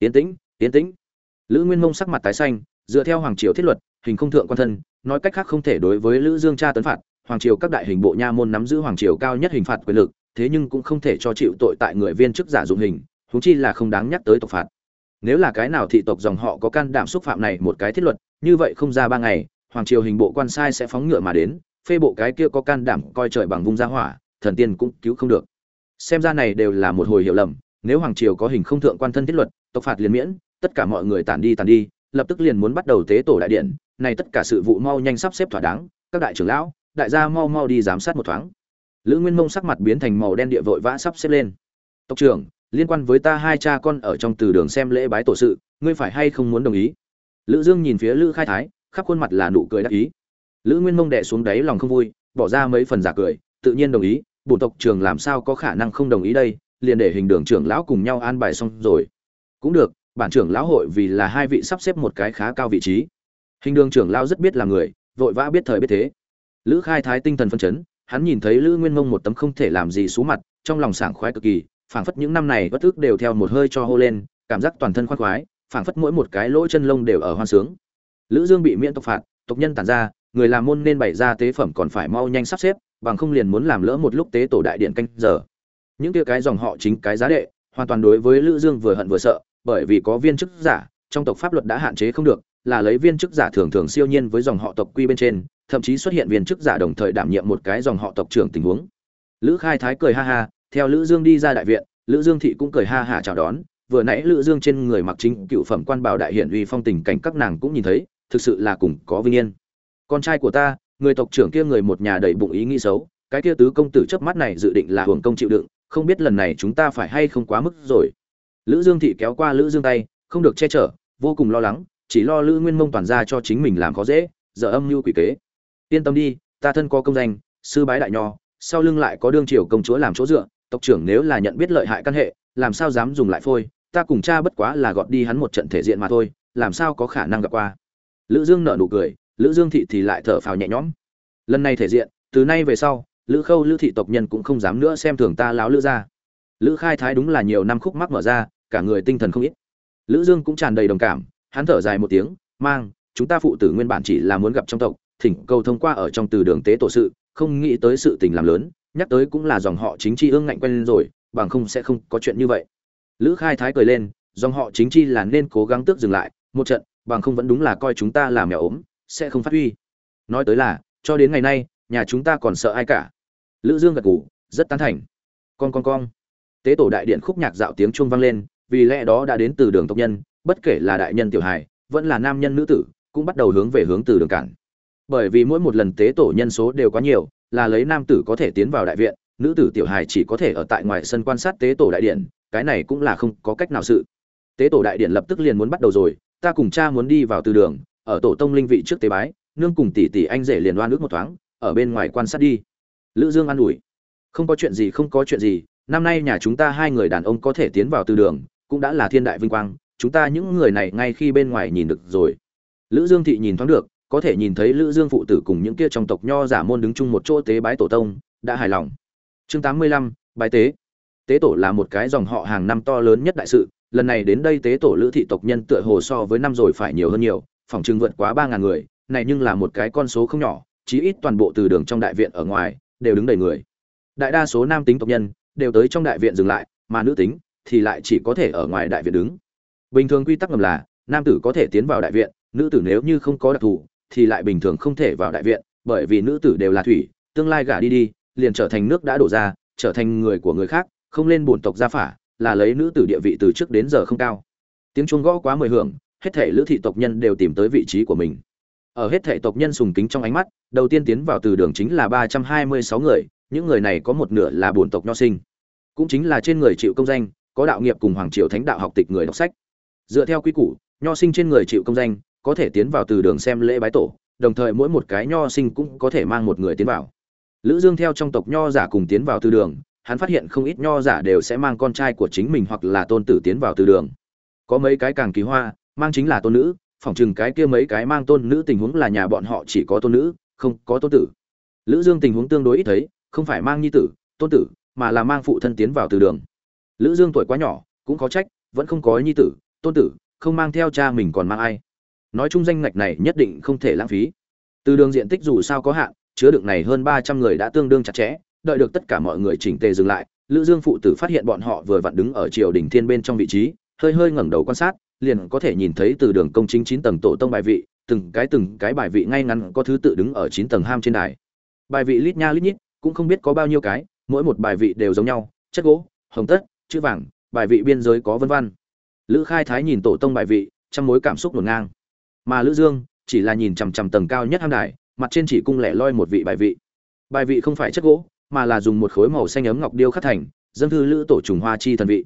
yến tĩnh, yến tĩnh. Lữ Nguyên Mông sắc mặt tái xanh, dựa theo hoàng triều thiết luật, hình không thượng quan thân, nói cách khác không thể đối với Lữ Dương tra tấn phạt, hoàng triều các đại hình bộ nha môn nắm giữ hoàng triều cao nhất hình phạt quyền lực, thế nhưng cũng không thể cho chịu tội tại người viên chức giả dụng hình, huống chi là không đáng nhắc tới tộc phạt. Nếu là cái nào thị tộc dòng họ có can đảm xúc phạm này một cái thiết luật, như vậy không ra ba ngày, hoàng triều hình bộ quan sai sẽ phóng ngựa mà đến, phê bộ cái kia có can đảm coi trời bằng vung ra hỏa, thần tiên cũng cứu không được. Xem ra này đều là một hồi hiểu lầm, nếu hoàng triều có hình không thượng quan thân thiết luật, tộc phạt liền miễn, tất cả mọi người tản đi tản đi, lập tức liền muốn bắt đầu tế tổ đại điện, này tất cả sự vụ mau nhanh sắp xếp thỏa đáng, các đại trưởng lão, đại gia mau mau đi giám sát một thoáng. Lữ Nguyên Mông sắc mặt biến thành màu đen địa vội vã sắp xếp lên. Tộc trưởng, liên quan với ta hai cha con ở trong từ đường xem lễ bái tổ sự, ngươi phải hay không muốn đồng ý? Lữ Dương nhìn phía Lữ Khai Thái, khắp khuôn mặt là nụ cười đắc ý. Lữ Nguyên Mông đè xuống đáy lòng không vui, bỏ ra mấy phần giả cười, tự nhiên đồng ý, bổn tộc trưởng làm sao có khả năng không đồng ý đây, liền để hình đường trưởng lão cùng nhau an bài xong rồi. Cũng được, bản trưởng lão hội vì là hai vị sắp xếp một cái khá cao vị trí. Hình đường trưởng lão rất biết là người, vội vã biết thời biết thế. Lữ Khai Thái tinh thần phân chấn, hắn nhìn thấy Lữ Nguyên Mông một tấm không thể làm gì xuống mặt, trong lòng sảng khoái cực kỳ, phảng phất những năm này bất ức đều theo một hơi cho hô lên, cảm giác toàn thân khoan khoái, phảng phất mỗi một cái lỗ chân lông đều ở hoan sướng. Lữ Dương bị miễn tộc phạt, tộc nhân tản ra, người làm môn nên bày ra tế phẩm còn phải mau nhanh sắp xếp, bằng không liền muốn làm lỡ một lúc tế tổ đại điện canh giờ. Những kia cái dòng họ chính cái giá đệ, hoàn toàn đối với Lữ Dương vừa hận vừa sợ, bởi vì có viên chức giả, trong tộc pháp luật đã hạn chế không được, là lấy viên chức giả thường thường siêu nhiên với dòng họ tộc quy bên trên, thậm chí xuất hiện viên chức giả đồng thời đảm nhiệm một cái dòng họ tộc trưởng tình huống. Lữ Khai Thái cười ha ha, theo Lữ Dương đi ra đại viện, Lữ Dương thị cũng cười ha ha chào đón, vừa nãy Lữ Dương trên người mặc chính cựu phẩm quan bảo đại hiển uy phong tình cảnh các nàng cũng nhìn thấy, thực sự là cùng có vinh yên. Con trai của ta, người tộc trưởng kia người một nhà đầy bụng ý nghĩ xấu, cái kia tứ công tử chớp mắt này dự định là hưởng công chịu đựng, không biết lần này chúng ta phải hay không quá mức rồi. Lữ Dương thị kéo qua Lữ Dương tay, không được che chở, vô cùng lo lắng, chỉ lo Lữ Nguyên Mông toàn ra cho chính mình làm khó dễ, giờ âm mưu quỷ kế. Yên tâm đi, ta thân có công danh, sư bái đại nho, sau lưng lại có đương triều công chúa làm chỗ dựa, tộc trưởng nếu là nhận biết lợi hại căn hệ, làm sao dám dùng lại phôi, ta cùng cha bất quá là gọt đi hắn một trận thể diện mà thôi, làm sao có khả năng gặp qua. Lữ Dương nở nụ cười, Lữ Dương thị thì lại thở phào nhẹ nhõm. Lần này thể diện, từ nay về sau, Lữ Khâu Lữ thị tộc nhân cũng không dám nữa xem thường ta láo Lữ gia. Lữ Khai Thái đúng là nhiều năm khúc mắc mở ra, cả người tinh thần không ít. Lữ Dương cũng tràn đầy đồng cảm, hắn thở dài một tiếng, mang, chúng ta phụ tử nguyên bản chỉ là muốn gặp trong tộc, thỉnh cầu thông qua ở trong từ đường tế tổ sự, không nghĩ tới sự tình làm lớn, nhắc tới cũng là dòng họ chính chi ương ngạnh quen rồi, bằng không sẽ không có chuyện như vậy. Lữ Khai Thái cười lên, dòng họ chính chi là nên cố gắng tước dừng lại, một trận, bằng không vẫn đúng là coi chúng ta là mèo ốm, sẽ không phát huy. Nói tới là, cho đến ngày nay, nhà chúng ta còn sợ ai cả. Lữ Dương gật gù, rất tán thành. Con con con. Tế tổ đại điện khúc nhạc dạo tiếng chuông vang lên, vì lẽ đó đã đến từ đường tộc nhân, bất kể là đại nhân tiểu hài, vẫn là nam nhân nữ tử, cũng bắt đầu hướng về hướng từ đường cản. Bởi vì mỗi một lần tế tổ nhân số đều quá nhiều, là lấy nam tử có thể tiến vào đại viện, nữ tử tiểu hài chỉ có thể ở tại ngoài sân quan sát tế tổ đại điện, cái này cũng là không có cách nào sự. Tế tổ đại điện lập tức liền muốn bắt đầu rồi, ta cùng cha muốn đi vào từ đường, ở tổ tông linh vị trước tế bái, nương cùng tỷ tỷ anh rể liền đoan ước một thoáng, ở bên ngoài quan sát đi. Lữ Dương an ủi, không có chuyện gì không có chuyện gì, năm nay nhà chúng ta hai người đàn ông có thể tiến vào từ đường, cũng đã là thiên đại vinh quang, chúng ta những người này ngay khi bên ngoài nhìn được rồi. Lữ Dương thị nhìn thoáng được, có thể nhìn thấy Lữ Dương phụ tử cùng những kia trong tộc nho giả môn đứng chung một chỗ tế bái tổ tông, đã hài lòng. Chương 85, bái tế. Tế tổ là một cái dòng họ hàng năm to lớn nhất đại sự, lần này đến đây tế tổ lữ thị tộc nhân tựa hồ so với năm rồi phải nhiều hơn nhiều, phòng trưng vượt quá 3000 người, này nhưng là một cái con số không nhỏ, chí ít toàn bộ từ đường trong đại viện ở ngoài đều đứng đầy người. Đại đa số nam tính tộc nhân đều tới trong đại viện dừng lại, mà nữ tính thì lại chỉ có thể ở ngoài đại viện đứng. Bình thường quy tắc ngầm là nam tử có thể tiến vào đại viện, nữ tử nếu như không có đặc thù thì lại bình thường không thể vào đại viện, bởi vì nữ tử đều là thủy, tương lai gả đi đi, liền trở thành nước đã đổ ra, trở thành người của người khác, không lên bổn tộc gia phả, là lấy nữ tử địa vị từ trước đến giờ không cao. Tiếng chuông gõ quá mười hưởng, hết thảy lữ thị tộc nhân đều tìm tới vị trí của mình. Ở hết thảy tộc nhân sùng kính trong ánh mắt, đầu tiên tiến vào từ đường chính là ba trăm hai mươi sáu người, những người này có một nửa là bổn tộc nho sinh, cũng chính là trên người chịu công danh, có đạo nghiệp cùng hoàng triều thánh đạo học tịch người đọc sách. Dựa theo quy củ, nho sinh trên người chịu công danh, có thể tiến vào từ đường xem lễ bái tổ, đồng thời mỗi một cái nho sinh cũng có thể mang một người tiến vào. Lữ Dương theo trong tộc nho giả cùng tiến vào từ đường, hắn phát hiện không ít nho giả đều sẽ mang con trai của chính mình hoặc là tôn tử tiến vào từ đường. Có mấy cái càng kỳ hoa, mang chính là tôn nữ, phỏng chừng cái kia mấy cái mang tôn nữ tình huống là nhà bọn họ chỉ có tôn nữ, không có tôn tử. Lữ Dương tình huống tương đối ít thấy, không phải mang nhi tử, tôn tử, mà là mang phụ thân tiến vào từ đường. Lữ Dương tuổi quá nhỏ, cũng có trách, vẫn không có nhi tử, tôn tử không mang theo cha mình còn mang ai. Nói chung danh ngạch này nhất định không thể lãng phí. Từ đường diện tích dù sao có hạn chứa đựng này hơn ba trăm người đã tương đương chặt chẽ đợi được tất cả mọi người chỉnh tề dừng lại lữ dương phụ tử phát hiện bọn họ vừa vặn đứng ở triều đình thiên bên trong vị trí hơi hơi ngẩng đầu quan sát liền có thể nhìn thấy từ đường công chính chín tầng tổ tông bài vị từng cái từng cái bài vị ngay ngắn có thứ tự đứng ở chín tầng ham trên đài. Bài vị lít nha lít nhít cũng không biết có bao nhiêu cái mỗi một bài vị đều giống nhau chất gỗ hồng tất chữ vàng, bài vị biên giới có vân văn lữ khai thái nhìn tổ tông bài vị, trong mối cảm xúc ngổn ngang. Mà lữ dương chỉ là nhìn chằm chằm tầng cao nhất hang đài, mặt trên chỉ cung lẻ loi một vị bài vị. Bài vị không phải chất gỗ, mà là dùng một khối màu xanh ấm ngọc điêu khắc thành dâng thư lữ tổ trùng hoa chi thần vị.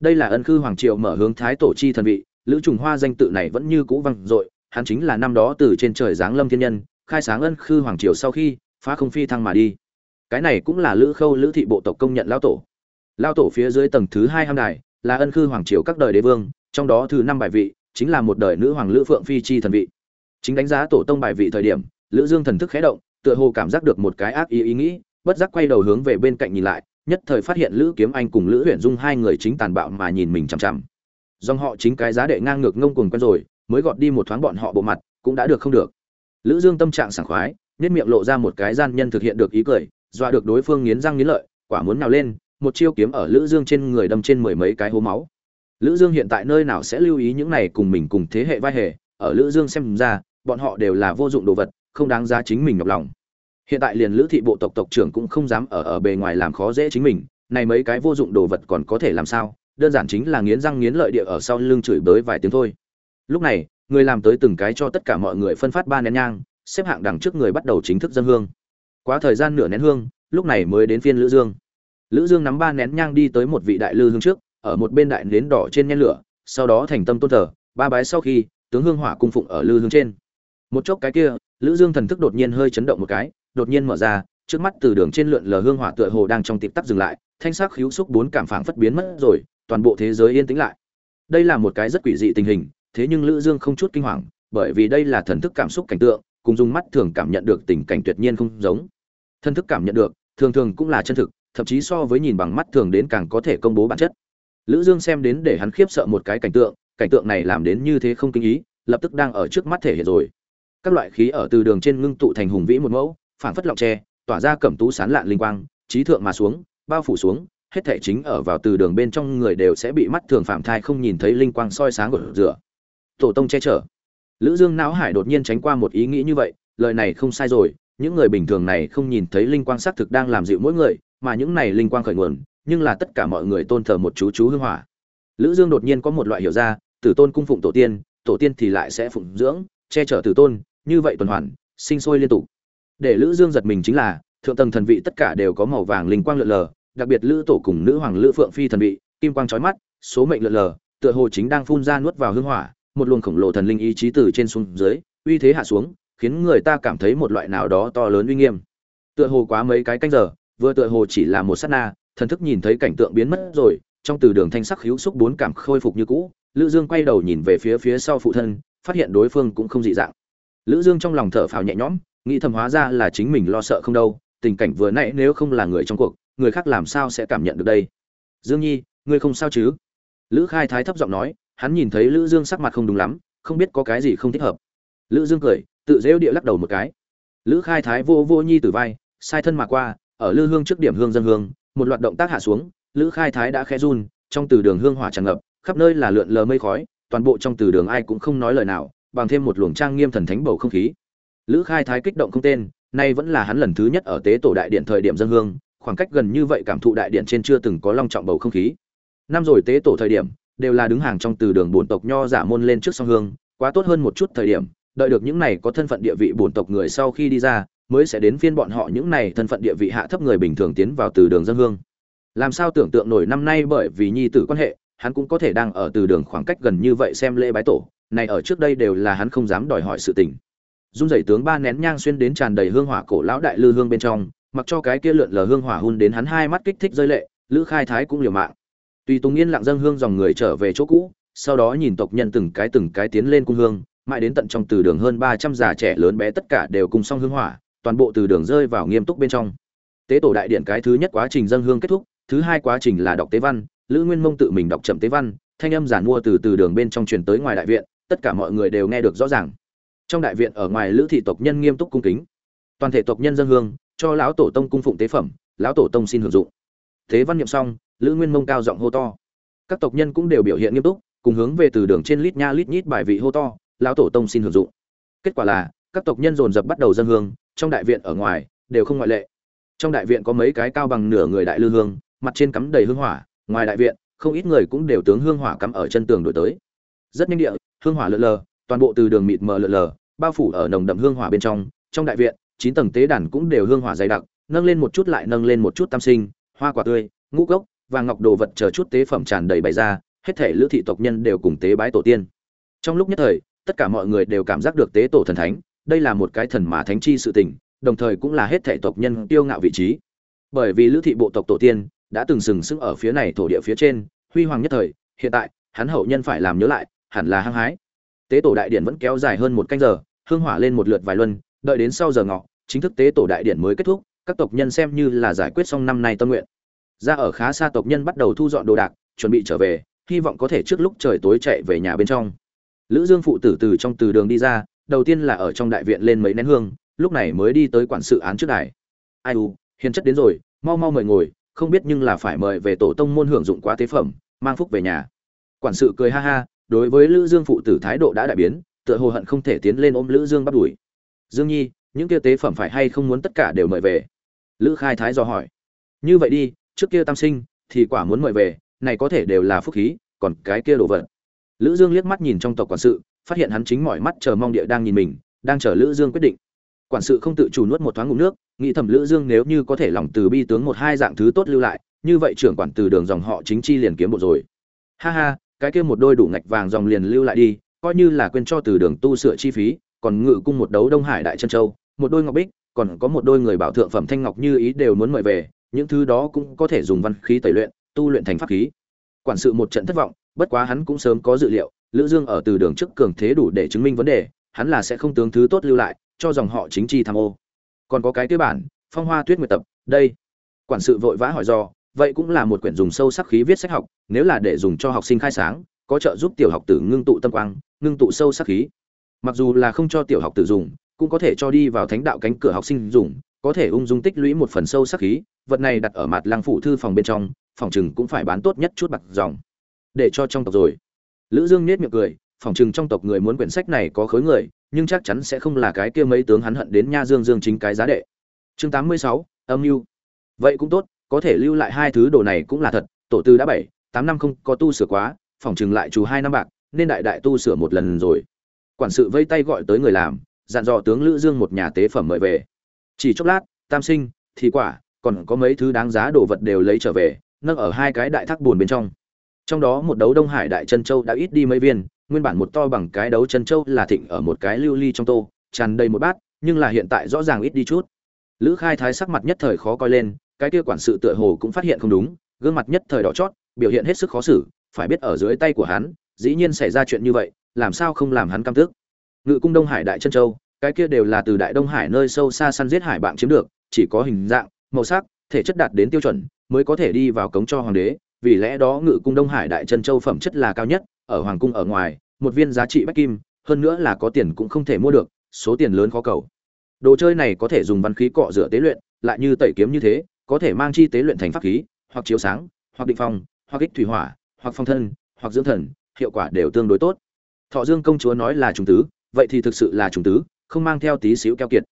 Đây là ân khư hoàng triều mở hướng thái tổ chi thần vị, lữ trùng hoa danh tự này vẫn như cũ vang dội, hắn chính là năm đó từ trên trời giáng lâm thiên nhân, khai sáng ân khư hoàng triều sau khi, phá không phi thăng mà đi. Cái này cũng là lữ khâu lữ thị bộ tộc công nhận lão tổ lao tổ phía dưới tầng thứ hai hang đài, là ân khư hoàng triều các đời đế vương, trong đó thứ năm bài vị, chính là một đời nữ hoàng lữ phượng phi chi thần vị. Chính đánh giá tổ tông bài vị thời điểm, lữ dương thần thức khẽ động, tựa hồ cảm giác được một cái ác ý ý nghĩ, bất giác quay đầu hướng về bên cạnh nhìn lại, nhất thời phát hiện lữ kiếm anh cùng lữ huyền dung hai người chính tàn bạo mà nhìn mình chằm chằm. Dòng họ chính cái giá đệ ngang ngược ngông cuồng quen rồi, mới gọt đi một thoáng bọn họ bộ mặt, cũng đã được không được. Lữ dương tâm trạng sảng khoái nhất miệng lộ ra một cái gian nhân thực hiện được ý cười, dọa được đối phương nghiến răng nghiến lợi, quả muốn nào lên một chiêu kiếm ở lữ dương trên người đâm trên mười mấy cái hố máu. Lữ dương hiện tại nơi nào sẽ lưu ý những này cùng mình cùng thế hệ vai hề, ở lữ dương xem ra, bọn họ đều là vô dụng đồ vật, không đáng giá chính mình nhọc lòng. Hiện tại liền lữ thị bộ tộc tộc trưởng cũng không dám ở ở bề ngoài làm khó dễ chính mình, này mấy cái vô dụng đồ vật còn có thể làm sao? Đơn giản chính là nghiến răng nghiến lợi địa ở sau lưng chửi bới vài tiếng thôi. Lúc này, người làm tới từng cái cho tất cả mọi người phân phát ba nén nhang, xếp hạng đằng trước người bắt đầu chính thức dân hương. Quá thời gian nửa nén hương, lúc này mới đến phiên lữ dương lữ dương nắm ba nén nhang đi tới một vị đại lư hương trước, ở một bên đại nến đỏ trên nhen lửa, sau đó thành tâm tôn thờ, ba bái sau khi, tướng hương hỏa cung phụng ở lư hương trên. Một chốc cái kia, lữ dương thần thức đột nhiên hơi chấn động một cái, đột nhiên mở ra, trước mắt từ đường trên lượn lờ hương hỏa tựa hồ đang trong tiệp tắc dừng lại, thanh sắc khiếu xúc bốn cảm phảng phất biến mất rồi, toàn bộ thế giới yên tĩnh lại. Đây là một cái rất quỷ dị tình hình, thế nhưng lữ dương không chút kinh hoàng, bởi vì đây là thần thức cảm xúc cảnh tượng, cùng dùng mắt thường cảm nhận được tình cảnh tuyệt nhiên không giống. Thần thức cảm nhận được, thường thường cũng là chân thực thậm chí so với nhìn bằng mắt thường đến càng có thể công bố bản chất. Lữ dương xem đến để hắn khiếp sợ một cái cảnh tượng cảnh tượng này làm đến như thế không kinh ý, lập tức đang ở trước mắt thể hiện rồi. Các loại khí ở từ đường trên ngưng tụ thành hùng vĩ một mẫu, phảng phất lọng tre, tỏa ra cẩm tú sán lạn linh quang, trí thượng mà xuống, bao phủ xuống, hết thể chính ở vào từ đường bên trong người đều sẽ bị mắt thường phạm thai không nhìn thấy linh quang soi sáng của rửa tổ tông che chở. Lữ dương não hải đột nhiên tránh qua một ý nghĩ như vậy, lời này không sai rồi, những người bình thường này không nhìn thấy linh quang xác thực đang làm dịu mỗi người mà những này linh quang khởi nguồn, nhưng là tất cả mọi người tôn thờ một chú chú hương hỏa. Lữ dương đột nhiên có một loại hiểu ra, tử tôn cung phụng tổ tiên tổ tiên thì lại sẽ phụng dưỡng, che chở tử tôn, như vậy tuần hoàn, sinh sôi liên tục. Để lữ dương giật mình chính là, thượng tầng thần vị tất cả đều có màu vàng linh quang lượn lờ, đặc biệt lữ tổ cùng nữ hoàng lữ phượng phi thần vị, kim quang chói mắt, số mệnh lượn lờ, tựa hồ chính đang phun ra nuốt vào hương hỏa, một luồng khổng lồ thần linh ý chí từ trên xuống dưới, uy thế hạ xuống, khiến người ta cảm thấy một loại nào đó to lớn uy nghiêm. Tựa hồ quá mấy cái canh giờ vừa tựa hồ chỉ là một sát na, thần thức nhìn thấy cảnh tượng biến mất rồi, trong từ đường thanh sắc hữu xúc bốn cảm khôi phục như cũ, lữ dương quay đầu nhìn về phía phía sau phụ thân, phát hiện đối phương cũng không dị dạng. Lữ dương trong lòng thở phào nhẹ nhõm, nghĩ thầm hóa ra là chính mình lo sợ không đâu, tình cảnh vừa nãy nếu không là người trong cuộc, người khác làm sao sẽ cảm nhận được đây? Dương nhi, ngươi không sao chứ? Lữ khai thái thấp giọng nói, hắn nhìn thấy lữ dương sắc mặt không đúng lắm, không biết có cái gì không thích hợp. Lữ dương cười, tự dễu địa lắc đầu một cái. Lữ khai thái vô vô nhi từ vai, sai thân mà qua ở lư hương trước điểm hương dân hương, một loạt động tác hạ xuống, lữ khai thái đã khẽ run, trong từ đường hương hỏa tràn ngập, khắp nơi là lượn lờ mây khói, toàn bộ trong từ đường ai cũng không nói lời nào, bằng thêm một luồng trang nghiêm thần thánh bầu không khí. Lữ khai thái kích động không tên, nay vẫn là hắn lần thứ nhất ở tế tổ đại điện thời điểm dân hương, khoảng cách gần như vậy cảm thụ đại điện trên chưa từng có long trọng bầu không khí. Năm rồi tế tổ thời điểm, đều là đứng hàng trong từ đường bổn tộc nho giả môn lên trước song hương, quá tốt hơn một chút thời điểm, đợi được những này có thân phận địa vị bổn tộc người sau khi đi ra mới sẽ đến phiên bọn họ những này thân phận địa vị hạ thấp người bình thường tiến vào từ đường dân hương. Làm sao tưởng tượng nổi năm nay bởi vì nhi tử quan hệ, hắn cũng có thể đang ở từ đường khoảng cách gần như vậy xem lễ bái tổ, này ở trước đây đều là hắn không dám đòi hỏi sự tình. Run rẩy tướng ba nén nhang xuyên đến tràn đầy hương hỏa cổ lão đại lư hương bên trong, mặc cho cái kia lượn lờ hương hỏa hun đến hắn hai mắt kích thích rơi lệ, lữ khai thái cũng liều mạng. Tùy tùng yên lặng dâng hương dòng người trở về chỗ cũ, sau đó nhìn tộc nhân từng cái từng cái tiến lên cung hương, mãi đến tận trong từ đường hơn ba trăm già trẻ lớn bé tất cả đều cùng xong hương hỏa toàn bộ từ đường rơi vào nghiêm túc bên trong. Tế tổ đại điện cái thứ nhất quá trình dâng hương kết thúc, thứ hai quá trình là đọc tế văn, lữ nguyên mông tự mình đọc chậm tế văn, thanh âm giản mua từ từ đường bên trong truyền tới ngoài đại viện, tất cả mọi người đều nghe được rõ ràng. Trong đại viện ở ngoài lữ thị tộc nhân nghiêm túc cung kính. Toàn thể tộc nhân dân hương, cho lão tổ tông cung phụng tế phẩm, lão tổ tông xin hưởng dụng. Thế văn nhậm xong, lữ nguyên mông cao giọng hô to. Các tộc nhân cũng đều biểu hiện nghiêm túc, cùng hướng về từ đường trên lít nha lít nhít bài vị hô to, lão tổ tông xin hưởng dụng. Kết quả là, các tộc nhân dồn dập bắt đầu dân hương trong đại viện ở ngoài, đều không ngoại lệ. Trong đại viện có mấy cái cao bằng nửa người đại lư hương, mặt trên cắm đầy hương hỏa, ngoài đại viện, không ít người cũng đều tướng hương hỏa cắm ở chân tường đổi tới. Rất nhanh địa, hương hỏa lượn lờ, toàn bộ từ đường mịt mờ lượn lờ, bao phủ ở nồng đậm hương hỏa bên trong. Trong đại viện, chín tầng tế đàn cũng đều hương hỏa dày đặc, nâng lên một chút lại nâng lên một chút tam sinh, hoa quả tươi, ngũ cốc và ngọc đồ vật chờ chút tế phẩm tràn đầy bày ra, hết thể lữ thị tộc nhân đều cùng tế bái tổ tiên. Trong lúc nhất thời, tất cả mọi người đều cảm giác được tế tổ thần thánh đây là một cái thần mà thánh chi sự tình, đồng thời cũng là hết thể tộc nhân tiêu ngạo vị trí. Bởi vì lữ thị bộ tộc tổ tiên đã từng sừng sững ở phía này thổ địa phía trên, huy hoàng nhất thời, hiện tại, hắn hậu nhân phải làm nhớ lại, hẳn là hăng hái. Tế tổ đại điển vẫn kéo dài hơn một canh giờ, hương hỏa lên một lượt vài luân, đợi đến sau giờ ngọ, chính thức tế tổ đại điển mới kết thúc, các tộc nhân xem như là giải quyết xong năm nay tâm nguyện. Ra ở khá xa tộc nhân bắt đầu thu dọn đồ đạc, chuẩn bị trở về, hy vọng có thể trước lúc trời tối chạy về nhà bên trong. Lữ dương phụ tử từ trong từ đường đi ra đầu tiên là ở trong đại viện lên mấy nén hương, lúc này mới đi tới quản sự án trước đài. Ai u, hiền chất đến rồi, mau mau mời ngồi, không biết nhưng là phải mời về tổ tông môn hưởng dụng quá tế phẩm, mang phúc về nhà. Quản sự cười ha ha, đối với lữ dương phụ tử thái độ đã đại biến, tựa hồ hận không thể tiến lên ôm lữ dương bắt đuổi. Dương nhi, những kia tế phẩm phải hay không muốn tất cả đều mời về? Lữ khai thái do hỏi. Như vậy đi, trước kia tam sinh, thì quả muốn mời về, này có thể đều là phúc khí, còn cái kia đồ vật. Lữ dương liếc mắt nhìn trong tộc quản sự phát hiện hắn chính mỏi mắt chờ mong địa đang nhìn mình, đang chờ lữ dương quyết định. Quản sự không tự chủ nuốt một thoáng ngụm nước, nghĩ thầm lữ dương nếu như có thể lòng từ bi tướng một hai dạng thứ tốt lưu lại, như vậy trưởng quản từ đường dòng họ chính chi liền kiếm bộ rồi. Ha ha, cái kia một đôi đủ ngạch vàng dòng liền lưu lại đi, coi như là quên cho từ đường tu sửa chi phí, còn ngự cung một đấu đông hải đại chân châu, một đôi ngọc bích, còn có một đôi người bảo thượng phẩm thanh ngọc như ý đều muốn mời về, những thứ đó cũng có thể dùng văn khí tẩy luyện, tu luyện thành pháp khí. Quản sự một trận thất vọng, bất quá hắn cũng sớm có dự liệu lữ dương ở từ đường trước cường thế đủ để chứng minh vấn đề, hắn là sẽ không tướng thứ tốt lưu lại, cho dòng họ chính chi tham ô. Còn có cái tiêu bản, phong hoa tuyết nguyệt tập, đây. Quản sự vội vã hỏi do, vậy cũng là một quyển dùng sâu sắc khí viết sách học, nếu là để dùng cho học sinh khai sáng, có trợ giúp tiểu học tử ngưng tụ tâm quang, ngưng tụ sâu sắc khí. Mặc dù là không cho tiểu học tử dùng, cũng có thể cho đi vào thánh đạo cánh cửa học sinh dùng, có thể ung dung tích lũy một phần sâu sắc khí, vật này đặt ở mặt lang phủ thư phòng bên trong, phòng trừng cũng phải bán tốt nhất chút bạc dòng. Để cho trong tộc rồi lữ dương nết miệng cười phỏng chừng trong tộc người muốn quyển sách này có khối người nhưng chắc chắn sẽ không là cái kia mấy tướng hắn hận đến nha dương dương chính cái giá đệ. Chương 86, âm mưu. Vậy cũng tốt có thể lưu lại hai thứ đồ này cũng là thật tổ tư đã bảy tám năm không có tu sửa quá phỏng chừng lại chú hai năm bạc nên đại đại tu sửa một lần rồi. Quản sự vây tay gọi tới người làm dặn dò tướng lữ dương một nhà tế phẩm mời về. Chỉ chốc lát tam sinh thì quả còn có mấy thứ đáng giá đồ vật đều lấy trở về nâng ở hai cái đại thác buồn bên trong trong đó một đấu đông hải đại chân châu đã ít đi mấy viên, nguyên bản một to bằng cái đấu chân châu là thịnh ở một cái lưu ly trong tô, tràn đầy một bát, nhưng là hiện tại rõ ràng ít đi chút. Lữ khai thái sắc mặt nhất thời khó coi lên, cái kia quản sự tựa hồ cũng phát hiện không đúng, gương mặt nhất thời đỏ chót, biểu hiện hết sức khó xử, phải biết ở dưới tay của hắn, dĩ nhiên xảy ra chuyện như vậy, làm sao không làm hắn căm tức. Ngự cung đông hải đại chân châu, cái kia đều là từ đại đông hải nơi sâu xa săn giết hải bạn chiếm được, chỉ có hình dạng, màu sắc, thể chất đạt đến tiêu chuẩn, mới có thể đi vào cống cho hoàng đế vì lẽ đó ngự cung đông hải đại chân châu phẩm chất là cao nhất, ở hoàng cung ở ngoài, một viên giá trị bách kim, hơn nữa là có tiền cũng không thể mua được, số tiền lớn khó cầu. Đồ chơi này có thể dùng văn khí cọ rửa tế luyện, lại như tẩy kiếm như thế, có thể mang chi tế luyện thành pháp khí, hoặc chiếu sáng, hoặc định phong, hoặc ích thủy hỏa, hoặc phong thân, hoặc dưỡng thần, hiệu quả đều tương đối tốt. Thọ dương công chúa nói là trùng tứ, vậy thì thực sự là trùng tứ, không mang theo tí xíu keo kiệt.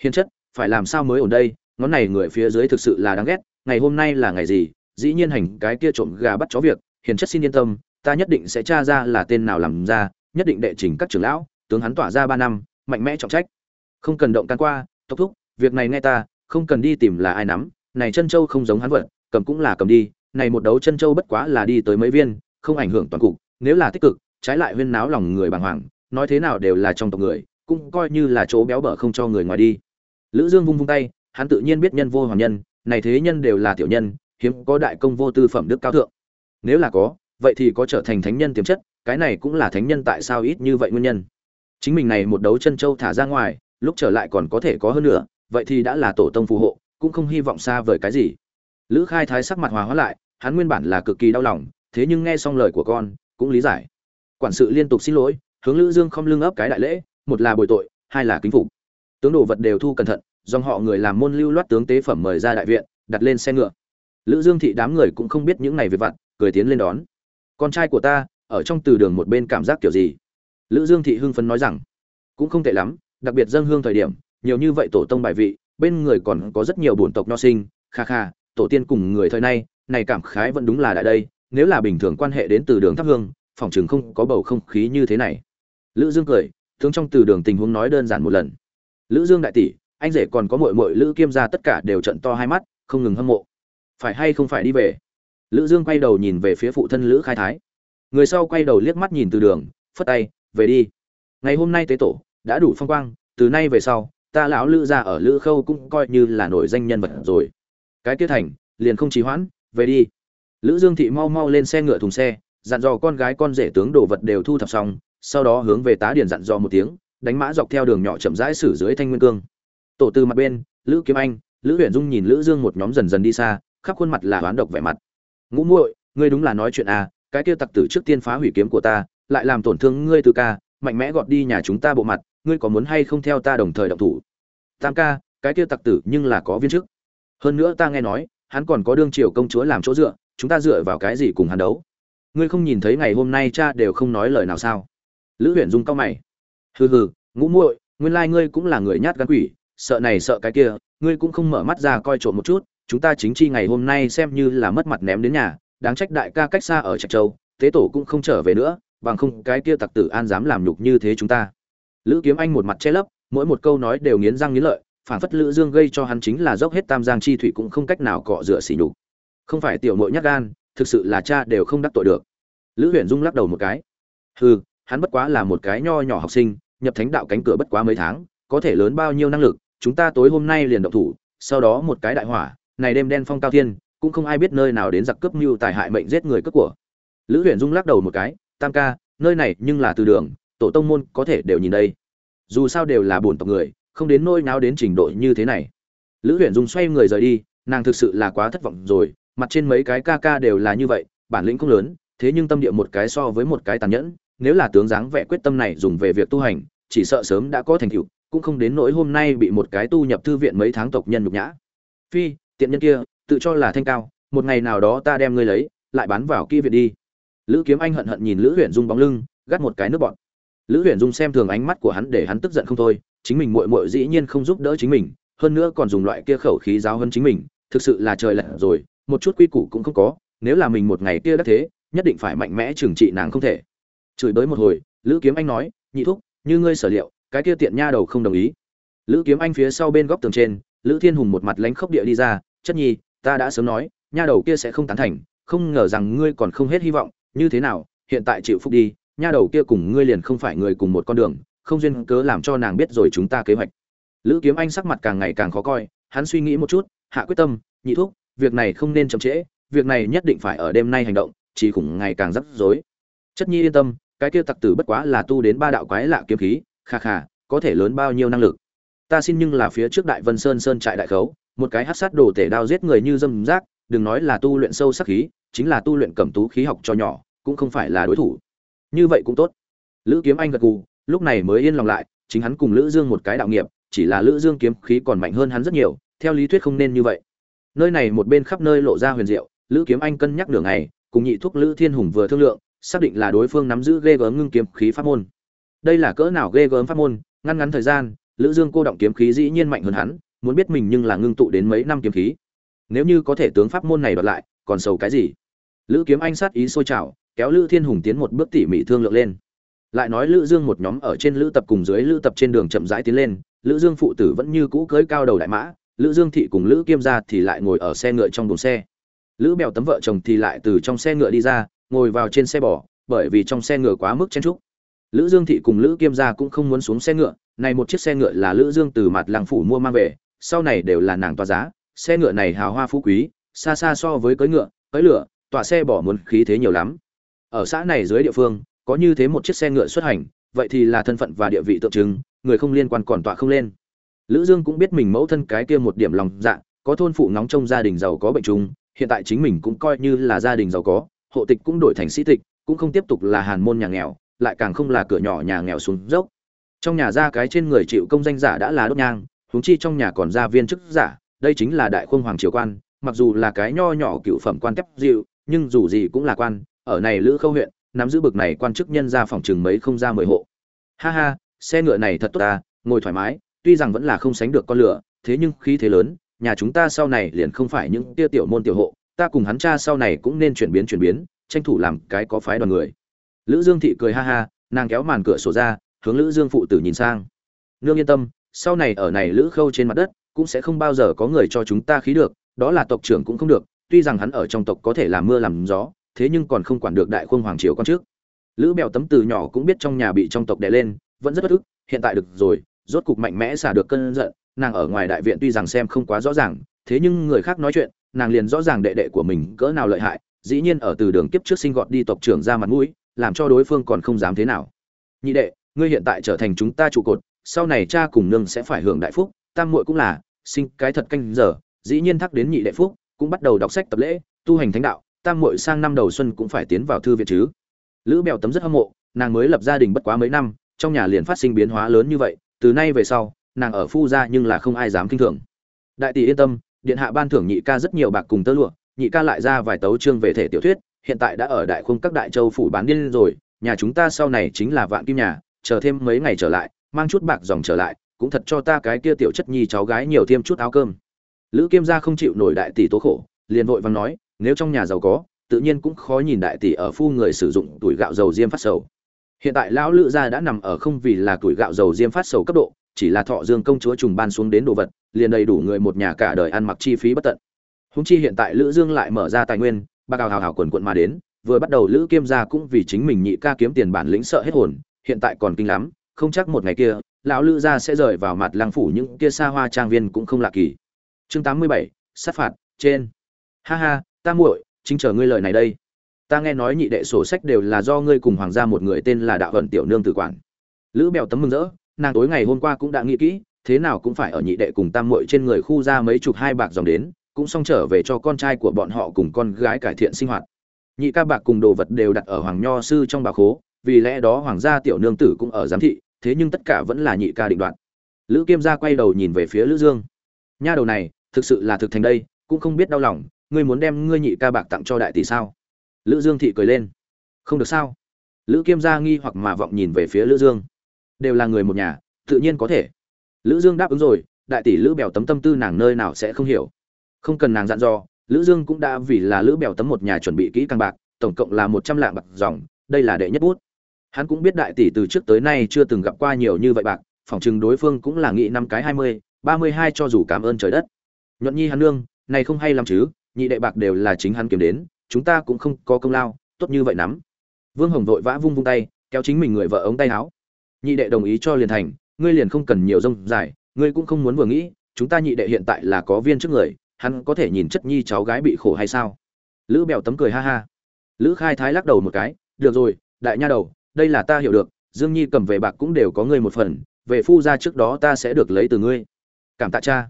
Hiền chất, phải làm sao mới ổn đây? Ngón này người phía dưới thực sự là đáng ghét, ngày hôm nay là ngày gì? Dĩ nhiên hành cái kia trộm gà bắt chó việc, hiền chất xin yên tâm, ta nhất định sẽ tra ra là tên nào làm ra, nhất định đệ trình các trưởng lão, tướng hắn tỏa ra ba năm, mạnh mẽ trọng trách. Không cần động can qua, tốc thúc, việc này nghe ta, không cần đi tìm là ai nắm, này chân châu không giống hắn vật, cầm cũng là cầm đi, này một đấu chân châu bất quá là đi tới mấy viên, không ảnh hưởng toàn cục, nếu là tích cực, trái lại huyên náo lòng người bàng hoàng, nói thế nào đều là trong tộc người, cũng coi như là chỗ béo bở không cho người ngoài đi. Lữ dương vung vung tay, hắn tự nhiên biết nhân vô hoàng nhân, này thế nhân đều là tiểu nhân hiếm có đại công vô tư phẩm đức cao thượng. Nếu là có, vậy thì có trở thành thánh nhân tiềm chất, cái này cũng là thánh nhân tại sao ít như vậy nguyên nhân. Chính mình này một đấu chân châu thả ra ngoài, lúc trở lại còn có thể có hơn nữa vậy thì đã là tổ tông phù hộ, cũng không hy vọng xa vời cái gì. Lữ khai thái sắc mặt hòa hóa lại, hắn nguyên bản là cực kỳ đau lòng, thế nhưng nghe xong lời của con, cũng lý giải. Quản sự liên tục xin lỗi, hướng lữ dương không lưng ấp cái đại lễ, một là bồi tội, hai là kính phục. Tướng đồ vật đều thu cẩn thận, dòng họ người làm môn lưu loát tướng tế phẩm mời ra đại viện, đặt lên xe ngựa lữ dương thị đám người cũng không biết những này về vặt, cười tiến lên đón. Con trai của ta, ở trong từ đường một bên cảm giác kiểu gì? Lữ dương thị hưng phấn nói rằng, cũng không tệ lắm, đặc biệt dân hương thời điểm, nhiều như vậy tổ tông bài vị, bên người còn có rất nhiều bổn tộc nho sinh, kha kha, tổ tiên cùng người thời nay, này cảm khái vẫn đúng là đại đây, nếu là bình thường quan hệ đến từ đường thắp hương, phòng trường không có bầu không khí như thế này. Lữ dương cười, tướng trong từ đường tình huống nói đơn giản một lần. Lữ dương đại tỷ, anh rể còn có muội muội lữ kiêm gia tất cả đều trận to hai mắt, không ngừng hâm mộ phải hay không phải đi về? Lữ dương quay đầu nhìn về phía phụ thân lữ khai thái. Người sau quay đầu liếc mắt nhìn từ đường, phất tay, về đi. Ngày hôm nay tế tổ đã đủ phong quang, từ nay về sau, ta lão lữ gia ở lữ khâu cũng coi như là nổi danh nhân vật rồi. Cái tiết thành, liền không trì hoãn, về đi. Lữ dương thị mau mau lên xe ngựa thùng xe, dặn dò con gái con rể tướng đồ vật đều thu thập xong, sau đó hướng về tá điền dặn dò một tiếng, đánh mã dọc theo đường nhỏ chậm rãi xử dưới thanh nguyên cương. Tổ từ mặt bên, lữ kiếm anh, lữ huyền dung nhìn lữ dương một nhóm dần dần đi xa khắp khuôn mặt là oán độc vẻ mặt. Ngũ muội, ngươi đúng là nói chuyện à cái kia tặc tử trước tiên phá hủy kiếm của ta, lại làm tổn thương ngươi từ ca, mạnh mẽ gọt đi nhà chúng ta bộ mặt, ngươi có muốn hay không theo ta đồng thời động thủ? Tam ca, cái kia tặc tử nhưng là có viên chức. Hơn nữa ta nghe nói, hắn còn có đương triều công chúa làm chỗ dựa, chúng ta dựa vào cái gì cùng hắn đấu? Ngươi không nhìn thấy ngày hôm nay cha đều không nói lời nào sao? Lữ huyện dung cao mày. Hừ hừ, ngũ muội, nguyên lai ngươi cũng là người nhát gan quỷ, sợ này sợ cái kia, ngươi cũng không mở mắt ra coi trộm một chút chúng ta chính chi ngày hôm nay xem như là mất mặt ném đến nhà, đáng trách đại ca cách xa ở trạch châu, tế tổ cũng không trở về nữa, bằng không cái kia tặc tử an dám làm nhục như thế chúng ta. Lữ kiếm anh một mặt che lấp, mỗi một câu nói đều nghiến răng nghiến lợi phản phất lữ dương gây cho hắn chính là dốc hết tam giang chi thủy cũng không cách nào cọ rửa xỉ nhục. Không phải tiểu muội nhát gan, thực sự là cha đều không đắc tội được. Lữ huyền dung lắc đầu một cái. Hừ, hắn bất quá là một cái nho nhỏ học sinh, nhập thánh đạo cánh cửa bất quá mấy tháng, có thể lớn bao nhiêu năng lực, chúng ta tối hôm nay liền động thủ, sau đó một cái đại hỏa này đêm đen phong cao thiên, cũng không ai biết nơi nào đến giặc cướp mưu tài hại mệnh giết người cướp của. Lữ huyền dung lắc đầu một cái, tam ca, nơi này nhưng là từ đường, tổ tông môn có thể đều nhìn đây. Dù sao đều là bổn tộc người, không đến nỗi nào đến trình độ như thế này. Lữ huyền dung xoay người rời đi, nàng thực sự là quá thất vọng rồi, mặt trên mấy cái ca ca đều là như vậy, bản lĩnh không lớn, thế nhưng tâm địa một cái so với một cái tàn nhẫn, nếu là tướng dáng vẻ quyết tâm này dùng về việc tu hành, chỉ sợ sớm đã có thành tựu, cũng không đến nỗi hôm nay bị một cái tu nhập thư viện mấy tháng tộc nhân nhục nhã. Phi tiện nhân kia, tự cho là thanh cao, một ngày nào đó ta đem ngươi lấy, lại bán vào kia viện đi. Lữ kiếm anh hận hận nhìn lữ huyền dung bóng lưng, gắt một cái nước bọn. Lữ huyền dung xem thường ánh mắt của hắn để hắn tức giận không thôi, chính mình muội muội dĩ nhiên không giúp đỡ chính mình, hơn nữa còn dùng loại kia khẩu khí giáo hơn chính mình, thực sự là trời lạnh rồi, một chút quy củ cũng không có, nếu là mình một ngày kia đã thế, nhất định phải mạnh mẽ trừng trị nàng không thể. Chửi bới một hồi, lữ kiếm anh nói, nhị thúc, như ngươi sở liệu, cái kia tiện nha đầu không đồng ý. Lữ kiếm anh phía sau bên góc tường trên, lữ thiên hùng một mặt lánh khốc địa đi ra chất nhi, ta đã sớm nói, nha đầu kia sẽ không tán thành, không ngờ rằng ngươi còn không hết hy vọng, như thế nào, hiện tại chịu phúc đi, nha đầu kia cùng ngươi liền không phải người cùng một con đường, không duyên cớ làm cho nàng biết rồi chúng ta kế hoạch. Lữ kiếm anh sắc mặt càng ngày càng khó coi, hắn suy nghĩ một chút, hạ quyết tâm, nhị thúc, việc này không nên chậm trễ, việc này nhất định phải ở đêm nay hành động, chỉ khủng ngày càng rắc rối. Chất nhi yên tâm, cái kia tặc tử bất quá là tu đến ba đạo quái lạ kiếm khí, kha kha, có thể lớn bao nhiêu năng lực. Ta xin nhưng là phía trước đại vân sơn sơn trại đại khấu một cái hát sát đồ tể đao giết người như dâm rác, đừng nói là tu luyện sâu sắc khí, chính là tu luyện cẩm tú khí học cho nhỏ, cũng không phải là đối thủ. Như vậy cũng tốt. Lữ kiếm anh gật gù, lúc này mới yên lòng lại, chính hắn cùng lữ dương một cái đạo nghiệp, chỉ là lữ dương kiếm khí còn mạnh hơn hắn rất nhiều, theo lý thuyết không nên như vậy. Nơi này một bên khắp nơi lộ ra huyền diệu, lữ kiếm anh cân nhắc đường này, cùng nhị thuốc lữ thiên hùng vừa thương lượng, xác định là đối phương nắm giữ ghê gớm ngưng kiếm khí pháp môn. Đây là cỡ nào ghê gớm pháp môn, ngăn ngắn thời gian, lữ dương cô động kiếm khí dĩ nhiên mạnh hơn hắn muốn biết mình nhưng là ngưng tụ đến mấy năm kiếm khí. Nếu như có thể tướng pháp môn này đoạt lại, còn sầu cái gì? Lữ kiếm anh sát ý sôi trào, kéo lữ thiên hùng tiến một bước tỉ mỉ thương lượng lên. Lại nói lữ dương một nhóm ở trên lữ tập cùng dưới lữ tập trên đường chậm rãi tiến lên, lữ dương phụ tử vẫn như cũ cưỡi cao đầu đại mã, lữ dương thị cùng lữ kiêm gia thì lại ngồi ở xe ngựa trong đồn xe. Lữ bèo tấm vợ chồng thì lại từ trong xe ngựa đi ra, ngồi vào trên xe bò, bởi vì trong xe ngựa quá mức chen trúc lữ dương thị cùng lữ kiêm gia cũng không muốn xuống xe ngựa này một chiếc xe ngựa là lữ dương từ mặt làng phủ mua mang về sau này đều là nàng tòa giá, xe ngựa này hào hoa phú quý, xa xa so với cưỡi ngựa, cưỡi lửa, tọa xe bỏ muốn khí thế nhiều lắm. Ở xã này dưới địa phương, có như thế một chiếc xe ngựa xuất hành, vậy thì là thân phận và địa vị tượng trưng, người không liên quan còn tọa không lên. Lữ dương cũng biết mình mẫu thân cái kia một điểm lòng dạ có thôn phụ nóng trong gia đình giàu có bệnh trùng hiện tại chính mình cũng coi như là gia đình giàu có, hộ tịch cũng đổi thành sĩ tịch, cũng không tiếp tục là hàn môn nhà nghèo, lại càng không là cửa nhỏ nhà nghèo xuống dốc. Trong nhà ra cái trên người chịu công danh giả đã là đốt nhang huống chi trong nhà còn ra viên chức giả, đây chính là đại khung hoàng triều quan, mặc dù là cái nho nhỏ cựu phẩm quan tép dịu, nhưng dù gì cũng là quan, ở này lữ khâu huyện, nắm giữ bực này quan chức nhân ra phòng chừng mấy không ra mười hộ. Ha ha, xe ngựa này thật tốt ta, ngồi thoải mái, tuy rằng vẫn là không sánh được con lửa, thế nhưng khí thế lớn, nhà chúng ta sau này liền không phải những tia tiểu môn tiểu hộ, ta cùng hắn cha sau này cũng nên chuyển biến chuyển biến, tranh thủ làm cái có phái đoàn người. Lữ dương thị cười ha ha, nàng kéo màn cửa sổ ra, hướng lữ dương phụ tử nhìn sang. Nương yên tâm sau này ở này lữ khâu trên mặt đất, cũng sẽ không bao giờ có người cho chúng ta khí được, đó là tộc trưởng cũng không được, tuy rằng hắn ở trong tộc có thể làm mưa làm gió, thế nhưng còn không quản được đại khuông hoàng triều con trước. Lữ bèo tấm từ nhỏ cũng biết trong nhà bị trong tộc đè lên, vẫn rất bất ức, hiện tại được rồi, rốt cục mạnh mẽ xả được cơn giận, nàng ở ngoài đại viện tuy rằng xem không quá rõ ràng, thế nhưng người khác nói chuyện, nàng liền rõ ràng đệ đệ của mình cỡ nào lợi hại, dĩ nhiên ở từ đường kiếp trước sinh gọt đi tộc trưởng ra mặt mũi, làm cho đối phương còn không dám thế nào. Nhị đệ, ngươi hiện tại trở thành chúng ta trụ cột sau này cha cùng nương sẽ phải hưởng đại phúc, tam muội cũng là, sinh cái thật canh giờ, dĩ nhiên thắc đến nhị đệ phúc, cũng bắt đầu đọc sách tập lễ, tu hành thánh đạo, tam muội sang năm đầu xuân cũng phải tiến vào thư viện chứ. Lữ bèo tấm rất hâm mộ, nàng mới lập gia đình bất quá mấy năm, trong nhà liền phát sinh biến hóa lớn như vậy, từ nay về sau, nàng ở phu gia nhưng là không ai dám kinh thường. Đại tỷ yên tâm, điện hạ ban thưởng nhị ca rất nhiều bạc cùng tơ lụa, nhị ca lại ra vài tấu chương về thể tiểu thuyết, hiện tại đã ở đại khung các đại châu phủ bán điên rồi, nhà chúng ta sau này chính là vạn kim nhà, chờ thêm mấy ngày trở lại mang chút bạc dòng trở lại, cũng thật cho ta cái kia tiểu chất nhi cháu gái nhiều thêm chút áo cơm. Lữ kiêm gia không chịu nổi đại tỷ tố khổ, liền vội vàng nói, nếu trong nhà giàu có, tự nhiên cũng khó nhìn đại tỷ ở phu người sử dụng tuổi gạo dầu diêm phát sầu. Hiện tại lão lữ gia đã nằm ở không vì là tuổi gạo dầu diêm phát sầu cấp độ, chỉ là thọ dương công chúa trùng ban xuống đến đồ vật, liền đầy đủ người một nhà cả đời ăn mặc chi phí bất tận. Húng chi hiện tại lữ dương lại mở ra tài nguyên bạc hào hào hào quần quận mà đến, vừa bắt đầu lữ kiêm gia cũng vì chính mình nhị ca kiếm tiền bản lĩnh sợ hết hồn, hiện tại còn kinh lắm không chắc một ngày kia lão lữ gia sẽ rời vào mặt lăng phủ những kia xa hoa trang viên cũng không lạ kỳ. Chương 87, sát phạt trên. Ha ha ta muội chính chờ ngươi lời này đây. Ta nghe nói nhị đệ sổ sách đều là do ngươi cùng hoàng gia một người tên là đạo vận tiểu nương tử quản. Lữ bèo tấm mừng rỡ nàng tối ngày hôm qua cũng đã nghĩ kỹ thế nào cũng phải ở nhị đệ cùng tam muội trên người khu ra mấy chục hai bạc dòng đến cũng xong trở về cho con trai của bọn họ cùng con gái cải thiện sinh hoạt. Nhị ca bạc cùng đồ vật đều đặt ở hoàng nho sư trong bà khố vì lẽ đó hoàng gia tiểu nương tử cũng ở giám thị, thế nhưng tất cả vẫn là nhị ca định đoạn lữ kiêm gia quay đầu nhìn về phía lữ dương. Nha đầu này, thực sự là thực thành đây, cũng không biết đau lòng, ngươi muốn đem ngươi nhị ca bạc tặng cho đại tỷ sao? Lữ dương thị cười lên. Không được sao? Lữ kiêm gia nghi hoặc mà vọng nhìn về phía lữ dương. Đều là người một nhà, tự nhiên có thể. Lữ dương đáp ứng rồi, đại tỷ lữ bèo tấm tâm tư nàng nơi nào sẽ không hiểu. Không cần nàng dặn dò, lữ dương cũng đã vì là lữ bèo tấm một nhà chuẩn bị kỹ càng bạc, tổng cộng là một trăm lạng bạc dòng, đây là đệ nhất bút hắn cũng biết đại tỷ từ trước tới nay chưa từng gặp qua nhiều như vậy bạc, phỏng chừng đối phương cũng là nghĩ năm cái hai mươi, ba mươi hai cho dù cảm ơn trời đất. Nhuận nhi hắn nương, này không hay lắm chứ, nhị đệ bạc đều là chính hắn kiếm đến, chúng ta cũng không có công lao, tốt như vậy lắm vương hồng vội vã vung vung tay, kéo chính mình người vợ ống tay áo. Nhị đệ đồng ý cho liền thành, ngươi liền không cần nhiều rông dài, ngươi cũng không muốn vừa nghĩ, chúng ta nhị đệ hiện tại là có viên trước người, hắn có thể nhìn chất nhi cháu gái bị khổ hay sao? Lữ bèo tấm cười ha ha. Lữ khai thái lắc đầu một cái, được rồi, đại nha đầu đây là ta hiểu được, dương nhi cầm về bạc cũng đều có ngươi một phần, về phu ra trước đó ta sẽ được lấy từ ngươi. Cảm tạ cha.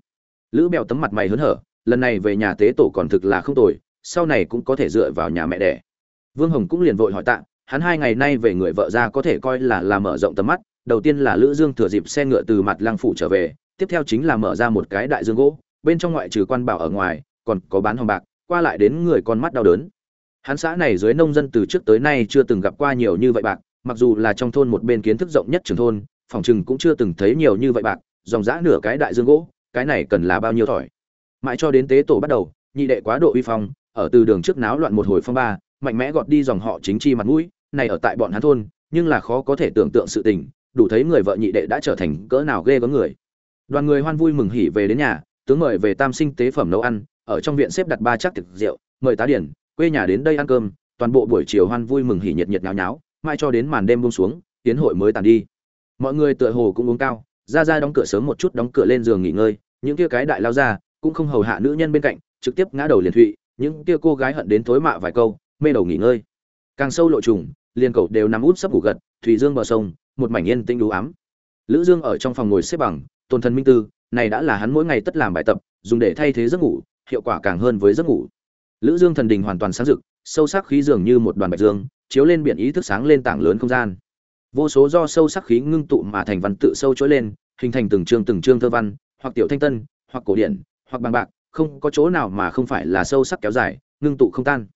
Lữ bèo tấm mặt mày hớn hở, lần này về nhà tế tổ còn thực là không tồi, sau này cũng có thể dựa vào nhà mẹ đẻ. Vương hồng cũng liền vội hỏi tạ, hắn hai ngày nay về người vợ ra có thể coi là là mở rộng tầm mắt, đầu tiên là lữ dương thừa dịp xe ngựa từ mặt lăng phủ trở về, tiếp theo chính là mở ra một cái đại dương gỗ, bên trong ngoại trừ quan bảo ở ngoài, còn có bán hồng bạc, qua lại đến người con mắt đau đớn. Hắn xã này dưới nông dân từ trước tới nay chưa từng gặp qua nhiều như vậy bạc mặc dù là trong thôn một bên kiến thức rộng nhất trường thôn, phòng chừng cũng chưa từng thấy nhiều như vậy bạc, dòng dã nửa cái đại dương gỗ, cái này cần là bao nhiêu thỏi? Mãi cho đến tế tổ bắt đầu, nhị đệ quá độ uy phong, ở từ đường trước náo loạn một hồi phong ba, mạnh mẽ gọt đi dòng họ chính chi mặt mũi, này ở tại bọn hắn thôn, nhưng là khó có thể tưởng tượng sự tình, đủ thấy người vợ nhị đệ đã trở thành cỡ nào ghê có người. Đoàn người hoan vui mừng hỉ về đến nhà, tướng mời về tam sinh tế phẩm nấu ăn, ở trong viện xếp đặt ba chắc thực rượu, mời tá điển, quê nhà đến đây ăn cơm, toàn bộ buổi chiều hoan vui mừng hỉ nhiệt nhiệt nháo nháo mai cho đến màn đêm buông xuống tiến hội mới tàn đi. Mọi người tựa hồ cũng uống cao, ra ra đóng cửa sớm một chút đóng cửa lên giường nghỉ ngơi, những kia cái đại lao ra, cũng không hầu hạ nữ nhân bên cạnh, trực tiếp ngã đầu liền thụy, những kia cô gái hận đến thối mạ vài câu, mê đầu nghỉ ngơi. Càng sâu lộ trùng, liền cậu đều nằm út sấp ngủ gật, thủy dương bờ sông, một mảnh yên tĩnh đủ ám. Lữ dương ở trong phòng ngồi xếp bằng, tôn thần minh tư, này đã là hắn mỗi ngày tất làm bài tập, dùng để thay thế giấc ngủ, hiệu quả càng hơn với giấc ngủ. Lữ dương thần đình hoàn toàn sáng rực, sâu sắc khí dường như một đoàn bạch dương chiếu lên biển ý thức sáng lên tảng lớn không gian. Vô số do sâu sắc khí ngưng tụ mà thành văn tự sâu trỗi lên, hình thành từng chương từng chương thơ văn, hoặc tiểu thanh tân, hoặc cổ điển, hoặc bằng bạc, không có chỗ nào mà không phải là sâu sắc kéo dài, ngưng tụ không tan.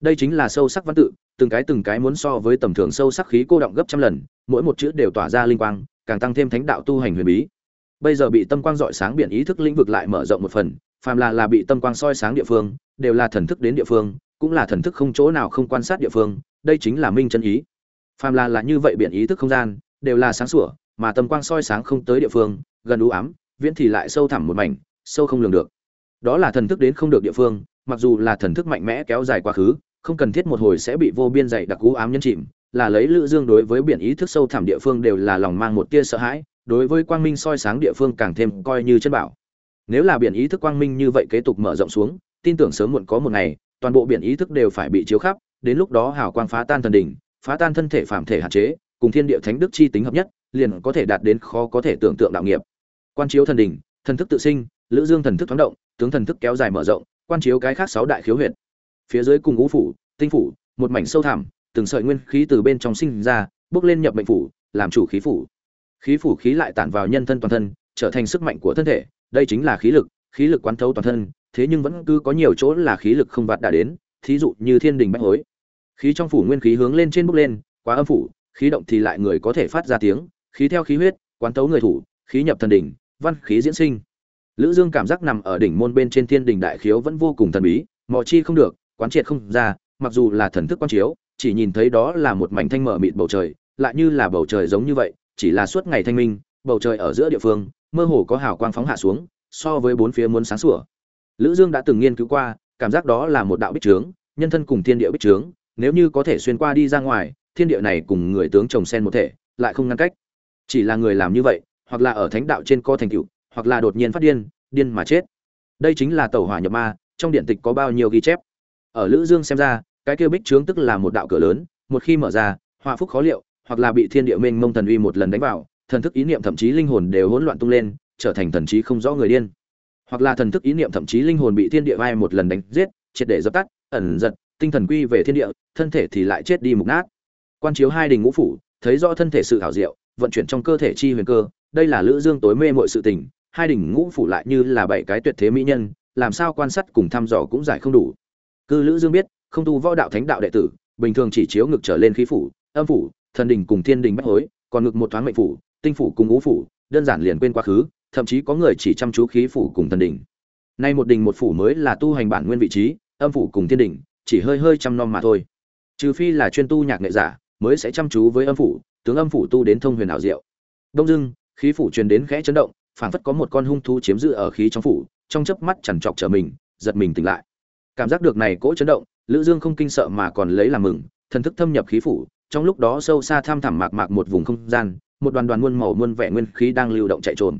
Đây chính là sâu sắc văn tự, từng cái từng cái muốn so với tầm thường sâu sắc khí cô động gấp trăm lần, mỗi một chữ đều tỏa ra linh quang, càng tăng thêm thánh đạo tu hành huyền bí. Bây giờ bị tâm quang dọi sáng biển ý thức lĩnh vực lại mở rộng một phần, phàm là là bị tâm quang soi sáng địa phương, đều là thần thức đến địa phương cũng là thần thức không chỗ nào không quan sát địa phương, đây chính là minh chân ý. Phàm là là như vậy biển ý thức không gian, đều là sáng sủa, mà tâm quang soi sáng không tới địa phương, gần u ám, viễn thì lại sâu thẳm một mảnh, sâu không lường được. Đó là thần thức đến không được địa phương, mặc dù là thần thức mạnh mẽ kéo dài quá khứ, không cần thiết một hồi sẽ bị vô biên dày đặc u ám nhân chìm, là lấy lữ dương đối với biển ý thức sâu thẳm địa phương đều là lòng mang một tia sợ hãi, đối với quang minh soi sáng địa phương càng thêm coi như chân bảo. Nếu là biển ý thức quang minh như vậy kế tục mở rộng xuống, tin tưởng sớm muộn có một ngày toàn bộ biển ý thức đều phải bị chiếu khắp, đến lúc đó hào quang phá tan thần đỉnh, phá tan thân thể phạm thể hạn chế, cùng thiên địa thánh đức chi tính hợp nhất, liền có thể đạt đến khó có thể tưởng tượng đạo nghiệp. Quan chiếu thần đỉnh, thần thức tự sinh, lữ dương thần thức thoáng động, tướng thần thức kéo dài mở rộng, quan chiếu cái khác sáu đại khiếu huyệt. Phía dưới cùng ngũ phủ, tinh phủ, một mảnh sâu thẳm, từng sợi nguyên khí từ bên trong sinh ra, bước lên nhập mệnh phủ, làm chủ khí phủ. Khí phủ khí lại tản vào nhân thân toàn thân, trở thành sức mạnh của thân thể, đây chính là khí lực khí lực quán thấu toàn thân thế nhưng vẫn cứ có nhiều chỗ là khí lực không vặt đã đến, thí dụ như thiên đình bách hối. Khí trong phủ nguyên khí hướng lên trên bốc lên, quá âm phủ, khí động thì lại người có thể phát ra tiếng, khí theo khí huyết, quán tấu người thủ, khí nhập thần đỉnh, văn khí diễn sinh. Lữ dương cảm giác nằm ở đỉnh môn bên trên thiên đình đại khiếu vẫn vô cùng thần bí, mò chi không được, quán triệt không ra, mặc dù là thần thức quan chiếu, chỉ nhìn thấy đó là một mảnh thanh mở mịt bầu trời, lại như là bầu trời giống như vậy, chỉ là suốt ngày thanh minh, bầu trời ở giữa địa phương, mơ hồ có hào quang phóng hạ xuống, so với bốn phía muốn sáng sủa lữ dương đã từng nghiên cứu qua, cảm giác đó là một đạo bích trướng, nhân thân cùng thiên địa bích trướng, nếu như có thể xuyên qua đi ra ngoài, thiên địa này cùng người tướng chồng sen một thể, lại không ngăn cách. Chỉ là người làm như vậy, hoặc là ở thánh đạo trên co thành tựu, hoặc là đột nhiên phát điên điên mà chết. Đây chính là tẩu hỏa nhập ma, trong điện tịch có bao nhiêu ghi chép. Ở lữ dương xem ra, cái kia bích trướng tức là một đạo cửa lớn, một khi mở ra, họa phúc khó liệu, hoặc là bị thiên địa mênh mông thần uy một lần đánh vào, thần thức ý niệm thậm chí linh hồn đều hỗn loạn tung lên, trở thành thần trí không rõ người điên hoặc là thần thức ý niệm thậm chí linh hồn bị thiên địa vai một lần đánh giết, triệt để dập tắt, ẩn giật, tinh thần quy về thiên địa, thân thể thì lại chết đi mục nát. Quan chiếu hai đình ngũ phủ, thấy rõ thân thể sự hảo diệu, vận chuyển trong cơ thể chi huyền cơ, đây là lữ dương tối mê mọi sự tình, hai đỉnh ngũ phủ lại như là bảy cái tuyệt thế mỹ nhân, làm sao quan sát cùng thăm dò cũng giải không đủ. Cư lữ dương biết, không tu võ đạo thánh đạo đệ tử, bình thường chỉ chiếu ngực trở lên khí phủ, âm phủ, thần đình cùng thiên đình bách hối, còn ngực một thoáng mệnh phủ, tinh phủ cùng ngũ phủ, đơn giản liền quên quá khứ thậm chí có người chỉ chăm chú khí phủ cùng thần đỉnh. nay một đỉnh một phủ mới là tu hành bản nguyên vị trí âm phủ cùng thiên đỉnh, chỉ hơi hơi chăm nom mà thôi. Trừ phi là chuyên tu nhạc nghệ giả mới sẽ chăm chú với âm phủ tướng âm phủ tu đến thông huyền ảo diệu. Đông dương khí phủ truyền đến khẽ chấn động phảng phất có một con hung thú chiếm giữ ở khí trong phủ trong chớp mắt chằn trọc trở mình giật mình tỉnh lại. Cảm giác được này cỗ chấn động lữ dương không kinh sợ mà còn lấy làm mừng thần thức thâm nhập khí phủ trong lúc đó sâu xa tham thẳm mạc mạc một vùng không gian một đoàn đoàn muôn màu muôn vẻ nguyên khí đang lưu động chạy trốn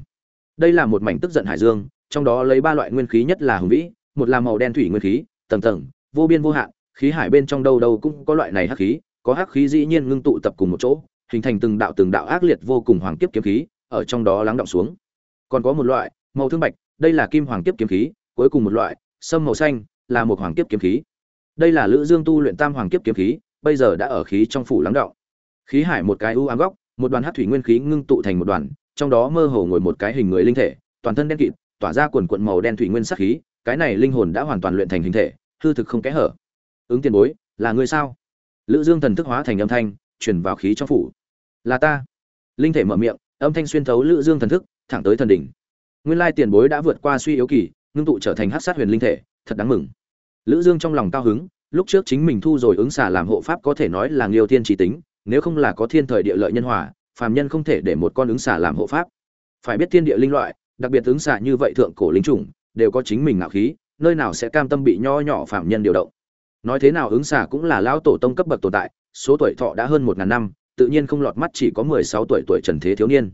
đây là một mảnh tức giận hải dương, trong đó lấy ba loại nguyên khí nhất là hùng vĩ, một là màu đen thủy nguyên khí, tầng tầng, vô biên vô hạn, khí hải bên trong đâu đâu cũng có loại này hắc khí, có hắc khí dĩ nhiên ngưng tụ tập cùng một chỗ, hình thành từng đạo từng đạo ác liệt vô cùng hoàng kiếp kiếm khí, ở trong đó lắng động xuống. Còn có một loại, màu thương bạch, đây là kim hoàng kiếp kiếm khí, cuối cùng một loại, sâm màu xanh, là một hoàng kiếp kiếm khí. Đây là lữ dương tu luyện tam hoàng kiếp kiếm khí, bây giờ đã ở khí trong phủ lắng động. Khí hải một cái u ám góc, một đoàn hắc thủy nguyên khí ngưng tụ thành một đoàn trong đó mơ hồ ngồi một cái hình người linh thể, toàn thân đen kịt, tỏa ra quần quần màu đen thủy nguyên sắc khí, cái này linh hồn đã hoàn toàn luyện thành hình thể, hư thực không kẽ hở. Ứng tiền bối, là người sao? Lữ dương thần thức hóa thành âm thanh, truyền vào khí trong phủ. Là ta. Linh thể mở miệng, âm thanh xuyên thấu lữ dương thần thức, thẳng tới thần đỉnh. Nguyên lai tiền bối đã vượt qua suy yếu kỳ, ngưng tụ trở thành hắc sát huyền linh thể, thật đáng mừng. Lữ dương trong lòng cao hứng, lúc trước chính mình thu rồi ứng xả làm hộ pháp có thể nói là nghiêu thiên chỉ tính, nếu không là có thiên thời địa lợi nhân hòa phàm nhân không thể để một con ứng xà làm hộ pháp. Phải biết thiên địa linh loại, đặc biệt ứng xà như vậy thượng cổ linh chủng, đều có chính mình ngạo khí, nơi nào sẽ cam tâm bị nho nhỏ phàm nhân điều động. Nói thế nào ứng xà cũng là lão tổ tông cấp bậc tồn tại, số tuổi thọ đã hơn một ngàn năm, tự nhiên không lọt mắt chỉ có mười sáu tuổi tuổi trần thế thiếu niên.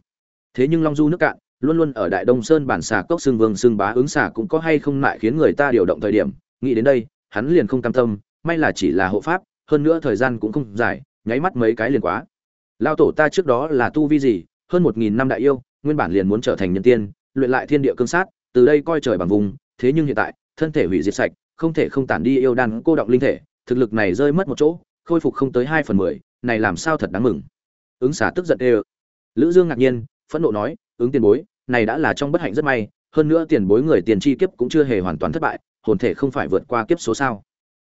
Thế nhưng long du nước cạn, luôn luôn ở đại đông sơn bản xà cốc xương vương xương bá ứng xà cũng có hay không lại khiến người ta điều động thời điểm, nghĩ đến đây, hắn liền không cam tâm, may là chỉ là hộ pháp, hơn nữa thời gian cũng không dài, nháy mắt mấy cái liền quá lao tổ ta trước đó là tu vi gì? Hơn một nghìn năm đại yêu, nguyên bản liền muốn trở thành nhân tiên, luyện lại thiên địa cương sát, từ đây coi trời bằng vùng, thế nhưng hiện tại, thân thể hủy diệt sạch, không thể không tản đi yêu đan cô động linh thể, thực lực này rơi mất một chỗ, khôi phục không tới hai phần mười, này làm sao thật đáng mừng. Ứng xả tức giận ê lữ dương ngạc nhiên, phẫn nộ nói, ứng tiền bối, này đã là trong bất hạnh rất may, hơn nữa tiền bối người tiền chi kiếp cũng chưa hề hoàn toàn thất bại, hồn thể không phải vượt qua kiếp số sao?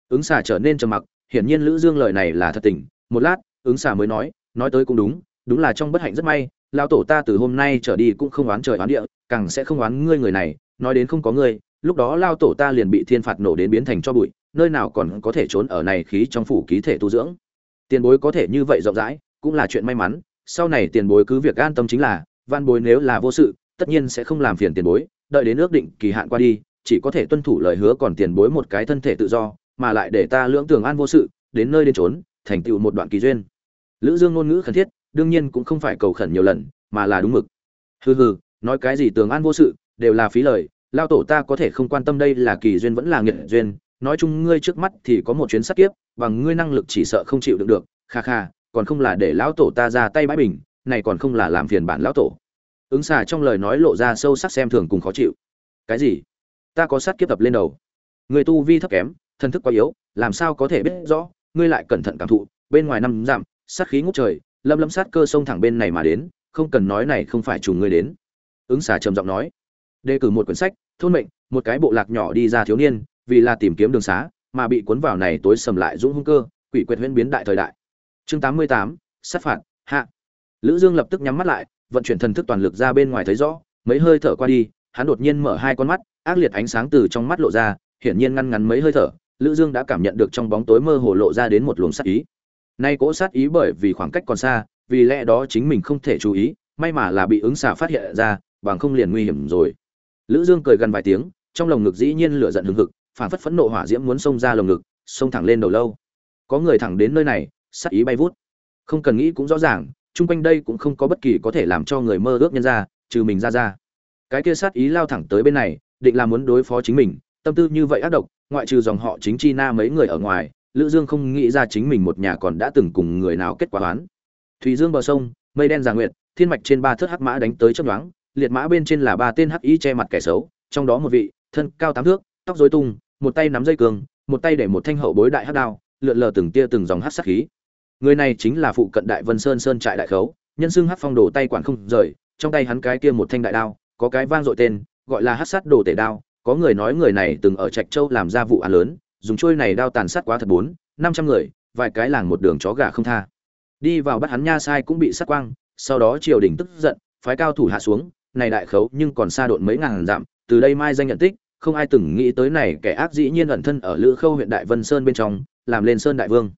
Ứng xả trở nên trầm mặc, hiển nhiên lữ dương lời này là thật tình, một lát, ứng xả mới nói nói tới cũng đúng đúng là trong bất hạnh rất may lao tổ ta từ hôm nay trở đi cũng không oán trời oán địa, càng sẽ không oán ngươi người này, nói đến không có ngươi, lúc đó lao tổ ta liền bị thiên phạt nổ đến biến thành cho bụi, nơi nào còn có thể trốn ở này khí trong phủ ký thể tu dưỡng. Tiền bối có thể như vậy rộng rãi, cũng là chuyện may mắn, sau này tiền bối cứ việc an tâm chính là van bối nếu là vô sự, tất nhiên sẽ không làm phiền tiền bối, đợi đến ước định kỳ hạn qua đi, chỉ có thể tuân thủ lời hứa còn tiền bối một cái thân thể tự do, mà lại để ta lưỡng tường an vô sự, đến nơi đến trốn thành tựu một đoạn kỳ duyên lữ dương ngôn ngữ khẩn thiết, đương nhiên cũng không phải cầu khẩn nhiều lần, mà là đúng mực. Hừ hừ, nói cái gì tường an vô sự, đều là phí lời, lao tổ ta có thể không quan tâm đây là kỳ duyên vẫn là nghiệt duyên, nói chung ngươi trước mắt thì có một chuyến sát kiếp, bằng ngươi năng lực chỉ sợ không chịu đựng được, kha kha, còn không là để lão tổ ta ra tay bãi bình, này còn không là làm phiền bản lão tổ. Ứng xà trong lời nói lộ ra sâu sắc xem thường cùng khó chịu. Cái gì? Ta có sát kiếp tập lên đầu. Người tu vi thấp kém thân thức quá yếu, làm sao có thể biết rõ, ngươi lại cẩn thận cảm thụ, bên ngoài năm giảm sát khí ngút trời lâm lâm sát cơ sông thẳng bên này mà đến, không cần nói này không phải trùng ngươi đến. Ứng xà trầm giọng nói. Đề cử một quyển sách, thôn mệnh, một cái bộ lạc nhỏ đi ra thiếu niên, vì là tìm kiếm đường xá, mà bị cuốn vào này tối sầm lại dũng hung cơ, quỷ quyệt huyễn biến đại thời đại. Chương tám mươi tám, sát phạt, hạ. Lữ dương lập tức nhắm mắt lại, vận chuyển thần thức toàn lực ra bên ngoài thấy rõ, mấy hơi thở qua đi, hắn đột nhiên mở hai con mắt, ác liệt ánh sáng từ trong mắt lộ ra, hiển nhiên ngăn ngắn mấy hơi thở, lữ dương đã cảm nhận được trong bóng tối mơ hồ lộ ra đến một luồng sát ý nay cỗ sát ý bởi vì khoảng cách còn xa, vì lẽ đó chính mình không thể chú ý, may mà là bị ứng xà phát hiện ra, bằng không liền nguy hiểm rồi. Lữ dương cười gần vài tiếng, trong lồng ngực dĩ nhiên lửa giận hừng hực, phản phất phẫn nộ hỏa diễm muốn xông ra lồng ngực, xông thẳng lên đầu lâu. Có người thẳng đến nơi này, sát ý bay vút. Không cần nghĩ cũng rõ ràng, chung quanh đây cũng không có bất kỳ có thể làm cho người mơ ước nhân ra, trừ mình ra ra. Cái kia sát ý lao thẳng tới bên này, định là muốn đối phó chính mình, tâm tư như vậy ác độc, ngoại trừ dòng họ chính chi na mấy người ở ngoài lữ dương không nghĩ ra chính mình một nhà còn đã từng cùng người nào kết quả toán thủy dương bờ sông, mây đen già nguyệt, thiên mạch trên ba thước hắc mã đánh tới chớp nhoáng, liệt mã bên trên là ba tên hắc y che mặt kẻ xấu, trong đó một vị, thân cao tám thước, tóc rối tung, một tay nắm dây cường, một tay để một thanh hậu bối đại hắc đao, lượn lờ từng tia từng dòng hắc sát khí. Người này chính là phụ cận đại vân sơn sơn trại đại khấu, nhân xưng hắc phong đồ tay quản không rời, trong tay hắn cái kia một thanh đại đao, có cái vang dội tên, gọi là hắc sát đồ tể đao, có người nói người này từng ở trạch châu làm ra vụ án lớn dùng trôi này đao tàn sát quá thật bốn, năm trăm người, vài cái làng một đường chó gà không tha. Đi vào bắt hắn nha sai cũng bị sát quang, sau đó triều đình tức giận, phái cao thủ hạ xuống, này đại khấu nhưng còn xa độn mấy ngàn dặm, từ đây mai danh nhận tích, không ai từng nghĩ tới này kẻ ác dĩ nhiên ẩn thân ở lữ khâu huyện đại vân sơn bên trong, làm lên sơn đại vương.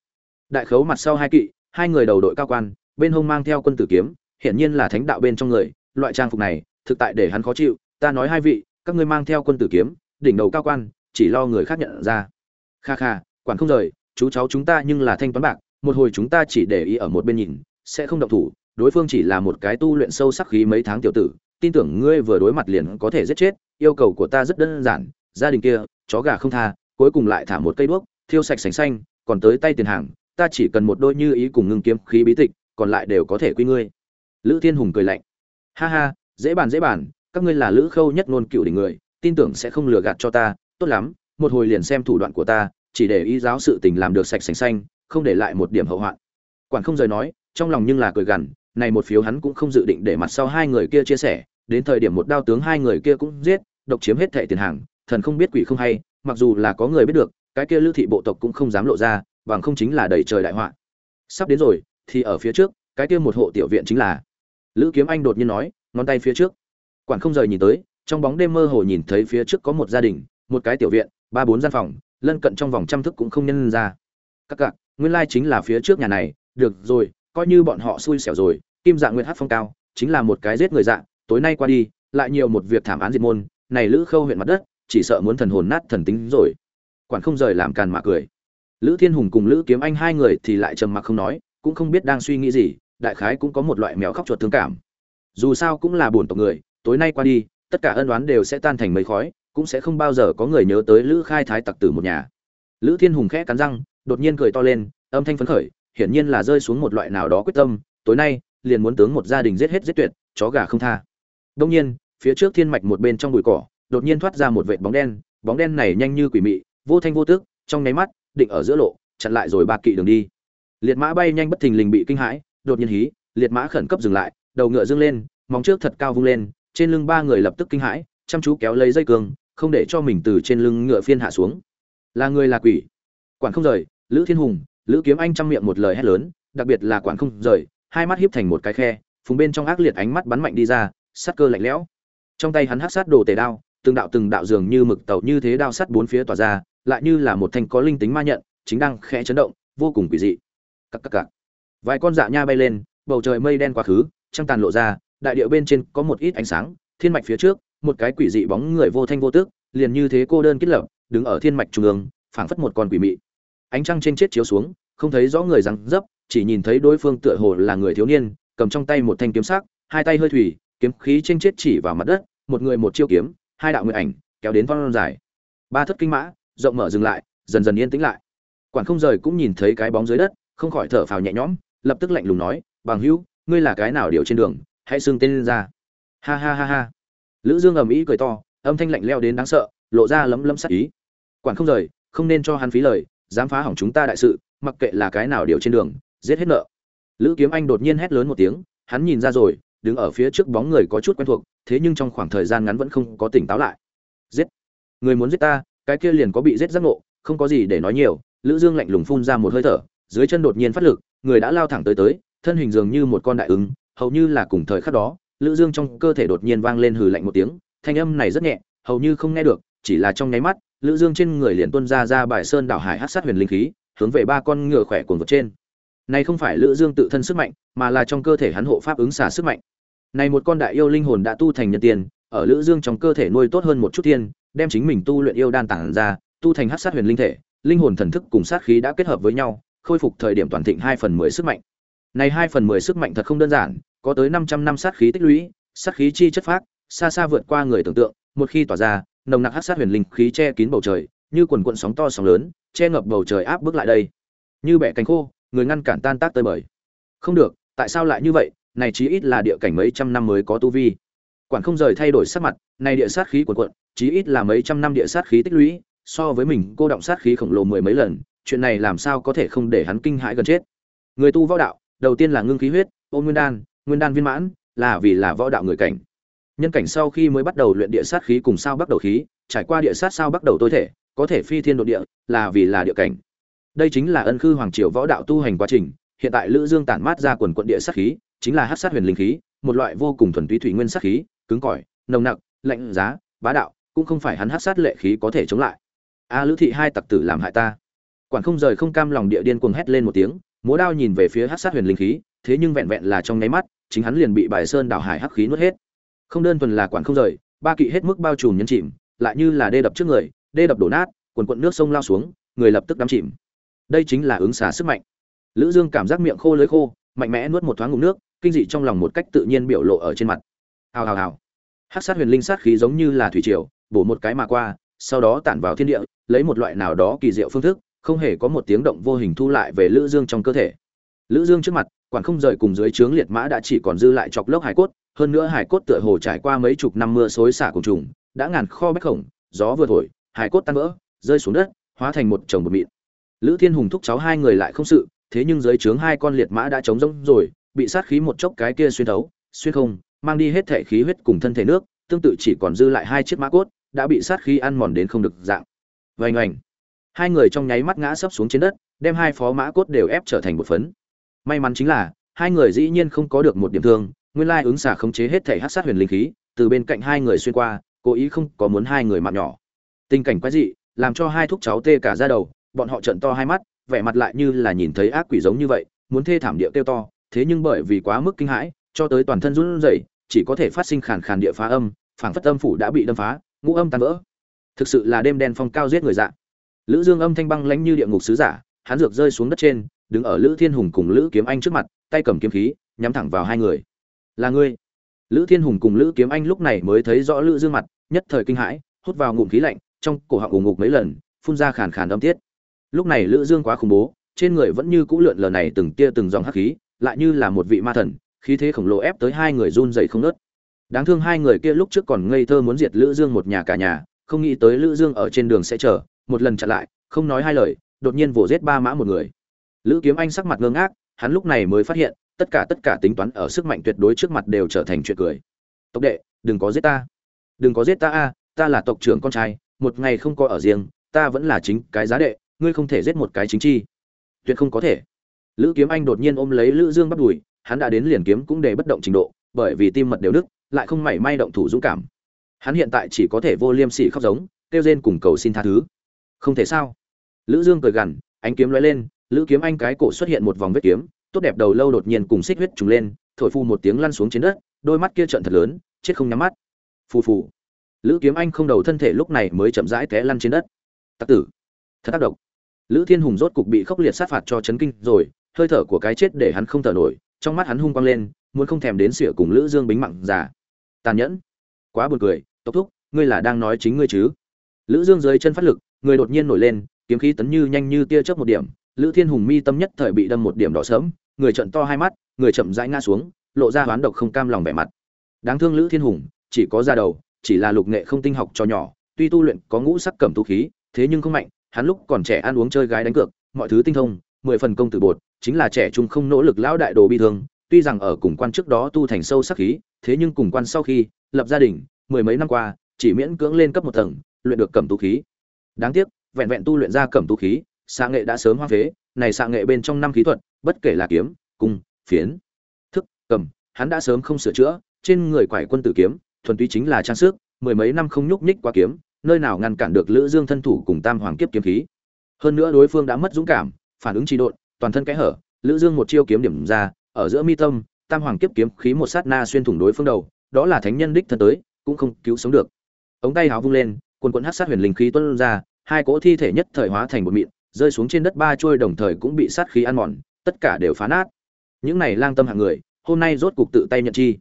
Đại khấu mặt sau hai kỵ, hai người đầu đội cao quan, bên hông mang theo quân tử kiếm, hiển nhiên là thánh đạo bên trong người, loại trang phục này, thực tại để hắn khó chịu, ta nói hai vị, các ngươi mang theo quân tử kiếm, đỉnh đầu cao quan, chỉ lo người khác nhận ra kha kha, quản không rời, chú cháu chúng ta nhưng là thanh toán bạc, một hồi chúng ta chỉ để ý ở một bên nhìn, sẽ không động thủ, đối phương chỉ là một cái tu luyện sâu sắc khí mấy tháng tiểu tử, tin tưởng ngươi vừa đối mặt liền có thể giết chết, yêu cầu của ta rất đơn giản, gia đình kia, chó gà không tha, cuối cùng lại thả một cây đuốc, thiêu sạch sành xanh, còn tới tay tiền hàng, ta chỉ cần một đôi như ý cùng ngưng kiếm khí bí tịch, còn lại đều có thể quy ngươi. Lữ thiên hùng cười lạnh. Ha ha, dễ bàn dễ bàn, các ngươi là lữ khâu nhất ngôn cựu đỉnh người, tin tưởng sẽ không lừa gạt cho ta, tốt lắm một hồi liền xem thủ đoạn của ta, chỉ để ý giáo sự tình làm được sạch sành xanh, không để lại một điểm hậu hoạn. Quản không rời nói, trong lòng nhưng là cười gằn, này một phiếu hắn cũng không dự định để mặt sau hai người kia chia sẻ, đến thời điểm một đao tướng hai người kia cũng giết, độc chiếm hết thẻ tiền hàng, thần không biết quỷ không hay, mặc dù là có người biết được, cái kia lưu thị bộ tộc cũng không dám lộ ra, bằng không chính là đầy trời đại họa. Sắp đến rồi, thì ở phía trước, cái kia một hộ tiểu viện chính là. Lữ kiếm anh đột nhiên nói, ngón tay phía trước. Quản không rời nhìn tới, trong bóng đêm mơ hồ nhìn thấy phía trước có một gia đình, một cái tiểu viện ba bốn gian phòng, lân cận trong vòng trăm thức cũng không nhân ra. Các cặc nguyên lai chính là phía trước nhà này, được rồi, coi như bọn họ xui xẻo rồi, kim dạng nguyên hát phong cao, chính là một cái giết người dạng tối nay qua đi, lại nhiều một việc thảm án diệt môn, này lữ khâu huyện mặt đất, chỉ sợ muốn thần hồn nát thần tính rồi. Quản không rời làm càn mà cười. Lữ thiên hùng cùng lữ kiếm anh hai người thì lại trầm mặc không nói, cũng không biết đang suy nghĩ gì, đại khái cũng có một loại mèo khóc chuột thương cảm. Dù sao cũng là buồn tộc người, tối nay qua đi, tất cả ân đoán đều sẽ tan thành mây khói cũng sẽ không bao giờ có người nhớ tới lữ khai thái tặc tử một nhà. Lữ thiên hùng khẽ cắn răng, đột nhiên cười to lên, âm thanh phấn khởi, hiển nhiên là rơi xuống một loại nào đó quyết tâm, tối nay, liền muốn tướng một gia đình giết hết giết tuyệt, chó gà không tha. Đông nhiên, phía trước thiên mạch một bên trong bụi cỏ, đột nhiên thoát ra một vệt bóng đen bóng đen này nhanh như quỷ mị, vô thanh vô tức trong nháy mắt, định ở giữa lộ, chặn lại rồi ba kỵ đường đi. Liệt mã bay nhanh bất thình lình bị kinh hãi, đột nhiên hí, liệt mã khẩn cấp dừng lại, đầu ngựa dâng lên, móng trước thật cao vung lên, trên lưng ba người lập tức kinh hãi, chăm chú kéo lấy dây cương không để cho mình từ trên lưng ngựa phiên hạ xuống. Là người là quỷ. Quản không rời, lữ thiên hùng, lữ kiếm anh chăm miệng một lời hét lớn, đặc biệt là quản không rời, hai mắt hiếp thành một cái khe, phùng bên trong ác liệt ánh mắt bắn mạnh đi ra, sát cơ lạnh lẽo. Trong tay hắn hát sát đồ tề đao, từng đạo từng đạo dường như mực tàu như thế đao sắt bốn phía tỏa ra, lại như là một thanh có linh tính ma nhận, chính đang khẽ chấn động, vô cùng quỷ dị. Cắc cắc cắc. vài con dạ nha bay lên, bầu trời mây đen quá khứ, trăng tàn lộ ra, đại địa bên trên có một ít ánh sáng, thiên mạch phía trước một cái quỷ dị bóng người vô thanh vô tước liền như thế cô đơn kết lập, đứng ở thiên mạch trung ương, phảng phất một con quỷ mị. Ánh trăng trên chết chiếu xuống, không thấy rõ người răng dấp, chỉ nhìn thấy đối phương tựa hồ là người thiếu niên, cầm trong tay một thanh kiếm sắc, hai tay hơi thủy, kiếm khí trên chết chỉ vào mặt đất, một người một chiêu kiếm, hai đạo nguyện ảnh, kéo đến phong dài. Ba thất kinh mã, rộng mở dừng lại, dần dần yên tĩnh lại. Quản không rời cũng nhìn thấy cái bóng dưới đất, không khỏi thở phào nhẹ nhõm, lập tức lạnh lùng nói, bằng hữu, ngươi là cái nào điều trên đường, hãy xưng tên lên ra. Ha ha ha ha lữ dương ầm ĩ cười to, âm thanh lạnh leo đến đáng sợ, lộ ra lấm lấm sắc ý. Quản không rời, không nên cho hắn phí lời, dám phá hỏng chúng ta đại sự, mặc kệ là cái nào điều trên đường, giết hết nợ. Lữ kiếm anh đột nhiên hét lớn một tiếng, hắn nhìn ra rồi, đứng ở phía trước bóng người có chút quen thuộc, thế nhưng trong khoảng thời gian ngắn vẫn không có tỉnh táo lại. Giết! Người muốn giết ta, cái kia liền có bị giết giác ngộ, không có gì để nói nhiều. Lữ dương lạnh lùng phun ra một hơi thở, dưới chân đột nhiên phát lực, người đã lao thẳng tới tới, thân hình dường như một con đại ứng, hầu như là cùng thời khắc đó lữ dương trong cơ thể đột nhiên vang lên hừ lạnh một tiếng, thanh âm này rất nhẹ, hầu như không nghe được, chỉ là trong nháy mắt, lữ dương trên người liền tuôn ra ra bài sơn đảo hải hắc sát huyền linh khí, hướng về ba con ngựa khỏe cuồng vật trên. Này không phải lữ dương tự thân sức mạnh, mà là trong cơ thể hắn hộ pháp ứng xả sức mạnh. Này một con đại yêu linh hồn đã tu thành nhân tiền ở lữ dương trong cơ thể nuôi tốt hơn một chút thiên đem chính mình tu luyện yêu đan tản ra, tu thành hắc sát huyền linh thể, linh hồn thần thức cùng sát khí đã kết hợp với nhau, khôi phục thời điểm toàn thịnh 2 phần 10 sức mạnh. Này 2 phần 10 sức mạnh thật không đơn giản có tới 500 năm sát khí tích lũy sát khí chi chất phát, xa xa vượt qua người tưởng tượng một khi tỏa ra nồng nặc hắc sát huyền linh khí che kín bầu trời như quần cuộn sóng to sóng lớn che ngập bầu trời áp bức lại đây. Như bẻ cánh khô người ngăn cản tan tác tơi bời. Không được tại sao lại như vậy? Này chí ít là địa cảnh mấy trăm năm mới có tu vi. Quản không rời thay đổi sắc mặt này địa sát khí quần quận chí ít là mấy trăm năm địa sát khí tích lũy so với mình cô động sát khí khổng lồ mười mấy lần chuyện này làm sao có thể không để hắn kinh hãi gần chết? Người tu võ đạo đầu tiên là ngưng khí huyết ôn nguyên đan nguyên đan viên mãn, là vì là võ đạo người cảnh. Nhân cảnh sau khi mới bắt đầu luyện địa sát khí cùng sao bắt đầu khí, trải qua địa sát sao bắt đầu tối thể, có thể phi thiên độ địa, là vì là địa cảnh. Đây chính là ân khư hoàng triều võ đạo tu hành quá trình, hiện tại lữ dương tản mát ra quần quận địa sát khí, chính là hắc sát huyền linh khí, một loại vô cùng thuần túy thủy nguyên sát khí, cứng cỏi, nồng nặc, lạnh giá, bá đạo, cũng không phải hắn hắc sát lệ khí có thể chống lại. A lữ thị hai tặc tử làm hại ta. Quản không rời không cam lòng địa điên cuồng hét lên một tiếng, múa đao nhìn về phía hắc sát huyền linh khí thế nhưng vẹn vẹn là trong nháy mắt, chính hắn liền bị bài sơn đảo hải hắc khí nuốt hết. Không đơn thuần là quản không rời, ba kỵ hết mức bao trùm nhân chìm, lại như là đê đập trước người, đê đập đổ nát, quần cuộn nước sông lao xuống, người lập tức đắm chìm. Đây chính là ứng xả sức mạnh. Lữ dương cảm giác miệng khô lưỡi khô, mạnh mẽ nuốt một thoáng ngụm nước, kinh dị trong lòng một cách tự nhiên biểu lộ ở trên mặt. Hào hào hào. Hắc sát huyền linh sát khí giống như là thủy triều, bổ một cái mà qua, sau đó tản vào thiên địa, lấy một loại nào đó kỳ diệu phương thức, không hề có một tiếng động vô hình thu lại về lữ dương trong cơ thể. Lữ dương trước mặt quản không rời cùng dưới trướng liệt mã đã chỉ còn dư lại chọc lốc hải cốt, hơn nữa hải cốt tựa hồ trải qua mấy chục năm mưa xối xả cùng trùng, đã ngàn kho bách khổng, gió vừa thổi, hải cốt tan vỡ, rơi xuống đất, hóa thành một chồng bột mịn. Lữ thiên hùng thúc cháu hai người lại không sự, thế nhưng dưới trướng hai con liệt mã đã trống rỗng rồi, bị sát khí một chốc cái kia xuyên thấu, xuyên không, mang đi hết thể khí huyết cùng thân thể nước, tương tự chỉ còn dư lại hai chiếc mã cốt, đã bị sát khí ăn mòn đến không được dạng. Vành ảnh hai người trong nháy mắt ngã sấp xuống trên đất, đem hai phó mã cốt đều ép trở thành một phấn may mắn chính là, hai người dĩ nhiên không có được một điểm thương, nguyên lai ứng xả khống chế hết thể hát sát huyền linh khí, từ bên cạnh hai người xuyên qua, cố ý không có muốn hai người mạng nhỏ. Tình cảnh quái dị, làm cho hai thúc cháu tê cả ra đầu, bọn họ trận to hai mắt, vẻ mặt lại như là nhìn thấy ác quỷ giống như vậy, muốn thê thảm địa kêu to, thế nhưng bởi vì quá mức kinh hãi, cho tới toàn thân run rẩy, chỉ có thể phát sinh khàn khàn địa phá âm, phảng phất âm phủ đã bị đâm phá, ngũ âm tan vỡ. Thực sự là đêm đen phong cao giết người dạ. Lữ dương âm thanh băng lãnh như địa ngục sứ giả, hắn dược rơi xuống đất trên đứng ở lữ thiên hùng cùng lữ kiếm anh trước mặt, tay cầm kiếm khí, nhắm thẳng vào hai người. Là ngươi? Lữ thiên hùng cùng lữ kiếm anh lúc này mới thấy rõ lữ dương mặt, nhất thời kinh hãi, hút vào ngụm khí lạnh, trong cổ họng ủng ngục mấy lần, phun ra khàn khàn âm tiết. Lúc này lữ dương quá khủng bố, trên người vẫn như cũ lượn lờ này từng tia từng dòng hắc khí, lại như là một vị ma thần, khí thế khổng lồ ép tới hai người run rẩy không nớt đáng thương hai người kia lúc trước còn ngây thơ muốn diệt lữ dương một nhà cả nhà, không nghĩ tới lữ dương ở trên đường sẽ chờ, một lần chặn lại, không nói hai lời, đột nhiên vồ giết ba mã một người lữ kiếm anh sắc mặt ngơ ngác, hắn lúc này mới phát hiện, tất cả tất cả tính toán ở sức mạnh tuyệt đối trước mặt đều trở thành chuyện cười. Tộc đệ, đừng có giết ta. Đừng có giết ta a, ta là tộc trưởng con trai, một ngày không có ở riêng, ta vẫn là chính cái giá đệ, ngươi không thể giết một cái chính chi. Tuyệt không có thể. Lữ kiếm anh đột nhiên ôm lấy lữ dương bắt đùi, hắn đã đến liền kiếm cũng để bất động trình độ, bởi vì tim mật đều đứt, lại không mảy may động thủ dũng cảm. Hắn hiện tại chỉ có thể vô liêm sỉ khóc giống, kêu rên cùng cầu xin tha thứ. Không thể sao? Lữ dương cười gằn, ánh kiếm lóe lên lữ kiếm anh cái cổ xuất hiện một vòng vết kiếm, tốt đẹp đầu lâu đột nhiên cùng xích huyết trùng lên, thổi phu một tiếng lăn xuống trên đất, đôi mắt kia trợn thật lớn, chết không nhắm mắt. Phù phù. Lữ kiếm anh không đầu thân thể lúc này mới chậm rãi té lăn trên đất. Tặc tử. Thật tác động lữ thiên hùng rốt cục bị khốc liệt sát phạt cho chấn kinh rồi, hơi thở của cái chết để hắn không thở nổi, trong mắt hắn hung quang lên, muốn không thèm đến sỉa cùng lữ dương bính mặn già. Tàn nhẫn. Quá buồn cười tốc thúc, ngươi là đang nói chính ngươi chứ? Lữ dương dưới chân phát lực, người đột nhiên nổi lên, kiếm khí tấn như nhanh như tia chớp một điểm lữ thiên hùng mi tâm nhất thời bị đâm một điểm đỏ sớm người trận to hai mắt, người chậm rãi ngã xuống, lộ ra hoán độc không cam lòng vẻ mặt. Đáng thương lữ thiên hùng, chỉ có ra đầu, chỉ là lục nghệ không tinh học cho nhỏ, tuy tu luyện có ngũ sắc cẩm tu khí, thế nhưng không mạnh, hắn lúc còn trẻ ăn uống chơi gái đánh cược, mọi thứ tinh thông, mười phần công tử bột, chính là trẻ trung không nỗ lực lão đại đồ bi thương, tuy rằng ở cùng quan trước đó tu thành sâu sắc khí, thế nhưng cùng quan sau khi lập gia đình, mười mấy năm qua, chỉ miễn cưỡng lên cấp một tầng, luyện được cẩm tu khí. Đáng tiếc, vẹn vẹn tu luyện ra cẩm tu khí xạ nghệ đã sớm hoang phế, này xạ nghệ bên trong năm khí thuật, bất kể là kiếm, cung, phiến, thức, cầm, hắn đã sớm không sửa chữa, trên người quải quân tử kiếm, thuần túy chính là trang sức, mười mấy năm không nhúc nhích qua kiếm, nơi nào ngăn cản được lữ dương thân thủ cùng tam hoàng kiếp kiếm khí. Hơn nữa đối phương đã mất dũng cảm, phản ứng trì độn, toàn thân kẽ hở, lữ dương một chiêu kiếm điểm ra, ở giữa mi tâm, tam hoàng kiếp kiếm khí một sát na xuyên thủng đối phương đầu, đó là thánh nhân đích thân tới, cũng không cứu sống được. Ống tay háo vung lên, quần quần hắc sát huyền linh khí tuôn ra, hai cỗ thi thể nhất thời hóa thành một mịn rơi xuống trên đất ba trôi đồng thời cũng bị sát khí ăn mòn, tất cả đều phá nát. Những này lang tâm hạng người, hôm nay rốt cục tự tay nhận chi.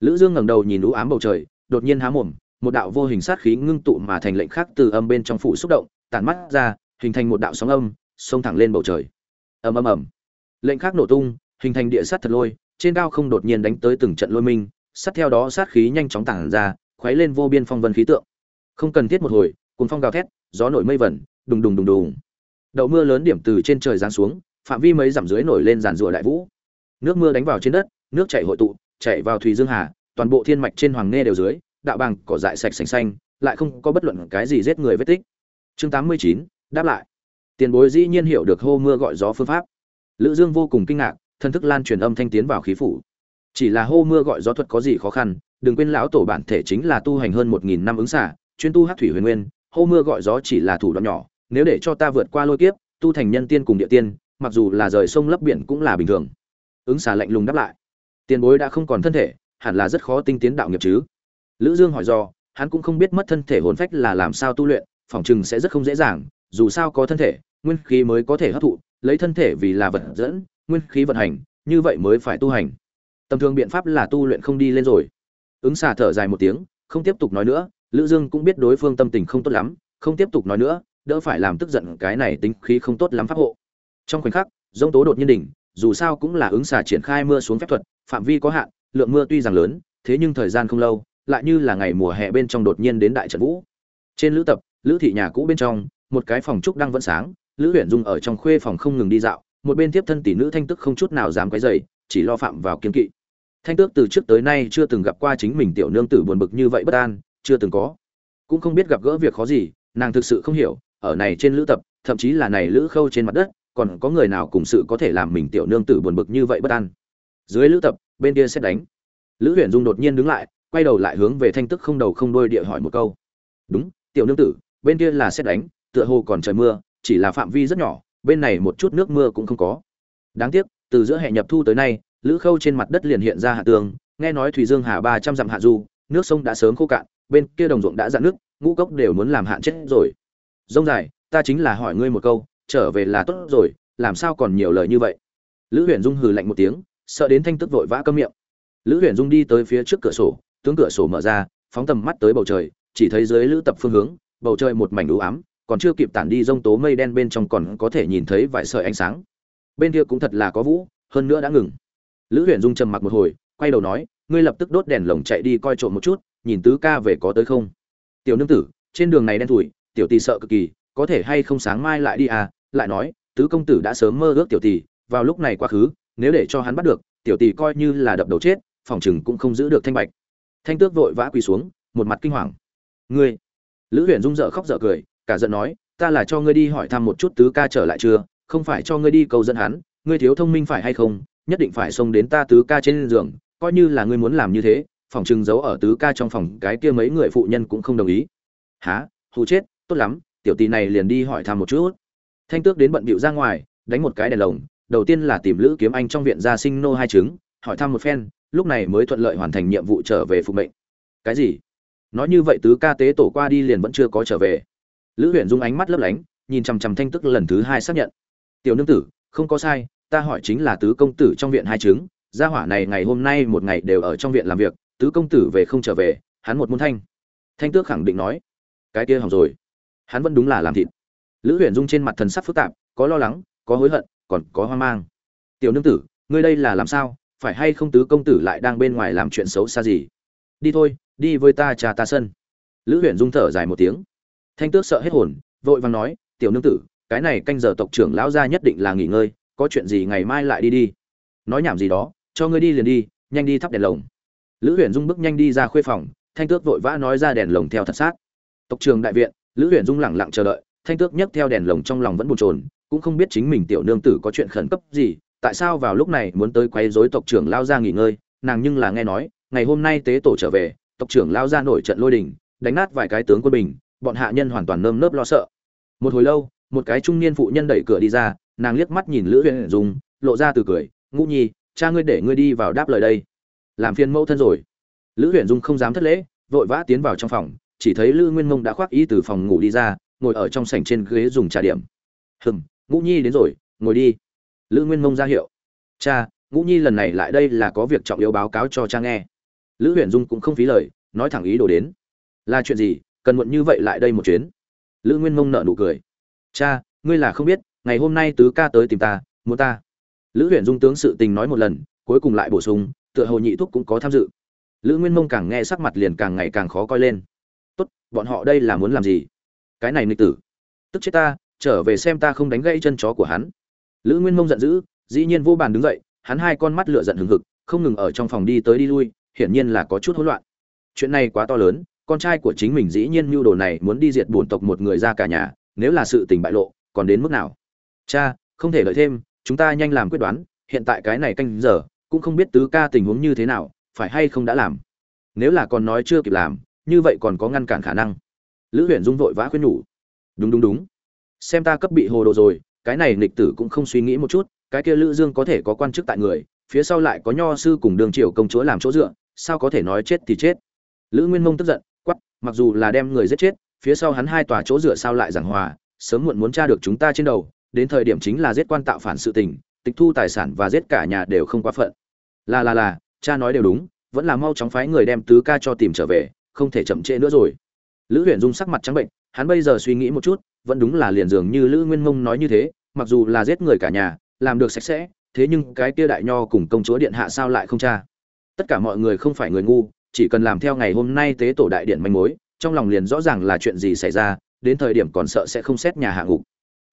Lữ dương ngẩng đầu nhìn u ám bầu trời, đột nhiên há mồm, một đạo vô hình sát khí ngưng tụ mà thành lệnh khác từ âm bên trong phủ xúc động, tản mắt ra, hình thành một đạo sóng âm, xông thẳng lên bầu trời. Ầm ầm ầm. Lệnh khác nổ tung, hình thành địa sát thật lôi, trên cao không đột nhiên đánh tới từng trận lôi minh, sát theo đó sát khí nhanh chóng tản ra, khuấy lên vô biên phong vân khí tượng. Không cần thiết một hồi cùng phong gào thét, gió nổi mây vẩn, đùng đùng đùng đùng đậu mưa lớn điểm từ trên trời giáng xuống, phạm vi mấy dặm dưới nổi lên giàn rùa đại vũ. Nước mưa đánh vào trên đất, nước chảy hội tụ, chảy vào thủy dương hà, toàn bộ thiên mạch trên hoàng nghe đều dưới, đạo bằng cỏ dại sạch xanh xanh, lại không có bất luận cái gì giết người vết tích. Chương tám mươi chín, đáp lại. Tiền bối dĩ nhiên hiểu được hô mưa gọi gió phương pháp. Lữ dương vô cùng kinh ngạc, thân thức lan truyền âm thanh tiến vào khí phủ. Chỉ là hô mưa gọi gió thuật có gì khó khăn, đừng quên lão tổ bản thể chính là tu hành hơn một nghìn năm ứng xả, chuyên tu hắc thủy huyền nguyên, hô mưa gọi gió chỉ là thủ đoạn nhỏ nếu để cho ta vượt qua lôi kiếp, tu thành nhân tiên cùng địa tiên, mặc dù là rời sông lấp biển cũng là bình thường. Ứng xà lạnh lùng đáp lại. Tiền bối đã không còn thân thể, hẳn là rất khó tinh tiến đạo nghiệp chứ. Lữ dương hỏi do, hắn cũng không biết mất thân thể hồn phách là làm sao tu luyện phỏng chừng sẽ rất không dễ dàng, dù sao có thân thể, nguyên khí mới có thể hấp thụ, lấy thân thể vì là vật dẫn, nguyên khí vận hành, như vậy mới phải tu hành. Tầm thường biện pháp là tu luyện không đi lên rồi. Ứng xà thở dài một tiếng, không tiếp tục nói nữa, lữ dương cũng biết đối phương tâm tình không tốt lắm, không tiếp tục nói nữa đỡ phải làm tức giận cái này tính khí không tốt lắm pháp hộ. Trong khoảnh khắc giống tố đột nhiên đỉnh, dù sao cũng là ứng xả triển khai mưa xuống phép thuật, phạm vi có hạn, lượng mưa tuy rằng lớn, thế nhưng thời gian không lâu, lại như là ngày mùa hè bên trong đột nhiên đến đại trận vũ. Trên lữ tập, lữ thị nhà cũ bên trong, một cái phòng trúc đang vẫn sáng, lữ huyền dung ở trong khuê phòng không ngừng đi dạo, một bên tiếp thân tỷ nữ thanh tức không chút nào dám quấy dày chỉ lo phạm vào kiên kỵ. Thanh tước từ trước tới nay chưa từng gặp qua chính mình tiểu nương tử buồn bực như vậy bất an, chưa từng có. Cũng không biết gặp gỡ việc khó gì, nàng thực sự không hiểu ở này trên lữ tập, thậm chí là này lữ khâu trên mặt đất, còn có người nào cùng sự có thể làm mình tiểu nương tử buồn bực như vậy bất an. Dưới lữ tập, bên kia sẽ đánh. Lữ huyền dung đột nhiên đứng lại, quay đầu lại hướng về thanh tức không đầu không đôi địa hỏi một câu. Đúng, tiểu nương tử, bên kia là xét đánh, tựa hồ còn trời mưa, chỉ là phạm vi rất nhỏ, bên này một chút nước mưa cũng không có. Đáng tiếc, từ giữa hệ nhập thu tới nay, lữ khâu trên mặt đất liền hiện ra hạ tường, nghe nói thủy dương hà ba trăm dặm hạ du, nước sông đã sớm khô cạn, bên kia đồng ruộng đã dạn nước ngũ cốc đều muốn làm hạn chết rồi rông dài, ta chính là hỏi ngươi một câu, trở về là tốt rồi, làm sao còn nhiều lời như vậy? Lữ huyền dung hừ lạnh một tiếng, sợ đến thanh tức vội vã câm miệng. Lữ huyền dung đi tới phía trước cửa sổ, tướng cửa sổ mở ra, phóng tầm mắt tới bầu trời, chỉ thấy dưới lữ tập phương hướng, bầu trời một mảnh đủ ám, còn chưa kịp tản đi rông tố mây đen bên trong còn có thể nhìn thấy vài sợi ánh sáng. Bên kia cũng thật là có vũ, hơn nữa đã ngừng. Lữ huyền dung trầm mặc một hồi, quay đầu nói, ngươi lập tức đốt đèn lồng chạy đi coi trộm một chút, nhìn tứ ca về có tới không? Tiểu nương tử, trên đường này đen thủi tiểu tỷ sợ cực kỳ, có thể hay không sáng mai lại đi à? Lại nói, tứ công tử đã sớm mơ ước tiểu tỷ, vào lúc này quá khứ, nếu để cho hắn bắt được, tiểu tỷ coi như là đập đầu chết, phòng chừng cũng không giữ được thanh bạch. Thanh tước vội vã quỳ xuống, một mặt kinh hoàng. Ngươi? Lữ huyền rung dở khóc dở cười, cả giận nói, ta là cho ngươi đi hỏi thăm một chút tứ ca trở lại chưa, không phải cho ngươi đi cầu dẫn hắn, ngươi thiếu thông minh phải hay không, nhất định phải xông đến ta tứ ca trên giường, coi như là ngươi muốn làm như thế, phòng chừng giấu ở tứ ca trong phòng, cái kia mấy người phụ nhân cũng không đồng ý. Há hù chết tốt lắm, tiểu tỷ này liền đi hỏi thăm một chút. Thanh tước đến bận bịu ra ngoài, đánh một cái đèn lồng, đầu tiên là tìm lữ kiếm anh trong viện gia sinh nô hai trứng, hỏi thăm một phen, lúc này mới thuận lợi hoàn thành nhiệm vụ trở về phục mệnh. Cái gì? Nói như vậy tứ ca tế tổ qua đi liền vẫn chưa có trở về. Lữ huyền dung ánh mắt lấp lánh, nhìn chằm chằm thanh tức lần thứ hai xác nhận. Tiểu nương tử, không có sai, ta hỏi chính là tứ công tử trong viện hai trứng, gia hỏa này ngày hôm nay một ngày đều ở trong viện làm việc, tứ công tử về không trở về, hắn một môn thanh. Thanh tước khẳng định nói. Cái kia hỏng rồi hắn vẫn đúng là làm thịt. Lữ huyền dung trên mặt thần sắc phức tạp, có lo lắng, có hối hận, còn có hoang mang. Tiểu nương tử, ngươi đây là làm sao? Phải hay không tứ công tử lại đang bên ngoài làm chuyện xấu xa gì? Đi thôi, đi với ta trà ta sân. Lữ huyền dung thở dài một tiếng. Thanh tước sợ hết hồn, vội vàng nói, tiểu nương tử, cái này canh giờ tộc trưởng lão gia nhất định là nghỉ ngơi, có chuyện gì ngày mai lại đi đi. Nói nhảm gì đó, cho ngươi đi liền đi, nhanh đi thắp đèn lồng. Lữ huyền dung bước nhanh đi ra khuê phòng, thanh tước vội vã nói ra đèn lồng theo thật sát. Tộc trường đại viện lữ huyền dung lẳng lặng chờ đợi, thanh tước nhấc theo đèn lồng trong lòng vẫn bồn chồn, cũng không biết chính mình tiểu nương tử có chuyện khẩn cấp gì, tại sao vào lúc này muốn tới quấy rối tộc trưởng lao ra nghỉ ngơi, nàng nhưng là nghe nói, ngày hôm nay tế tổ trở về, tộc trưởng lao ra nổi trận lôi đình, đánh nát vài cái tướng quân bình, bọn hạ nhân hoàn toàn nơm nớp lo sợ. Một hồi lâu, một cái trung niên phụ nhân đẩy cửa đi ra, nàng liếc mắt nhìn lữ huyền dung, lộ ra từ cười, ngũ nhi, cha ngươi để ngươi đi vào đáp lời đây. Làm phiền mẫu thân rồi. Lữ huyền dung không dám thất lễ, vội vã tiến vào trong phòng chỉ thấy lữ nguyên mông đã khoác y từ phòng ngủ đi ra, ngồi ở trong sảnh trên ghế dùng trà điểm. Hừm, ngũ nhi đến rồi, ngồi đi. Lữ nguyên mông ra hiệu. Cha, ngũ nhi lần này lại đây là có việc trọng yếu báo cáo cho cha nghe. Lữ huyền dung cũng không phí lời, nói thẳng ý đồ đến. Là chuyện gì, cần muộn như vậy lại đây một chuyến? Lữ nguyên mông nợ nụ cười. Cha, ngươi là không biết, ngày hôm nay tứ ca tới tìm ta, muốn ta. Lữ huyền dung tướng sự tình nói một lần, cuối cùng lại bổ sung, tựa hồ nhị thúc cũng có tham dự. Lữ nguyên mông càng nghe sắc mặt liền càng ngày càng khó coi lên bọn họ đây là muốn làm gì? Cái này nghịch tử. Tức chết ta, trở về xem ta không đánh gãy chân chó của hắn. Lữ nguyên mông giận dữ, dĩ nhiên vô bàn đứng dậy, hắn hai con mắt lửa giận hừng hực, không ngừng ở trong phòng đi tới đi lui, hiển nhiên là có chút hỗn loạn. Chuyện này quá to lớn, con trai của chính mình dĩ nhiên mưu đồ này muốn đi diệt bổn tộc một người ra cả nhà, nếu là sự tình bại lộ, còn đến mức nào? Cha, không thể đợi thêm, chúng ta nhanh làm quyết đoán, hiện tại cái này canh giờ, cũng không biết tứ ca tình huống như thế nào, phải hay không đã làm. Nếu là còn nói chưa kịp làm như vậy còn có ngăn cản khả năng. Lữ huyền dung vội vã khuyên nhủ. Đúng đúng đúng. Xem ta cấp bị hồ đồ rồi, cái này nghịch tử cũng không suy nghĩ một chút, cái kia lữ dương có thể có quan chức tại người, phía sau lại có nho sư cùng đường triều công chúa làm chỗ dựa, sao có thể nói chết thì chết. Lữ nguyên mông tức giận, quắc, mặc dù là đem người giết chết, phía sau hắn hai tòa chỗ dựa sao lại giảng hòa, sớm muộn muốn tra được chúng ta trên đầu, đến thời điểm chính là giết quan tạo phản sự tình, tịch thu tài sản và giết cả nhà đều không quá phận. Là là là, cha nói đều đúng, vẫn là mau chóng phái người đem tứ ca cho tìm trở về không thể chậm trễ nữa rồi. Lữ huyền dung sắc mặt trắng bệnh, hắn bây giờ suy nghĩ một chút, vẫn đúng là liền dường như lữ nguyên mông nói như thế, mặc dù là giết người cả nhà, làm được sạch sẽ, thế nhưng cái kia đại nho cùng công chúa điện hạ sao lại không cha tất cả mọi người không phải người ngu, chỉ cần làm theo ngày hôm nay tế tổ đại điện manh mối, trong lòng liền rõ ràng là chuyện gì xảy ra, đến thời điểm còn sợ sẽ không xét nhà hạ ngục.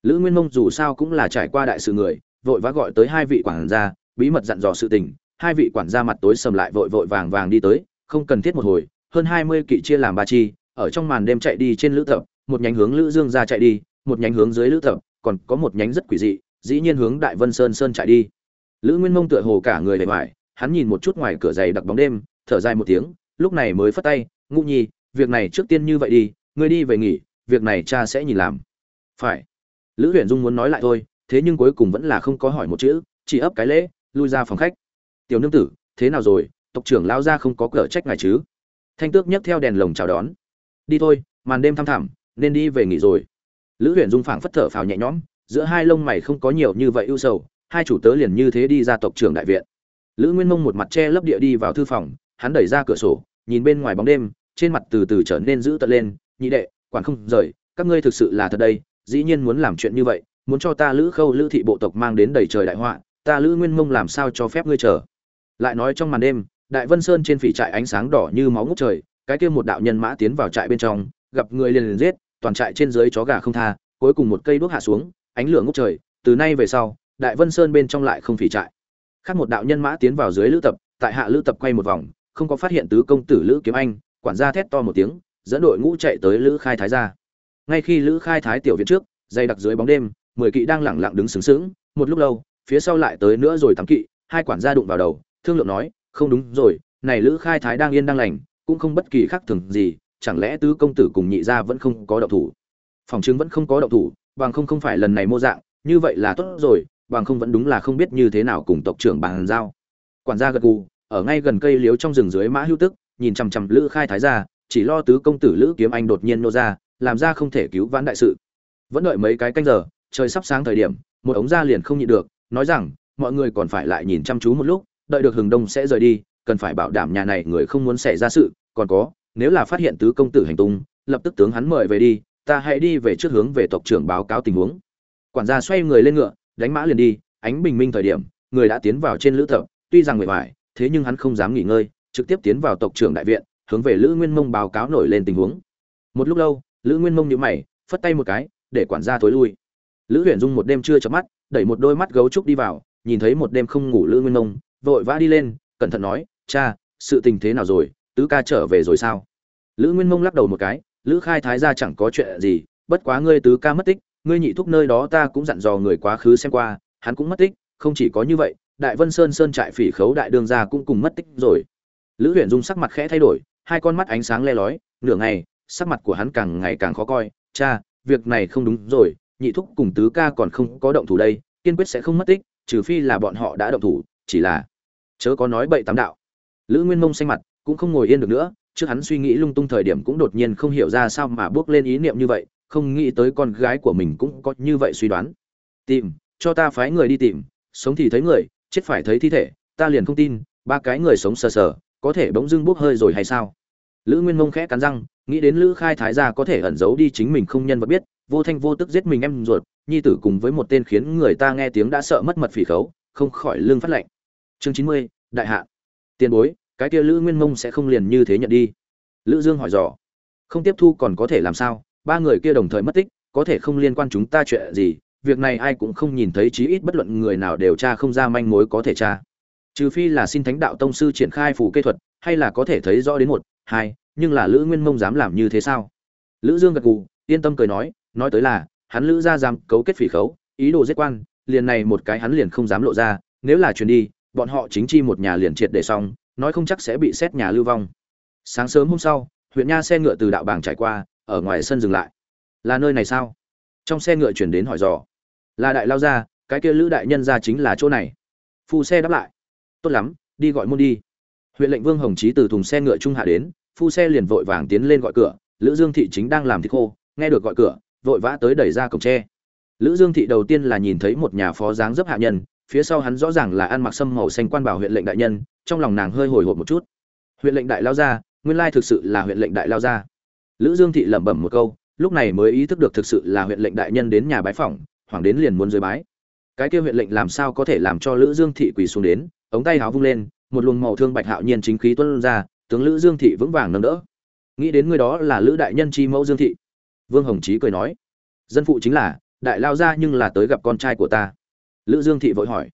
Lữ nguyên mông dù sao cũng là trải qua đại sự người, vội vã gọi tới hai vị quản gia, bí mật dặn dò sự tình, hai vị quản gia mặt tối sầm lại vội vội vàng vàng đi tới, không cần thiết một hồi hơn hai mươi kỵ chia làm ba chi, ở trong màn đêm chạy đi trên lữ tập, một nhánh hướng lữ dương ra chạy đi, một nhánh hướng dưới lữ tập, còn có một nhánh rất quỷ dị, dĩ nhiên hướng đại vân sơn sơn chạy đi. Lữ nguyên mông tựa hồ cả người đầy ngoài, hắn nhìn một chút ngoài cửa dày đặc bóng đêm, thở dài một tiếng, lúc này mới phất tay, ngũ nhi, việc này trước tiên như vậy đi, ngươi đi về nghỉ, việc này cha sẽ nhìn làm. Phải. Lữ huyền dung muốn nói lại thôi, thế nhưng cuối cùng vẫn là không có hỏi một chữ, chỉ ấp cái lễ, lui ra phòng khách. Tiểu nương tử, thế nào rồi? Tộc trưởng lao ra không có cửa trách ngài chứ? Thanh tước nhấc theo đèn lồng chào đón. Đi thôi, màn đêm thăm thẳm, nên đi về nghỉ rồi. Lữ huyền dung phảng phất thở phào nhẹ nhõm, giữa hai lông mày không có nhiều như vậy ưu sầu, hai chủ tớ liền như thế đi ra tộc trưởng đại viện. Lữ nguyên mông một mặt che lấp địa đi vào thư phòng, hắn đẩy ra cửa sổ, nhìn bên ngoài bóng đêm, trên mặt từ từ trở nên dữ tợn lên, nhị đệ, quản không rời, các ngươi thực sự là thật đây, dĩ nhiên muốn làm chuyện như vậy, muốn cho ta lữ khâu lữ thị bộ tộc mang đến đầy trời đại họa, ta lữ nguyên mông làm sao cho phép ngươi chờ? Lại nói trong màn đêm đại vân sơn trên phỉ trại ánh sáng đỏ như máu ngút trời, cái kia một đạo nhân mã tiến vào trại bên trong, gặp người liền liền giết, toàn trại trên dưới chó gà không tha, cuối cùng một cây đuốc hạ xuống, ánh lửa ngút trời, từ nay về sau, đại vân sơn bên trong lại không phỉ trại. Khác một đạo nhân mã tiến vào dưới lữ tập, tại hạ lữ tập quay một vòng, không có phát hiện tứ công tử lữ kiếm anh, quản gia thét to một tiếng, dẫn đội ngũ chạy tới lữ khai thái ra ngay khi lữ khai thái tiểu viện trước, dày đặc dưới bóng đêm, mười kỵ đang lẳng lặng đứng sướng sướng một lúc lâu, phía sau lại tới nữa rồi tám kỵ, hai quản gia đụng vào đầu, thương lượng nói không đúng rồi, này lữ khai thái đang yên đang lành, cũng không bất kỳ khác thường gì, chẳng lẽ tứ công tử cùng nhị gia vẫn không có động thủ? Phòng chứng vẫn không có động thủ, bằng không không phải lần này mô dạng, như vậy là tốt rồi, bằng không vẫn đúng là không biết như thế nào cùng tộc trưởng bàn giao. Quản gia gật gù, ở ngay gần cây liếu trong rừng dưới mã hưu tức, nhìn chằm chằm lữ khai thái ra chỉ lo tứ công tử lữ kiếm anh đột nhiên nô ra, làm ra không thể cứu vãn đại sự. Vẫn đợi mấy cái canh giờ, trời sắp sáng thời điểm, một ống gia liền không nhịn được, nói rằng, mọi người còn phải lại nhìn chăm chú một lúc đợi được hừng đông sẽ rời đi, cần phải bảo đảm nhà này người không muốn xảy ra sự, còn có, nếu là phát hiện tứ công tử hành tung, lập tức tướng hắn mời về đi, ta hãy đi về trước hướng về tộc trưởng báo cáo tình huống. Quản gia xoay người lên ngựa, đánh mã liền đi, ánh bình minh thời điểm, người đã tiến vào trên lữ thập, tuy rằng người vải thế nhưng hắn không dám nghỉ ngơi, trực tiếp tiến vào tộc trưởng đại viện, hướng về lữ nguyên mông báo cáo nổi lên tình huống. Một lúc lâu, lữ nguyên mông nhíu mày, phất tay một cái, để quản gia thối lui. Lữ huyền dung một đêm chưa chợp mắt, đẩy một đôi mắt gấu trúc đi vào, nhìn thấy một đêm không ngủ lữ nguyên mông vội vã đi lên, cẩn thận nói, cha, sự tình thế nào rồi? Tứ ca trở về rồi sao? Lữ nguyên mông lắc đầu một cái, lữ khai thái gia chẳng có chuyện gì, bất quá ngươi tứ ca mất tích, ngươi nhị thúc nơi đó ta cũng dặn dò người quá khứ xem qua, hắn cũng mất tích, không chỉ có như vậy, đại vân sơn sơn trại phỉ khấu đại đương gia cũng cùng mất tích rồi. Lữ huyền dung sắc mặt khẽ thay đổi, hai con mắt ánh sáng le lói, nửa ngày, sắc mặt của hắn càng ngày càng khó coi, cha, việc này không đúng rồi, nhị thúc cùng tứ ca còn không có động thủ đây, kiên quyết sẽ không mất tích, trừ phi là bọn họ đã động thủ chỉ là, chớ có nói bậy tám đạo. Lữ nguyên mông xanh mặt, cũng không ngồi yên được nữa, trước hắn suy nghĩ lung tung thời điểm cũng đột nhiên không hiểu ra sao mà bước lên ý niệm như vậy, không nghĩ tới con gái của mình cũng có như vậy suy đoán. Tìm, cho ta phái người đi tìm, sống thì thấy người, chết phải thấy thi thể, ta liền không tin, ba cái người sống sờ sờ, có thể bỗng dưng bốc hơi rồi hay sao? Lữ nguyên mông khẽ cắn răng, nghĩ đến lữ khai thái gia có thể ẩn giấu đi chính mình không nhân vật biết, vô thanh vô tức giết mình em ruột, nhi tử cùng với một tên khiến người ta nghe tiếng đã sợ mất mật phỉ khấu, không khỏi lương phát lệnh chương chín mươi, đại hạ. Tiền bối, cái kia lữ nguyên mông sẽ không liền như thế nhận đi. Lữ dương hỏi dò. Không tiếp thu còn có thể làm sao? Ba người kia đồng thời mất tích, có thể không liên quan chúng ta chuyện gì? Việc này ai cũng không nhìn thấy chí ít bất luận người nào đều tra không ra manh mối có thể tra. Trừ phi là xin thánh đạo tông sư triển khai phù kê thuật, hay là có thể thấy rõ đến một, hai, nhưng là lữ nguyên mông dám làm như thế sao? Lữ dương gật gù, yên tâm cười nói nói tới là, hắn lữ ra dám cấu kết phỉ khấu, ý đồ giết quan, liền này một cái hắn liền không dám lộ ra, nếu là truyền đi bọn họ chính chi một nhà liền triệt để xong, nói không chắc sẽ bị xét nhà lưu vong. Sáng sớm hôm sau, huyện nha xe ngựa từ đạo bảng trải qua, ở ngoài sân dừng lại. Là nơi này sao? Trong xe ngựa chuyển đến hỏi dò. Là đại lao ra cái kia lữ đại nhân ra chính là chỗ này. Phu xe đáp lại. Tốt lắm, đi gọi môn đi. Huyện lệnh vương hồng trí từ thùng xe ngựa trung hạ đến, phu xe liền vội vàng tiến lên gọi cửa. Lữ dương thị chính đang làm thịt khô, nghe được gọi cửa, vội vã tới đẩy ra cổng tre. Lữ dương thị đầu tiên là nhìn thấy một nhà phó dáng dấp hạ nhân phía sau hắn rõ ràng là ăn mặc sâm màu xanh quan bảo huyện lệnh đại nhân, trong lòng nàng hơi hồi hộp một chút. Huyện lệnh đại lao gia, nguyên lai thực sự là huyện lệnh đại lao gia. Lữ dương thị lẩm bẩm một câu, lúc này mới ý thức được thực sự là huyện lệnh đại nhân đến nhà bái phỏng hoàng đến liền muốn dưới bái. Cái kia huyện lệnh làm sao có thể làm cho lữ dương thị quỳ xuống đến, ống tay háo vung lên, một luồng màu thương bạch hạo nhiên chính khí tuôn ra, tướng lữ dương thị vững vàng nâng đỡ. Nghĩ đến người đó là lữ đại nhân chi mẫu dương thị. Vương hồng chí cười nói, dân phụ chính là, đại lao gia nhưng là tới gặp con trai của ta lữ dương thị vội hỏi.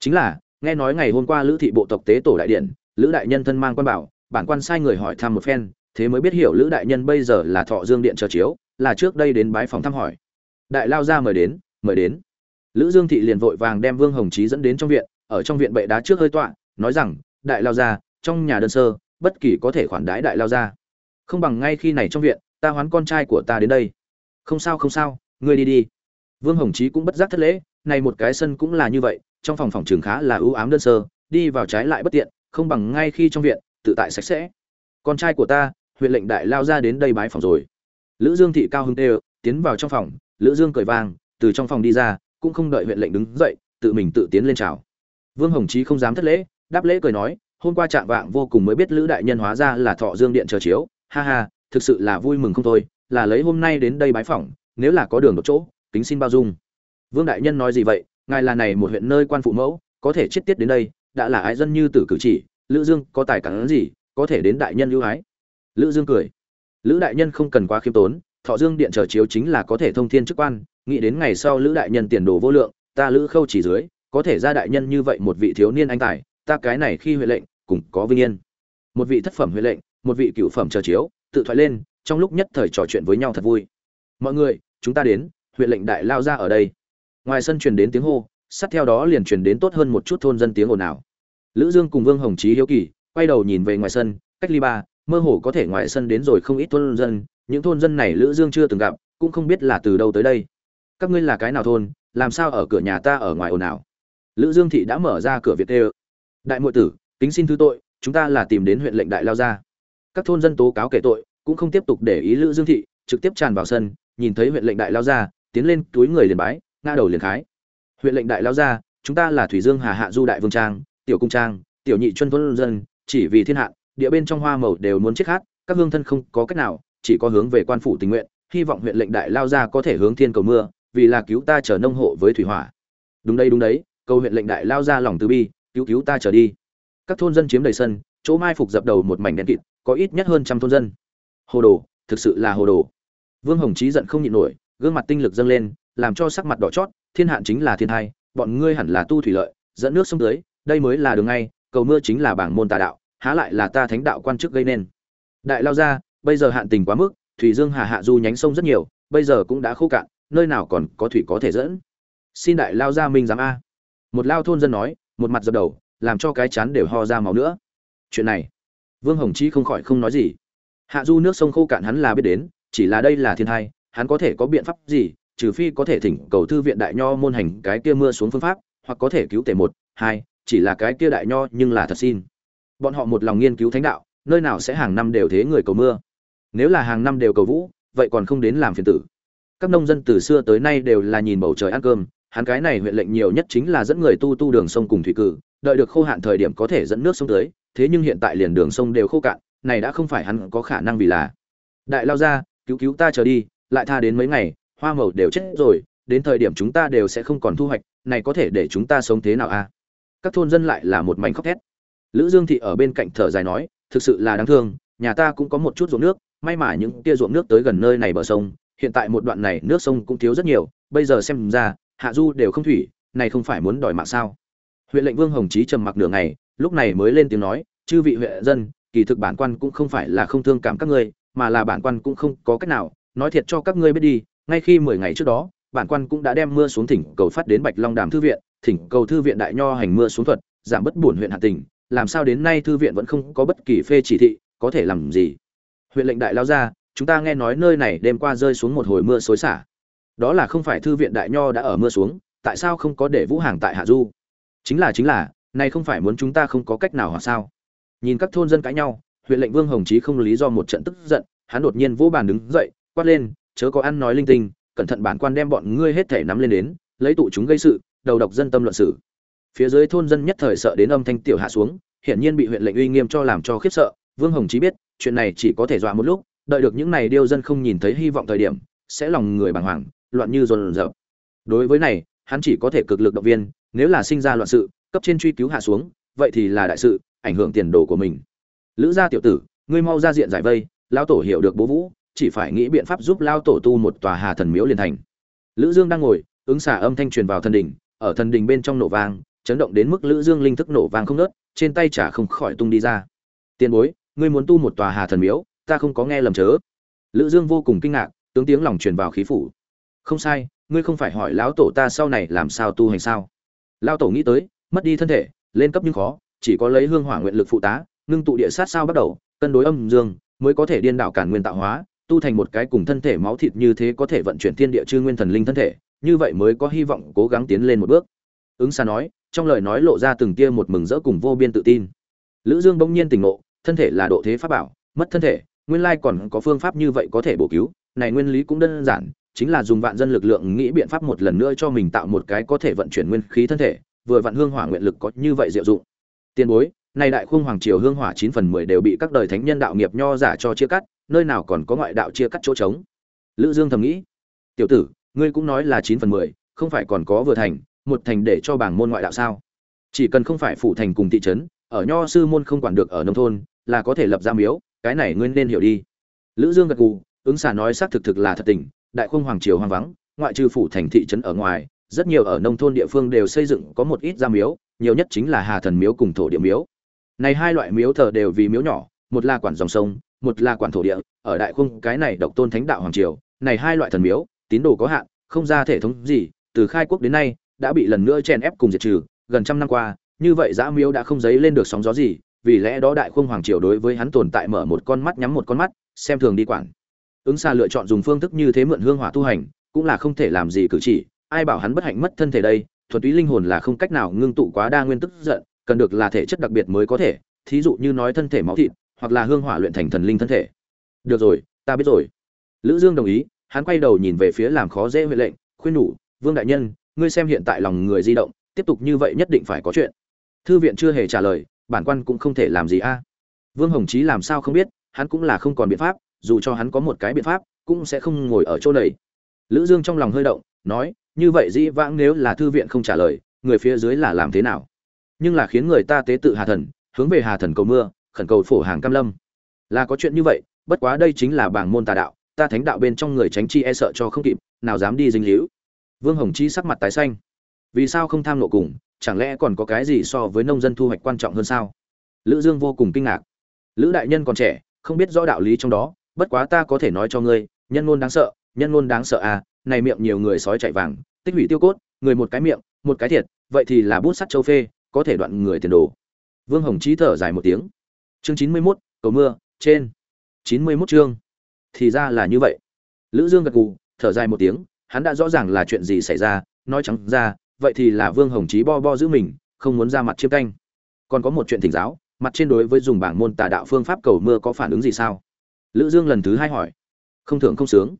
Chính là, nghe nói ngày hôm qua lữ thị bộ tộc tế tổ đại điện, lữ đại nhân thân mang quan bảo, bản quan sai người hỏi thăm một phen, thế mới biết hiểu lữ đại nhân bây giờ là thọ dương điện chờ chiếu, là trước đây đến bái phòng thăm hỏi. Đại lao ra mời đến mời đến. Lữ dương thị liền vội vàng đem vương hồng trí dẫn đến trong viện, ở trong viện bệ đá trước hơi tọa, nói rằng, đại lao ra, trong nhà đơn sơ, bất kỳ có thể khoản đãi đại lao ra. Không bằng ngay khi này trong viện, ta hoán con trai của ta đến đây. Không sao không sao, ngươi đi đi. Vương hồng trí cũng bất giác thất lễ này một cái sân cũng là như vậy, trong phòng phòng trường khá là ưu ám đơn sơ, đi vào trái lại bất tiện, không bằng ngay khi trong viện, tự tại sạch sẽ. Con trai của ta, huyện lệnh đại lao ra đến đây bái phòng rồi. Lữ dương thị cao hứng tê, tiến vào trong phòng, lữ dương cười vang, từ trong phòng đi ra, cũng không đợi huyện lệnh đứng dậy, tự mình tự tiến lên chào. Vương hồng chí không dám thất lễ, đáp lễ cười nói, hôm qua trạng vạng vô cùng mới biết lữ đại nhân hóa ra là thọ dương điện chờ chiếu. Ha ha, thực sự là vui mừng không thôi, là lấy hôm nay đến đây bái phỏng nếu là có đường một chỗ, kính xin bao dung vương đại nhân nói gì vậy? Ngài là này một huyện nơi quan phụ mẫu, có thể chết tiết đến đây, đã là ái dân như tử cử chỉ, lữ dương có tài cản gì, có thể đến đại nhân ưu ái? Lữ dương cười. Lữ đại nhân không cần quá khiêm tốn, thọ dương điện chờ chiếu chính là có thể thông thiên chức quan, nghĩ đến ngày sau lữ đại nhân tiền đồ vô lượng, ta lữ khâu chỉ dưới, có thể ra đại nhân như vậy một vị thiếu niên anh tài, ta cái này khi huệ lệnh cũng có vinh yên. Một vị thất phẩm huệ lệnh, một vị cựu phẩm chờ chiếu, tự thoại lên, trong lúc nhất thời trò chuyện với nhau thật vui. Mọi người, chúng ta đến huyện lệnh đại lao ra ở đây ngoài sân truyền đến tiếng hô, sát theo đó liền truyền đến tốt hơn một chút thôn dân tiếng ồn ào. Lữ dương cùng vương hồng chí hiếu kỳ, quay đầu nhìn về ngoài sân, cách ly ba, mơ hồ có thể ngoài sân đến rồi không ít thôn dân, những thôn dân này lữ dương chưa từng gặp, cũng không biết là từ đâu tới đây. Các ngươi là cái nào thôn, làm sao ở cửa nhà ta ở ngoài ồn ào? Lữ dương thị đã mở ra cửa việt đê đại muội tử, kính xin thứ tội, chúng ta là tìm đến huyện lệnh đại lao ra các thôn dân tố cáo kể tội, cũng không tiếp tục để ý lữ dương thị, trực tiếp tràn vào sân, nhìn thấy huyện lệnh đại lao ra tiến lên túi người liền bái ngã đầu liền khái. Huyện lệnh đại lao ra, chúng ta là thủy dương hà hạ du đại vương trang, tiểu cung trang, tiểu nhị chuân thôn dân, chỉ vì thiên hạ, địa bên trong hoa màu đều muốn chết hát các hương thân không có cách nào, chỉ có hướng về quan phủ tình nguyện, hy vọng huyện lệnh đại lao ra có thể hướng thiên cầu mưa, vì là cứu ta trở nông hộ với thủy hỏa. Đúng đây, đúng đấy câu huyện lệnh đại lao ra lòng từ bi, cứu cứu ta trở đi. Các thôn dân chiếm đầy sân, chỗ mai phục dập đầu một mảnh đen kịt, có ít nhất hơn trăm thôn dân. Hồ đồ, thực sự là hồ đồ. Vương hồng chí giận không nhịn nổi, gương mặt tinh lực dâng lên làm cho sắc mặt đỏ chót, thiên hạn chính là thiên hai bọn ngươi hẳn là tu thủy lợi, dẫn nước sông tới đây mới là đường ngay, cầu mưa chính là bảng môn tà đạo, há lại là ta thánh đạo quan chức gây nên. Đại lao ra bây giờ hạn tình quá mức, thủy dương hà hạ du nhánh sông rất nhiều, bây giờ cũng đã khô cạn, nơi nào còn có thủy có thể dẫn. Xin đại lao ra minh giám a. Một lao thôn dân nói, một mặt dập đầu, làm cho cái chán đều ho ra máu nữa. Chuyện này, vương hồng chi không khỏi không nói gì. Hạ du nước sông khô cạn hắn là biết đến, chỉ là đây là thiên hai hắn có thể có biện pháp gì trừ phi có thể thỉnh cầu thư viện đại nho môn hành cái kia mưa xuống phương pháp, hoặc có thể cứu tể một, hai, chỉ là cái kia đại nho nhưng là thật xin. Bọn họ một lòng nghiên cứu thánh đạo, nơi nào sẽ hàng năm đều thế người cầu mưa. Nếu là hàng năm đều cầu vũ, vậy còn không đến làm phiền tử. Các nông dân từ xưa tới nay đều là nhìn bầu trời ăn cơm, hắn cái này huyện lệnh nhiều nhất chính là dẫn người tu tu đường sông cùng thủy cử, đợi được khô hạn thời điểm có thể dẫn nước sông tới, thế nhưng hiện tại liền đường sông đều khô cạn, này đã không phải hắn có khả năng vì là. Đại lao ra, cứu cứu ta chờ đi, lại tha đến mấy ngày hoa màu đều chết rồi, đến thời điểm chúng ta đều sẽ không còn thu hoạch, này có thể để chúng ta sống thế nào a các thôn dân lại là một mảnh khóc thét. Lữ dương thị ở bên cạnh thở dài nói, thực sự là đáng thương, nhà ta cũng có một chút ruộng nước, may mà những tia ruộng nước tới gần nơi này bờ sông, hiện tại một đoạn này nước sông cũng thiếu rất nhiều, bây giờ xem ra, hạ du đều không thủy, này không phải muốn đòi mạng sao? Huyện lệnh vương hồng chí trầm mặc nửa ngày, lúc này mới lên tiếng nói, chư vị huyện dân, kỳ thực bản quan cũng không phải là không thương cảm các ngươi, mà là bản quan cũng không có cách nào, nói thiệt cho các ngươi biết đi ngay khi mười ngày trước đó bản quan cũng đã đem mưa xuống thỉnh cầu phát đến bạch long đàm thư viện thỉnh cầu thư viện đại nho hành mưa xuống thuật giảm bất buồn huyện hạ tình, làm sao đến nay thư viện vẫn không có bất kỳ phê chỉ thị có thể làm gì? Huyện lệnh đại lao ra chúng ta nghe nói nơi này đêm qua rơi xuống một hồi mưa xối xả. Đó là không phải thư viện đại nho đã ở mưa xuống tại sao không có để vũ hàng tại hạ du? Chính là chính là này không phải muốn chúng ta không có cách nào hoặc sao? Nhìn các thôn dân cãi nhau huyện lệnh vương hồng chí không lý do một trận tức giận hắn đột nhiên vỗ bàn đứng dậy quát lên chớ có ăn nói linh tinh, cẩn thận bản quan đem bọn ngươi hết thể nắm lên đến, lấy tụ chúng gây sự, đầu độc dân tâm luận sự. phía dưới thôn dân nhất thời sợ đến âm thanh tiểu hạ xuống, hiển nhiên bị huyện lệnh uy nghiêm cho làm cho khiếp sợ. Vương hồng chí biết, chuyện này chỉ có thể dọa một lúc, đợi được những này điêu dân không nhìn thấy hy vọng thời điểm, sẽ lòng người bàng hoàng, loạn như dồn dập đối với này, hắn chỉ có thể cực lực động viên, nếu là sinh ra loạn sự, cấp trên truy cứu hạ xuống, vậy thì là đại sự, ảnh hưởng tiền đồ của mình. Lữ gia tiểu tử, ngươi mau ra diện giải vây, lão tổ hiểu được bố vũ chỉ phải nghĩ biện pháp giúp lao tổ tu một tòa hà thần miếu liền thành. Lữ dương đang ngồi, ứng xả âm thanh truyền vào thần đỉnh, ở thần đỉnh bên trong nổ vang, chấn động đến mức lữ dương linh thức nổ vang không nớt trên tay trả không khỏi tung đi ra. Tiền bối, ngươi muốn tu một tòa hà thần miếu, ta không có nghe lầm chớ. Lữ dương vô cùng kinh ngạc, tướng tiếng lòng truyền vào khí phủ. Không sai, ngươi không phải hỏi lão tổ ta sau này làm sao tu hành sao? Lao tổ nghĩ tới, mất đi thân thể, lên cấp nhưng khó, chỉ có lấy hương hỏa nguyện lực phụ tá, ngưng tụ địa sát sao bắt đầu, cân đối âm dương, mới có thể điên đảo cản nguyên tạo hóa tu thành một cái cùng thân thể máu thịt như thế có thể vận chuyển thiên địa chư nguyên thần linh thân thể, như vậy mới có hy vọng cố gắng tiến lên một bước. Ứng xa nói, trong lời nói lộ ra từng tia một mừng rỡ cùng vô biên tự tin. Lữ dương bỗng nhiên tỉnh ngộ, thân thể là độ thế pháp bảo, mất thân thể, nguyên lai còn có phương pháp như vậy có thể bổ cứu, này nguyên lý cũng đơn giản, chính là dùng vạn dân lực lượng nghĩ biện pháp một lần nữa cho mình tạo một cái có thể vận chuyển nguyên khí thân thể, vừa vạn hương hỏa nguyện lực có như vậy diệu dụng. Tiền bối, này đại khung hoàng triều hương hỏa chín phần mười đều bị các đời thánh nhân đạo nghiệp nho giả cho chia cắt nơi nào còn có ngoại đạo chia cắt chỗ trống? Lữ dương thầm nghĩ. Tiểu tử, ngươi cũng nói là chín phần mười, không phải còn có vừa thành, một thành để cho bảng môn ngoại đạo sao? Chỉ cần không phải phủ thành cùng thị trấn, ở nho sư môn không quản được ở nông thôn, là có thể lập ra miếu, cái này ngươi nên hiểu đi. Lữ dương gật gù, ứng xà nói xác thực thực là thật tình, đại khung hoàng triều hoang vắng, ngoại trừ phủ thành thị trấn ở ngoài, rất nhiều ở nông thôn địa phương đều xây dựng có một ít gia miếu, nhiều nhất chính là hà thần miếu cùng thổ địa miếu. Này hai loại miếu thờ đều vì miếu nhỏ một là quản dòng sông, một là quản thổ địa, ở đại khung cái này độc tôn thánh đạo hoàng triều, này hai loại thần miếu, tín đồ có hạn, không ra thể thống gì, từ khai quốc đến nay, đã bị lần nữa chèn ép cùng diệt trừ, gần trăm năm qua, như vậy giã miếu đã không dấy lên được sóng gió gì, vì lẽ đó đại khung hoàng triều đối với hắn tồn tại mở một con mắt nhắm một con mắt, xem thường đi quản. Ứng xa lựa chọn dùng phương thức như thế mượn hương hỏa tu hành, cũng là không thể làm gì cử chỉ, ai bảo hắn bất hạnh mất thân thể đây thuật túy linh hồn là không cách nào ngưng tụ quá đa nguyên tức giận, cần được là thể chất đặc biệt mới có thể, thí dụ như nói thân thể máu thịt hoặc là hương hỏa luyện thành thần linh thân thể. Được rồi, ta biết rồi. Lữ dương đồng ý, hắn quay đầu nhìn về phía làm khó dễ huệ lệnh, khuyên nhủ, vương đại nhân, ngươi xem hiện tại lòng người di động, tiếp tục như vậy nhất định phải có chuyện. Thư viện chưa hề trả lời, bản quan cũng không thể làm gì a. Vương hồng chí làm sao không biết, hắn cũng là không còn biện pháp, dù cho hắn có một cái biện pháp, cũng sẽ không ngồi ở chỗ này. Lữ dương trong lòng hơi động, nói, như vậy dĩ vãng nếu là thư viện không trả lời, người phía dưới là làm thế nào? Nhưng là khiến người ta tế tự hà thần, hướng về hà thần cầu mưa khẩn cầu phổ hàng cam lâm. Là có chuyện như vậy, bất quá đây chính là bảng môn tà đạo, ta thánh đạo bên trong người tránh chi e sợ cho không kịp, nào dám đi dinh hữu vương hồng chi sắc mặt tái xanh. Vì sao không tham nộ cùng, chẳng lẽ còn có cái gì so với nông dân thu hoạch quan trọng hơn sao? Lữ dương vô cùng kinh ngạc. Lữ đại nhân còn trẻ, không biết rõ đạo lý trong đó, bất quá ta có thể nói cho ngươi, nhân ngôn đáng sợ, nhân ngôn đáng sợ à này miệng nhiều người sói chạy vàng, tích hủy tiêu cốt, người một cái miệng, một cái thiệt, vậy thì là bút sắt châu phê, có thể đoạn người tiền đồ. Vương hồng chí thở dài một tiếng chương chín mươi 91, cầu mưa trên. chín mươi 91 chương. Thì ra là như vậy. Lữ dương gật gù thở dài một tiếng hắn đã rõ ràng là chuyện gì xảy ra nói trắng ra vậy thì là vương hồng chí bo bo giữ mình không muốn ra mặt chiêm canh. Còn có một chuyện thỉnh giáo mặt trên đối với dùng bảng môn tà đạo phương pháp cầu mưa có phản ứng gì sao? Lữ dương lần thứ hai hỏi. Không thưởng không sướng.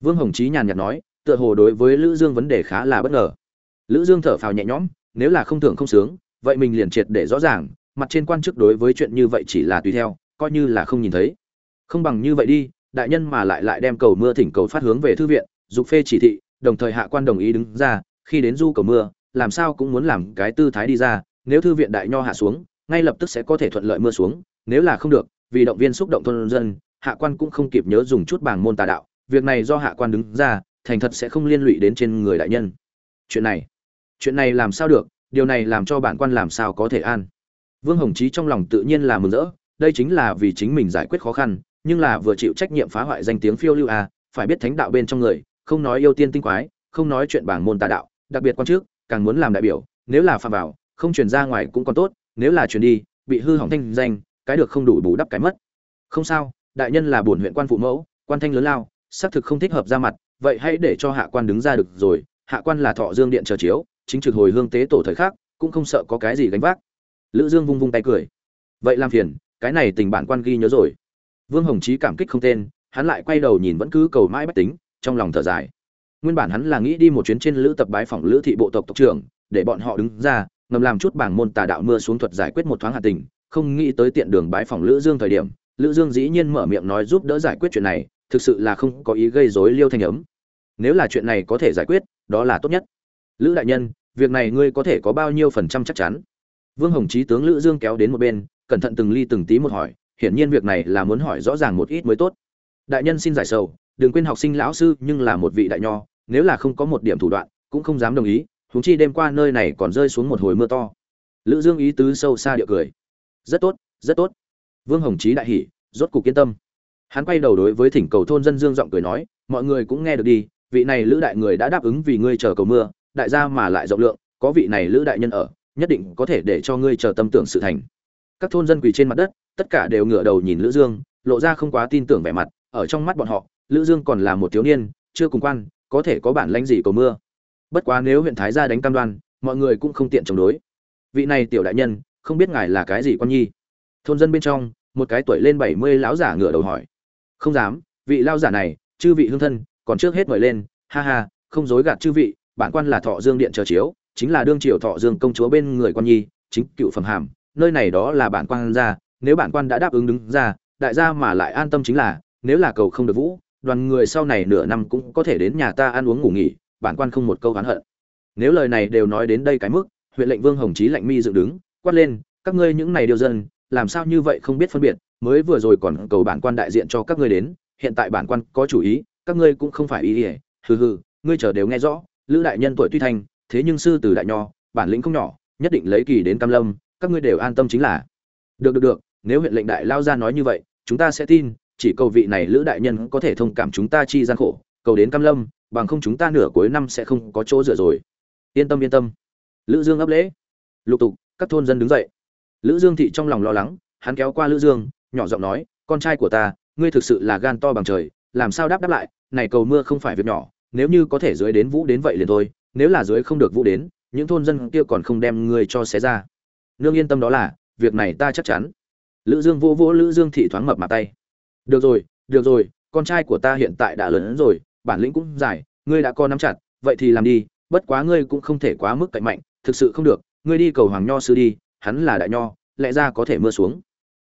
Vương hồng chí nhàn nhạt nói tựa hồ đối với lữ dương vấn đề khá là bất ngờ. Lữ dương thở phào nhẹ nhõm nếu là không thưởng không sướng vậy mình liền triệt để rõ ràng mặt trên quan chức đối với chuyện như vậy chỉ là tùy theo, coi như là không nhìn thấy. Không bằng như vậy đi, đại nhân mà lại lại đem cầu mưa thỉnh cầu phát hướng về thư viện, dục phê chỉ thị, đồng thời hạ quan đồng ý đứng ra, khi đến du cầu mưa, làm sao cũng muốn làm cái tư thái đi ra, nếu thư viện đại nho hạ xuống, ngay lập tức sẽ có thể thuận lợi mưa xuống, nếu là không được, vì động viên xúc động thôn dân, hạ quan cũng không kịp nhớ dùng chút bảng môn tà đạo, việc này do hạ quan đứng ra, thành thật sẽ không liên lụy đến trên người đại nhân. Chuyện này chuyện này làm sao được, điều này làm cho bản quan làm sao có thể an vương hồng chí trong lòng tự nhiên là mừng rỡ, đây chính là vì chính mình giải quyết khó khăn, nhưng là vừa chịu trách nhiệm phá hoại danh tiếng phiêu lưu à phải biết thánh đạo bên trong người, không nói yêu tiên tinh quái, không nói chuyện bảng môn tà đạo, đặc biệt quan trước, càng muốn làm đại biểu, nếu là phạm vào, không truyền ra ngoài cũng còn tốt, nếu là truyền đi, bị hư hỏng thanh danh, cái được không đủ bù đắp cái mất. Không sao, đại nhân là bổn huyện quan phụ mẫu, quan thanh lớn lao, xác thực không thích hợp ra mặt, vậy hãy để cho hạ quan đứng ra được rồi, hạ quan là thọ dương điện chờ chiếu, chính trực hồi hương tế tổ thời khác cũng không sợ có cái gì gánh vác lữ dương vung vung tay cười. Vậy làm phiền, cái này tình bản quan ghi nhớ rồi. Vương hồng chí cảm kích không tên, hắn lại quay đầu nhìn vẫn cứ cầu mãi bách tính, trong lòng thở dài. Nguyên bản hắn là nghĩ đi một chuyến trên lữ tập bái phòng lữ thị bộ tộc tộc trưởng, để bọn họ đứng ra, ngầm làm chút bảng môn tà đạo mưa xuống thuật giải quyết một thoáng hạ tình, không nghĩ tới tiện đường bái phòng lữ dương thời điểm, lữ dương dĩ nhiên mở miệng nói giúp đỡ giải quyết chuyện này, thực sự là không có ý gây rối liêu thanh ấm. Nếu là chuyện này có thể giải quyết, đó là tốt nhất. Lữ đại nhân, việc này ngươi có thể có bao nhiêu phần trăm chắc chắn? Vương hồng chí tướng lữ dương kéo đến một bên, cẩn thận từng ly từng tí một hỏi, hiển nhiên việc này là muốn hỏi rõ ràng một ít mới tốt. Đại nhân xin giải sầu, đừng quên học sinh lão sư nhưng là một vị đại nho, nếu là không có một điểm thủ đoạn, cũng không dám đồng ý, huống chi đêm qua nơi này còn rơi xuống một hồi mưa to. Lữ dương ý tứ sâu xa điệu cười. Rất tốt rất tốt. Vương hồng chí đại hỉ, rốt cục kiên tâm. Hắn quay đầu đối với thỉnh cầu thôn dân dương giọng cười nói, mọi người cũng nghe được đi, vị này lữ đại người đã đáp ứng vì ngươi chờ cầu mưa, đại gia mà lại rộng lượng, có vị này lữ đại nhân ở nhất định có thể để cho ngươi chờ tâm tưởng sự thành. Các thôn dân quỳ trên mặt đất, tất cả đều ngửa đầu nhìn lữ dương, lộ ra không quá tin tưởng vẻ mặt, ở trong mắt bọn họ, lữ dương còn là một thiếu niên, chưa cùng quan, có thể có bản lãnh gì cầu mưa. Bất quá nếu huyện thái gia đánh cam đoan, mọi người cũng không tiện chống đối. Vị này tiểu đại nhân, không biết ngài là cái gì quan nhi? Thôn dân bên trong, một cái tuổi lên bảy mươi lão giả ngửa đầu hỏi. Không dám, vị lao giả này, chư vị hương thân, còn trước hết mời lên, ha ha, không dối gạt chư vị, bản quan là thọ dương điện chờ chiếu chính là đương triều thọ dương công chúa bên người quan nhi, chính cựu phẩm hàm, nơi này đó là bản quan ra nếu bản quan đã đáp ứng đứng ra, đại gia mà lại an tâm chính là, nếu là cầu không được vũ, đoàn người sau này nửa năm cũng có thể đến nhà ta ăn uống ngủ nghỉ, bản quan không một câu oán hận. Nếu lời này đều nói đến đây cái mức, huyện lệnh vương hồng chí lạnh mi dựng đứng, quát lên, các ngươi những này điều dân, làm sao như vậy không biết phân biệt, mới vừa rồi còn cầu bản quan đại diện cho các ngươi đến, hiện tại bản quan có chủ ý, các ngươi cũng không phải ý ỉa hừ hừ, ngươi chờ đều nghe rõ, lữ đại nhân tuổi tuy thanh thế nhưng sư tử đại nho, bản lĩnh không nhỏ, nhất định lấy kỳ đến cam lâm, các ngươi đều an tâm chính là. Được được được, nếu huyện lệnh đại lao ra nói như vậy, chúng ta sẽ tin, chỉ cầu vị này lữ đại nhân có thể thông cảm chúng ta chi gian khổ, cầu đến cam lâm, bằng không chúng ta nửa cuối năm sẽ không có chỗ dựa rồi. Yên tâm yên tâm. Lữ dương ấp lễ. Lục tục, các thôn dân đứng dậy. Lữ dương thị trong lòng lo lắng, hắn kéo qua lữ dương, nhỏ giọng nói, con trai của ta, ngươi thực sự là gan to bằng trời, làm sao đáp đáp lại, này cầu mưa không phải việc nhỏ, nếu như có thể dưới đến vũ đến vậy liền thôi nếu là dưới không được vũ đến, những thôn dân kia còn không đem ngươi cho xé ra. Nương yên tâm đó là, việc này ta chắc chắn. Lữ dương vô vô lữ dương thị thoáng mập mặt tay. Được rồi được rồi, con trai của ta hiện tại đã lớn rồi, bản lĩnh cũng dài, ngươi đã có nắm chặt, vậy thì làm đi, bất quá ngươi cũng không thể quá mức cạnh mạnh, thực sự không được, ngươi đi cầu hoàng nho sư đi, hắn là đại nho, lẽ ra có thể mưa xuống.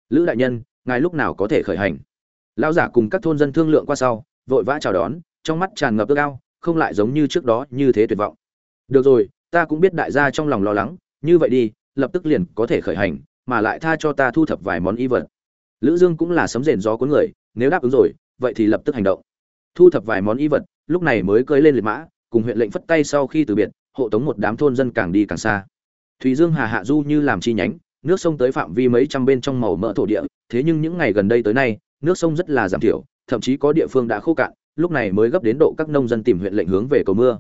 Lữ đại nhân, ngài lúc nào có thể khởi hành? Lão giả cùng các thôn dân thương lượng qua sau, vội vã chào đón, trong mắt tràn ngập ước ao, không lại giống như trước đó như thế tuyệt vọng được rồi, ta cũng biết đại gia trong lòng lo lắng, như vậy đi, lập tức liền có thể khởi hành, mà lại tha cho ta thu thập vài món y vật. Lữ dương cũng là sấm rền gió cuốn người, nếu đáp ứng rồi, vậy thì lập tức hành động. Thu thập vài món y vật, lúc này mới cưỡi lên liệt mã, cùng huyện lệnh phất tay sau khi từ biệt, hộ tống một đám thôn dân càng đi càng xa. Thủy dương hà hạ du như làm chi nhánh, nước sông tới phạm vi mấy trăm bên trong màu mỡ thổ địa, thế nhưng những ngày gần đây tới nay, nước sông rất là giảm thiểu, thậm chí có địa phương đã khô cạn, lúc này mới gấp đến độ các nông dân tìm huyện lệnh hướng về cầu mưa.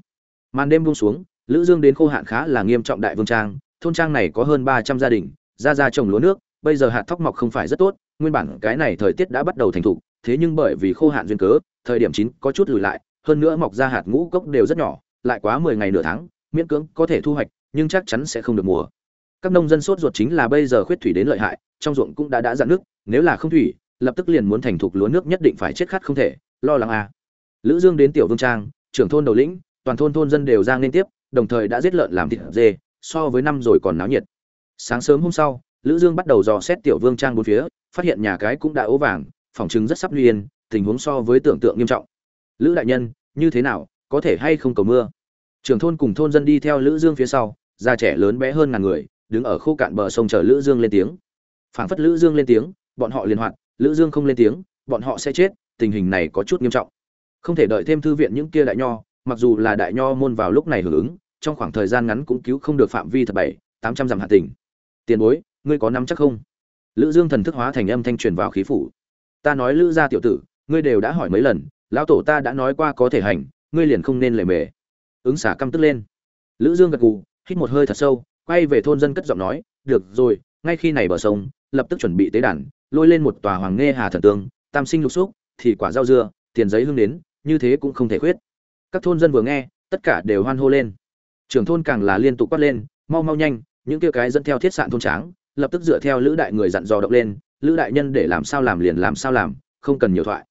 Màn đêm buông xuống lữ dương đến khô hạn khá là nghiêm trọng đại vương trang, thôn trang này có hơn 300 gia đình ra ra trồng lúa nước, bây giờ hạt thóc mọc không phải rất tốt, nguyên bản cái này thời tiết đã bắt đầu thành thục, thế nhưng bởi vì khô hạn duyên cớ, thời điểm chín có chút lùi lại, hơn nữa mọc ra hạt ngũ cốc đều rất nhỏ, lại quá 10 ngày nửa tháng, miễn cưỡng có thể thu hoạch, nhưng chắc chắn sẽ không được mùa các nông dân sốt ruột chính là bây giờ khuyết thủy đến lợi hại, trong ruộng cũng đã đã dạn nước, nếu là không thủy, lập tức liền muốn thành thục lúa nước nhất định phải chết khát không thể, lo lắng à. lữ dương đến tiểu vương trang, trưởng thôn đầu lĩnh, toàn thôn thôn dân đều ra lên tiếp đồng thời đã giết lợn làm thịt dê, so với năm rồi còn náo nhiệt. Sáng sớm hôm sau, lữ dương bắt đầu dò xét tiểu vương trang bốn phía, phát hiện nhà cái cũng đã ố vàng, phòng chứng rất sắp nguy yên, tình huống so với tưởng tượng nghiêm trọng. Lữ đại nhân, như thế nào, có thể hay không cầu mưa? Trưởng thôn cùng thôn dân đi theo lữ dương phía sau, già trẻ lớn bé hơn ngàn người, đứng ở khô cạn bờ sông chờ lữ dương lên tiếng. Phảng phất lữ dương lên tiếng, bọn họ liền hoạt lữ dương không lên tiếng, bọn họ sẽ chết, tình hình này có chút nghiêm trọng. Không thể đợi thêm thư viện những kia đại nho mặc dù là đại nho môn vào lúc này hưởng ứng, trong khoảng thời gian ngắn cũng cứu không được phạm vi thật bảy, tám trăm dặm hạ tỉnh. Tiền bối, ngươi có nắm chắc không? Lữ dương thần thức hóa thành âm thanh truyền vào khí phủ. Ta nói lữ gia tiểu tử, ngươi đều đã hỏi mấy lần, lão tổ ta đã nói qua có thể hành, ngươi liền không nên lề mề. Ứng xả căm tức lên. Lữ dương gật gù, hít một hơi thật sâu, quay về thôn dân cất giọng nói, được rồi, ngay khi này bờ sông, lập tức chuẩn bị tế đàn, lôi lên một tòa hoàng nghe hà thần tương, tam sinh lục xúc, thì quả rau dưa, tiền giấy hương đến, như thế cũng không thể khuyết các thôn dân vừa nghe, tất cả đều hoan hô lên. Trưởng thôn càng là liên tục quát lên, mau mau nhanh, những kia cái dẫn theo thiết sạn thôn tráng, lập tức dựa theo lữ đại người dặn dò động lên, lữ đại nhân để làm sao làm liền làm sao làm, không cần nhiều thoại.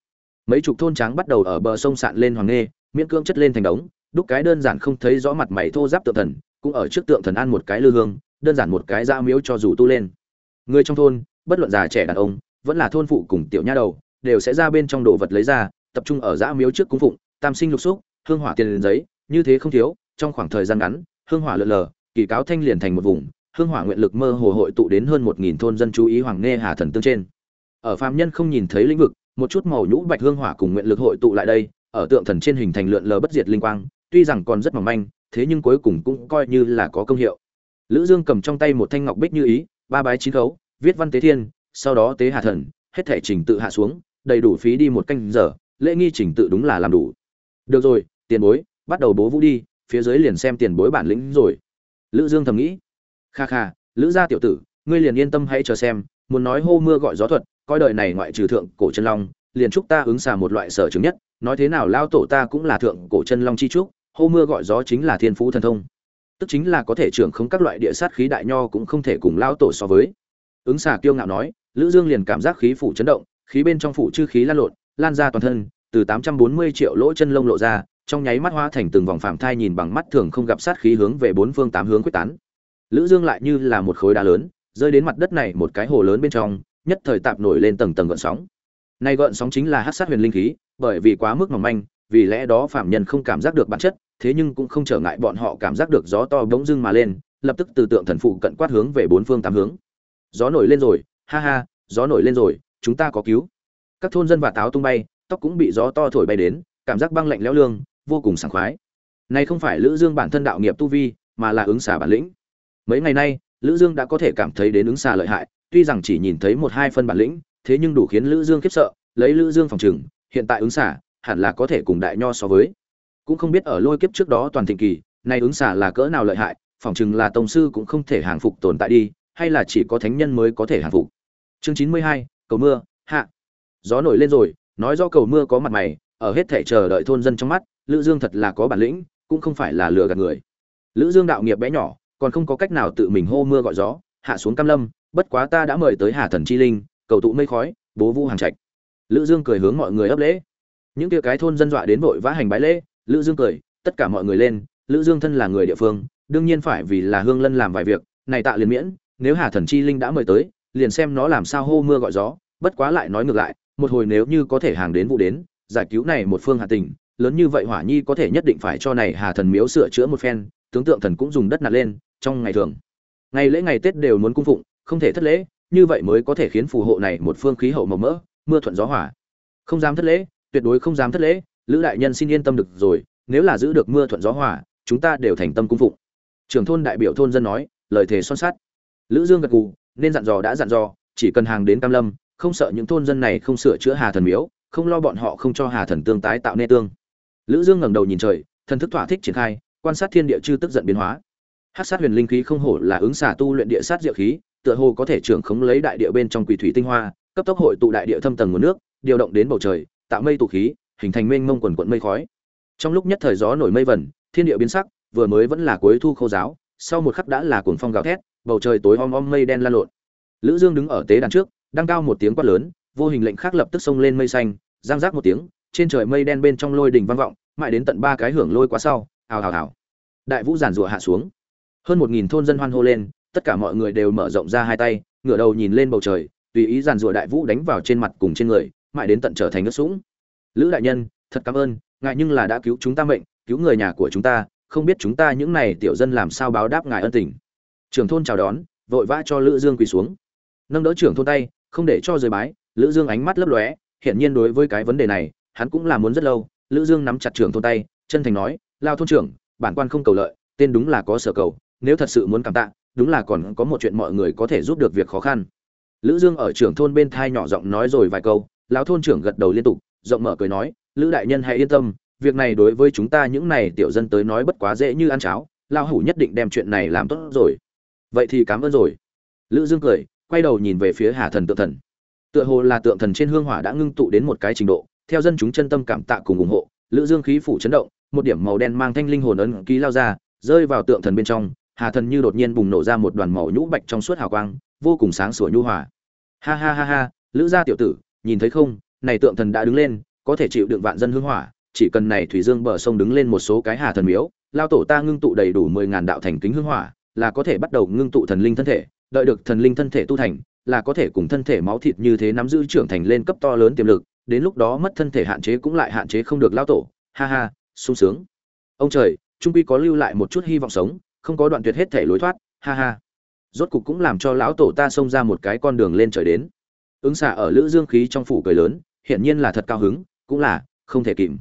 Mấy chục thôn tráng bắt đầu ở bờ sông sạn lên hoàng nghê, miễn cưỡng chất lên thành đống, đúc cái đơn giản không thấy rõ mặt mày thô giáp tượng thần, cũng ở trước tượng thần ăn một cái lư hương, đơn giản một cái da miếu cho dù tu lên. Người trong thôn, bất luận già trẻ đàn ông, vẫn là thôn phụ cùng tiểu nha đầu, đều sẽ ra bên trong đồ vật lấy ra, tập trung ở dã miếu trước cung phụng, tam sinh lục xúc hương hỏa tiền giấy, như thế không thiếu, trong khoảng thời gian ngắn, hương hỏa lượn lờ, kỳ cáo thanh liền thành một vùng, hương hỏa nguyện lực mơ hồ hội tụ đến hơn một nghìn thôn dân chú ý hoàng nghe hà thần tương trên. Ở phàm nhân không nhìn thấy lĩnh vực, một chút màu nhũ bạch hương hỏa cùng nguyện lực hội tụ lại đây, ở tượng thần trên hình thành lượn lờ bất diệt linh quang, tuy rằng còn rất mỏng manh, thế nhưng cuối cùng cũng coi như là có công hiệu. Lữ dương cầm trong tay một thanh ngọc bích như ý, ba bái chín khấu, viết văn tế thiên, sau đó tế hà thần, hết thể trình tự hạ xuống, đầy đủ phí đi một canh giờ, lễ nghi trình tự đúng là làm đủ được rồi, tiền bối, bắt đầu bố vũ đi, phía dưới liền xem tiền bối bản lĩnh rồi. Lữ dương thầm nghĩ. Kha kha, lữ gia tiểu tử, ngươi liền yên tâm hãy chờ xem, muốn nói hô mưa gọi gió thuật, coi đời này ngoại trừ thượng cổ chân long, liền chúc ta ứng xà một loại sở chứng nhất, nói thế nào lao tổ ta cũng là thượng cổ chân long chi trúc, hô mưa gọi gió chính là thiên phú thần thông. Tức chính là có thể trưởng không các loại địa sát khí đại nho cũng không thể cùng lao tổ so với. Ứng xà kiêu ngạo nói, lữ dương liền cảm giác khí phủ chấn động, khí bên trong phủ chư khí lan lộn, lan ra toàn thân từ 840 triệu lỗ chân lông lộ ra, trong nháy mắt hóa thành từng vòng phạm thai nhìn bằng mắt thường không gặp sát khí hướng về bốn phương tám hướng quyết tán. Lữ dương lại như là một khối đá lớn, rơi đến mặt đất này một cái hồ lớn bên trong, nhất thời tạm nổi lên tầng tầng gợn sóng. Này gợn sóng chính là hắc sát huyền linh khí, bởi vì quá mức mỏng manh, vì lẽ đó phạm nhân không cảm giác được bản chất, thế nhưng cũng không trở ngại bọn họ cảm giác được gió to bỗng dưng mà lên, lập tức từ tượng thần phụ cận quát hướng về bốn phương tám hướng. Gió nổi lên rồi, ha ha, gió nổi lên rồi, chúng ta có cứu. Các thôn dân và táo tung bay tóc cũng bị gió to thổi bay đến, cảm giác băng lạnh lẽo lương, vô cùng sảng khoái. Này không phải lữ dương bản thân đạo nghiệp tu vi, mà là ứng xà bản lĩnh. Mấy ngày nay, lữ dương đã có thể cảm thấy đến ứng xà lợi hại, tuy rằng chỉ nhìn thấy một hai phân bản lĩnh, thế nhưng đủ khiến lữ dương khiếp sợ, lấy lữ dương phòng trường, hiện tại ứng xà hẳn là có thể cùng đại nho so với. Cũng không biết ở lôi kiếp trước đó toàn thịnh kỳ nay ứng xà là cỡ nào lợi hại, phòng chừng là tông sư cũng không thể hàng phục tồn tại đi, hay là chỉ có thánh nhân mới có thể hàng phục. Chương chín mươi hai, cầu mưa, hạ. Gió nổi lên rồi nói do cầu mưa có mặt mày, ở hết thể chờ đợi thôn dân trong mắt, lữ dương thật là có bản lĩnh, cũng không phải là lừa gạt người. Lữ dương đạo nghiệp bé nhỏ, còn không có cách nào tự mình hô mưa gọi gió, hạ xuống cam lâm, bất quá ta đã mời tới hà thần chi linh, cầu tụ mây khói, bố vu hàng trạch. Lữ dương cười hướng mọi người ấp lễ. Những kia cái thôn dân dọa đến vội vã hành bái lễ, lữ dương cười, tất cả mọi người lên, lữ dương thân là người địa phương, đương nhiên phải vì là hương lân làm vài việc, này tạ liền miễn, nếu hà thần chi linh đã mời tới, liền xem nó làm sao hô mưa gọi gió, bất quá lại nói ngược lại một hồi nếu như có thể hàng đến vụ đến, giải cứu này một phương hà tình, lớn như vậy hỏa nhi có thể nhất định phải cho này hà thần miếu sửa chữa một phen, tướng tượng thần cũng dùng đất nạt lên, trong ngày thường. Ngày lễ ngày tết đều muốn cung phụng, không thể thất lễ, như vậy mới có thể khiến phù hộ này một phương khí hậu màu mỡ, mưa thuận gió hỏa không dám thất lễ, tuyệt đối không dám thất lễ, lữ đại nhân xin yên tâm được rồi, nếu là giữ được mưa thuận gió hỏa chúng ta đều thành tâm cung phụng. Trưởng thôn đại biểu thôn dân nói, lời thề son sắt. Lữ dương gật gù, nên dặn dò đã dặn dò, chỉ cần hàng đến cam lâm không sợ những thôn dân này không sửa chữa hà thần miếu, không lo bọn họ không cho hà thần tương tái tạo nên tương. Lữ dương ngẩng đầu nhìn trời, thần thức thỏa thích triển khai, quan sát thiên địa chư tức giận biến hóa. Hắc sát huyền linh khí không hổ là ứng xả tu luyện địa sát diệu khí, tựa hồ có thể trưởng khống lấy đại địa bên trong quỷ thủy tinh hoa, cấp tốc hội tụ đại địa thâm tầng nguồn nước, điều động đến bầu trời, tạo mây tụ khí, hình thành mênh mông quần quận mây khói. Trong lúc nhất thời gió nổi mây vẩn thiên địa biến sắc, vừa mới vẫn là cuối thu khô giáo, sau một khắc đã là cuồng phong gào thét, bầu trời tối om om mây đen lan lộn. Lữ dương đứng ở tế đàn trước đang cao một tiếng quát lớn, vô hình lệnh khác lập tức xông lên mây xanh, giang rác một tiếng, trên trời mây đen bên trong lôi đỉnh vang vọng, mãi đến tận ba cái hưởng lôi quá sau, ào ào ào. Đại vũ giản rủa hạ xuống. Hơn một nghìn thôn dân hoan hô lên, tất cả mọi người đều mở rộng ra hai tay, ngửa đầu nhìn lên bầu trời, tùy ý giàn rủa đại vũ đánh vào trên mặt cùng trên người, mãi đến tận trở thành nước sũng. Lữ đại nhân, thật cảm ơn, ngài nhưng là đã cứu chúng ta mệnh, cứu người nhà của chúng ta, không biết chúng ta những này tiểu dân làm sao báo đáp ngài ân tình. Trưởng thôn chào đón, vội vã cho lữ dương quỳ xuống. Nâng đỡ trưởng thôn tay không để cho rời bái, lữ dương ánh mắt lấp lóe hiện nhiên đối với cái vấn đề này, hắn cũng là muốn rất lâu. Lữ dương nắm chặt trưởng thôn tay, chân thành nói, lao thôn trưởng, bản quan không cầu lợi, tên đúng là có sở cầu, nếu thật sự muốn cảm tạ, đúng là còn có một chuyện mọi người có thể giúp được việc khó khăn. Lữ dương ở trưởng thôn bên thai nhỏ giọng nói rồi vài câu lão thôn trưởng gật đầu liên tục rộng mở cười nói, lữ đại nhân hãy yên tâm, việc này đối với chúng ta những này tiểu dân tới nói bất quá dễ như ăn cháo, lao hủ nhất định đem chuyện này làm tốt rồi. Vậy thì cảm ơn rồi. Lữ dương cười quay đầu nhìn về phía hà thần tượng thần. Tựa hồ là tượng thần trên hương hỏa đã ngưng tụ đến một cái trình độ, theo dân chúng chân tâm cảm tạ cùng ủng hộ, lữ dương khí phủ chấn động, một điểm màu đen mang thanh linh hồn ấn ký lao ra, rơi vào tượng thần bên trong, hà thần như đột nhiên bùng nổ ra một đoàn màu nhũ bạch trong suốt hào quang, vô cùng sáng sủa nhu hòa. Ha ha ha ha, lữ gia tiểu tử, nhìn thấy không, này tượng thần đã đứng lên, có thể chịu đựng vạn dân hương hỏa, chỉ cần này thủy dương bờ sông đứng lên một số cái hà thần miếu, lao tổ ta ngưng tụ đầy đủ mười ngàn đạo thành kính hương hỏa, là có thể bắt đầu ngưng tụ thần linh thân thể đợi được thần linh thân thể tu thành, là có thể cùng thân thể máu thịt như thế nắm giữ trưởng thành lên cấp to lớn tiềm lực, đến lúc đó mất thân thể hạn chế cũng lại hạn chế không được lao tổ. Ha ha, sung sướng. Ông trời, trung quy có lưu lại một chút hy vọng sống, không có đoạn tuyệt hết thể lối thoát. Ha ha. Rốt cục cũng làm cho lão tổ ta xông ra một cái con đường lên trời đến. Ứng xạ ở lữ dương khí trong phủ cười lớn, hiển nhiên là thật cao hứng, cũng là không thể kìm.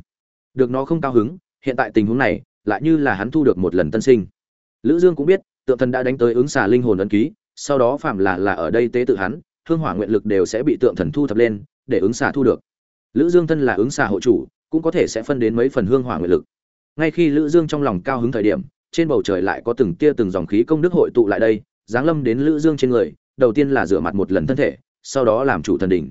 Được nó không cao hứng, hiện tại tình huống này, lại như là hắn thu được một lần tân sinh. Lữ dương cũng biết, tượng thần đã đánh tới ứng xà linh hồn ấn ký sau đó phạm là là ở đây tế tự hắn, hương hỏa nguyện lực đều sẽ bị tượng thần thu thập lên, để ứng xả thu được. Lữ dương thân là ứng xả hộ chủ, cũng có thể sẽ phân đến mấy phần hương hỏa nguyện lực. Ngay khi lữ dương trong lòng cao hứng thời điểm, trên bầu trời lại có từng tia từng dòng khí công đức hội tụ lại đây, giáng lâm đến lữ dương trên người, đầu tiên là rửa mặt một lần thân thể, sau đó làm chủ thần đỉnh.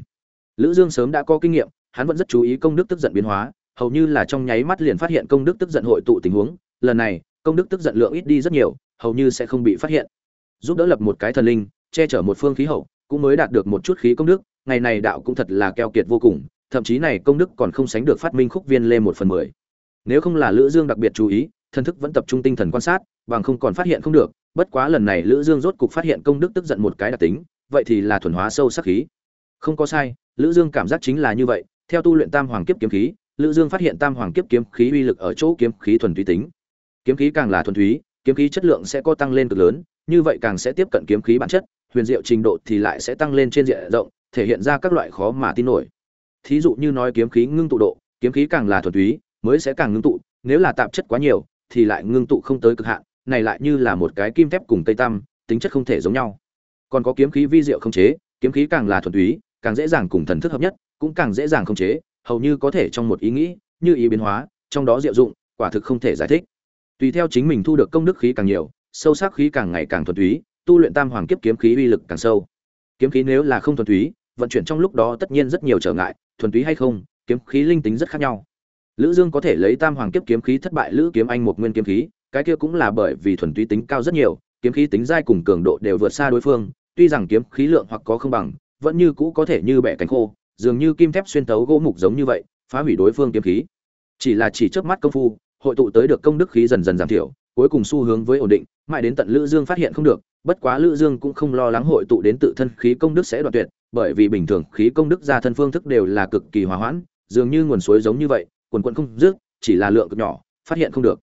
Lữ dương sớm đã có kinh nghiệm, hắn vẫn rất chú ý công đức tức giận biến hóa, hầu như là trong nháy mắt liền phát hiện công đức tức giận hội tụ tình huống, lần này, công đức tức giận lượng ít đi rất nhiều, hầu như sẽ không bị phát hiện giúp đỡ lập một cái thần linh, che chở một phương khí hậu, cũng mới đạt được một chút khí công đức, ngày này đạo cũng thật là keo kiệt vô cùng, thậm chí này công đức còn không sánh được phát minh khúc viên lê một phần mười. Nếu không là lữ dương đặc biệt chú ý, thần thức vẫn tập trung tinh thần quan sát, bằng không còn phát hiện không được, bất quá lần này lữ dương rốt cục phát hiện công đức tức giận một cái đặc tính, vậy thì là thuần hóa sâu sắc khí. Không có sai, lữ dương cảm giác chính là như vậy, theo tu luyện tam hoàng kiếp kiếm khí, lữ dương phát hiện tam hoàng kiếp kiếm khí uy lực ở chỗ kiếm khí thuần túy tính. Kiếm khí càng là thuần túy, kiếm khí chất lượng sẽ có tăng lên cực lớn như vậy càng sẽ tiếp cận kiếm khí bản chất, huyền diệu trình độ thì lại sẽ tăng lên trên diện rộng, thể hiện ra các loại khó mà tin nổi. Thí dụ như nói kiếm khí ngưng tụ độ, kiếm khí càng là thuần túy, mới sẽ càng ngưng tụ, nếu là tạp chất quá nhiều, thì lại ngưng tụ không tới cực hạn, này lại như là một cái kim thép cùng cây tăm tính chất không thể giống nhau. Còn có kiếm khí vi diệu không chế, kiếm khí càng là thuần túy, càng dễ dàng cùng thần thức hợp nhất, cũng càng dễ dàng không chế, hầu như có thể trong một ý nghĩ, như ý biến hóa, trong đó diệu dụng, quả thực không thể giải thích. Tùy theo chính mình thu được công đức khí càng nhiều sâu sắc khí càng ngày càng thuần túy, tu luyện tam hoàng kiếp kiếm khí uy lực càng sâu. Kiếm khí nếu là không thuần túy, vận chuyển trong lúc đó tất nhiên rất nhiều trở ngại, thuần túy hay không, kiếm khí linh tính rất khác nhau. Lữ dương có thể lấy tam hoàng kiếp kiếm khí thất bại, lữ kiếm anh một nguyên kiếm khí, cái kia cũng là bởi vì thuần túy tính cao rất nhiều, kiếm khí tính dai cùng cường độ đều vượt xa đối phương, tuy rằng kiếm khí lượng hoặc có không bằng, vẫn như cũ có thể như bẻ cánh khô, dường như kim thép xuyên thấu gỗ mục giống như vậy, phá hủy đối phương kiếm khí. Chỉ là chỉ trước mắt công phu, hội tụ tới được công đức khí dần dần giảm thiểu, cuối cùng xu hướng với ổn định mãi đến tận lữ dương phát hiện không được, bất quá lữ dương cũng không lo lắng hội tụ đến tự thân khí công đức sẽ đoạn tuyệt, bởi vì bình thường khí công đức ra thân phương thức đều là cực kỳ hòa hoãn, dường như nguồn suối giống như vậy, quần quần không dứt, chỉ là lượng cực nhỏ, phát hiện không được.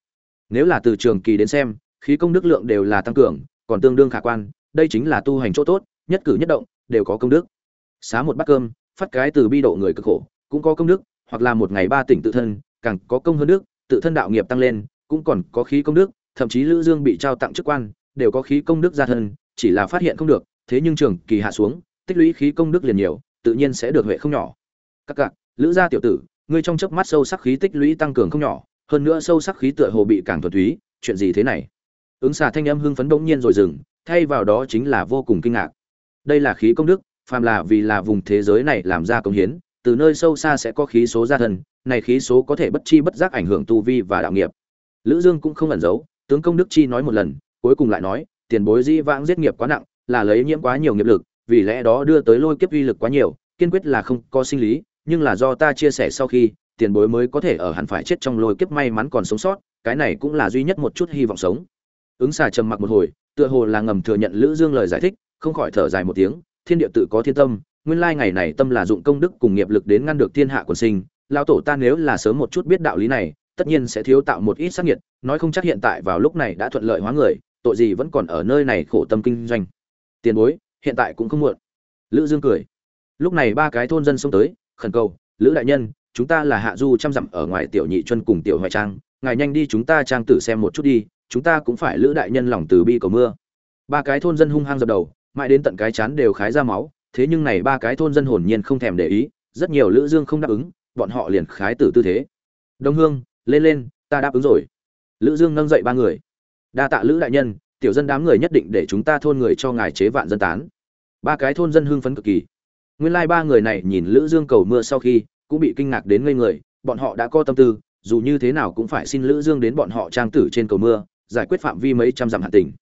Nếu là từ trường kỳ đến xem, khí công đức lượng đều là tăng cường, còn tương đương khả quan, đây chính là tu hành chỗ tốt, nhất cử nhất động, đều có công đức. Xá một bát cơm, phát cái từ bi độ người cực khổ, cũng có công đức, hoặc là một ngày ba tỉnh tự thân, càng có công hơn đức, tự thân đạo nghiệp tăng lên, cũng còn có khí công đức thậm chí lữ dương bị trao tặng chức quan đều có khí công đức gia thân chỉ là phát hiện không được thế nhưng trường kỳ hạ xuống tích lũy khí công đức liền nhiều tự nhiên sẽ được huệ không nhỏ. Các cặc, lữ gia tiểu tử ngươi trong chớp mắt sâu sắc khí tích lũy tăng cường không nhỏ hơn nữa sâu sắc khí tựa hồ bị càng thuần túy chuyện gì thế này? Ứng xà thanh âm hưng phấn bỗng nhiên rồi dừng thay vào đó chính là vô cùng kinh ngạc. Đây là khí công đức phàm là vì là vùng thế giới này làm ra công hiến từ nơi sâu xa sẽ có khí số gia thân này khí số có thể bất chi bất giác ảnh hưởng tu vi và đạo nghiệp. Lữ dương cũng không ẩn giấu tướng công đức chi nói một lần, cuối cùng lại nói, tiền bối dĩ vãng giết nghiệp quá nặng, là lấy nhiễm quá nhiều nghiệp lực, vì lẽ đó đưa tới lôi kiếp uy lực quá nhiều, kiên quyết là không có sinh lý, nhưng là do ta chia sẻ sau khi, tiền bối mới có thể ở hẳn phải chết trong lôi kiếp may mắn còn sống sót, cái này cũng là duy nhất một chút hy vọng sống. Ứng xà trầm mặc một hồi, tựa hồ là ngầm thừa nhận lữ dương lời giải thích, không khỏi thở dài một tiếng, thiên địa tự có thiên tâm, nguyên lai ngày này tâm là dụng công đức cùng nghiệp lực đến ngăn được thiên hạ quần sinh, lão tổ ta nếu là sớm một chút biết đạo lý này tất nhiên sẽ thiếu tạo một ít sát nhiệt nói không chắc hiện tại vào lúc này đã thuận lợi hóa người, tội gì vẫn còn ở nơi này khổ tâm kinh doanh. Tiền bối, hiện tại cũng không muộn. Lữ dương cười. Lúc này ba cái thôn dân xông tới, khẩn cầu, lữ đại nhân, chúng ta là hạ du trăm dặm ở ngoài tiểu nhị chân cùng tiểu hoài trang, ngài nhanh đi chúng ta trang tử xem một chút đi, chúng ta cũng phải lữ đại nhân lòng từ bi cầu mưa. Ba cái thôn dân hung hăng dập đầu, mãi đến tận cái chán đều khái ra máu, thế nhưng này ba cái thôn dân hồn nhiên không thèm để ý, rất nhiều lữ dương không đáp ứng, bọn họ liền khái tử tư thế. Đông hương lên lên, ta đáp ứng rồi. Lữ dương nâng dậy ba người. Đa tạ lữ đại nhân, tiểu dân đám người nhất định để chúng ta thôn người cho ngài chế vạn dân tán. Ba cái thôn dân hưng phấn cực kỳ. Nguyên lai like ba người này nhìn lữ dương cầu mưa sau khi cũng bị kinh ngạc đến ngây người, bọn họ đã có tâm tư, dù như thế nào cũng phải xin lữ dương đến bọn họ trang tử trên cầu mưa, giải quyết phạm vi mấy trăm dặm hạn tình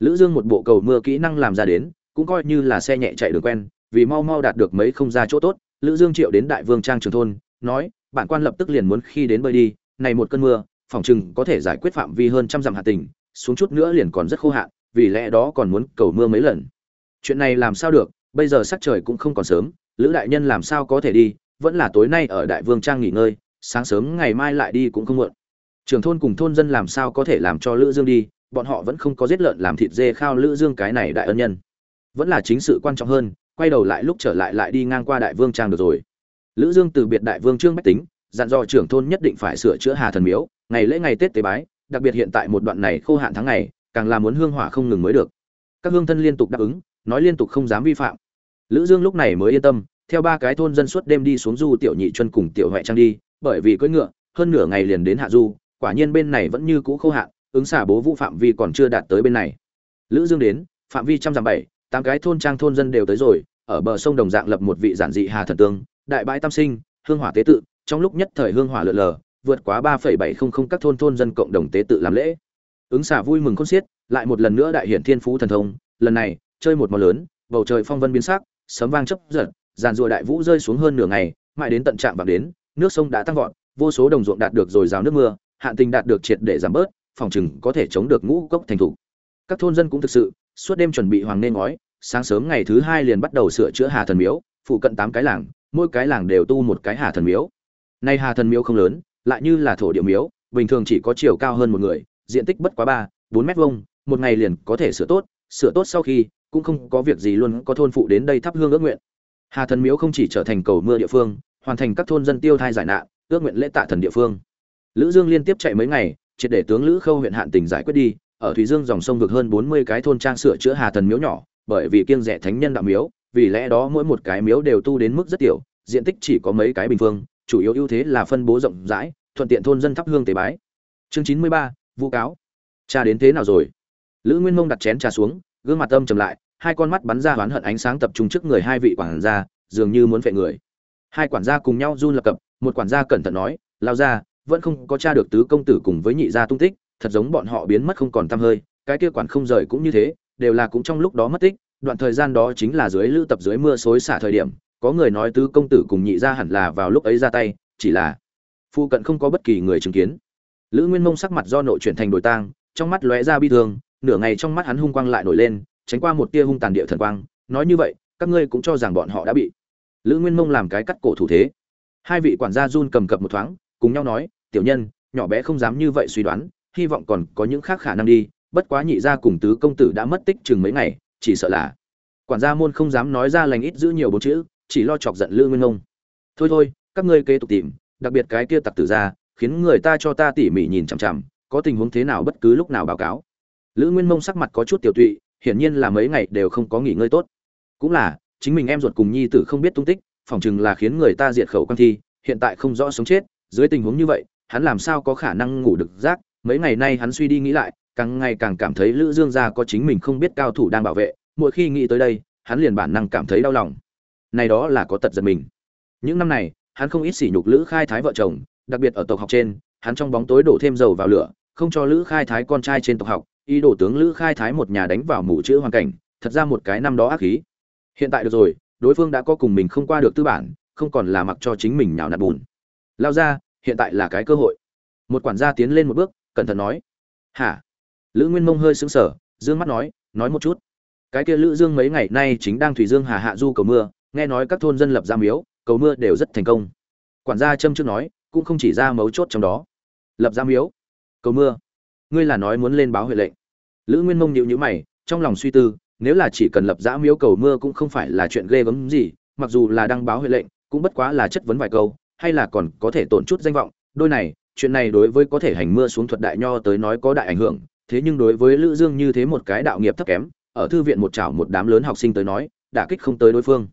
lữ dương một bộ cầu mưa kỹ năng làm ra đến, cũng coi như là xe nhẹ chạy đường quen, vì mau mau đạt được mấy không ra chỗ tốt, lữ dương triệu đến đại vương trang trường thôn, nói, bản quan lập tức liền muốn khi đến bơi đi này một cơn mưa, phòng chừng có thể giải quyết phạm vi hơn trăm dặm hạ tình, xuống chút nữa liền còn rất khô hạn, vì lẽ đó còn muốn cầu mưa mấy lần. Chuyện này làm sao được, bây giờ sắc trời cũng không còn sớm, lữ đại nhân làm sao có thể đi, vẫn là tối nay ở đại vương trang nghỉ ngơi, sáng sớm ngày mai lại đi cũng không muộn. Trường thôn cùng thôn dân làm sao có thể làm cho lữ dương đi, bọn họ vẫn không có giết lợn làm thịt dê khao lữ dương cái này đại ân nhân. Vẫn là chính sự quan trọng hơn, quay đầu lại lúc trở lại lại đi ngang qua đại vương trang được rồi. Lữ dương từ biệt đại vương trương bách tính dặn dò trưởng thôn nhất định phải sửa chữa hà thần miếu, ngày lễ ngày tết tế bái, đặc biệt hiện tại một đoạn này khô hạn tháng ngày, càng là muốn hương hỏa không ngừng mới được. Các hương thân liên tục đáp ứng, nói liên tục không dám vi phạm. Lữ dương lúc này mới yên tâm, theo ba cái thôn dân suốt đêm đi xuống du tiểu nhị chân cùng tiểu huệ trang đi, bởi vì cưỡi ngựa, hơn nửa ngày liền đến hạ du, quả nhiên bên này vẫn như cũ khô hạn, ứng xả bố vũ phạm vi còn chưa đạt tới bên này. Lữ dương đến, phạm vi trăm dặm bảy, tám cái thôn trang thôn dân đều tới rồi, ở bờ sông đồng dạng lập một vị giản dị hà thần tương, đại bãi tam sinh, hương hỏa tế tự trong lúc nhất thời hương hỏa lượn lờ, vượt quá ba bảy không không các thôn thôn dân cộng đồng tế tự làm lễ. Ứng xả vui mừng khôn xiết, lại một lần nữa đại hiển thiên phú thần thông, lần này, chơi một màu lớn, bầu trời phong vân biến sắc, sấm vang chấp giật, giàn rùa đại vũ rơi xuống hơn nửa ngày, mãi đến tận trạm bạc đến, nước sông đã tăng vọt, vô số đồng ruộng đạt được rồi rào nước mưa, hạn tình đạt được triệt để giảm bớt, phòng chừng có thể chống được ngũ cốc thành thủ. Các thôn dân cũng thực sự, suốt đêm chuẩn bị hoàng nên ngói, sáng sớm ngày thứ hai liền bắt đầu sửa chữa hà thần miếu, phụ cận tám cái làng, mỗi cái làng đều tu một cái hà thần miếu nay hà thần miếu không lớn, lại như là thổ địa miếu, bình thường chỉ có chiều cao hơn một người, diện tích bất quá ba, bốn mét vuông, một ngày liền có thể sửa tốt sửa tốt sau khi, cũng không có việc gì luôn có thôn phụ đến đây thắp hương ước nguyện. Hà thần miếu không chỉ trở thành cầu mưa địa phương, hoàn thành các thôn dân tiêu thai giải nạn, ước nguyện lễ tạ thần địa phương. Lữ dương liên tiếp chạy mấy ngày, triệt để tướng lữ khâu huyện hạn tình giải quyết đi, ở thủy dương dòng sông vực hơn bốn mươi cái thôn trang sửa chữa hà thần miếu nhỏ, bởi vì kiêng rẻ thánh nhân đạo miếu, vì lẽ đó mỗi một cái miếu đều tu đến mức rất tiểu, diện tích chỉ có mấy cái bình phương chủ yếu ưu thế là phân bố rộng rãi, thuận tiện thôn dân thắp hương tế bái. Chương chín mươi ba vu cáo. Cha đến thế nào rồi? Lữ nguyên mông đặt chén trà xuống, gương mặt âm trầm lại, hai con mắt bắn ra oán hận ánh sáng tập trung trước người hai vị quản gia, dường như muốn phệ người. Hai quản gia cùng nhau run lập cập, một quản gia cẩn thận nói lao ra vẫn không có tra được tứ công tử cùng với nhị gia tung tích, thật giống bọn họ biến mất không còn tăm hơi, cái kia quản không rời cũng như thế, đều là cũng trong lúc đó mất tích, đoạn thời gian đó chính là dưới lữ tập dưới mưa xối xả thời điểm có người nói tứ công tử cùng nhị gia hẳn là vào lúc ấy ra tay, chỉ là phụ cận không có bất kỳ người chứng kiến. Lữ nguyên mông sắc mặt do nội chuyển thành đổi tang, trong mắt lóe ra bi thương, nửa ngày trong mắt hắn hung quang lại nổi lên, tránh qua một tia hung tàn địa thần quang, nói như vậy, các ngươi cũng cho rằng bọn họ đã bị lữ nguyên mông làm cái cắt cổ thủ thế. Hai vị quản gia run cầm cập một thoáng, cùng nhau nói, tiểu nhân, nhỏ bé không dám như vậy suy đoán, hy vọng còn có những khác khả năng đi, bất quá nhị gia cùng tứ công tử đã mất tích chừng mấy ngày, chỉ sợ là quản gia môn không dám nói ra lành ít giữ nhiều bốn chữ chỉ lo chọc giận lữ nguyên mông thôi thôi, các ngươi kế tục tìm, đặc biệt cái kia tặc tử ra, khiến người ta cho ta tỉ mỉ nhìn chằm chằm, có tình huống thế nào bất cứ lúc nào báo cáo. Lữ nguyên mông sắc mặt có chút tiểu tụy, hiển nhiên là mấy ngày đều không có nghỉ ngơi tốt. Cũng là, chính mình em ruột cùng nhi tử không biết tung tích, phỏng chừng là khiến người ta diệt khẩu quan thi, hiện tại không rõ sống chết, dưới tình huống như vậy, hắn làm sao có khả năng ngủ được rác mấy ngày nay hắn suy đi nghĩ lại, càng ngày càng cảm thấy lữ dương gia có chính mình không biết cao thủ đang bảo vệ, mỗi khi nghĩ tới đây, hắn liền bản năng cảm thấy đau lòng này đó là có tật giật mình. Những năm này, hắn không ít sỉ nhục lữ khai thái vợ chồng, đặc biệt ở tộc học trên, hắn trong bóng tối đổ thêm dầu vào lửa, không cho lữ khai thái con trai trên tộc học, ý đồ tướng lữ khai thái một nhà đánh vào mù chữ hoàn cảnh, thật ra một cái năm đó ác khí. Hiện tại được rồi, đối phương đã có cùng mình không qua được tư bản, không còn là mặc cho chính mình nhào nặn bùn. Lao ra, hiện tại là cái cơ hội. Một quản gia tiến lên một bước, cẩn thận nói. Hả? Lữ nguyên mông hơi sững sờ, dương mắt nói nói một chút. Cái kia lữ dương mấy ngày nay chính đang thủy dương hà hạ du cầu mưa nghe nói các thôn dân lập ra miếu, cầu mưa đều rất thành công. Quản gia châm trước nói, cũng không chỉ ra mấu chốt trong đó. Lập ra miếu, cầu mưa. Ngươi là nói muốn lên báo huệ lệnh. Lữ nguyên mông nhịu nhữ mày, trong lòng suy tư, nếu là chỉ cần lập giã miếu cầu mưa cũng không phải là chuyện ghê gớm gì, mặc dù là đăng báo huệ lệnh, cũng bất quá là chất vấn vài câu, hay là còn có thể tổn chút danh vọng. Đôi này, chuyện này đối với có thể hành mưa xuống thuật đại nho tới nói có đại ảnh hưởng, thế nhưng đối với lữ dương như thế một cái đạo nghiệp thấp kém, ở thư viện một chảo một đám lớn học sinh tới nói, đả kích không tới đối phương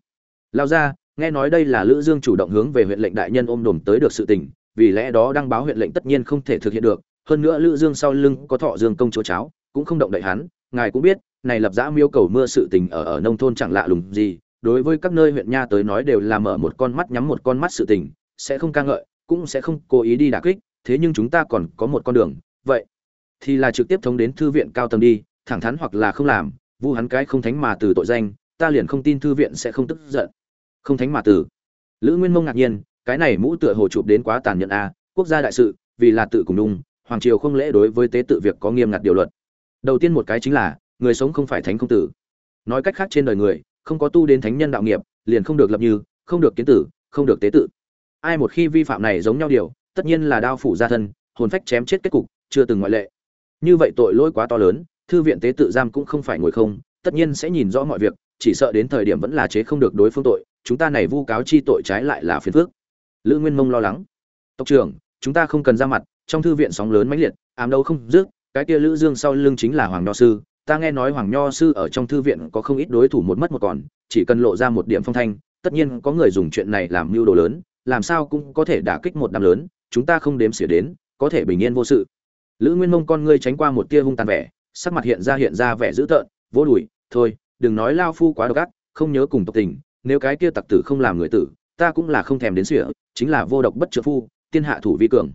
lao ra, nghe nói đây là lữ dương chủ động hướng về huyện lệnh đại nhân ôm đồm tới được sự tình, vì lẽ đó đăng báo huyện lệnh tất nhiên không thể thực hiện được. Hơn nữa lữ dương sau lưng có thọ dương công chúa cháo, cũng không động đậy hắn. Ngài cũng biết, này lập giã miêu cầu mưa sự tình ở ở nông thôn chẳng lạ lùng gì. Đối với các nơi huyện nha tới nói đều là mở một con mắt nhắm một con mắt sự tình, sẽ không ca ngợi, cũng sẽ không cố ý đi đả kích, thế nhưng chúng ta còn có một con đường. Vậy thì là trực tiếp thống đến thư viện cao tầng đi, thẳng thắn hoặc là không làm, vu hắn cái không thánh mà từ tội danh, ta liền không tin thư viện sẽ không tức giận không thánh mà tử, lữ nguyên mông ngạc nhiên cái này mũ tựa hồ chụp đến quá tàn nhẫn a quốc gia đại sự vì là tự cùng đung hoàng triều không lễ đối với tế tự việc có nghiêm ngặt điều luật. Đầu tiên một cái chính là người sống không phải thánh không tử. Nói cách khác trên đời người không có tu đến thánh nhân đạo nghiệp liền không được lập như không được kiến tử không được tế tự. Ai một khi vi phạm này giống nhau điều tất nhiên là đao phủ gia thân hồn phách chém chết kết cục chưa từng ngoại lệ. Như vậy tội lỗi quá to lớn thư viện tế tự giam cũng không phải ngồi không tất nhiên sẽ nhìn rõ mọi việc chỉ sợ đến thời điểm vẫn là chế không được đối phương tội chúng ta này vu cáo chi tội trái lại là phiền phước lữ nguyên mông lo lắng. Tộc trưởng, chúng ta không cần ra mặt, trong thư viện sóng lớn mãnh liệt, ám đâu không dứt, cái kia lữ dương sau lưng chính là hoàng nho sư, ta nghe nói hoàng nho sư ở trong thư viện có không ít đối thủ một mất một còn, chỉ cần lộ ra một điểm phong thanh, tất nhiên có người dùng chuyện này làm mưu đồ lớn, làm sao cũng có thể đả kích một đám lớn, chúng ta không đếm xỉa đến, có thể bình yên vô sự. Lữ nguyên mông con ngươi tránh qua một tia hung tàn vẻ, sắc mặt hiện ra hiện ra vẻ dữ tợn vỗ đùi, thôi, đừng nói lao phu quá độc ác, không nhớ cùng tộc tình nếu cái kia tặc tử không làm người tử, ta cũng là không thèm đến sỉa, chính là vô độc bất trợ phu, tiên hạ thủ vi cường.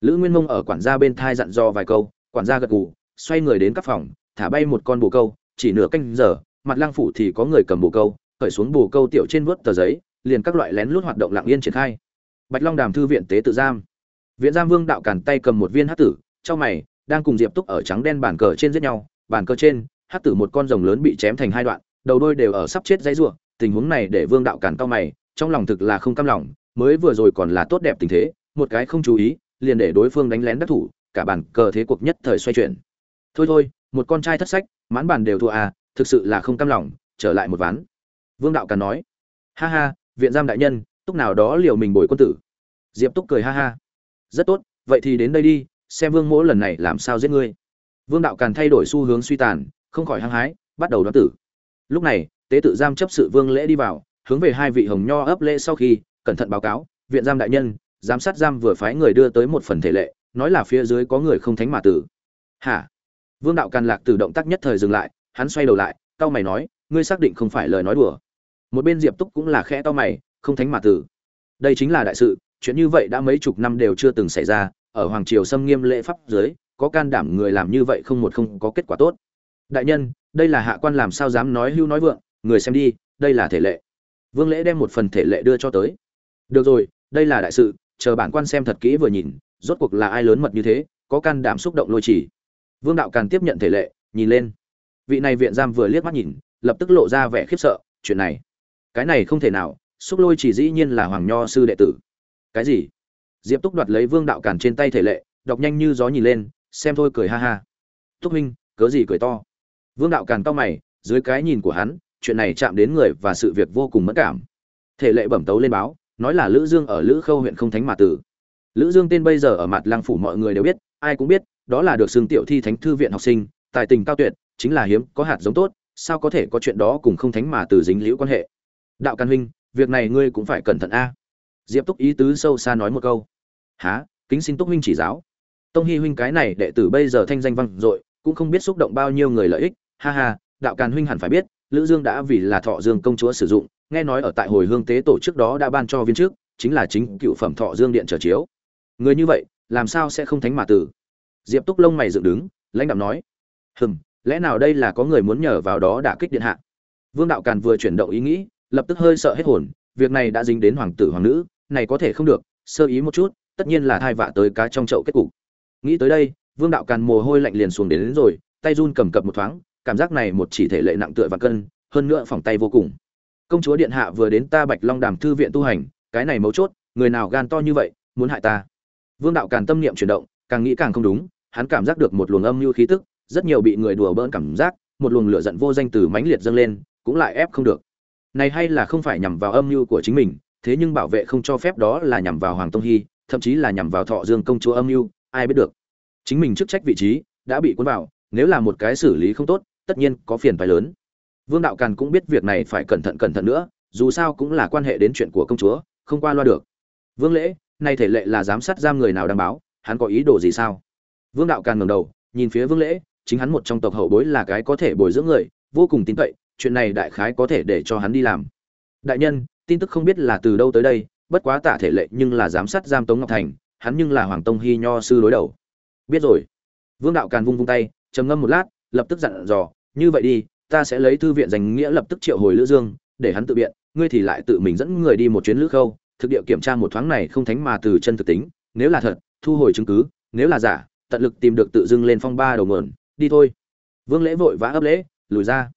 Lữ nguyên mông ở quản gia bên thai dặn dò vài câu, quản gia gật gù, xoay người đến các phòng, thả bay một con bồ câu, chỉ nửa canh giờ, mặt lang phủ thì có người cầm bồ câu khởi xuống bồ câu tiểu trên vớt tờ giấy, liền các loại lén lút hoạt động lặng yên triển khai. Bạch long đàm thư viện tế tự giam. Viện giam vương đạo càn tay cầm một viên hát tử, trong mày, đang cùng diệp túc ở trắng đen bàn cờ trên giết nhau, bàn cờ trên hát tử một con rồng lớn bị chém thành hai đoạn, đầu đôi đều ở sắp chết dãy rủa tình huống này để vương đạo càn cao mày, trong lòng thực là không cam lòng, mới vừa rồi còn là tốt đẹp tình thế, một cái không chú ý, liền để đối phương đánh lén đắc thủ, cả bàn cờ thế cuộc nhất thời xoay chuyển. Thôi thôi, một con trai thất sách, mãn bàn đều thua à thực sự là không cam lòng, trở lại một ván. Vương đạo càn nói, ha ha, viện giam đại nhân, túc nào đó liều mình bồi quân tử. Diệp túc cười ha ha, rất tốt, vậy thì đến đây đi, xem vương mỗ lần này làm sao giết ngươi. Vương đạo càn thay đổi xu hướng suy tàn, không khỏi hăng hái, bắt đầu đoán tử. Lúc này tế tự giam chấp sự vương lễ đi vào, hướng về hai vị hồng nho ấp lễ sau khi, cẩn thận báo cáo, viện giam đại nhân, giám sát giam vừa phái người đưa tới một phần thể lệ, nói là phía dưới có người không thánh mà tử. Hả? Vương đạo càn lạc từ động tác nhất thời dừng lại, hắn xoay đầu lại, cau mày nói, ngươi xác định không phải lời nói đùa. Một bên diệp túc cũng là khẽ cau mày, không thánh mà tử. Đây chính là đại sự, chuyện như vậy đã mấy chục năm đều chưa từng xảy ra, ở hoàng triều xâm nghiêm lễ pháp dưới, có can đảm người làm như vậy không một không có kết quả tốt. Đại nhân, đây là hạ quan làm sao dám nói hưu nói vượng người xem đi, đây là thể lệ. Vương lễ đem một phần thể lệ đưa cho tới. Được rồi, đây là đại sự, chờ bản quan xem thật kỹ vừa nhìn, rốt cuộc là ai lớn mật như thế, có can đảm xúc động lôi chỉ. Vương đạo càn tiếp nhận thể lệ, nhìn lên. Vị này viện giam vừa liếc mắt nhìn, lập tức lộ ra vẻ khiếp sợ, chuyện này. Cái này không thể nào, xúc lôi chỉ dĩ nhiên là hoàng nho sư đệ tử. Cái gì? Diệp túc đoạt lấy vương đạo càn trên tay thể lệ, đọc nhanh như gió nhìn lên, xem thôi cười ha ha. Túc huynh cớ gì cười to? Vương đạo càn to mày, dưới cái nhìn của hắn chuyện này chạm đến người và sự việc vô cùng mất cảm. Thể lệ bẩm tấu lên báo, nói là lữ dương ở lữ khâu huyện không thánh mà tử. Lữ dương tên bây giờ ở mặt lăng phủ mọi người đều biết, ai cũng biết, đó là được xưng tiểu thi thánh thư viện học sinh, tài tình cao tuyệt, chính là hiếm, có hạt giống tốt, sao có thể có chuyện đó cùng không thánh mà từ dính liễu quan hệ? Đạo căn huynh, việc này ngươi cũng phải cẩn thận a. Diệp túc ý tứ sâu xa nói một câu. Há kính xin túc huynh chỉ giáo. Tông hy huynh cái này đệ tử bây giờ thanh danh vang dội, cũng không biết xúc động bao nhiêu người lợi ích. Ha ha, đạo càn huynh hẳn phải biết lữ dương đã vì là thọ dương công chúa sử dụng nghe nói ở tại hồi hương tế tổ trước đó đã ban cho viên trước chính là chính cựu phẩm thọ dương điện trở chiếu. Người như vậy làm sao sẽ không thánh mà tử? Diệp túc lông mày dựng đứng lãnh đạo nói hừm lẽ nào đây là có người muốn nhờ vào đó đả kích điện hạ? Vương đạo càn vừa chuyển động ý nghĩ lập tức hơi sợ hết hồn việc này đã dính đến hoàng tử hoàng nữ này có thể không được sơ ý một chút tất nhiên là thai vạ tới cá trong chậu kết cục. Nghĩ tới đây vương đạo càn mồ hôi lạnh liền xuống đến, đến rồi tay run cầm cập một thoáng cảm giác này một chỉ thể lệ nặng tựa và cân, hơn nữa phòng tay vô cùng. Công chúa điện hạ vừa đến ta bạch long đàm thư viện tu hành, cái này mấu chốt, người nào gan to như vậy, muốn hại ta? Vương đạo càn tâm niệm chuyển động, càng nghĩ càng không đúng, hắn cảm giác được một luồng âm mưu khí tức, rất nhiều bị người đùa bỡn cảm giác, một luồng lửa giận vô danh từ mãnh liệt dâng lên, cũng lại ép không được. Này hay là không phải nhằm vào âm mưu của chính mình, thế nhưng bảo vệ không cho phép đó là nhằm vào hoàng tông hy, thậm chí là nhằm vào thọ dương công chúa âm mưu, ai biết được. Chính mình chức trách vị trí, đã bị cuốn vào, nếu là một cái xử lý không tốt tất nhiên có phiền phải lớn. Vương đạo càn cũng biết việc này phải cẩn thận cẩn thận nữa, dù sao cũng là quan hệ đến chuyện của công chúa, không qua loa được. Vương lễ, nay thể lệ là giám sát giam người nào đảm báo, hắn có ý đồ gì sao? Vương đạo càn ngẩng đầu, nhìn phía vương lễ, chính hắn một trong tộc hậu bối là cái có thể bồi dưỡng người, vô cùng tin cậy, chuyện này đại khái có thể để cho hắn đi làm. Đại nhân, tin tức không biết là từ đâu tới đây, bất quá tả thể lệ nhưng là giám sát giam tống ngọc thành, hắn nhưng là hoàng tông hy nho sư đối đầu. Biết rồi. Vương đạo càn vung vung tay, trầm ngâm một lát lập tức dặn dò, như vậy đi, ta sẽ lấy thư viện danh nghĩa lập tức triệu hồi lữ dương, để hắn tự biện, ngươi thì lại tự mình dẫn người đi một chuyến lữ khâu. Thực địa kiểm tra một thoáng này không thánh mà từ chân thực tính. Nếu là thật, thu hồi chứng cứ, nếu là giả, tận lực tìm được tự dưng lên phong ba đầu mượn đi thôi. Vương lễ vội vã ấp lễ, lùi ra.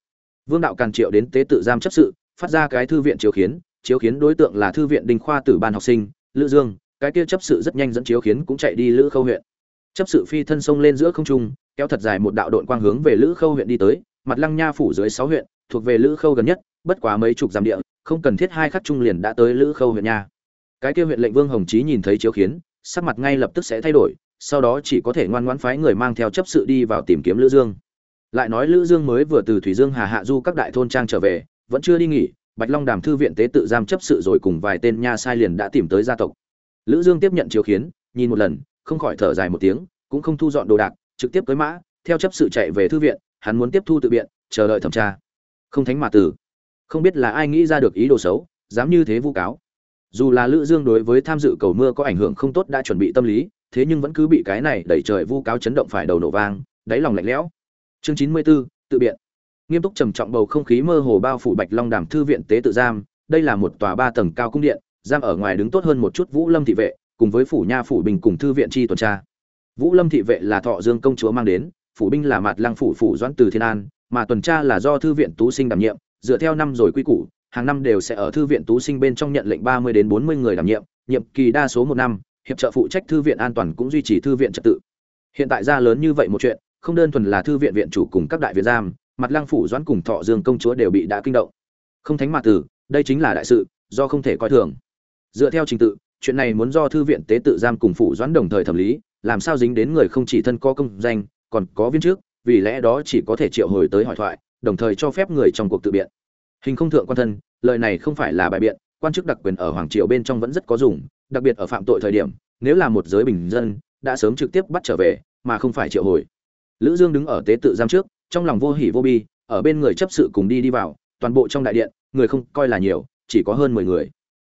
Vương đạo càn triệu đến tế tự giam chấp sự, phát ra cái thư viện chiếu khiến chiếu khiến đối tượng là thư viện đinh khoa tử ban học sinh, lữ dương. Cái kia chấp sự rất nhanh dẫn chiếu khiến cũng chạy đi lữ khâu huyện. Chấp sự phi thân sông lên giữa không trung kéo thật dài một đạo đội quang hướng về lữ khâu huyện đi tới, mặt lăng nha phủ dưới sáu huyện, thuộc về lữ khâu gần nhất, bất quá mấy chục dặm địa, không cần thiết hai khắc trung liền đã tới lữ khâu huyện nha. Cái kia huyện lệnh vương hồng chí nhìn thấy chiếu khiến sắc mặt ngay lập tức sẽ thay đổi, sau đó chỉ có thể ngoan ngoãn phái người mang theo chấp sự đi vào tìm kiếm lữ dương. Lại nói lữ dương mới vừa từ thủy dương hà hạ du các đại thôn trang trở về, vẫn chưa đi nghỉ, bạch long đàm thư viện tế tự giam chấp sự rồi cùng vài tên nha sai liền đã tìm tới gia tộc. Lữ dương tiếp nhận chiếu khiến nhìn một lần, không khỏi thở dài một tiếng, cũng không thu dọn đồ đạc trực tiếp cưới mã theo chấp sự chạy về thư viện hắn muốn tiếp thu tự biện chờ đợi thẩm tra. Không thánh mà tử. Không biết là ai nghĩ ra được ý đồ xấu dám như thế vu cáo. Dù là lữ dương đối với tham dự cầu mưa có ảnh hưởng không tốt đã chuẩn bị tâm lý thế nhưng vẫn cứ bị cái này đẩy trời vu cáo chấn động phải đầu nổ vang đáy lòng lạnh lẽo. Chương 94, tự biện. Nghiêm túc trầm trọng bầu không khí mơ hồ bao phủ bạch long đàm thư viện tế tự giam đây là một tòa ba tầng cao cung điện giam ở ngoài đứng tốt hơn một chút vũ lâm thị vệ cùng với phủ nha phủ bình cùng thư viện chi tuần tra vũ lâm thị vệ là thọ dương công chúa mang đến, phủ binh là mạt lăng phủ phủ doãn từ thiên an, mà tuần tra là do thư viện tú sinh đảm nhiệm, dựa theo năm rồi quy củ, hàng năm đều sẽ ở thư viện tú sinh bên trong nhận lệnh ba mươi đến bốn mươi người đảm nhiệm nhiệm kỳ đa số một năm, hiệp trợ phụ trách thư viện an toàn cũng duy trì thư viện trật tự. Hiện tại ra lớn như vậy một chuyện, không đơn thuần là thư viện viện chủ cùng các đại viện giam mặt lăng phủ doãn cùng thọ dương công chúa đều bị đã kinh động. Không thánh mà tử, đây chính là đại sự, do không thể coi thường. Dựa theo trình tự, chuyện này muốn do thư viện tế tự giam cùng phủ doãn đồng thời thẩm lý làm sao dính đến người không chỉ thân có công danh, còn có viên trước vì lẽ đó chỉ có thể triệu hồi tới hỏi thoại, đồng thời cho phép người trong cuộc tự biện. Hình không thượng quan thân, lời này không phải là bài biện, quan chức đặc quyền ở hoàng triều bên trong vẫn rất có dùng, đặc biệt ở phạm tội thời điểm, nếu là một giới bình dân, đã sớm trực tiếp bắt trở về, mà không phải triệu hồi. Lữ dương đứng ở tế tự giam trước, trong lòng vô hỉ vô bi, ở bên người chấp sự cùng đi đi vào, toàn bộ trong đại điện, người không coi là nhiều, chỉ có hơn 10 người.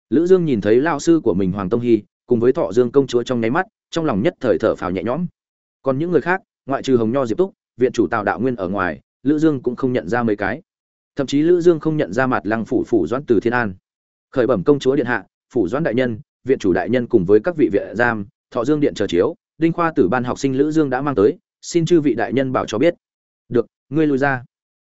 Lữ dương nhìn thấy lão sư của mình hoàng tông hy, cùng với thọ dương công chúa trong nháy mắt trong lòng nhất thời thở phào nhẹ nhõm. Còn những người khác, ngoại trừ hồng nho diệp túc, viện chủ tào đạo nguyên ở ngoài, lữ dương cũng không nhận ra mấy cái. Thậm chí lữ dương không nhận ra mặt lăng phủ phủ doãn từ thiên an. Khởi bẩm công chúa điện hạ, phủ doãn đại nhân, viện chủ đại nhân cùng với các vị viện giam, thọ dương điện chờ chiếu, đinh khoa tử ban học sinh lữ dương đã mang tới, xin chư vị đại nhân bảo cho biết. Được, ngươi lui ra.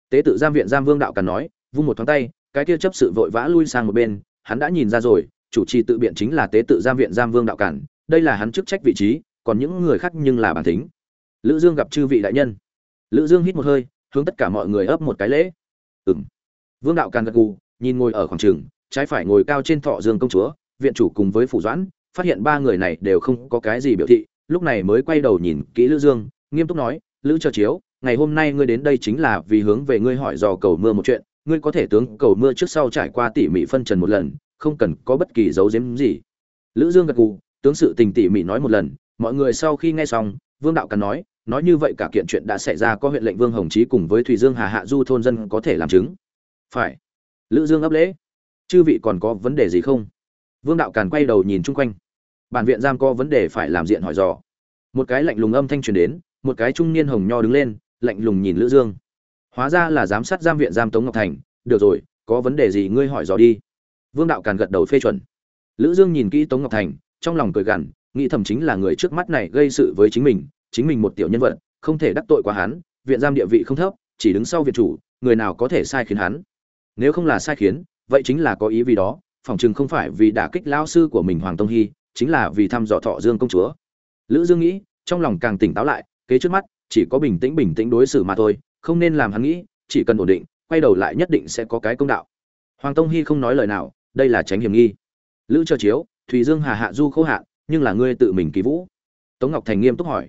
Tế tự giam viện giam vương đạo càn nói, vung một thoáng tay, cái kia chấp sự vội vã lui sang một bên, hắn đã nhìn ra rồi, chủ trì tự biện chính là tế tự giam viện giam vương đạo cản đây là hắn chức trách vị trí, còn những người khác nhưng là bản tính lữ dương gặp chư vị đại nhân. Lữ dương hít một hơi, hướng tất cả mọi người ấp một cái lễ. Ừm. Vương đạo càn gật gù, nhìn ngồi ở khoảng trường, trái phải ngồi cao trên thọ dương công chúa, viện chủ cùng với phủ doãn, phát hiện ba người này đều không có cái gì biểu thị, lúc này mới quay đầu nhìn kỹ lữ dương, nghiêm túc nói, lữ chờ chiếu, ngày hôm nay ngươi đến đây chính là vì hướng về ngươi hỏi dò cầu mưa một chuyện, ngươi có thể tướng cầu mưa trước sau trải qua tỉ mỉ phân trần một lần, không cần có bất kỳ dấu giếm gì. Lữ dương gật gù tướng sự tình tỉ mỉ nói một lần, mọi người sau khi nghe xong, vương đạo cắn nói nói như vậy cả kiện chuyện đã xảy ra có huyện lệnh vương hồng chí cùng với thủy dương hà hạ du thôn dân có thể làm chứng. Phải. Lữ dương ấp lễ. Chư vị còn có vấn đề gì không? Vương đạo càn quay đầu nhìn chung quanh. Bản viện giam có vấn đề phải làm diện hỏi dò. Một cái lạnh lùng âm thanh truyền đến, một cái trung niên hồng nho đứng lên, lạnh lùng nhìn lữ dương. Hóa ra là giám sát giam viện giam tống ngọc thành. Được rồi, có vấn đề gì ngươi hỏi dò đi. Vương đạo càn gật đầu phê chuẩn. Lữ dương nhìn kỹ tống ngọc thành trong lòng cười gằn, nghĩ thầm chính là người trước mắt này gây sự với chính mình chính mình một tiểu nhân vật, không thể đắc tội quá hắn, viện giam địa vị không thấp, chỉ đứng sau viện chủ, người nào có thể sai khiến hắn? Nếu không là sai khiến, vậy chính là có ý vì đó phỏng chừng không phải vì đả kích lao sư của mình hoàng tông hy, chính là vì thăm dò thọ dương công chúa. Lữ dương nghĩ, trong lòng càng tỉnh táo lại, kế trước mắt, chỉ có bình tĩnh bình tĩnh đối xử mà thôi, không nên làm hắn nghĩ, chỉ cần ổn định, quay đầu lại nhất định sẽ có cái công đạo. Hoàng tông hy không nói lời nào, đây là tránh hiểm nghi. Lữ chờ chiếu thùy dương hà hạ du khô hạ, nhưng là ngươi tự mình kỳ vũ. Tống ngọc thành nghiêm túc hỏi.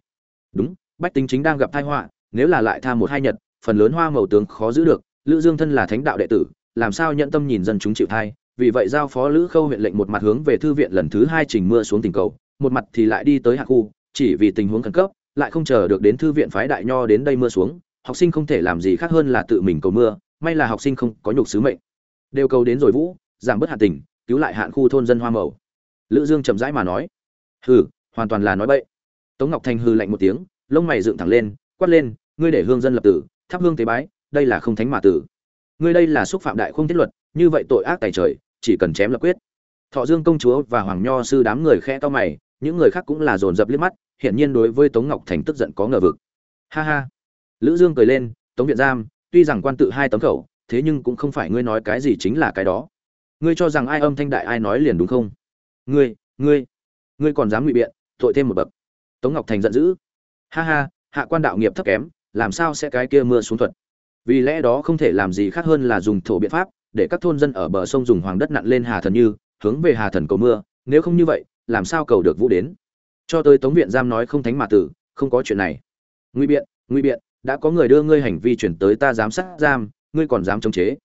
Đúng, bách tính chính đang gặp tai họa, nếu là lại tha một hai nhật, phần lớn hoa màu tướng khó giữ được, lữ dương thân là thánh đạo đệ tử, làm sao nhận tâm nhìn dân chúng chịu thai, vì vậy giao phó lữ khâu huyện lệnh một mặt hướng về thư viện lần thứ hai trình mưa xuống tình cầu, một mặt thì lại đi tới hạ khu, chỉ vì tình huống khẩn cấp, lại không chờ được đến thư viện phái đại nho đến đây mưa xuống, học sinh không thể làm gì khác hơn là tự mình cầu mưa, may là học sinh không có nhục sứ mệnh. Đều cầu đến rồi vũ, giảm bớt hạ tình, cứu lại hạn khu thôn dân hoa màu lữ dương chậm rãi mà nói, hừ, hoàn toàn là nói bậy. Tống ngọc thành hừ lạnh một tiếng, lông mày dựng thẳng lên, quát lên, ngươi để hương dân lập tử, thắp hương tế bái, đây là không thánh mà tử. Ngươi đây là xúc phạm đại không thiết luật, như vậy tội ác tài trời, chỉ cần chém lập quyết. Thọ dương công chúa và hoàng nho sư đám người khẽ to mày, những người khác cũng là dồn dập liếc mắt, hiển nhiên đối với tống ngọc thành tức giận có ngờ vực. Ha ha. Lữ dương cười lên, tống viện giam, tuy rằng quan tự hai tấm khẩu, thế nhưng cũng không phải ngươi nói cái gì chính là cái đó. Ngươi cho rằng ai âm thanh đại ai nói liền đúng không? Ngươi ngươi ngươi còn dám ngụy biện, tội thêm một bậc. Tống ngọc thành giận dữ. Ha ha, hạ quan đạo nghiệp thấp kém, làm sao sẽ cái kia mưa xuống thuật? Vì lẽ đó không thể làm gì khác hơn là dùng thổ biện pháp, để các thôn dân ở bờ sông dùng hoàng đất nặn lên hà thần như, hướng về hà thần cầu mưa, nếu không như vậy, làm sao cầu được vũ đến? Cho tới tống viện giam nói không thánh mà tử, không có chuyện này. Nguy biện nguy biện, đã có người đưa ngươi hành vi chuyển tới ta giám sát giam, ngươi còn dám chống chế?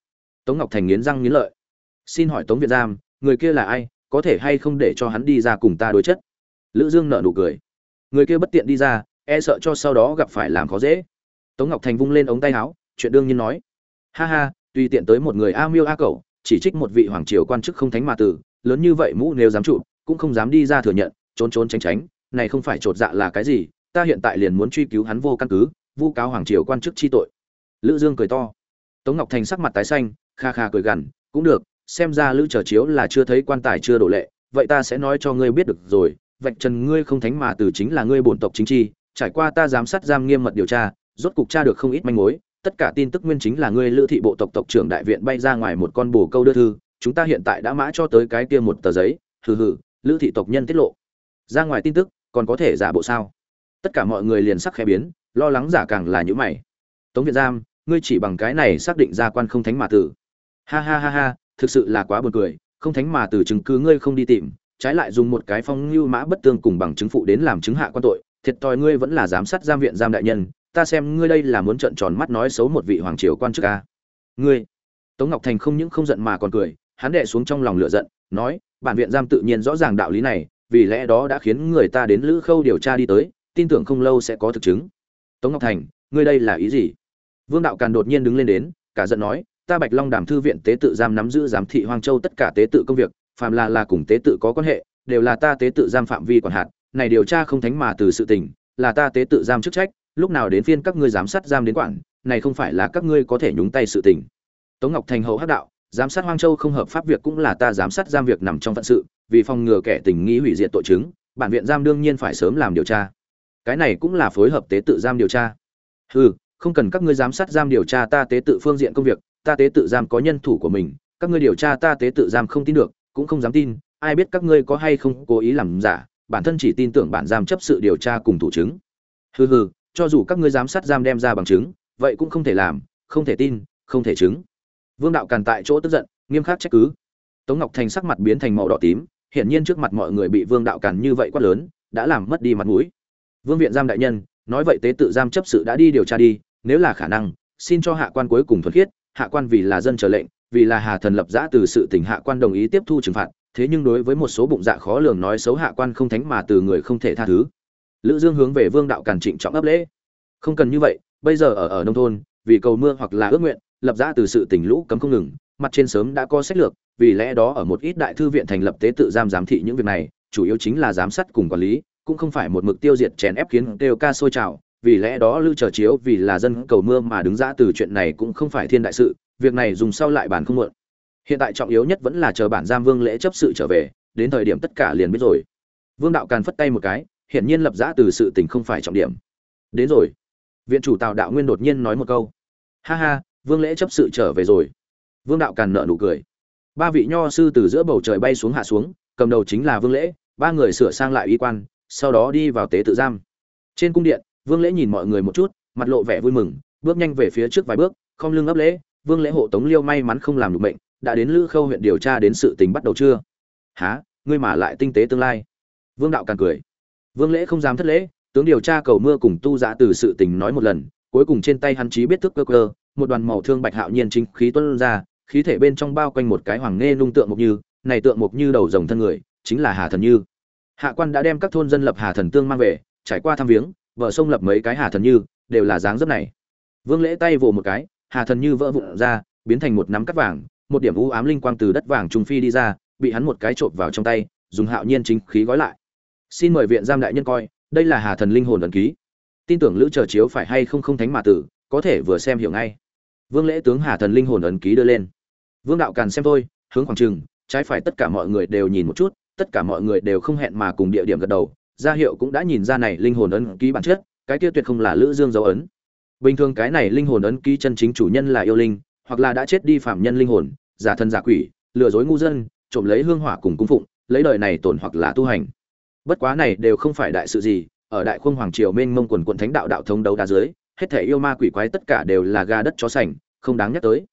Tống ngọc thành nghiến răng nghiến lợi. Xin hỏi tống viện giam, người kia là ai? Có thể hay không để cho hắn đi ra cùng ta đối chất? Lữ dương nở nụ cười. Người kia bất tiện đi ra e sợ cho sau đó gặp phải làm khó dễ. Tống ngọc thành vung lên ống tay áo, chuyện đương nhiên nói. Ha ha, tùy tiện tới một người a miêu a cẩu, chỉ trích một vị hoàng triều quan chức không thánh mà tử, lớn như vậy mũ nếu dám trụ, cũng không dám đi ra thừa nhận, trốn trốn tránh tránh, này không phải trột dạ là cái gì, ta hiện tại liền muốn truy cứu hắn vô căn cứ, vu cáo hoàng triều quan chức chi tội. Lữ dương cười to. Tống ngọc thành sắc mặt tái xanh, kha kha cười gằn, cũng được xem ra lữ trở chiếu là chưa thấy quan tài chưa đổ lệ, vậy ta sẽ nói cho ngươi biết được rồi, vạch trần ngươi không thánh mà từ chính là ngươi bổn tộc chính trị trải qua ta giám sát giam nghiêm mật điều tra, rốt cục tra được không ít manh mối, tất cả tin tức nguyên chính là ngươi lữ thị bộ tộc tộc trưởng đại viện bay ra ngoài một con bồ câu đưa thư, chúng ta hiện tại đã mã cho tới cái kia một tờ giấy, hừ hừ, lữ thị tộc nhân tiết lộ. Ra ngoài tin tức, còn có thể giả bộ sao? Tất cả mọi người liền sắc khẽ biến, lo lắng giả càng là những mày. Tống việt giam ngươi chỉ bằng cái này xác định ra quan không thánh mà tử. Ha ha ha ha thực sự là quá buồn cười, không thánh mà từ chứng cứ ngươi không đi tìm, trái lại dùng một cái phong lưu mã bất tương cùng bằng chứng phụ đến làm chứng hạ quan tội, thiệt tòi ngươi vẫn là giám sát giam viện giam đại nhân, ta xem ngươi đây là muốn trợn tròn mắt nói xấu một vị hoàng triều quan chức a. Ngươi, tống ngọc thành không những không giận mà còn cười, hắn đệ xuống trong lòng lửa giận, nói, bản viện giam tự nhiên rõ ràng đạo lý này, vì lẽ đó đã khiến người ta đến lữ khâu điều tra đi tới, tin tưởng không lâu sẽ có thực chứng. Tống ngọc thành, ngươi đây là ý gì? Vương đạo càn đột nhiên đứng lên đến, cả giận nói ta bạch long đàm thư viện tế tự giam nắm giữ giám thị hoang châu tất cả tế tự công việc, phàm là là cùng tế tự có quan hệ, đều là ta tế tự giam phạm vi quản hạt, này điều tra không thánh mà từ sự tình, là ta tế tự giam chức trách, lúc nào đến phiên các ngươi giám sát giam đến quản, này không phải là các ngươi có thể nhúng tay sự tình. Tống ngọc thành hậu hắc đạo, giám sát hoang châu không hợp pháp việc cũng là ta giám sát giam việc nằm trong phận sự, vì phòng ngừa kẻ tình nghĩ hủy diệt tội chứng, bản viện giam đương nhiên phải sớm làm điều tra. Cái này cũng là phối hợp tế tự giam điều tra. Hừ, không cần các ngươi giám sát giam điều tra ta tế tự phương diện công việc ta tế tự giam có nhân thủ của mình, các ngươi điều tra ta tế tự giam không tin được, cũng không dám tin, ai biết các ngươi có hay không cố ý làm giả, bản thân chỉ tin tưởng bản giam chấp sự điều tra cùng thủ chứng. Hừ hừ, cho dù các ngươi giám sát giam đem ra bằng chứng, vậy cũng không thể làm, không thể tin, không thể chứng. Vương đạo càn tại chỗ tức giận, nghiêm khắc trách cứ. Tống ngọc thành sắc mặt biến thành màu đỏ tím, hiển nhiên trước mặt mọi người bị vương đạo càn như vậy quá lớn, đã làm mất đi mặt mũi. Vương viện giam đại nhân, nói vậy tế tự giam chấp sự đã đi điều tra đi, nếu là khả năng, xin cho hạ quan cuối cùng thuật khiết hạ quan vì là dân trở lệnh, vì là hà thần lập giã từ sự tỉnh hạ quan đồng ý tiếp thu trừng phạt, thế nhưng đối với một số bụng dạ khó lường nói xấu hạ quan không thánh mà từ người không thể tha thứ. Lữ dương hướng về vương đạo càn trịnh trọng ấp lễ. Không cần như vậy, bây giờ ở ở nông thôn, vì cầu mưa hoặc là ước nguyện, lập ra từ sự tỉnh lũ cấm không ngừng, mặt trên sớm đã có sách lược, vì lẽ đó ở một ít đại thư viện thành lập tế tự giam giám thị những việc này, chủ yếu chính là giám sát cùng quản lý, cũng không phải một mực tiêu diệt chèn ép kiến kêu ca sôi trào vì lẽ đó lưu chờ chiếu vì là dân cầu mưa mà đứng ra từ chuyện này cũng không phải thiên đại sự, việc này dùng sau lại bản không muộn. Hiện tại trọng yếu nhất vẫn là chờ bản giam vương lễ chấp sự trở về, đến thời điểm tất cả liền biết rồi. Vương đạo càn phất tay một cái, hiển nhiên lập giã từ sự tình không phải trọng điểm. Đến rồi. Viện chủ tào đạo nguyên đột nhiên nói một câu. Ha ha, vương lễ chấp sự trở về rồi. Vương đạo càn nợ nụ cười. Ba vị nho sư từ giữa bầu trời bay xuống hạ xuống, cầm đầu chính là vương lễ, ba người sửa sang lại y quan, sau đó đi vào tế tự giam. Trên cung điện vương lễ nhìn mọi người một chút mặt lộ vẻ vui mừng bước nhanh về phía trước vài bước không lưng ấp lễ vương lễ hộ tống liêu may mắn không làm được bệnh đã đến lữ khâu huyện điều tra đến sự tình bắt đầu chưa? Hả, ngươi mà lại tinh tế tương lai. Vương đạo càng cười. Vương lễ không dám thất lễ tướng điều tra cầu mưa cùng tu giả từ sự tình nói một lần cuối cùng trên tay hắn chí biết thức cơ cơ một đoàn màu thương bạch hạo nhiên chính khí tuôn ra khí thể bên trong bao quanh một cái hoàng nghe nung tượng mục như này tượng mục như đầu rồng thân người chính là hà thần như. Hạ quan đã đem các thôn dân lập hà thần tương mang về trải qua thăm viếng vợ sông lập mấy cái hà thần như, đều là dáng dấp này. Vương lễ tay vồ một cái, hà thần như vỡ vụn ra, biến thành một nắm cắt vàng, một điểm u ám linh quang từ đất vàng trung phi đi ra, bị hắn một cái trộn vào trong tay, dùng hạo nhiên chính khí gói lại. Xin mời viện giam đại nhân coi, đây là hà thần linh hồn ẩn ký. Tin tưởng lữ trở chiếu phải hay không không thánh mà tử, có thể vừa xem hiểu ngay. Vương lễ tướng hà thần linh hồn ẩn ký đưa lên. Vương đạo càn xem thôi, hướng khoảng trừng trái phải tất cả mọi người đều nhìn một chút, tất cả mọi người đều không hẹn mà cùng địa điểm gật đầu gia hiệu cũng đã nhìn ra này linh hồn ấn ký bản chất, cái kia tuyệt không là lữ dương dấu ấn. Bình thường cái này linh hồn ấn ký chân chính chủ nhân là yêu linh, hoặc là đã chết đi phạm nhân linh hồn, giả thân giả quỷ, lừa dối ngu dân, trộm lấy hương hỏa cùng cung phụng, lấy đời này tổn hoặc là tu hành. Bất quá này đều không phải đại sự gì, ở đại khung hoàng triều mênh mông quần quần thánh đạo đạo thống đấu đá dưới, hết thể yêu ma quỷ quái tất cả đều là ga đất chó sành, không đáng nhắc tới.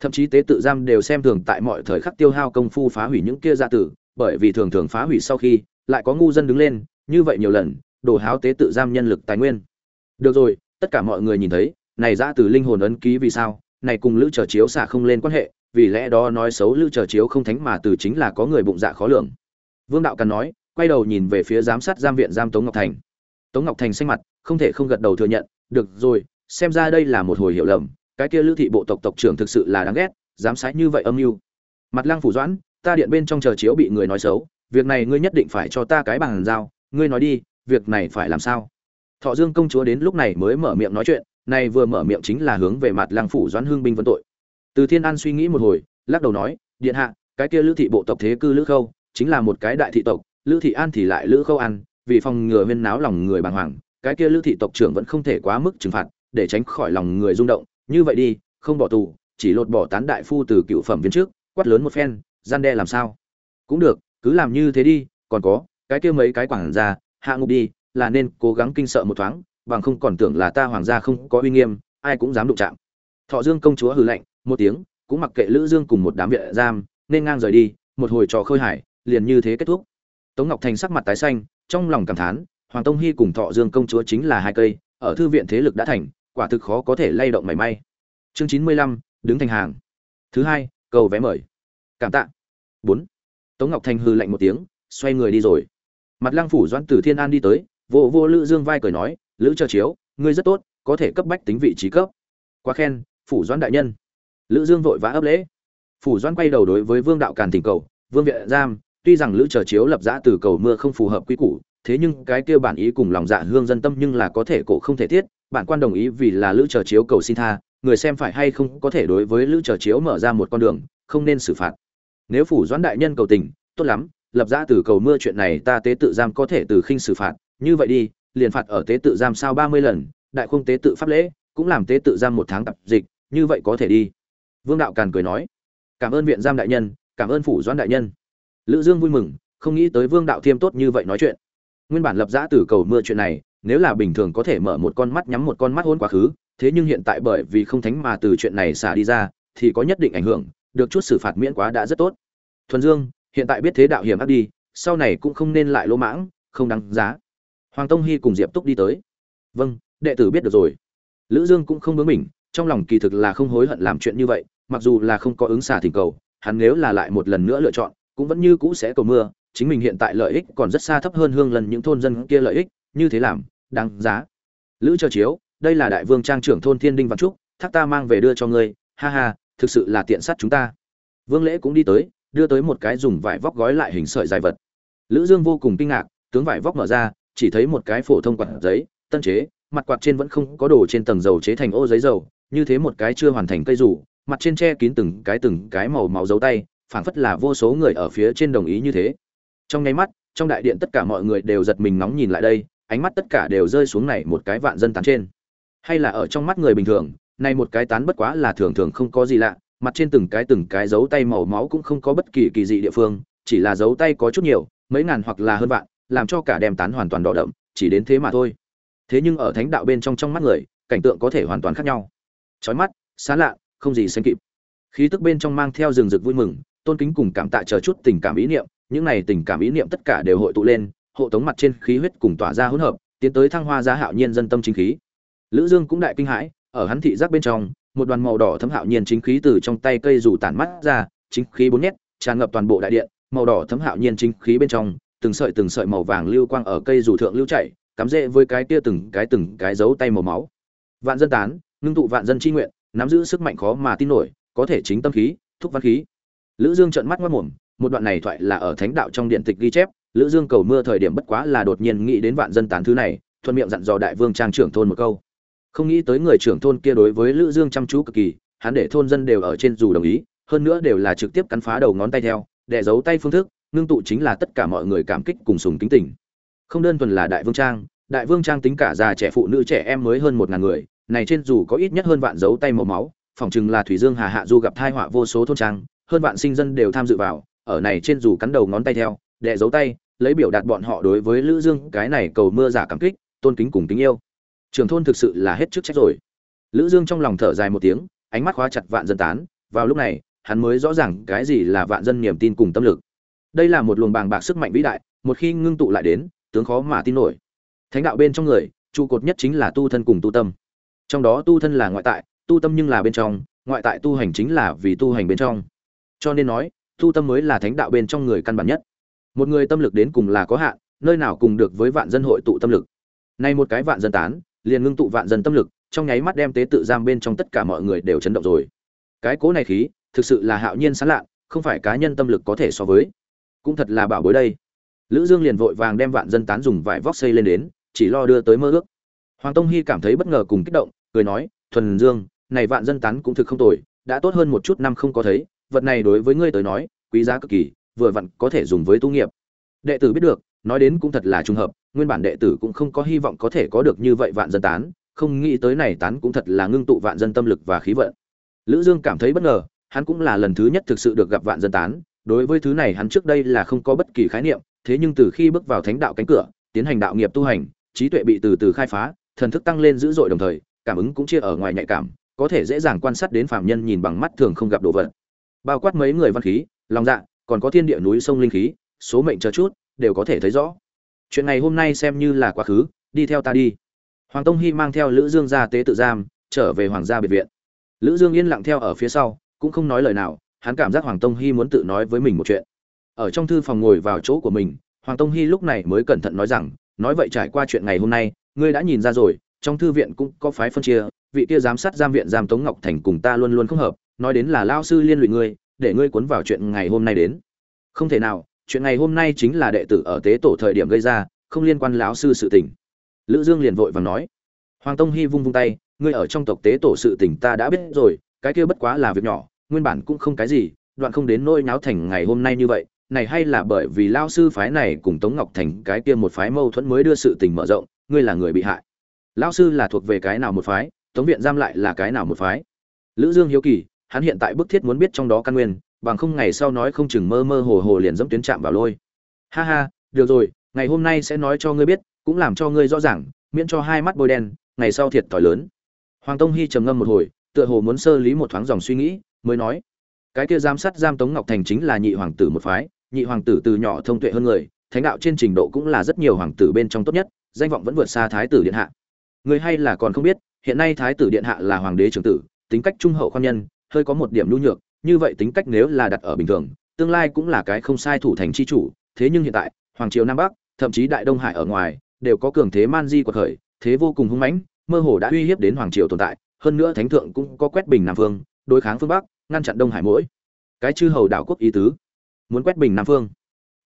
Thậm chí tế tự giam đều xem thường tại mọi thời khắc tiêu hao công phu phá hủy những kia gia tử, bởi vì thường thường phá hủy sau khi, lại có ngu dân đứng lên như vậy nhiều lần, đồ háo tế tự giam nhân lực tài nguyên. Được rồi, tất cả mọi người nhìn thấy, này ra từ linh hồn ấn ký vì sao, này cùng lữ trở chiếu xả không lên quan hệ, vì lẽ đó nói xấu lữ trở chiếu không thánh mà từ chính là có người bụng dạ khó lường. Vương đạo càn nói, quay đầu nhìn về phía giám sát giam viện giam tống ngọc thành. Tống ngọc thành xanh mặt, không thể không gật đầu thừa nhận, được rồi, xem ra đây là một hồi hiểu lầm, cái kia lữ thị bộ tộc tộc trưởng thực sự là đáng ghét, dám sái như vậy âm mưu. Mặt lăng phủ doãn, ta điện bên trong chờ chiếu bị người nói xấu, việc này ngươi nhất định phải cho ta cái bằng giao ngươi nói đi, việc này phải làm sao? Thọ dương công chúa đến lúc này mới mở miệng nói chuyện này vừa mở miệng chính là hướng về mặt lăng phủ doãn hương binh vân tội. Từ thiên an suy nghĩ một hồi, lắc đầu nói, điện hạ, cái kia lữ thị bộ tộc thế cư lữ khâu, chính là một cái đại thị tộc, lữ thị an thì lại lữ khâu ăn vì phòng ngừa huyên náo lòng người bàng hoàng, cái kia lữ thị tộc trưởng vẫn không thể quá mức trừng phạt, để tránh khỏi lòng người rung động. Như vậy đi, không bỏ tù, chỉ lột bỏ tán đại phu từ cựu phẩm viên trước, quát lớn một phen, gian đe làm sao? Cũng được, cứ làm như thế đi, còn có cái kia mấy cái quản gia, hạ ngục đi là nên cố gắng kinh sợ một thoáng bằng không còn tưởng là ta hoàng gia không có uy nghiêm ai cũng dám đụng chạm. Thọ dương công chúa hừ lạnh một tiếng cũng mặc kệ lữ dương cùng một đám viện giam nên ngang rời đi một hồi trò khơi hải liền như thế kết thúc. Tống ngọc thành sắc mặt tái xanh trong lòng cảm thán hoàng tông hy cùng thọ dương công chúa chính là hai cây ở thư viện thế lực đã thành quả thực khó có thể lay động mảy may. Chương chín mươi lăm đứng thành hàng. Thứ hai cầu vé mời. Cảm tạ. Bốn. Tống ngọc thành hừ lạnh một tiếng xoay người đi rồi mặt lăng phủ doãn tử thiên an đi tới, vô vô lữ dương vai cười nói, lữ cho chiếu, ngươi rất tốt, có thể cấp bách tính vị trí cấp. Quá khen, phủ doãn đại nhân. Lữ dương vội vã ấp lễ. Phủ doãn quay đầu đối với vương đạo càn thỉnh cầu, vương viện giam, tuy rằng lữ chờ chiếu lập giã từ cầu mưa không phù hợp quy củ, thế nhưng cái kia bản ý cùng lòng dạ hương dân tâm nhưng là có thể cổ không thể thiết bản quan đồng ý vì là lữ chờ chiếu cầu xin tha, người xem phải hay không có thể đối với lữ chờ chiếu mở ra một con đường, không nên xử phạt. Nếu phủ doãn đại nhân cầu tình, tốt lắm lập ra từ cầu mưa chuyện này ta tế tự giam có thể từ khinh xử phạt, như vậy đi, liền phạt ở tế tự giam sao ba mươi lần, đại khung tế tự pháp lễ, cũng làm tế tự giam một tháng tập dịch, như vậy có thể đi. Vương đạo càn cười nói. Cảm ơn viện giam đại nhân, cảm ơn phủ doãn đại nhân. Lữ dương vui mừng, không nghĩ tới vương đạo thiêm tốt như vậy nói chuyện. Nguyên bản lập ra từ cầu mưa chuyện này, nếu là bình thường có thể mở một con mắt nhắm một con mắt hôn quá khứ, thế nhưng hiện tại bởi vì không thánh mà từ chuyện này xả đi ra, thì có nhất định ảnh hưởng, được chút xử phạt miễn quá đã rất tốt. Thuần dương hiện tại biết thế đạo hiểm ác đi, sau này cũng không nên lại lỗ mãng, không đáng giá. Hoàng tông hy cùng diệp túc đi tới. Vâng đệ tử biết được rồi. Lữ dương cũng không bướng mình trong lòng kỳ thực là không hối hận làm chuyện như vậy, mặc dù là không có ứng xả thỉnh cầu, hắn nếu là lại một lần nữa lựa chọn, cũng vẫn như cũ sẽ cầu mưa, chính mình hiện tại lợi ích còn rất xa thấp hơn hương lần những thôn dân kia lợi ích, như thế làm, đáng giá. Lữ cho chiếu, đây là đại vương trang trưởng thôn thiên đinh văn trúc, thác ta mang về đưa cho ngươi, ha ha, thực sự là tiện sát chúng ta. Vương lễ cũng đi tới đưa tới một cái dùng vải vóc gói lại hình sợi dài vật. Lữ dương vô cùng kinh ngạc, tướng vải vóc mở ra, chỉ thấy một cái phổ thông quạt giấy, tân chế, mặt quạt trên vẫn không có đồ trên tầng dầu chế thành ô giấy dầu, như thế một cái chưa hoàn thành cây rủ, mặt trên che kín từng cái từng cái màu máu dấu tay, phảng phất là vô số người ở phía trên đồng ý như thế. Trong nháy mắt, trong đại điện tất cả mọi người đều giật mình nóng nhìn lại đây, ánh mắt tất cả đều rơi xuống này một cái vạn dân tán trên. Hay là ở trong mắt người bình thường, này một cái tán bất quá là thường thường không có gì lạ mặt trên từng cái từng cái dấu tay màu máu cũng không có bất kỳ kỳ dị địa phương, chỉ là dấu tay có chút nhiều, mấy ngàn hoặc là hơn vạn, làm cho cả đem tán hoàn toàn đỏ đậm, chỉ đến thế mà thôi. Thế nhưng ở thánh đạo bên trong trong mắt người, cảnh tượng có thể hoàn toàn khác nhau. Chói mắt xá lạ, không gì sánh kịp. Khí tức bên trong mang theo rừng rực vui mừng, tôn kính cùng cảm tạ chờ chút tình cảm ý niệm, những này tình cảm ý niệm tất cả đều hội tụ lên, hộ tống mặt trên khí huyết cùng tỏa ra hỗn hợp, tiến tới thăng hoa giá hạo nhiên dân tâm chính khí. Lữ dương cũng đại kinh hãi, ở hắn thị giác bên trong một đoàn màu đỏ thấm hạo nhiên chính khí từ trong tay cây rủ tản mắt ra, chính khí bốn nét tràn ngập toàn bộ đại điện, màu đỏ thấm hạo nhiên chính khí bên trong, từng sợi từng sợi màu vàng lưu quang ở cây rủ thượng lưu chảy, cắm rễ với cái kia từng cái từng cái dấu tay màu máu. Vạn dân tán, ngưng tụ vạn dân chi nguyện, nắm giữ sức mạnh khó mà tin nổi, có thể chính tâm khí, thúc văn khí. Lữ dương trợn mắt ngoắt mồm, một đoạn này thoại là ở thánh đạo trong điện tịch ghi chép, lữ dương cầu mưa thời điểm bất quá là đột nhiên nghĩ đến vạn dân tán thứ này, thuận miệng dặn dò đại vương trang trưởng thôn một câu không nghĩ tới người trưởng thôn kia đối với lữ dương chăm chú cực kỳ, hắn để thôn dân đều ở trên dù đồng ý, hơn nữa đều là trực tiếp cắn phá đầu ngón tay theo để giấu tay phương thức, ngưng tụ chính là tất cả mọi người cảm kích cùng sùng kính tình. Không đơn thuần là đại vương trang, đại vương trang tính cả già trẻ phụ nữ trẻ em mới hơn một ngàn người, này trên dù có ít nhất hơn vạn dấu tay màu máu, phỏng chừng là thủy dương hà hạ du gặp thai họa vô số thôn trang, hơn vạn sinh dân đều tham dự vào, ở này trên dù cắn đầu ngón tay theo đệ dấu tay, lấy biểu đạt bọn họ đối với lữ dương cái này cầu mưa giả cảm kích, tôn kính cùng kính yêu trưởng thôn thực sự là hết chức trách rồi. Lữ dương trong lòng thở dài một tiếng, ánh mắt khóa chặt vạn dân tán, vào lúc này, hắn mới rõ ràng cái gì là vạn dân niềm tin cùng tâm lực. Đây là một luồng bàng bạc sức mạnh vĩ đại, một khi ngưng tụ lại đến, tướng khó mà tin nổi. Thánh đạo bên trong người, trụ cột nhất chính là tu thân cùng tu tâm. Trong đó tu thân là ngoại tại, tu tâm nhưng là bên trong, ngoại tại tu hành chính là vì tu hành bên trong. Cho nên nói, tu tâm mới là thánh đạo bên trong người căn bản nhất. Một người tâm lực đến cùng là có hạn, nơi nào cùng được với vạn dân hội tụ tâm lực. Nay một cái vạn dân tán liền ngưng tụ vạn dân tâm lực, trong nháy mắt đem tế tự giam bên trong tất cả mọi người đều chấn động rồi. Cái cố này khí, thực sự là hạo nhiên sán lạ không phải cá nhân tâm lực có thể so với. Cũng thật là bảo bối đây. Lữ dương liền vội vàng đem vạn dân tán dùng vải vóc xây lên đến, chỉ lo đưa tới mơ ước. Hoàng tông hy cảm thấy bất ngờ cùng kích động, cười nói, thuần dương, này vạn dân tán cũng thực không tồi, đã tốt hơn một chút năm không có thấy, vật này đối với ngươi tới nói, quý giá cực kỳ, vừa vặn có thể dùng với tu nghiệp. Đệ tử biết được, nói đến cũng thật là trùng hợp nguyên bản đệ tử cũng không có hy vọng có thể có được như vậy vạn dân tán, không nghĩ tới này tán cũng thật là ngưng tụ vạn dân tâm lực và khí vận. Lữ dương cảm thấy bất ngờ, hắn cũng là lần thứ nhất thực sự được gặp vạn dân tán, đối với thứ này hắn trước đây là không có bất kỳ khái niệm, thế nhưng từ khi bước vào thánh đạo cánh cửa, tiến hành đạo nghiệp tu hành, trí tuệ bị từ từ khai phá, thần thức tăng lên dữ dội đồng thời, cảm ứng cũng chia ở ngoài nhạy cảm, có thể dễ dàng quan sát đến phạm nhân nhìn bằng mắt thường không gặp đồ vật. Bao quát mấy người văn khí, lòng dạ còn có thiên địa núi sông linh khí, số mệnh chờ chút, đều có thể thấy rõ chuyện ngày hôm nay xem như là quá khứ, đi theo ta đi. Hoàng tông hy mang theo lữ dương ra tế tự giam, trở về hoàng gia biệt viện. Lữ dương yên lặng theo ở phía sau, cũng không nói lời nào, hắn cảm giác hoàng tông hy muốn tự nói với mình một chuyện. Ở trong thư phòng ngồi vào chỗ của mình, hoàng tông hy lúc này mới cẩn thận nói rằng, nói vậy trải qua chuyện ngày hôm nay, ngươi đã nhìn ra rồi, trong thư viện cũng có phái phân chia, vị kia giám sát giam viện giam tống ngọc thành cùng ta luôn luôn không hợp, nói đến là lao sư liên lụy ngươi, để ngươi cuốn vào chuyện ngày hôm nay đến. Không thể nào chuyện ngày hôm nay chính là đệ tử ở tế tổ thời điểm gây ra, không liên quan lão sư sự tình. Lữ dương liền vội vàng nói, hoàng tông hy vung vung tay, ngươi ở trong tộc tế tổ sự tình ta đã biết rồi, cái kia bất quá là việc nhỏ, nguyên bản cũng không cái gì, đoạn không đến nỗi nháo thành ngày hôm nay như vậy, này hay là bởi vì lao sư phái này cùng tống ngọc thành cái kia một phái mâu thuẫn mới đưa sự tình mở rộng, ngươi là người bị hại. Lao sư là thuộc về cái nào một phái, tống viện giam lại là cái nào một phái? Lữ dương hiếu kỳ, hắn hiện tại bức thiết muốn biết trong đó căn nguyên bằng không ngày sau nói không chừng mơ mơ hồ hồ liền dẫm tuyến chạm vào lôi. Ha ha, được rồi, ngày hôm nay sẽ nói cho ngươi biết, cũng làm cho ngươi rõ ràng, miễn cho hai mắt bôi đen, ngày sau thiệt thòi lớn. Hoàng tông hy trầm ngâm một hồi, tựa hồ muốn sơ lý một thoáng dòng suy nghĩ, mới nói, cái kia giám sát giam tống ngọc thành chính là nhị hoàng tử một phái, nhị hoàng tử từ nhỏ thông tuệ hơn người, thánh đạo trên trình độ cũng là rất nhiều hoàng tử bên trong tốt nhất, danh vọng vẫn vượt xa thái tử điện hạ. Người hay là còn không biết, hiện nay thái tử điện hạ là hoàng đế trưởng tử, tính cách trung hậu khoan nhân, hơi có một điểm nhu nhược như vậy tính cách nếu là đặt ở bình thường, tương lai cũng là cái không sai thủ thành chi chủ, thế nhưng hiện tại, hoàng triều nam bắc, thậm chí đại đông hải ở ngoài, đều có cường thế man di quật khởi, thế vô cùng hung mãnh, mơ hồ đã uy hiếp đến hoàng triều tồn tại, hơn nữa thánh thượng cũng có quét bình nam phương, đối kháng phương bắc, ngăn chặn đông hải mỗi. Cái chư hầu đảo quốc ý tứ, muốn quét bình nam phương.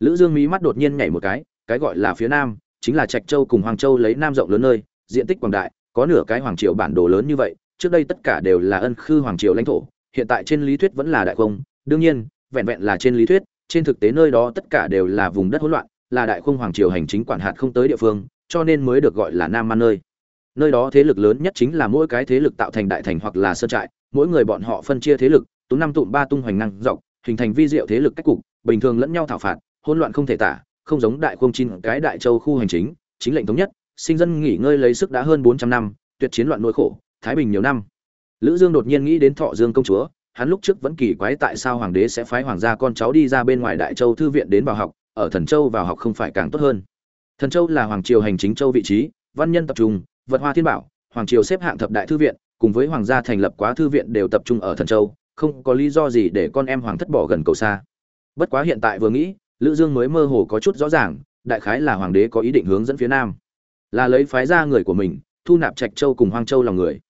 Lữ dương mỹ mắt đột nhiên nhảy một cái cái gọi là phía nam, chính là trạch châu cùng hoàng châu lấy nam rộng lớn nơi, diện tích quảng đại, có nửa cái hoàng triều bản đồ lớn như vậy, trước đây tất cả đều là ân khư hoàng triều lãnh thổ hiện tại trên lý thuyết vẫn là đại không. Đương nhiên, vẹn vẹn là trên lý thuyết, trên thực tế nơi đó tất cả đều là vùng đất hỗn loạn, là đại không hoàng triều hành chính quản hạt không tới địa phương, cho nên mới được gọi là nam man nơi. Nơi đó thế lực lớn nhất chính là mỗi cái thế lực tạo thành đại thành hoặc là sơn trại, mỗi người bọn họ phân chia thế lực tú năm tụm ba tung hoành năng dọc, hình thành vi diệu thế lực cách cục, bình thường lẫn nhau thảo phạt, hỗn loạn không thể tả, không giống đại không chín cái đại châu khu hành chính chính lệnh thống nhất, sinh dân nghỉ ngơi lấy sức đã hơn bốn trăm năm, tuyệt chiến loạn nỗi khổ, thái bình nhiều năm lữ dương đột nhiên nghĩ đến thọ dương công chúa, hắn lúc trước vẫn kỳ quái tại sao hoàng đế sẽ phái hoàng gia con cháu đi ra bên ngoài đại châu thư viện đến vào học, ở thần châu vào học không phải càng tốt hơn. Thần châu là hoàng triều hành chính châu vị trí, văn nhân tập trung, vật hoa thiên bảo, hoàng triều xếp hạng thập đại thư viện, cùng với hoàng gia thành lập quá thư viện đều tập trung ở thần châu, không có lý do gì để con em hoàng thất bỏ gần cầu xa. Bất quá hiện tại vừa nghĩ, lữ dương mới mơ hồ có chút rõ ràng, đại khái là hoàng đế có ý định hướng dẫn phía nam. Là lấy phái ra người của mình, thu nạp trạch châu cùng hoang châu lòng người.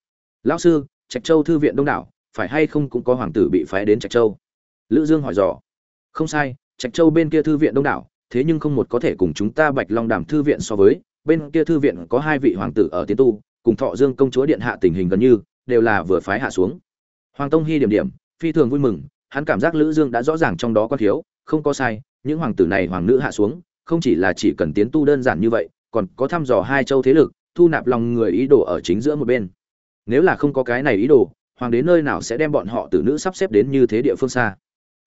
Lão sư trạch châu thư viện đông đảo, phải hay không cũng có hoàng tử bị phái đến trạch châu? Lữ dương hỏi dò. Không sai, trạch châu bên kia thư viện đông đảo, thế nhưng không một có thể cùng chúng ta bạch long đàm thư viện so với, bên kia thư viện có hai vị hoàng tử ở tiến tu, cùng thọ dương công chúa điện hạ tình hình gần như, đều là vừa phái hạ xuống. Hoàng tông hy điểm điểm, phi thường vui mừng, hắn cảm giác lữ dương đã rõ ràng trong đó có thiếu, không có sai, những hoàng tử này hoàng nữ hạ xuống, không chỉ là chỉ cần tiến tu đơn giản như vậy, còn có thăm dò hai châu thế lực, thu nạp lòng người ý đồ ở chính giữa một bên nếu là không có cái này ý đồ, hoàng đế nơi nào sẽ đem bọn họ tử nữ sắp xếp đến như thế địa phương xa?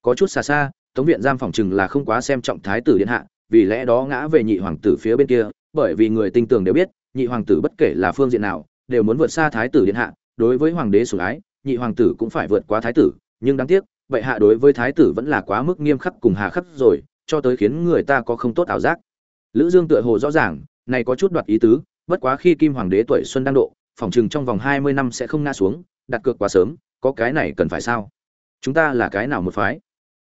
Có chút xa xa, tống viện giam phòng chừng là không quá xem trọng thái tử điện hạ, vì lẽ đó ngã về nhị hoàng tử phía bên kia, bởi vì người tinh tường đều biết, nhị hoàng tử bất kể là phương diện nào, đều muốn vượt xa thái tử điện hạ, đối với hoàng đế sủng ái, nhị hoàng tử cũng phải vượt qua thái tử, nhưng đáng tiếc vậy hạ đối với thái tử vẫn là quá mức nghiêm khắc cùng hà khắc rồi, cho tới khiến người ta có không tốt ảo giác. Lữ dương tựa hồ rõ ràng, này có chút đoạt ý tứ, bất quá khi kim hoàng đế tuổi xuân đang độ phòng chừng trong vòng 20 năm sẽ không ngã xuống đặt cược quá sớm có cái này cần phải sao? Chúng ta là cái nào một phái?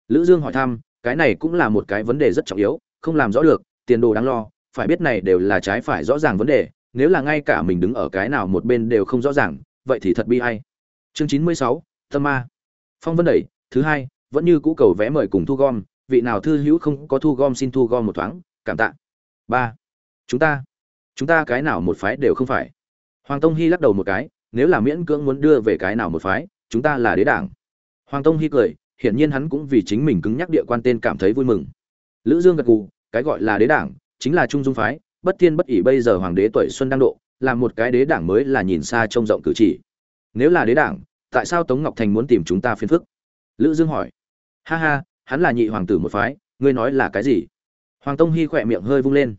Lữ dương hỏi thăm cái này cũng là một cái vấn đề rất trọng yếu không làm rõ được tiền đồ đáng lo phải biết này đều là trái phải rõ ràng vấn đề nếu là ngay cả mình đứng ở cái nào một bên đều không rõ ràng vậy thì thật bi ai. chương 96, tâm ma. Phong vấn đẩy thứ hai vẫn như cũ cầu vẽ mời cùng thu gom vị nào thư hữu không có thu gom xin thu gom một thoáng cảm tạ. Ba chúng ta chúng ta cái nào một phái đều không phải hoàng tông hy lắc đầu một cái, nếu là miễn cưỡng muốn đưa về cái nào một phái, chúng ta là đế đảng. Hoàng tông hy cười, hiển nhiên hắn cũng vì chính mình cứng nhắc địa quan tên cảm thấy vui mừng. Lữ dương gật gù, cái gọi là đế đảng, chính là trung dung phái, bất thiên bất ỷ bây giờ hoàng đế tuổi xuân đang độ, là một cái đế đảng mới là nhìn xa trông rộng cử chỉ. Nếu là đế đảng, tại sao tống ngọc thành muốn tìm chúng ta phiền phức? Lữ dương hỏi. Ha ha, hắn là nhị hoàng tử một phái, ngươi nói là cái gì? Hoàng tông hy khỏe miệng hơi vung lên.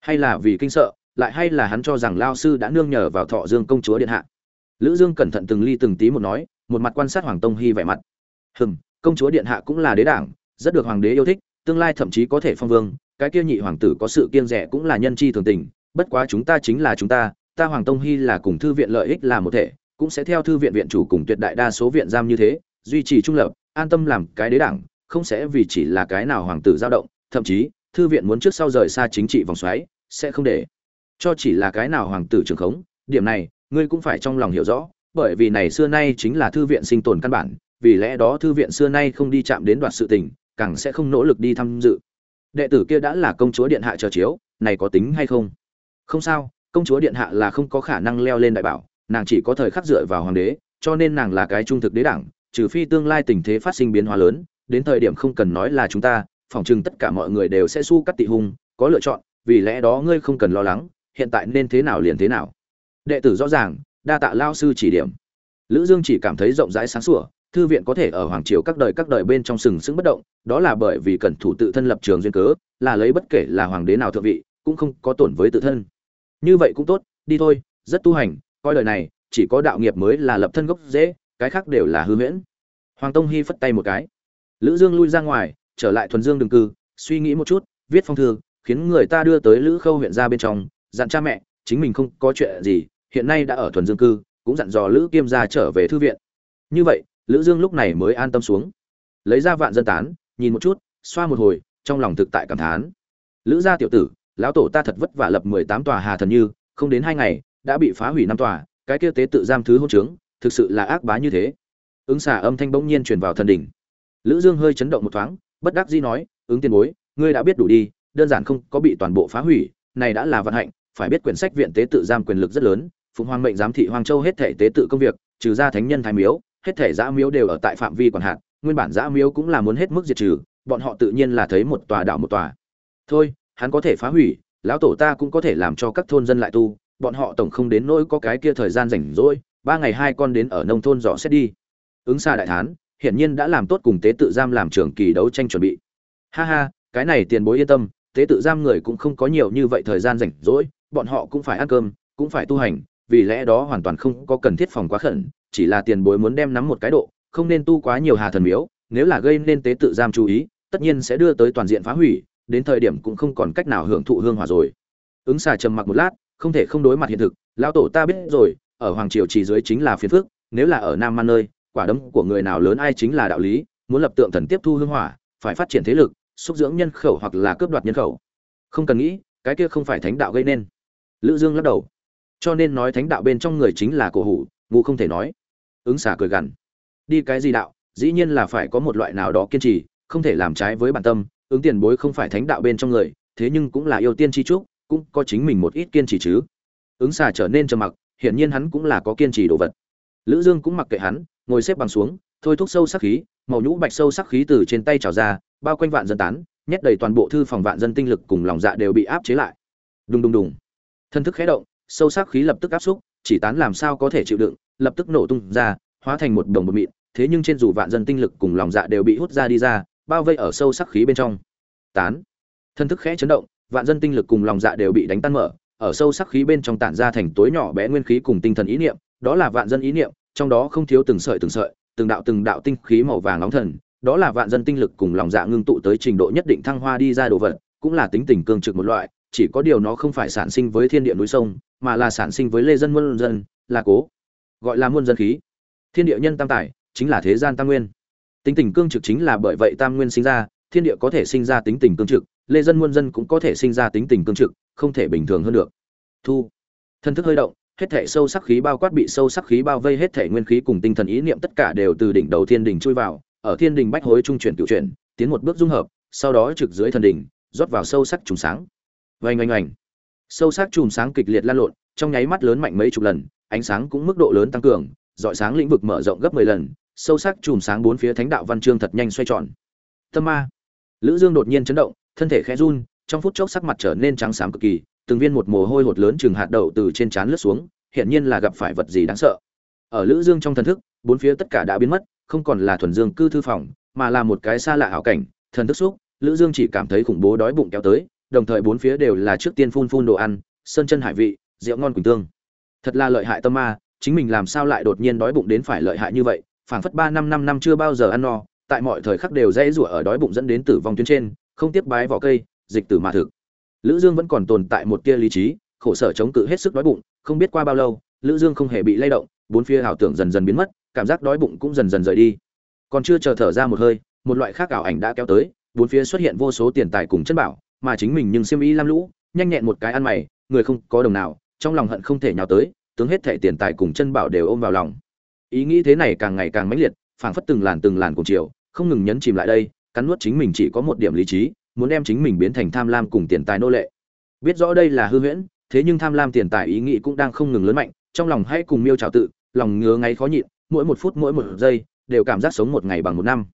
Hay là vì kinh sợ lại hay là hắn cho rằng lao sư đã nương nhờ vào thọ dương công chúa điện hạ? Lữ dương cẩn thận từng ly từng tí một nói, một mặt quan sát hoàng tông hy vẻ mặt. Hừm, công chúa điện hạ cũng là đế đảng, rất được hoàng đế yêu thích, tương lai thậm chí có thể phong vương, cái kia nhị hoàng tử có sự kiêng rẻ cũng là nhân chi thường tình, bất quá chúng ta chính là chúng ta ta hoàng tông hy là cùng thư viện lợi ích là một thể, cũng sẽ theo thư viện viện chủ cùng tuyệt đại đa số viện giam như thế, duy trì trung lập, an tâm làm cái đế đảng, không sẽ vì chỉ là cái nào hoàng tử dao động, thậm chí, thư viện muốn trước sau rời xa chính trị vòng xoáy, sẽ không để cho chỉ là cái nào hoàng tử trường khống, điểm này, ngươi cũng phải trong lòng hiểu rõ, bởi vì này xưa nay chính là thư viện sinh tồn căn bản, vì lẽ đó thư viện xưa nay không đi chạm đến đoạt sự tình, càng sẽ không nỗ lực đi tham dự. Đệ tử kia đã là công chúa điện hạ chờ chiếu, này có tính hay không? Không sao, công chúa điện hạ là không có khả năng leo lên đại bảo, nàng chỉ có thời khắc dựa vào hoàng đế, cho nên nàng là cái trung thực đế đảng, trừ phi tương lai tình thế phát sinh biến hóa lớn, đến thời điểm không cần nói là chúng ta, phỏng chừng tất cả mọi người đều sẽ su cắt tị hung, có lựa chọn, vì lẽ đó ngươi không cần lo lắng hiện tại nên thế nào liền thế nào. Đệ tử rõ ràng, đa tạ lao sư chỉ điểm. Lữ dương chỉ cảm thấy rộng rãi sáng sủa, thư viện có thể ở hoàng triều các đời các đời bên trong sừng sững bất động, đó là bởi vì cẩn thủ tự thân lập trường duyên cớ, là lấy bất kể là hoàng đế nào thượng vị, cũng không có tổn với tự thân. Như vậy cũng tốt, đi thôi, rất tu hành, coi đời này, chỉ có đạo nghiệp mới là lập thân gốc dễ cái khác đều là hư huyễn. Hoàng tông hy phất tay một cái. Lữ dương lui ra ngoài, trở lại thuần dương đường cư, suy nghĩ một chút, viết phong thư, khiến người ta đưa tới lữ khâu huyện ra bên trong dặn cha mẹ, chính mình không có chuyện gì, hiện nay đã ở thuần dương cư, cũng dặn dò lữ kiêm gia trở về thư viện. Như vậy, lữ dương lúc này mới an tâm xuống. Lấy ra vạn dân tán, nhìn một chút, xoa một hồi, trong lòng thực tại cảm thán. Lữ gia tiểu tử, lão tổ ta thật vất vả lập 18 tòa hà thần như, không đến hai ngày, đã bị phá hủy năm tòa, cái kia tế tự giam thứ hôn trướng, thực sự là ác bá như thế. Ứng xả âm thanh bỗng nhiên truyền vào thần đỉnh. Lữ dương hơi chấn động một thoáng, bất đắc dĩ nói, ứng tiền bối, ngươi đã biết đủ đi, đơn giản không có bị toàn bộ phá hủy này đã là vận hạnh, phải biết quyển sách viện tế tự giam quyền lực rất lớn phùng hoàng mệnh giám thị hoàng châu hết thể tế tự công việc, trừ ra thánh nhân thái miếu, hết thể giã miếu đều ở tại phạm vi quản hạt nguyên bản giã miếu cũng là muốn hết mức diệt trừ, bọn họ tự nhiên là thấy một tòa đảo một tòa. Thôi, hắn có thể phá hủy, lão tổ ta cũng có thể làm cho các thôn dân lại tu, bọn họ tổng không đến nỗi có cái kia thời gian rảnh rỗi, ba ngày hai con đến ở nông thôn dò xét đi. Ứng xa đại thán, hiển nhiên đã làm tốt cùng tế tự giam làm trưởng kỳ đấu tranh chuẩn bị. Ha ha, cái này tiền bối yên tâm tế tự giam người cũng không có nhiều như vậy thời gian rảnh rỗi, bọn họ cũng phải ăn cơm, cũng phải tu hành, vì lẽ đó hoàn toàn không có cần thiết phòng quá khẩn, chỉ là tiền bối muốn đem nắm một cái độ, không nên tu quá nhiều hà thần miếu, nếu là gây nên tế tự giam chú ý, tất nhiên sẽ đưa tới toàn diện phá hủy, đến thời điểm cũng không còn cách nào hưởng thụ hương hòa rồi. Ứng xà trầm mặc một lát, không thể không đối mặt hiện thực, lão tổ ta biết rồi, ở hoàng triều chỉ dưới chính là phiền phước nếu là ở nam man nơi, quả đấm của người nào lớn ai chính là đạo lý, muốn lập tượng thần tiếp thu hương hỏa, phải phát triển thế lực xúc dưỡng nhân khẩu hoặc là cướp đoạt nhân khẩu. Không cần nghĩ, cái kia không phải thánh đạo gây nên. Lữ dương lắc đầu. Cho nên nói thánh đạo bên trong người chính là cổ hủ, ngu không thể nói. Ứng xả cười gằn. Đi cái gì đạo, dĩ nhiên là phải có một loại nào đó kiên trì, không thể làm trái với bản tâm, ứng tiền bối không phải thánh đạo bên trong người, thế nhưng cũng là yêu tiên chi trúc, cũng có chính mình một ít kiên trì chứ. Ứng xà trở nên trầm mặc, hiển nhiên hắn cũng là có kiên trì đồ vật. Lữ dương cũng mặc kệ hắn, ngồi xếp bằng xuống thôi thúc sâu sắc khí, màu nhũ bạch sâu sắc khí từ trên tay trào ra, bao quanh vạn dân tán, nhét đầy toàn bộ thư phòng vạn dân tinh lực cùng lòng dạ đều bị áp chế lại. Đùng đùng đùng. Thân thức khẽ động, sâu sắc khí lập tức áp xúc, chỉ tán làm sao có thể chịu đựng, lập tức nổ tung ra, hóa thành một đồng bột mịn, thế nhưng trên dù vạn dân tinh lực cùng lòng dạ đều bị hút ra đi ra, bao vây ở sâu sắc khí bên trong. Tán. Thân thức khẽ chấn động, vạn dân tinh lực cùng lòng dạ đều bị đánh tan mở, ở sâu sắc khí bên trong tản ra thành tối nhỏ bé nguyên khí cùng tinh thần ý niệm, đó là vạn dân ý niệm, trong đó không thiếu từng sợi từng sợi từng đạo từng đạo tinh khí màu vàng nóng thần, đó là vạn dân tinh lực cùng lòng dạ ngưng tụ tới trình độ nhất định thăng hoa đi ra đồ vật, cũng là tính tình cương trực một loại, chỉ có điều nó không phải sản sinh với thiên địa núi sông, mà là sản sinh với lê dân muôn dân, là cố, gọi là muôn dân khí. Thiên địa nhân tam tài, chính là thế gian tam nguyên. Tính tình cương trực chính là bởi vậy tam nguyên sinh ra, thiên địa có thể sinh ra tính tình cương trực, lê dân muôn dân cũng có thể sinh ra tính tình cương trực, không thể bình thường hơn được. Thu. Thân thức hơi động hết thể sâu sắc khí bao quát bị sâu sắc khí bao vây hết thể nguyên khí cùng tinh thần ý niệm tất cả đều từ đỉnh đầu thiên đình chui vào, ở thiên đình bách hối trung chuyển tiểu chuyển, tiến một bước dung hợp, sau đó trực dưới thần đỉnh, rót vào sâu sắc trùng sáng. Oanh oanh oanh. Sâu sắc trùng sáng kịch liệt lan lộn, trong nháy mắt lớn mạnh mấy chục lần, ánh sáng cũng mức độ lớn tăng cường, dọi sáng lĩnh vực mở rộng gấp 10 lần, sâu sắc trùng sáng bốn phía thánh đạo văn chương thật nhanh xoay tròn. Tâm ma. Lữ dương đột nhiên chấn động, thân thể khẽ run, trong phút chốc sắc mặt trở nên trắng xám cực kỳ từng viên một mồ hôi hột lớn chừng hạt đậu từ trên trán lướt xuống hiện nhiên là gặp phải vật gì đáng sợ. Ở lữ dương trong thần thức, bốn phía tất cả đã biến mất, không còn là thuần dương cư thư phòng, mà là một cái xa lạ hảo cảnh, thần thức xúc, lữ dương chỉ cảm thấy khủng bố đói bụng kéo tới, đồng thời bốn phía đều là trước tiên phun phun đồ ăn, sơn chân hải vị, rượu ngon quỳnh tương. Thật là lợi hại tâm ma, chính mình làm sao lại đột nhiên đói bụng đến phải lợi hại như vậy, phảng phất ba năm năm năm chưa bao giờ ăn no, tại mọi thời khắc đều dễ rủa ở đói bụng dẫn đến tử vong tuyến trên, không tiếp bái vỏ cây, dịch tử mà thực lữ dương vẫn còn tồn tại một tia lý trí, khổ sở chống cự hết sức đói bụng, không biết qua bao lâu, lữ dương không hề bị lay động, bốn phía ảo tưởng dần dần biến mất, cảm giác đói bụng cũng dần dần rời đi. Còn chưa chờ thở ra một hơi, một loại khác ảo ảnh đã kéo tới, bốn phía xuất hiện vô số tiền tài cùng chân bảo, mà chính mình nhưng xiêm y lam lũ, nhanh nhẹn một cái ăn mày, người không có đồng nào, trong lòng hận không thể nhào tới, tướng hết thệ tiền tài cùng chân bảo đều ôm vào lòng. Ý nghĩ thế này càng ngày càng mãnh liệt, phảng phất từng làn từng làn cùng chiều, không ngừng nhấn chìm lại đây, cắn nuốt chính mình chỉ có một điểm lý trí muốn đem chính mình biến thành tham lam cùng tiền tài nô lệ. Biết rõ đây là hư huyễn, thế nhưng tham lam tiền tài ý nghĩ cũng đang không ngừng lớn mạnh, trong lòng hãy cùng miêu trào tự, lòng ngứa ngáy khó nhịn, mỗi một phút mỗi một giây đều cảm giác sống một ngày bằng một năm.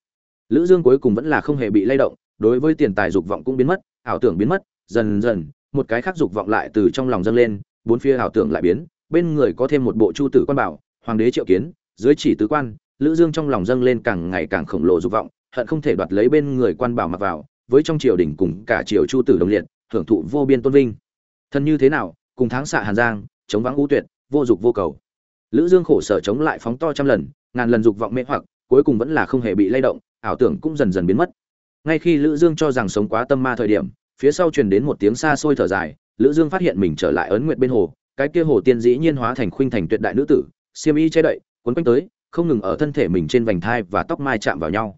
Lữ dương cuối cùng vẫn là không hề bị lay động, đối với tiền tài dục vọng cũng biến mất, ảo tưởng biến mất, dần dần, một cái khác dục vọng lại từ trong lòng dâng lên, bốn phía ảo tưởng lại biến, bên người có thêm một bộ chu tử quan bảo, hoàng đế triệu kiến, dưới chỉ tứ quan, lữ dương trong lòng dâng lên càng ngày càng khổng lồ dục vọng, hận không thể đoạt lấy bên người quan bảo mặc vào với trong triều đình cùng cả triều chu tử đồng liệt, hưởng thụ vô biên tôn vinh. Thân như thế nào, cùng tháng xạ hàn giang, chống vắng ưu tuyệt, vô dục vô cầu. Lữ dương khổ sở chống lại phóng to trăm lần, ngàn lần dục vọng mê hoặc, cuối cùng vẫn là không hề bị lay động, ảo tưởng cũng dần dần biến mất. Ngay khi lữ dương cho rằng sống quá tâm ma thời điểm, phía sau truyền đến một tiếng xa xôi thở dài, lữ dương phát hiện mình trở lại ấn nguyệt bên hồ, cái kia hồ tiên dĩ nhiên hóa thành khuynh thành tuyệt đại nữ tử, xiêm y che đậy, cuốn quanh tới, không ngừng ở thân thể mình trên vành thai và tóc mai chạm vào nhau.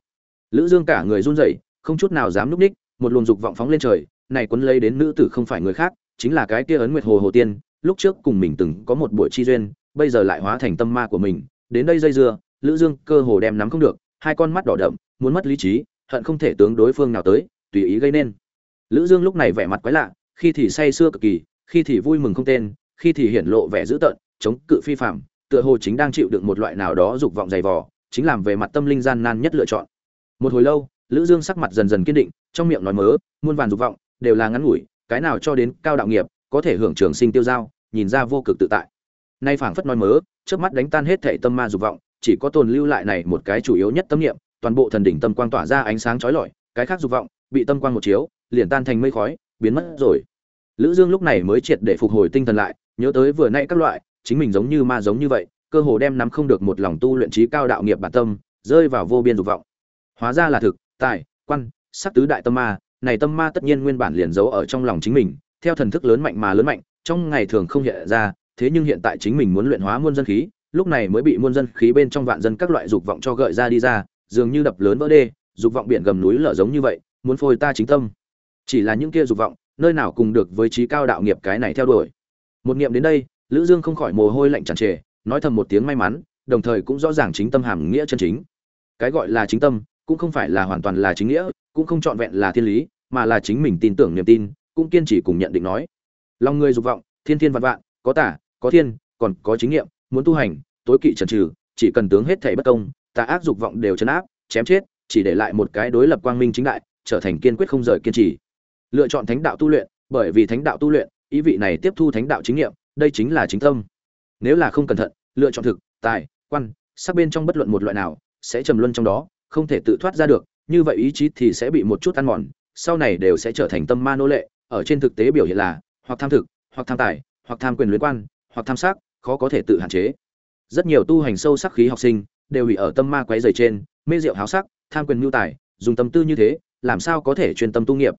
Lữ dương cả người run rẩy không chút nào dám núp ních, một luồng dục vọng phóng lên trời, này cuốn lấy đến nữ tử không phải người khác, chính là cái kia ấn nguyệt hồ hồ tiên, lúc trước cùng mình từng có một buổi chi duyên, bây giờ lại hóa thành tâm ma của mình, đến đây dây dưa, lữ dương cơ hồ đem nắm không được, hai con mắt đỏ đậm, muốn mất lý trí, hận không thể tướng đối phương nào tới, tùy ý gây nên. Lữ dương lúc này vẻ mặt quái lạ, khi thì say sưa cực kỳ, khi thì vui mừng không tên, khi thì hiển lộ vẻ dữ tợn, chống cự phi phạm, tựa hồ chính đang chịu đựng một loại nào đó dục vọng dày vò, chính làm về mặt tâm linh gian nan nhất lựa chọn. Một hồi lâu lữ dương sắc mặt dần dần kiên định, trong miệng nói mớ, muôn vàn dục vọng, đều là ngắn ngủi, cái nào cho đến cao đạo nghiệp, có thể hưởng trường sinh tiêu giao, nhìn ra vô cực tự tại. Nay phảng phất nói mớ trước mắt đánh tan hết thể tâm ma dục vọng, chỉ có tồn lưu lại này một cái chủ yếu nhất tâm niệm, toàn bộ thần đỉnh tâm quang tỏa ra ánh sáng chói lọi, cái khác dục vọng, bị tâm quang một chiếu, liền tan thành mây khói, biến mất rồi. Lữ dương lúc này mới triệt để phục hồi tinh thần lại, nhớ tới vừa nãy các loại, chính mình giống như ma giống như vậy, cơ hồ đem nắm không được một lòng tu luyện trí cao đạo nghiệp bản tâm, rơi vào vô biên dục vọng. Hóa ra là thực tài, quan, sắc tứ đại tâm ma, này tâm ma tất nhiên nguyên bản liền giấu ở trong lòng chính mình, theo thần thức lớn mạnh mà lớn mạnh, trong ngày thường không hiện ra, thế nhưng hiện tại chính mình muốn luyện hóa muôn dân khí, lúc này mới bị muôn dân khí bên trong vạn dân các loại dục vọng cho gợi ra đi ra, dường như đập lớn vỡ đê, dục vọng biển gầm núi lở giống như vậy, muốn phôi ta chính tâm. Chỉ là những kia dục vọng, nơi nào cùng được với trí cao đạo nghiệp cái này theo đuổi. Một niệm đến đây, lữ dương không khỏi mồ hôi lạnh tràn trề, nói thầm một tiếng may mắn, đồng thời cũng rõ ràng chính tâm hàm nghĩa chân chính. Cái gọi là chính tâm cũng không phải là hoàn toàn là chính nghĩa, cũng không trọn vẹn là thiên lý, mà là chính mình tin tưởng niềm tin, cũng kiên trì cùng nhận định nói. Lòng người dục vọng, thiên thiên vạn vạn, có tả có thiên, còn có chính nghiệm, muốn tu hành, tối kỵ trần trừ, chỉ cần tướng hết thảy bất công, tà ác dục vọng đều chấn áp, chém chết, chỉ để lại một cái đối lập quang minh chính đại, trở thành kiên quyết không rời kiên trì. Lựa chọn thánh đạo tu luyện, bởi vì thánh đạo tu luyện, ý vị này tiếp thu thánh đạo chính nghiệm, đây chính là chính tâm. Nếu là không cẩn thận, lựa chọn thực, tài, quan, sắc bên trong bất luận một loại nào, sẽ trầm luân trong đó không thể tự thoát ra được, như vậy ý chí thì sẽ bị một chút ăn mòn, sau này đều sẽ trở thành tâm ma nô lệ. Ở trên thực tế biểu hiện là, hoặc tham thực, hoặc tham tài, hoặc tham quyền luyến quan, hoặc tham sắc, khó có thể tự hạn chế. Rất nhiều tu hành sâu sắc khí học sinh đều bị ở tâm ma quấy dày trên, mê rượu háo sắc, tham quyền mưu tài, dùng tâm tư như thế, làm sao có thể chuyên tâm tu nghiệp?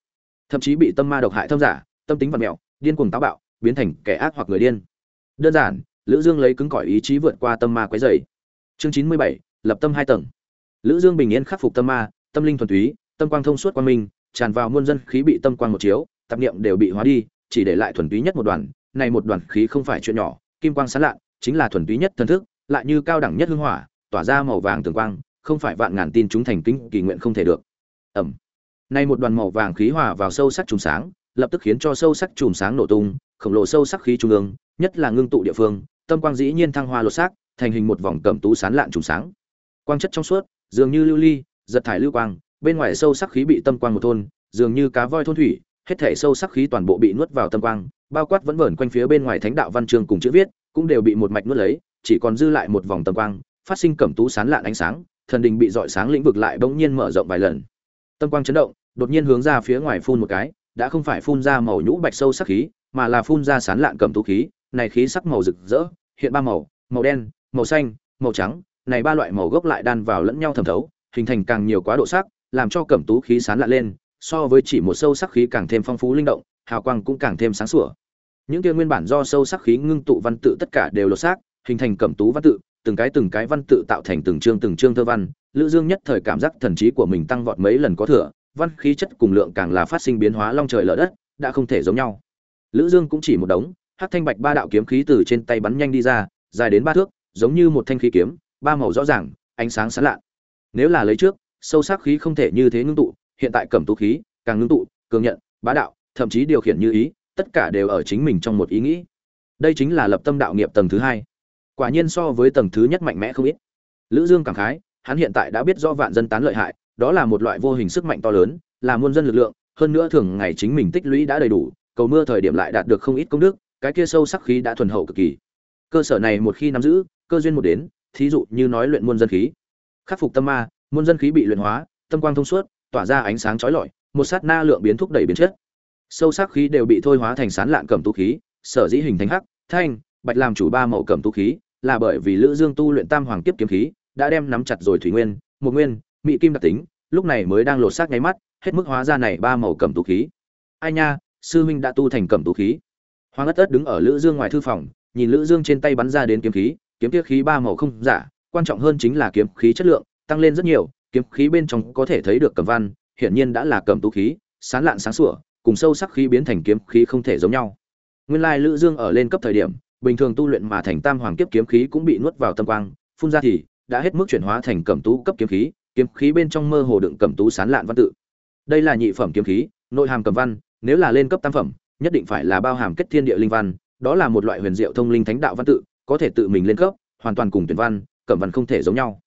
Thậm chí bị tâm ma độc hại thâm giả, tâm tính vật mẹo, điên cuồng táo bạo, biến thành kẻ ác hoặc người điên. Đơn giản, lữ dương lấy cứng cỏi ý chí vượt qua tâm ma quấy dày chương chín mươi bảy, lập tâm hai tầng lữ dương bình yên khắc phục tâm ma, tâm linh thuần túy, tâm quang thông suốt quang minh, tràn vào muôn dân khí bị tâm quang một chiếu, tạp niệm đều bị hóa đi, chỉ để lại thuần túy nhất một đoàn. Này một đoàn khí không phải chuyện nhỏ, kim quang sáng lạ chính là thuần túy nhất thần thức, lại như cao đẳng nhất hương hỏa, tỏa ra màu vàng tường quang, không phải vạn ngàn tin chúng thành kính, kỳ nguyện không thể được. Ẩm. Nay một đoàn màu vàng khí hòa vào sâu sắc trùng sáng, lập tức khiến cho sâu sắc chùm sáng nổ tung, khổng lồ sâu sắc khí trung ương, nhất là ngưng tụ địa phương, tâm quang dĩ nhiên thăng hoa lột xác, thành hình một vòng cẩm tú sán lạn trùng sáng. Quang chất trong suốt dường như lưu ly, giật thải lưu quang, bên ngoài sâu sắc khí bị tâm quang một thôn, dường như cá voi thôn thủy, hết thể sâu sắc khí toàn bộ bị nuốt vào tâm quang, bao quát vẫn vẩn quanh phía bên ngoài thánh đạo văn chương cùng chữ viết, cũng đều bị một mạch nuốt lấy, chỉ còn dư lại một vòng tâm quang, phát sinh cẩm tú sán lạn ánh sáng, thần đình bị dọi sáng lĩnh vực lại bỗng nhiên mở rộng vài lần. Tâm quang chấn động, đột nhiên hướng ra phía ngoài phun một cái, đã không phải phun ra màu nhũ bạch sâu sắc khí, mà là phun ra sán lạn cẩm tú khí, này khí sắc màu rực rỡ, hiện ba màu màu đen, màu xanh, màu trắng này ba loại màu gốc lại đan vào lẫn nhau thẩm thấu, hình thành càng nhiều quá độ sắc, làm cho cẩm tú khí sán lạ lên, so với chỉ một sâu sắc khí càng thêm phong phú linh động, hào quang cũng càng thêm sáng sủa. Những kia nguyên bản do sâu sắc khí ngưng tụ văn tự tất cả đều lột xác, hình thành cẩm tú văn tự, từng cái từng cái văn tự tạo thành từng chương từng chương thơ văn, lữ dương nhất thời cảm giác thần trí của mình tăng vọt mấy lần có thừa, văn khí chất cùng lượng càng là phát sinh biến hóa long trời lở đất, đã không thể giống nhau. Lữ dương cũng chỉ một đống, hắc thanh bạch ba đạo kiếm khí từ trên tay bắn nhanh đi ra, dài đến ba thước, giống như một thanh khí kiếm ba màu rõ ràng, ánh sáng sáng lạ nếu là lấy trước, sâu sắc khí không thể như thế ngưng tụ, hiện tại cẩm tú khí, càng ngưng tụ, cường nhận, bá đạo, thậm chí điều khiển như ý, tất cả đều ở chính mình trong một ý nghĩ. Đây chính là lập tâm đạo nghiệp tầng thứ hai. Quả nhiên so với tầng thứ nhất mạnh mẽ không ít. Lữ dương cảm khái, hắn hiện tại đã biết rõ vạn dân tán lợi hại, đó là một loại vô hình sức mạnh to lớn, là muôn dân lực lượng, hơn nữa thường ngày chính mình tích lũy đã đầy đủ, cầu mưa thời điểm lại đạt được không ít công đức, cái kia sâu sắc khí đã thuần hậu cực kỳ. Cơ sở này một khi nắm giữ, cơ duyên một đến thí dụ như nói luyện muôn dân khí. Khắc phục tâm ma muôn dân khí bị luyện hóa, tâm quang thông suốt, tỏa ra ánh sáng chói lọi, một sát na lượng biến thúc đẩy biến chất. Sâu sắc khí đều bị thôi hóa thành sán lạn cẩm tú khí, sở dĩ hình thành hắc, thanh, bạch làm chủ ba màu cẩm tú khí, là bởi vì lữ dương tu luyện tam hoàng kiếp kiếm khí, đã đem nắm chặt rồi thủy nguyên, một nguyên mỹ kim đặc tính, lúc này mới đang lột xác nháy mắt, hết mức hóa ra này ba màu cẩm tú khí. Ai nha, sư huynh đã tu thành cẩm tú khí. Hoàng ất ất đứng ở lữ dương ngoài thư phòng, nhìn lữ dương trên tay bắn ra đến kiếm khí kiếm kia khí ba màu không giả, quan trọng hơn chính là kiếm khí chất lượng, tăng lên rất nhiều, kiếm khí bên trong có thể thấy được cẩm văn, hiển nhiên đã là cẩm tú khí sán lạn sáng sủa, cùng sâu sắc khí biến thành kiếm khí không thể giống nhau. Nguyên lai lữ dương ở lên cấp thời điểm, bình thường tu luyện mà thành tam hoàng kiếp kiếm khí cũng bị nuốt vào tâm quang, phun ra thì đã hết mức chuyển hóa thành cẩm tú cấp kiếm khí kiếm khí bên trong mơ hồ đựng cẩm tú sán lạn văn tự. Đây là nhị phẩm kiếm khí, nội hàm cầm văn, nếu là lên cấp tam phẩm, nhất định phải là bao hàm kết thiên địa linh văn, đó là một loại huyền diệu thông linh thánh đạo văn tự có thể tự mình lên cấp, hoàn toàn cùng tuyển văn, cẩm văn không thể giống nhau.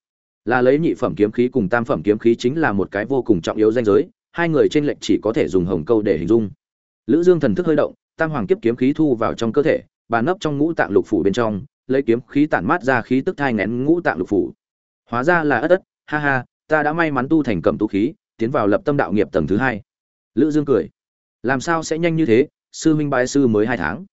Là lấy nhị phẩm kiếm khí cùng tam phẩm kiếm khí chính là một cái vô cùng trọng yếu danh giới, hai người trên lệnh chỉ có thể dùng hồng câu để hình dung. Lữ dương thần thức hơi động, tam hoàng kiếp kiếm khí thu vào trong cơ thể, bà nấp trong ngũ tạng lục phủ bên trong, lấy kiếm khí tản mát ra khí tức thai nén ngũ tạng lục phủ. Hóa ra là ất ất, ha ha, ta đã may mắn tu thành cẩm tu khí, tiến vào lập tâm đạo nghiệp tầng thứ hai. Lữ dương cười. Làm sao sẽ nhanh như thế? Sư minh bái sư mới hai tháng.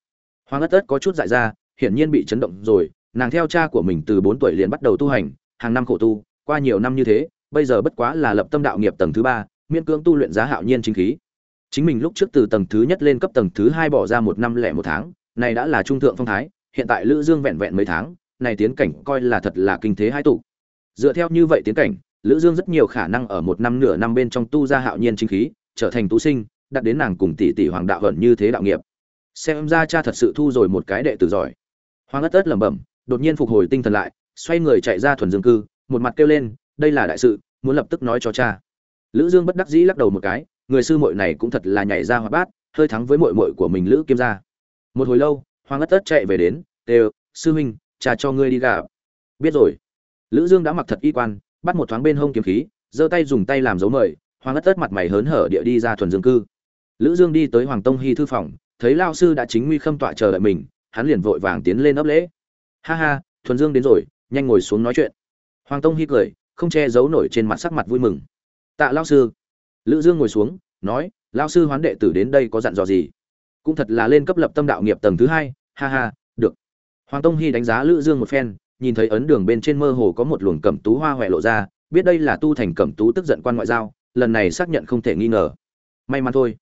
Hoàng ất ất có chút dại ra hiển nhiên bị chấn động rồi. Nàng theo cha của mình từ bốn tuổi liền bắt đầu tu hành, hàng năm khổ tu, qua nhiều năm như thế, bây giờ bất quá là lập tâm đạo nghiệp tầng thứ ba, miễn cưỡng tu luyện giá hạo nhiên chính khí. Chính mình lúc trước từ tầng thứ nhất lên cấp tầng thứ hai bỏ ra một năm lẻ một tháng, này đã là trung thượng phong thái, hiện tại lữ dương vẹn vẹn mấy tháng, này tiến cảnh coi là thật là kinh thế hai tụ. Dựa theo như vậy tiến cảnh, lữ dương rất nhiều khả năng ở một năm nửa năm bên trong tu ra hạo nhiên chính khí, trở thành tú sinh, đạt đến nàng cùng tỷ tỷ hoàng đạo vận như thế đạo nghiệp. Xem ra cha thật sự thu rồi một cái đệ tử giỏi hoàng ất ất lẩm bẩm, đột nhiên phục hồi tinh thần lại, xoay người chạy ra thuần dương cư, một mặt kêu lên, đây là đại sự, muốn lập tức nói cho cha. Lữ dương bất đắc dĩ lắc đầu một cái, người sư muội này cũng thật là nhảy ra hoa bát, hơi thắng với muội muội của mình lữ kiêm gia. Một hồi lâu, hoàng ất ất chạy về đến đều sư huynh, cha cho ngươi đi gặp. Biết rồi. Lữ dương đã mặc thật y quan, bắt một thoáng bên hông kiếm khí, giơ tay dùng tay làm dấu mời, hoàng ất ất mặt mày hớn hở địa đi ra thuần dương cư. Lữ dương đi tới hoàng tông hy thư phòng, thấy lao sư đã chính nguy khâm tọa chờ đợi mình hắn liền vội vàng tiến lên ấp lễ. Ha ha, thuần dương đến rồi, nhanh ngồi xuống nói chuyện. Hoàng tông hy cười, không che giấu nổi trên mặt sắc mặt vui mừng. Tạ lao sư. Lữ dương ngồi xuống, nói lao sư hoán đệ tử đến đây có dặn dò gì? Cũng thật là lên cấp lập tâm đạo nghiệp tầng thứ hai, ha ha, được. Hoàng tông hy đánh giá lữ dương một phen, nhìn thấy ấn đường bên trên mơ hồ có một luồng cẩm tú hoa huệ lộ ra, biết đây là tu thành cẩm tú tức giận quan ngoại giao, lần này xác nhận không thể nghi ngờ. May mắn thôi.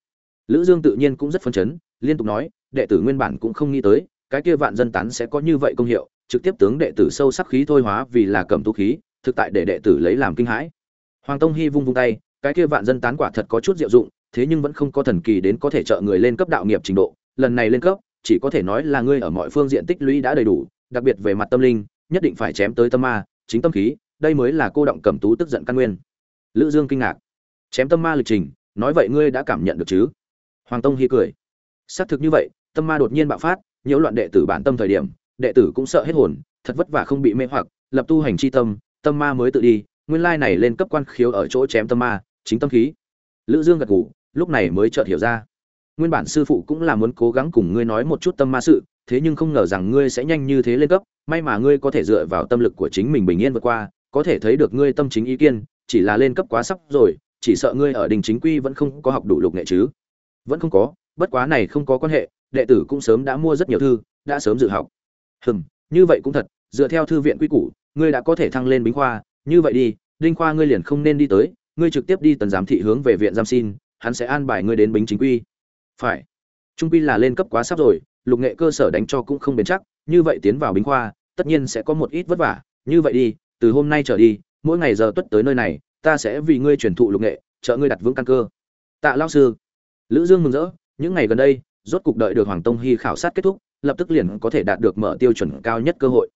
Lữ dương tự nhiên cũng rất phấn chấn, liên tục nói, đệ tử nguyên bản cũng không nghĩ tới cái kia vạn dân tán sẽ có như vậy công hiệu, trực tiếp tướng đệ tử sâu sắc khí thôi hóa vì là cẩm tú khí, thực tại để đệ tử lấy làm kinh hãi. Hoàng tông hy vung vung tay, cái kia vạn dân tán quả thật có chút diệu dụng, thế nhưng vẫn không có thần kỳ đến có thể trợ người lên cấp đạo nghiệp trình độ, lần này lên cấp, chỉ có thể nói là ngươi ở mọi phương diện tích lũy đã đầy đủ, đặc biệt về mặt tâm linh, nhất định phải chém tới tâm ma, chính tâm khí, đây mới là cô động cẩm tú tức giận căn nguyên. Lữ dương kinh ngạc. Chém tâm ma lịch trình, nói vậy ngươi đã cảm nhận được chứ? Hoàng tông hi cười. Xác thực như vậy, tâm ma đột nhiên bạo phát nhiễu loạn đệ tử bản tâm thời điểm, đệ tử cũng sợ hết hồn, thật vất vả không bị mê hoặc, lập tu hành chi tâm tâm ma mới tự đi, nguyên lai này lên cấp quan khiếu ở chỗ chém tâm ma, chính tâm khí. Lữ dương gật gù, lúc này mới chợt hiểu ra. Nguyên bản sư phụ cũng là muốn cố gắng cùng ngươi nói một chút tâm ma sự, thế nhưng không ngờ rằng ngươi sẽ nhanh như thế lên cấp, may mà ngươi có thể dựa vào tâm lực của chính mình bình yên vượt qua, có thể thấy được ngươi tâm chính ý kiên, chỉ là lên cấp quá sắp rồi, chỉ sợ ngươi ở đình chính quy vẫn không có học đủ lục nghệ chứ. Vẫn không có, bất quá này không có quan hệ đệ tử cũng sớm đã mua rất nhiều thư, đã sớm dự học. Hừm, như vậy cũng thật, dựa theo thư viện quy củ, ngươi đã có thể thăng lên bính khoa. Như vậy đi, đinh khoa ngươi liền không nên đi tới, ngươi trực tiếp đi tần giám thị hướng về viện giam xin, hắn sẽ an bài ngươi đến bính chính quy. Phải. Trung quy là lên cấp quá sắp rồi, lục nghệ cơ sở đánh cho cũng không bền chắc, như vậy tiến vào bính khoa, tất nhiên sẽ có một ít vất vả. Như vậy đi, từ hôm nay trở đi, mỗi ngày giờ tuất tới nơi này, ta sẽ vì ngươi truyền thụ lục nghệ, trợ ngươi đặt vững căn cơ. Tạ lao sư. Lữ dương mừng rỡ, những ngày gần đây rốt cục đợi được hoàng tông hy khảo sát kết thúc, lập tức liền có thể đạt được mở tiêu chuẩn cao nhất cơ hội.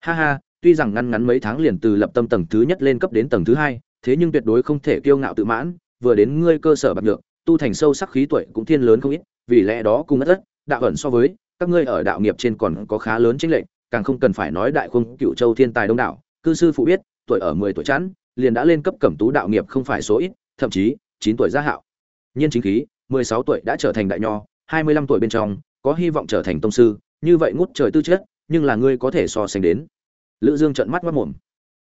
Ha ha, tuy rằng ngăn ngắn mấy tháng liền từ lập tâm tầng thứ nhất lên cấp đến tầng thứ hai, thế nhưng tuyệt đối không thể kiêu ngạo tự mãn, vừa đến ngươi cơ sở bạc nhược, tu thành sâu sắc khí tuổi cũng thiên lớn không ít, vì lẽ đó cùng rất đạo ẩn so với, các ngươi ở đạo nghiệp trên còn có khá lớn chính lệnh càng không cần phải nói đại khung cựu châu thiên tài đông đảo, cư sư phụ biết, tuổi ở mười tuổi chẵn, liền đã lên cấp cẩm tú đạo nghiệp không phải số ít, thậm chí chín tuổi gia hạo. Nhiên chính khí, mười sáu tuổi đã trở thành đại nho hai mươi lăm tuổi bên trong, có hy vọng trở thành tông sư, như vậy ngút trời tư chất, nhưng là ngươi có thể so sánh đến. Lữ dương trợn mắt mắt mồm.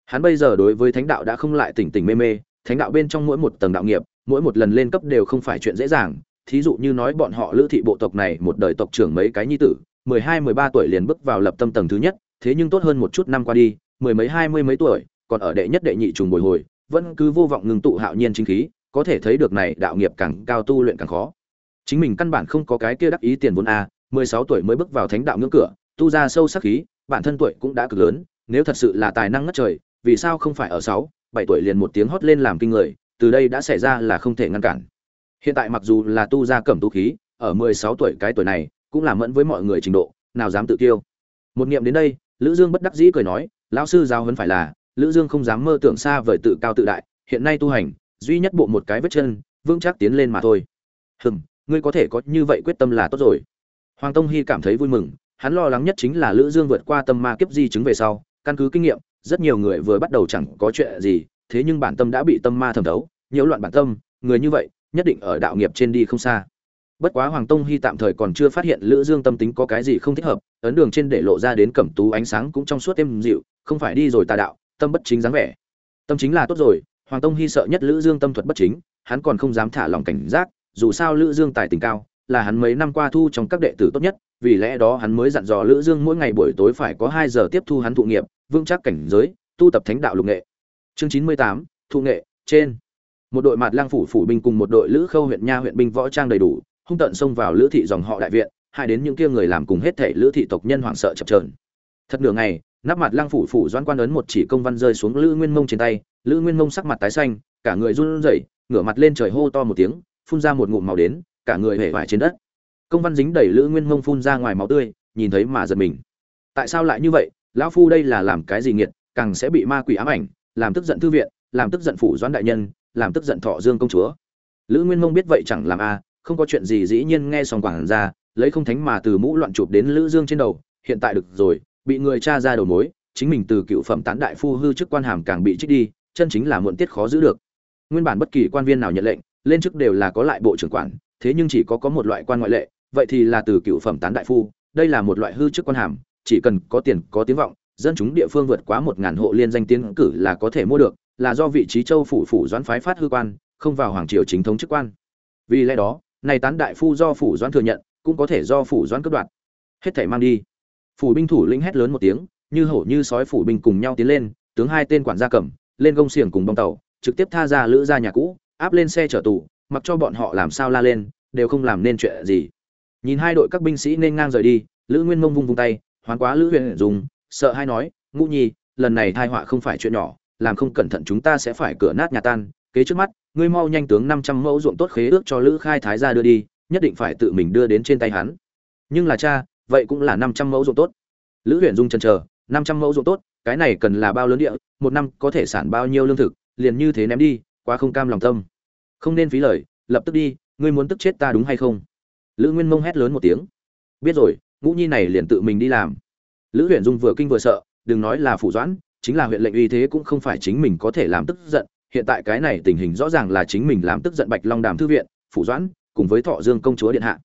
Hắn bây giờ đối với thánh đạo đã không lại tỉnh tỉnh mê mê, thánh đạo bên trong mỗi một tầng đạo nghiệp, mỗi một lần lên cấp đều không phải chuyện dễ dàng. Thí dụ như nói bọn họ lữ thị bộ tộc này, một đời tộc trưởng mấy cái nhi tử, mười hai, mười ba tuổi liền bước vào lập tâm tầng thứ nhất, thế nhưng tốt hơn một chút năm qua đi, mười mấy, hai mươi mấy tuổi, còn ở đệ nhất đệ nhị trùng bồi hồi, vẫn cứ vô vọng ngừng tụ hạo nhiên chính khí, có thể thấy được này đạo nghiệp càng cao tu luyện càng khó chính mình căn bản không có cái kia đắc ý tiền vốn a, mười sáu tuổi mới bước vào thánh đạo ngưỡng cửa, tu ra sâu sắc khí, bản thân tuổi cũng đã cực lớn, nếu thật sự là tài năng ngất trời, vì sao không phải ở sáu, bảy tuổi liền một tiếng hót lên làm kinh người, từ đây đã xảy ra là không thể ngăn cản. Hiện tại mặc dù là tu ra cẩm tu khí, ở mười sáu tuổi cái tuổi này, cũng làm mẫn với mọi người trình độ, nào dám tự tiêu một niệm đến đây, lữ dương bất đắc dĩ cười nói, lão sư giáo huấn phải là, lữ dương không dám mơ tưởng xa vời tự cao tự đại, hiện nay tu hành, duy nhất bộ một cái vết chân, vững chắc tiến lên mà thôi. Hừm ngươi có thể có như vậy quyết tâm là tốt rồi. Hoàng tông hy cảm thấy vui mừng, hắn lo lắng nhất chính là lữ dương vượt qua tâm ma kiếp di chứng về sau, căn cứ kinh nghiệm, rất nhiều người vừa bắt đầu chẳng có chuyện gì, thế nhưng bản tâm đã bị tâm ma thẩm thấu, nhiễu loạn bản tâm, người như vậy, nhất định ở đạo nghiệp trên đi không xa. Bất quá hoàng tông hy tạm thời còn chưa phát hiện lữ dương tâm tính có cái gì không thích hợp, ấn đường trên để lộ ra đến cẩm tú ánh sáng cũng trong suốt êm dịu, không phải đi rồi tà đạo, tâm bất chính dáng vẻ. Tâm chính là tốt rồi, hoàng tông hy sợ nhất lữ dương tâm thuật bất chính, hắn còn không dám thả lòng cảnh giác dù sao lữ dương tài tình cao là hắn mấy năm qua thu trong các đệ tử tốt nhất vì lẽ đó hắn mới dặn dò lữ dương mỗi ngày buổi tối phải có 2 giờ tiếp thu hắn thụ nghiệp vững chắc cảnh giới tu tập thánh đạo lục nghệ. Chương 98, thụ nghệ trên. Một đội mạt lang phủ phủ binh cùng một đội lữ khâu huyện nha huyện binh võ trang đầy đủ hung tận xông vào lữ thị dòng họ đại viện hai đến những kia người làm cùng hết thể lữ thị tộc nhân hoảng sợ chập chờn. Thật nửa ngày nắp mặt lang phủ phủ doanh quan ấn một chỉ công văn rơi xuống lữ nguyên mông trên tay lữ nguyên mông sắc mặt tái xanh cả người run rẩy ngửa mặt lên trời hô to một tiếng phun ra một ngụm màu đến, cả người hể vải trên đất. Công văn dính đẩy lữ nguyên mông phun ra ngoài máu tươi, nhìn thấy mà giật mình. Tại sao lại như vậy? Lão phu đây là làm cái gì nghiệt? Càng sẽ bị ma quỷ ám ảnh, làm tức giận thư viện, làm tức giận phủ doãn đại nhân, làm tức giận thọ dương công chúa. Lữ nguyên mông biết vậy chẳng làm a à, không có chuyện gì dĩ nhiên nghe xong quảng ra, lấy không thánh mà từ mũ loạn chụp đến lữ dương trên đầu, hiện tại được rồi, bị người cha ra đầu mối, chính mình từ cựu phẩm tán đại phu hư chức quan hàm càng bị trích đi, chân chính là muộn tiết khó giữ được. Nguyên bản bất kỳ quan viên nào nhận lệnh lên chức đều là có lại bộ trưởng quản, thế nhưng chỉ có có một loại quan ngoại lệ, vậy thì là từ cựu phẩm tán đại phu, đây là một loại hư chức quan hàm, chỉ cần có tiền, có tiếng vọng, dân chúng địa phương vượt quá một ngàn hộ liên danh tiến cử là có thể mua được, là do vị trí châu phủ phủ doãn phái phát hư quan, không vào hoàng triều chính thống chức quan. Vì lẽ đó này tán đại phu do phủ doãn thừa nhận, cũng có thể do phủ doãn cướp đoạt. Hết thảy mang đi. Phủ binh thủ lĩnh hét lớn một tiếng, như hổ như sói phủ binh cùng nhau tiến lên, tướng hai tên quản gia cầm, lên gông xiềng cùng bong tàu, trực tiếp tha ra lữ ra nhà cũ áp lên xe chở tù, mặc cho bọn họ làm sao la lên, đều không làm nên chuyện gì. Nhìn hai đội các binh sĩ nên ngang rời đi, lữ nguyên mông vung vung tay, hoán quá lữ huyền dùng, sợ hay nói, ngũ nhi, lần này thai họa không phải chuyện nhỏ, làm không cẩn thận chúng ta sẽ phải cửa nát nhà tan, kế trước mắt, ngươi mau nhanh tướng năm trăm mẫu ruộng tốt khế ước cho lữ khai thái ra đưa đi, nhất định phải tự mình đưa đến trên tay hắn. Nhưng là cha, vậy cũng là năm trăm mẫu ruộng tốt. Lữ huyền dung chần chờ, năm trăm mẫu ruộng tốt, cái này cần là bao lớn địa, một năm có thể sản bao nhiêu lương thực, liền như thế ném đi quá không cam lòng tâm. Không nên phí lời, lập tức đi, ngươi muốn tức chết ta đúng hay không? Lữ nguyên mông hét lớn một tiếng. Biết rồi, ngũ nhi này liền tự mình đi làm. Lữ huyền dung vừa kinh vừa sợ, đừng nói là phủ doãn, chính là huyện lệnh uy thế cũng không phải chính mình có thể làm tức giận. Hiện tại cái này tình hình rõ ràng là chính mình làm tức giận bạch long đàm thư viện, phủ doãn, cùng với thọ dương công chúa điện hạ.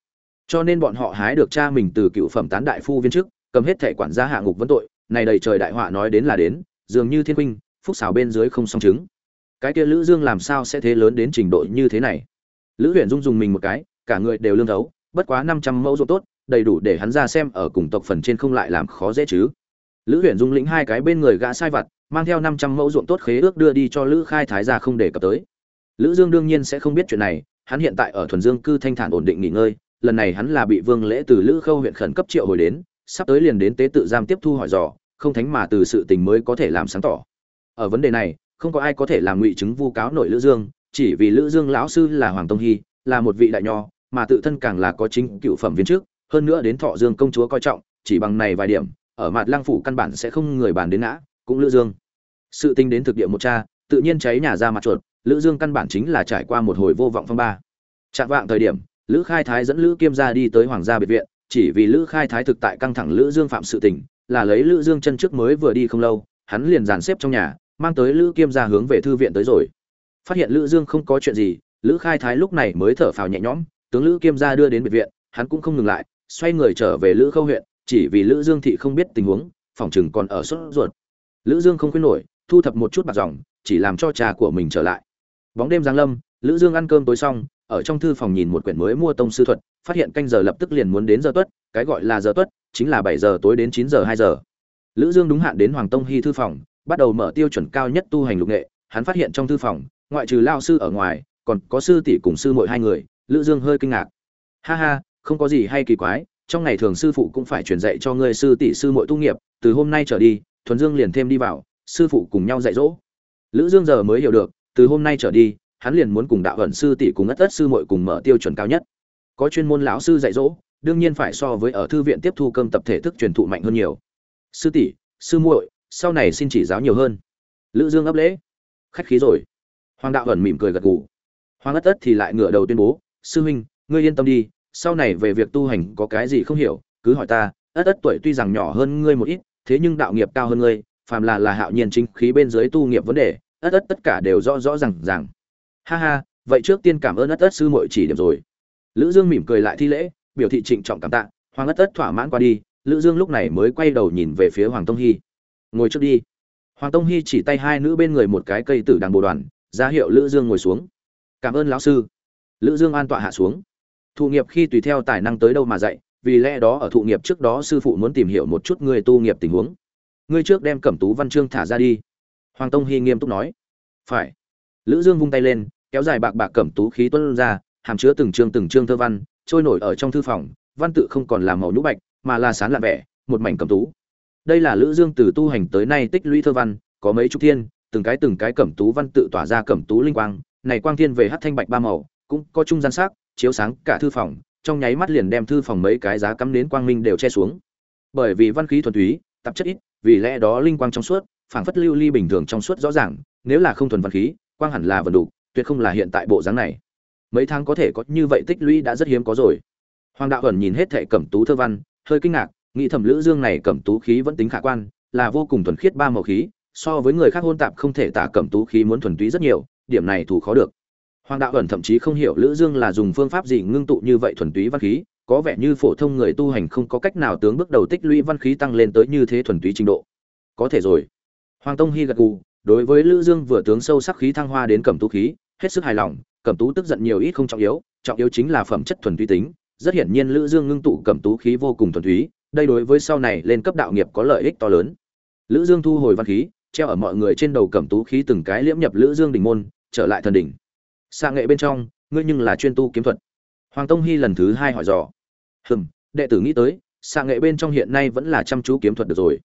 Cho nên bọn họ hái được cha mình từ cựu phẩm tán đại phu viên chức, cầm hết thẻ quản gia hạ ngục vấn tội. Này đầy trời đại họa nói đến là đến, dường như thiên huynh, phúc xào bên dưới không song chứng cái kia lữ dương làm sao sẽ thế lớn đến trình độ như thế này? Lữ huyền dung dùng mình một cái, cả người đều lương thấu, bất quá 500 mẫu ruộng tốt, đầy đủ để hắn ra xem ở cùng tộc phần trên không lại làm khó dễ chứ. Lữ huyền dung lĩnh hai cái bên người gã sai vặt, mang theo 500 mẫu ruộng tốt khế ước đưa đi cho lữ khai thái gia không để cập tới. Lữ dương đương nhiên sẽ không biết chuyện này, hắn hiện tại ở thuần dương cư thanh thản ổn định nghỉ ngơi, lần này hắn là bị vương lễ từ lữ khâu huyện khẩn cấp triệu hồi đến, sắp tới liền đến tế tự giam tiếp thu hỏi dò, không thánh mà từ sự tình mới có thể làm sáng tỏ. Ở vấn đề này không có ai có thể làm ngụy chứng vu cáo nội lữ dương, chỉ vì lữ dương lão sư là hoàng tông hy, là một vị đại nho, mà tự thân càng là có chính cựu phẩm viên trước hơn nữa đến thọ dương công chúa coi trọng, chỉ bằng này vài điểm, ở mặt lang phủ căn bản sẽ không người bàn đến ngã, cũng lữ dương. Sự tình đến thực địa một cha, tự nhiên cháy nhà ra mặt chuột, lữ dương căn bản chính là trải qua một hồi vô vọng phong ba. Chạm vạng thời điểm, lữ khai thái dẫn lữ kiêm gia đi tới hoàng gia biệt viện, chỉ vì lữ khai thái thực tại căng thẳng lữ dương phạm sự tình, là lấy lữ dương chân trước mới vừa đi không lâu, hắn liền dàn xếp trong nhà mang tới lữ kiêm ra hướng về thư viện tới rồi. Phát hiện lữ dương không có chuyện gì, lữ khai thái lúc này mới thở phào nhẹ nhõm, tướng lữ kiêm ra đưa đến biệt viện, hắn cũng không ngừng lại, xoay người trở về lữ khâu huyện, chỉ vì lữ dương thị không biết tình huống, phòng chừng còn ở sốt ruột. Lữ dương không khuyên nổi, thu thập một chút bạc dòng, chỉ làm cho trà của mình trở lại. Bóng đêm giáng lâm, lữ dương ăn cơm tối xong, ở trong thư phòng nhìn một quyển mới mua tông sư thuật, phát hiện canh giờ lập tức liền muốn đến giờ tuất, cái gọi là giờ tuất, chính là 7 giờ tối đến 9 giờ 2 giờ. Lữ dương đúng hạn đến hoàng tông hy thư phòng bắt đầu mở tiêu chuẩn cao nhất tu hành lục nghệ, hắn phát hiện trong thư phòng, ngoại trừ lao sư ở ngoài, còn có sư tỷ cùng sư muội hai người, lữ dương hơi kinh ngạc. Ha ha, không có gì hay kỳ quái, trong ngày thường sư phụ cũng phải truyền dạy cho ngươi sư tỷ sư muội tu nghiệp, từ hôm nay trở đi, thuần dương liền thêm đi vào, sư phụ cùng nhau dạy dỗ. Lữ dương giờ mới hiểu được, từ hôm nay trở đi, hắn liền muốn cùng đạo ẩn sư tỷ cùng ất ất sư muội cùng mở tiêu chuẩn cao nhất. Có chuyên môn lão sư dạy dỗ, đương nhiên phải so với ở thư viện tiếp thu cơm tập thể thức truyền thụ mạnh hơn nhiều. Sư tỷ, sư muội sau này xin chỉ giáo nhiều hơn. Lữ dương ấp lễ. Khách khí rồi. Hoàng đạo ẩn mỉm cười gật gù. Hoàng ất ất thì lại ngửa đầu tuyên bố, sư huynh, ngươi yên tâm đi, sau này về việc tu hành có cái gì không hiểu, cứ hỏi ta, ất ất tuổi tuy rằng nhỏ hơn ngươi một ít, thế nhưng đạo nghiệp cao hơn ngươi, phàm là là hạo nhiên chính khí bên dưới tu nghiệp vấn đề, ất ất tất cả đều rõ rõ rằng rằng ha ha, vậy trước tiên cảm ơn ất ất sư muội chỉ điểm rồi. Lữ dương mỉm cười lại thi lễ, biểu thị trịnh trọng cảm tạ. Hoàng ất ất thỏa mãn qua đi, lữ dương lúc này mới quay đầu nhìn về phía hoàng tông hy ngồi trước đi. Hoàng tông hy chỉ tay hai nữ bên người một cái cây tử đằng bồ đoàn, ra hiệu lữ dương ngồi xuống. Cảm ơn lão sư. Lữ dương an tọa hạ xuống. Thụ nghiệp khi tùy theo tài năng tới đâu mà dạy, vì lẽ đó ở thụ nghiệp trước đó sư phụ muốn tìm hiểu một chút người tu nghiệp tình huống. Ngươi trước đem cẩm tú văn chương thả ra đi. Hoàng tông hy nghiêm túc nói. Phải. Lữ dương vung tay lên, kéo dài bạc bạc cẩm tú khí tuân ra, hàm chứa từng chương từng chương thơ văn, trôi nổi ở trong thư phòng, văn tự không còn là màu nhũ bạch, mà là sán lạ vẻ, một mảnh cẩm tú đây là lữ dương từ tu hành tới nay tích lũy thơ văn, có mấy chục thiên, từng cái từng cái cẩm tú văn tự tỏa ra cẩm tú linh quang, này quang thiên về hát thanh bạch ba màu, cũng có trung gian sắc, chiếu sáng cả thư phòng, trong nháy mắt liền đem thư phòng mấy cái giá cắm đến quang minh đều che xuống. Bởi vì văn khí thuần túy, tạp chất ít, vì lẽ đó linh quang trong suốt, phảng phất lưu ly bình thường trong suốt rõ ràng, nếu là không thuần văn khí, quang hẳn là vần đủ tuyệt không là hiện tại bộ dáng này. Mấy tháng có thể có như vậy tích lũy đã rất hiếm có rồi. Hoàng đạo ẩn nhìn hết thệ cẩm tú thơ văn, hơi kinh ngạc nghĩ thẩm lữ dương này cẩm tú khí vẫn tính khả quan, là vô cùng thuần khiết ba màu khí, so với người khác hôn tạp không thể tả cẩm tú khí muốn thuần túy rất nhiều, điểm này thủ khó được. Hoàng đạo ẩn thậm chí không hiểu lữ dương là dùng phương pháp gì ngưng tụ như vậy thuần túy văn khí, có vẻ như phổ thông người tu hành không có cách nào tướng bước đầu tích lũy văn khí tăng lên tới như thế thuần túy trình độ. Có thể rồi. Hoàng tông hy gật gù, đối với lữ dương vừa tướng sâu sắc khí thăng hoa đến cẩm tú khí, hết sức hài lòng, cẩm tú tức giận nhiều ít không trọng yếu trọng yếu chính là phẩm chất thuần túy tính, rất hiển nhiên lữ dương ngưng tụ cẩm tú khí vô cùng thuần túy đây đối với sau này lên cấp đạo nghiệp có lợi ích to lớn. Lữ dương thu hồi văn khí, treo ở mọi người trên đầu cẩm tú khí từng cái liễm nhập lữ dương đỉnh môn, trở lại thần đỉnh. Xạ nghệ bên trong, ngươi nhưng là chuyên tu kiếm thuật. Hoàng tông hy lần thứ hai hỏi dò. Hừm, đệ tử nghĩ tới, xạ nghệ bên trong hiện nay vẫn là chăm chú kiếm thuật được rồi.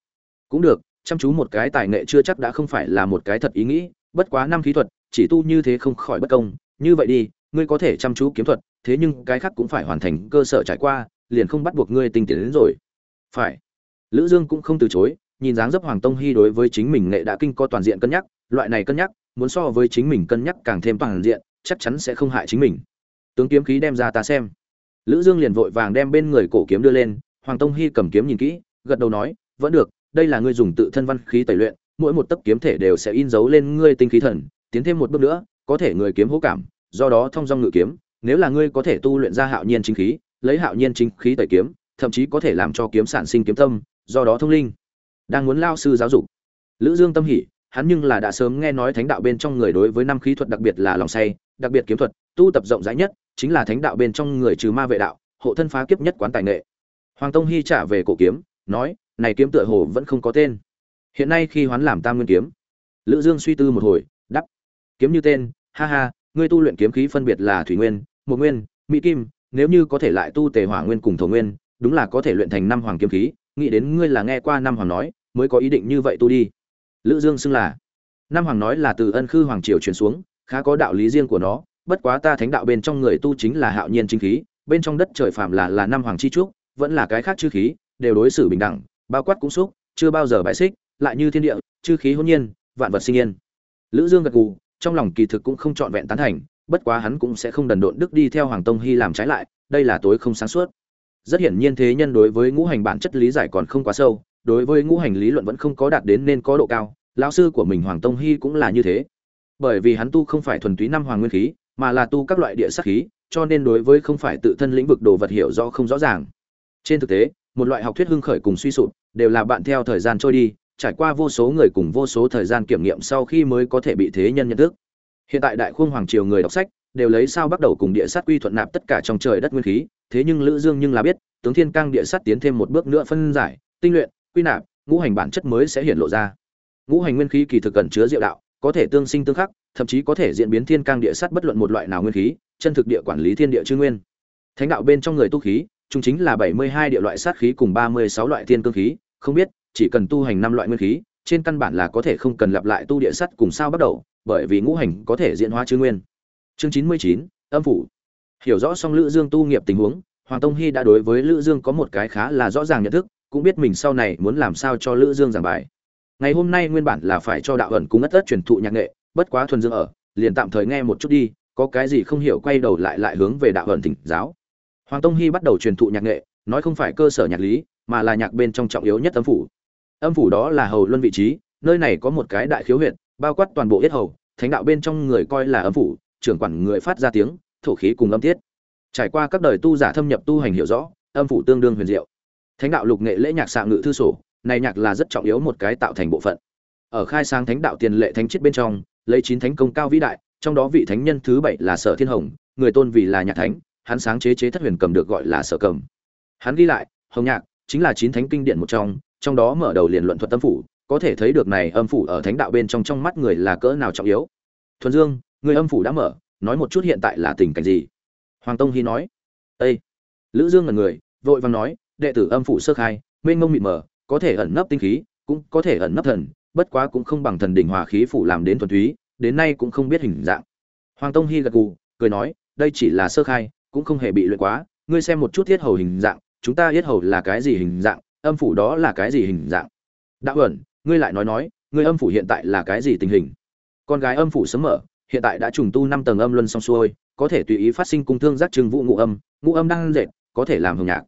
Cũng được, chăm chú một cái tài nghệ chưa chắc đã không phải là một cái thật ý nghĩ, bất quá năm khí thuật, chỉ tu như thế không khỏi bất công. Như vậy đi, ngươi có thể chăm chú kiếm thuật, thế nhưng cái khác cũng phải hoàn thành cơ sở trải qua, liền không bắt buộc ngươi tinh tiến đến rồi phải. Lữ dương cũng không từ chối, nhìn dáng dấp hoàng tông hy đối với chính mình nghệ đã kinh có toàn diện cân nhắc, loại này cân nhắc, muốn so với chính mình cân nhắc càng thêm toàn diện, chắc chắn sẽ không hại chính mình. Tướng kiếm khí đem ra ta xem. Lữ dương liền vội vàng đem bên người cổ kiếm đưa lên, hoàng tông hy cầm kiếm nhìn kỹ, gật đầu nói, vẫn được, đây là ngươi dùng tự thân văn khí tẩy luyện, mỗi một tấc kiếm thể đều sẽ in dấu lên ngươi tinh khí thần, tiến thêm một bước nữa, có thể người kiếm hữu cảm, do đó thông dong ngự kiếm, nếu là ngươi có thể tu luyện ra hạo nhiên chính khí, lấy hạo nhiên chính khí tẩy kiếm thậm chí có thể làm cho kiếm sản sinh kiếm tâm, do đó thông linh. Đang muốn lao sư giáo dục. Lữ dương tâm hỉ, hắn nhưng là đã sớm nghe nói thánh đạo bên trong người đối với năm khí thuật đặc biệt là lòng say, đặc biệt kiếm thuật, tu tập rộng rãi nhất, chính là thánh đạo bên trong người trừ ma vệ đạo, hộ thân phá kiếp nhất quán tài nghệ. Hoàng tông hy trả về cổ kiếm, nói, này kiếm tựa hồ vẫn không có tên. Hiện nay khi hoán làm tam nguyên kiếm. Lữ dương suy tư một hồi đắp kiếm như tên, ha ha, ngươi tu luyện kiếm khí phân biệt là thủy nguyên một nguyên, mỹ kim, nếu như có thể lại tu tề hỏa nguyên cùng thổ nguyên đúng là có thể luyện thành năm hoàng kiếm khí, nghĩ đến ngươi là nghe qua năm hoàng nói, mới có ý định như vậy tu đi. Lữ dương xưng là, năm hoàng nói là từ ân khư hoàng triều truyền xuống, khá có đạo lý riêng của nó, bất quá ta thánh đạo bên trong người tu chính là hạo nhiên chính khí, bên trong đất trời phạm là là năm hoàng chi trúc, vẫn là cái khác chư khí, đều đối xử bình đẳng, bao quát cũng xúc, chưa bao giờ bại xích, lại như thiên địa, chư khí hôn nhiên, vạn vật sinh yên. Lữ dương gật gù, trong lòng kỳ thực cũng không trọn vẹn tán thành, bất quá hắn cũng sẽ không đần độn đức đi theo hoàng tông hy làm trái lại, đây là tối không sáng suốt rất hiển nhiên thế nhân đối với ngũ hành bản chất lý giải còn không quá sâu, đối với ngũ hành lý luận vẫn không có đạt đến nên có độ cao, lão sư của mình hoàng tông hy cũng là như thế. Bởi vì hắn tu không phải thuần túy năm hoàng nguyên khí, mà là tu các loại địa sắc khí, cho nên đối với không phải tự thân lĩnh vực đồ vật hiểu rõ không rõ ràng. Trên thực tế, một loại học thuyết hưng khởi cùng suy sụp đều là bạn theo thời gian trôi đi, trải qua vô số người cùng vô số thời gian kiểm nghiệm sau khi mới có thể bị thế nhân nhận thức. Hiện tại đại khung hoàng triều người đọc sách đều lấy sao bắt đầu cùng địa sát quy thuận nạp tất cả trong trời đất nguyên khí, thế nhưng lữ dương nhưng là biết, tướng thiên cang địa sát tiến thêm một bước nữa phân giải, tinh luyện, quy nạp, ngũ hành bản chất mới sẽ hiện lộ ra. Ngũ hành nguyên khí kỳ thực cần chứa diệu đạo, có thể tương sinh tương khắc, thậm chí có thể diễn biến thiên cang địa sát bất luận một loại nào nguyên khí, chân thực địa quản lý thiên địa chư nguyên. Thánh đạo bên trong người tu khí, chúng chính là 72 địa loại sát khí cùng 36 loại thiên cương khí, không biết, chỉ cần tu hành năm loại nguyên khí, trên căn bản là có thể không cần lặp lại tu địa sắt cùng sao bắt đầu, bởi vì ngũ hành có thể diễn hóa chư nguyên chương 99, âm phủ. Hiểu rõ xong lữ dương tu nghiệp tình huống hoàng tông hy đã đối với lữ dương có một cái khá là rõ ràng nhận thức cũng biết mình sau này muốn làm sao cho lữ dương giảng bài. Ngày hôm nay nguyên bản là phải cho đạo ẩn cùng ất ất truyền thụ nhạc nghệ bất quá thuần dương ở liền tạm thời nghe một chút đi có cái gì không hiểu quay đầu lại lại hướng về đạo ẩn thỉnh giáo. Hoàng tông hy bắt đầu truyền thụ nhạc nghệ nói không phải cơ sở nhạc lý mà là nhạc bên trong trọng yếu nhất âm phủ. Âm phủ đó là hầu luân vị trí nơi này có một cái đại khiếu huyện bao quát toàn bộ yết hầu thánh đạo bên trong người coi là âm phủ trưởng quản người phát ra tiếng, thổ khí cùng âm tiết. Trải qua các đời tu giả thâm nhập tu hành hiểu rõ, âm phủ tương đương huyền diệu. Thánh đạo lục nghệ lễ nhạc xạ ngự thư sổ, này nhạc là rất trọng yếu một cái tạo thành bộ phận. Ở khai sáng thánh đạo tiền lệ thánh chiết bên trong, lấy chín thánh công cao vĩ đại, trong đó vị thánh nhân thứ bảy là sở thiên hồng, người tôn vì là nhạc thánh, hắn sáng chế chế thất huyền cầm được gọi là sở cầm. Hắn ghi lại, hồng nhạc chính là chín thánh kinh điển một trong trong đó mở đầu liền luận thuật tâm phủ, có thể thấy được này âm phủ ở thánh đạo bên trong trong mắt người là cỡ nào trọng yếu. Thuần dương người âm phủ đã mở, nói một chút hiện tại là tình cảnh gì? Hoàng tông hy nói. Â lữ dương là người, vội vàng nói, đệ tử âm phủ sơ khai, mênh mông mịt mờ, có thể ẩn nấp tinh khí, cũng có thể ẩn nấp thần, bất quá cũng không bằng thần đỉnh hòa khí phủ làm đến thuần túy, đến nay cũng không biết hình dạng. Hoàng tông hy gật gù, cười nói, đây chỉ là sơ khai, cũng không hề bị luyện quá, ngươi xem một chút thiết hầu hình dạng, chúng ta thiết hầu là cái gì hình dạng, âm phủ đó là cái gì hình dạng? Đạo ẩn, ngươi lại nói nói, ngươi âm phủ hiện tại là cái gì tình hình? Con gái âm phủ sớm mở hiện tại đã trùng tu năm tầng âm luân xong xuôi, có thể tùy ý phát sinh cung thương giác trưng vụ ngũ âm ngũ âm đang dệt, có thể làm hồng nhạc.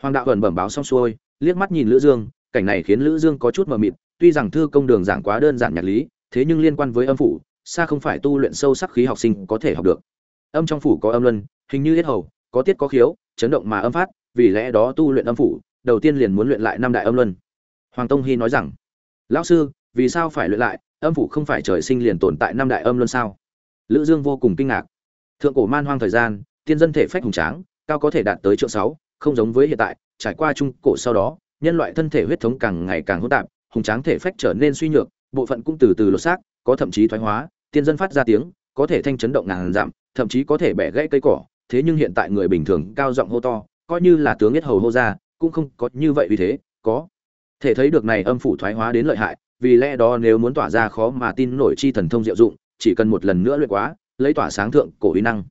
Hoàng đạo ẩn bẩm báo xong xuôi, liếc mắt nhìn lữ dương, cảnh này khiến lữ dương có chút mờ mịt, tuy rằng thư công đường giảng quá đơn giản nhạc lý, thế nhưng liên quan với âm phủ, xa không phải tu luyện sâu sắc khí học sinh có thể học được. Âm trong phủ có âm luân, hình như yết hầu, có tiết có khiếu, chấn động mà âm phát, vì lẽ đó tu luyện âm phủ, đầu tiên liền muốn luyện lại năm đại âm luân. Hoàng tông hy nói rằng, lão sư, vì sao phải luyện lại? Âm phủ không phải trời sinh liền tồn tại năm đại âm luân sao? Lữ dương vô cùng kinh ngạc. Thượng cổ man hoang thời gian tiên dân thể phách hùng tráng cao có thể đạt tới trượng sáu không giống với hiện tại trải qua trung cổ sau đó nhân loại thân thể huyết thống càng ngày càng hỗn tạp hùng tráng thể phách trở nên suy nhược bộ phận cũng từ từ lột xác có thậm chí thoái hóa tiên dân phát ra tiếng có thể thanh chấn động ngàn giảm, thậm chí có thể bẻ gãy cây cỏ thế nhưng hiện tại người bình thường cao giọng hô to coi như là tướng nhất hầu hô ra cũng không có như vậy vì thế có thể thấy được này âm phủ thoái hóa đến lợi hại vì lẽ đó nếu muốn tỏa ra khó mà tin nổi chi thần thông diệu dụng chỉ cần một lần nữa luyện quá, lấy tỏa sáng thượng cổ uy năng.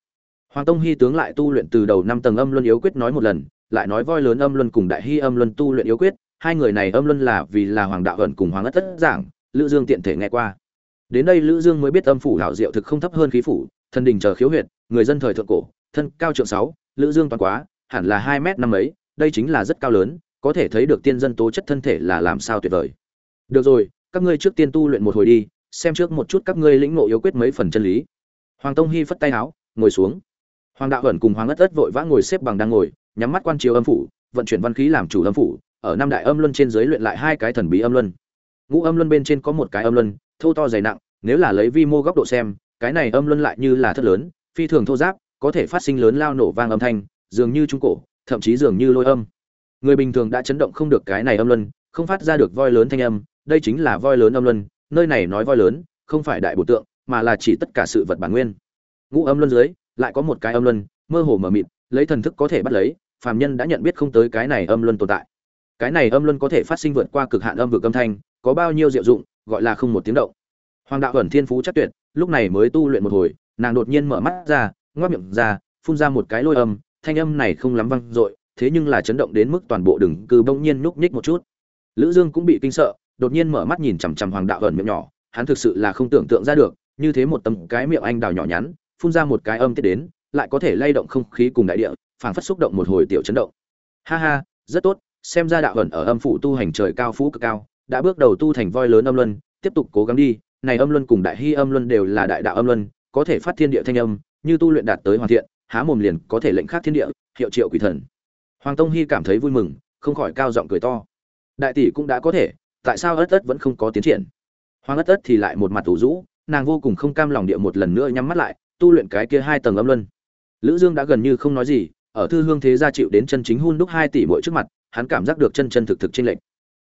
Hoàng tông hi tướng lại tu luyện từ đầu năm tầng âm luân yếu quyết nói một lần, lại nói voi lớn âm luân cùng đại hi âm luân tu luyện yếu quyết, hai người này âm luân là vì là hoàng đạo ẩn cùng hoàng ất tất giảng, lữ dương tiện thể nghe qua. Đến đây lữ dương mới biết âm phủ lão diệu thực không thấp hơn khí phủ, thân đình chờ khiếu huyệt, người dân thời thượng cổ, thân cao trượng sáu, lữ dương toàn quá, hẳn là hai mét năm ấy đây chính là rất cao lớn, có thể thấy được tiên dân tố chất thân thể là làm sao tuyệt vời. Được rồi, các ngươi trước tiên tu luyện một hồi đi xem trước một chút các ngươi lĩnh ngộ yếu quyết mấy phần chân lý. Hoàng tông hy phất tay áo, ngồi xuống. Hoàng đạo ẩn cùng hoàng ất ất vội vã ngồi xếp bằng đang ngồi, nhắm mắt quan chiếu âm phủ, vận chuyển văn khí làm chủ âm phủ, ở năm đại âm luân trên dưới luyện lại hai cái thần bí âm luân. Ngũ âm luân bên trên có một cái âm luân, thô to dày nặng, nếu là lấy vi mô góc độ xem, cái này âm luân lại như là thất lớn, phi thường thô giáp, có thể phát sinh lớn lao nổ vang âm thanh, dường như trung cổ, thậm chí dường như lôi âm. Người bình thường đã chấn động không được cái này âm luân, không phát ra được voi lớn thanh âm, đây chính là voi lớn âm luân nơi này nói voi lớn, không phải đại bổ tượng, mà là chỉ tất cả sự vật bản nguyên. Ngũ âm luân dưới, lại có một cái âm luân, mơ hồ mờ mịt, lấy thần thức có thể bắt lấy, phàm nhân đã nhận biết không tới cái này âm luân tồn tại. Cái này âm luân có thể phát sinh vượt qua cực hạn âm vực âm thanh, có bao nhiêu diệu dụng, gọi là không một tiếng động. Hoàng đạo ẩn thiên phú chắc tuyệt, lúc này mới tu luyện một hồi, nàng đột nhiên mở mắt ra, ngoác miệng ra, phun ra một cái lôi âm, thanh âm này không lắm vang dội, thế nhưng là chấn động đến mức toàn bộ đường cư bỗng nhiên núp nhích một chút. Lữ dương cũng bị kinh sợ đột nhiên mở mắt nhìn chằm chằm hoàng đạo ẩn miệng nhỏ, hắn thực sự là không tưởng tượng ra được, như thế một tấm cái miệng anh đào nhỏ nhắn, phun ra một cái âm tiết đến, lại có thể lay động không khí cùng đại địa, phảng phất xúc động một hồi tiểu chấn động. Ha ha, rất tốt, xem ra đạo ẩn ở âm phủ tu hành trời cao phú cực cao, đã bước đầu tu thành voi lớn âm luân, tiếp tục cố gắng đi, này âm luân cùng đại hy âm luân đều là đại đạo âm luân, có thể phát thiên địa thanh âm, như tu luyện đạt tới hoàn thiện, há mồm liền có thể lệnh khác thiên địa, hiệu triệu quỷ thần. Hoàng tông hy cảm thấy vui mừng, không khỏi cao giọng cười to. Đại tỷ cũng đã có thể tại sao ất ất vẫn không có tiến triển? Hoàng ất ất thì lại một mặt tủ rũ, nàng vô cùng không cam lòng địa một lần nữa nhắm mắt lại, tu luyện cái kia hai tầng âm luân. Lữ dương đã gần như không nói gì, ở thư hương thế gia chịu đến chân chính hun đúc hai tỷ mỗi trước mặt, hắn cảm giác được chân chân thực thực trên lệnh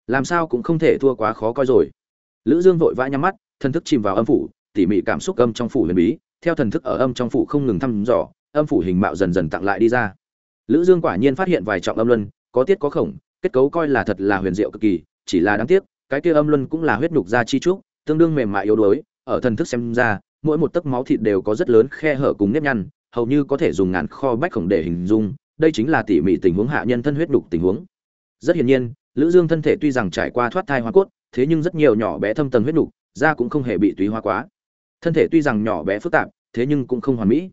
làm sao cũng không thể thua quá khó coi rồi. Lữ dương vội vã nhắm mắt, thần thức chìm vào âm phủ, tỉ mỉ cảm xúc âm trong phủ huyền bí, theo thần thức ở âm trong phủ không ngừng thăm dò, âm phủ hình mạo dần dần tặng lại đi ra. Lữ dương quả nhiên phát hiện vài trọng âm luân, có tiết có khổng, kết cấu coi là thật là huyền diệu cực kỳ, chỉ là đáng tiếc cái kia âm luân cũng là huyết nhục da chi trúc, tương đương mềm mại yếu đuối, ở thần thức xem ra, mỗi một tấc máu thịt đều có rất lớn khe hở cùng nếp nhăn, hầu như có thể dùng ngàn kho bách khổng để hình dung, đây chính là tỉ mỉ tình huống hạ nhân thân huyết nhục tình huống. Rất hiển nhiên, lữ dương thân thể tuy rằng trải qua thoát thai hóa cốt, thế nhưng rất nhiều nhỏ bé thâm tầng huyết nhục, da cũng không hề bị túy hóa quá. Thân thể tuy rằng nhỏ bé phức tạp, thế nhưng cũng không hoàn mỹ.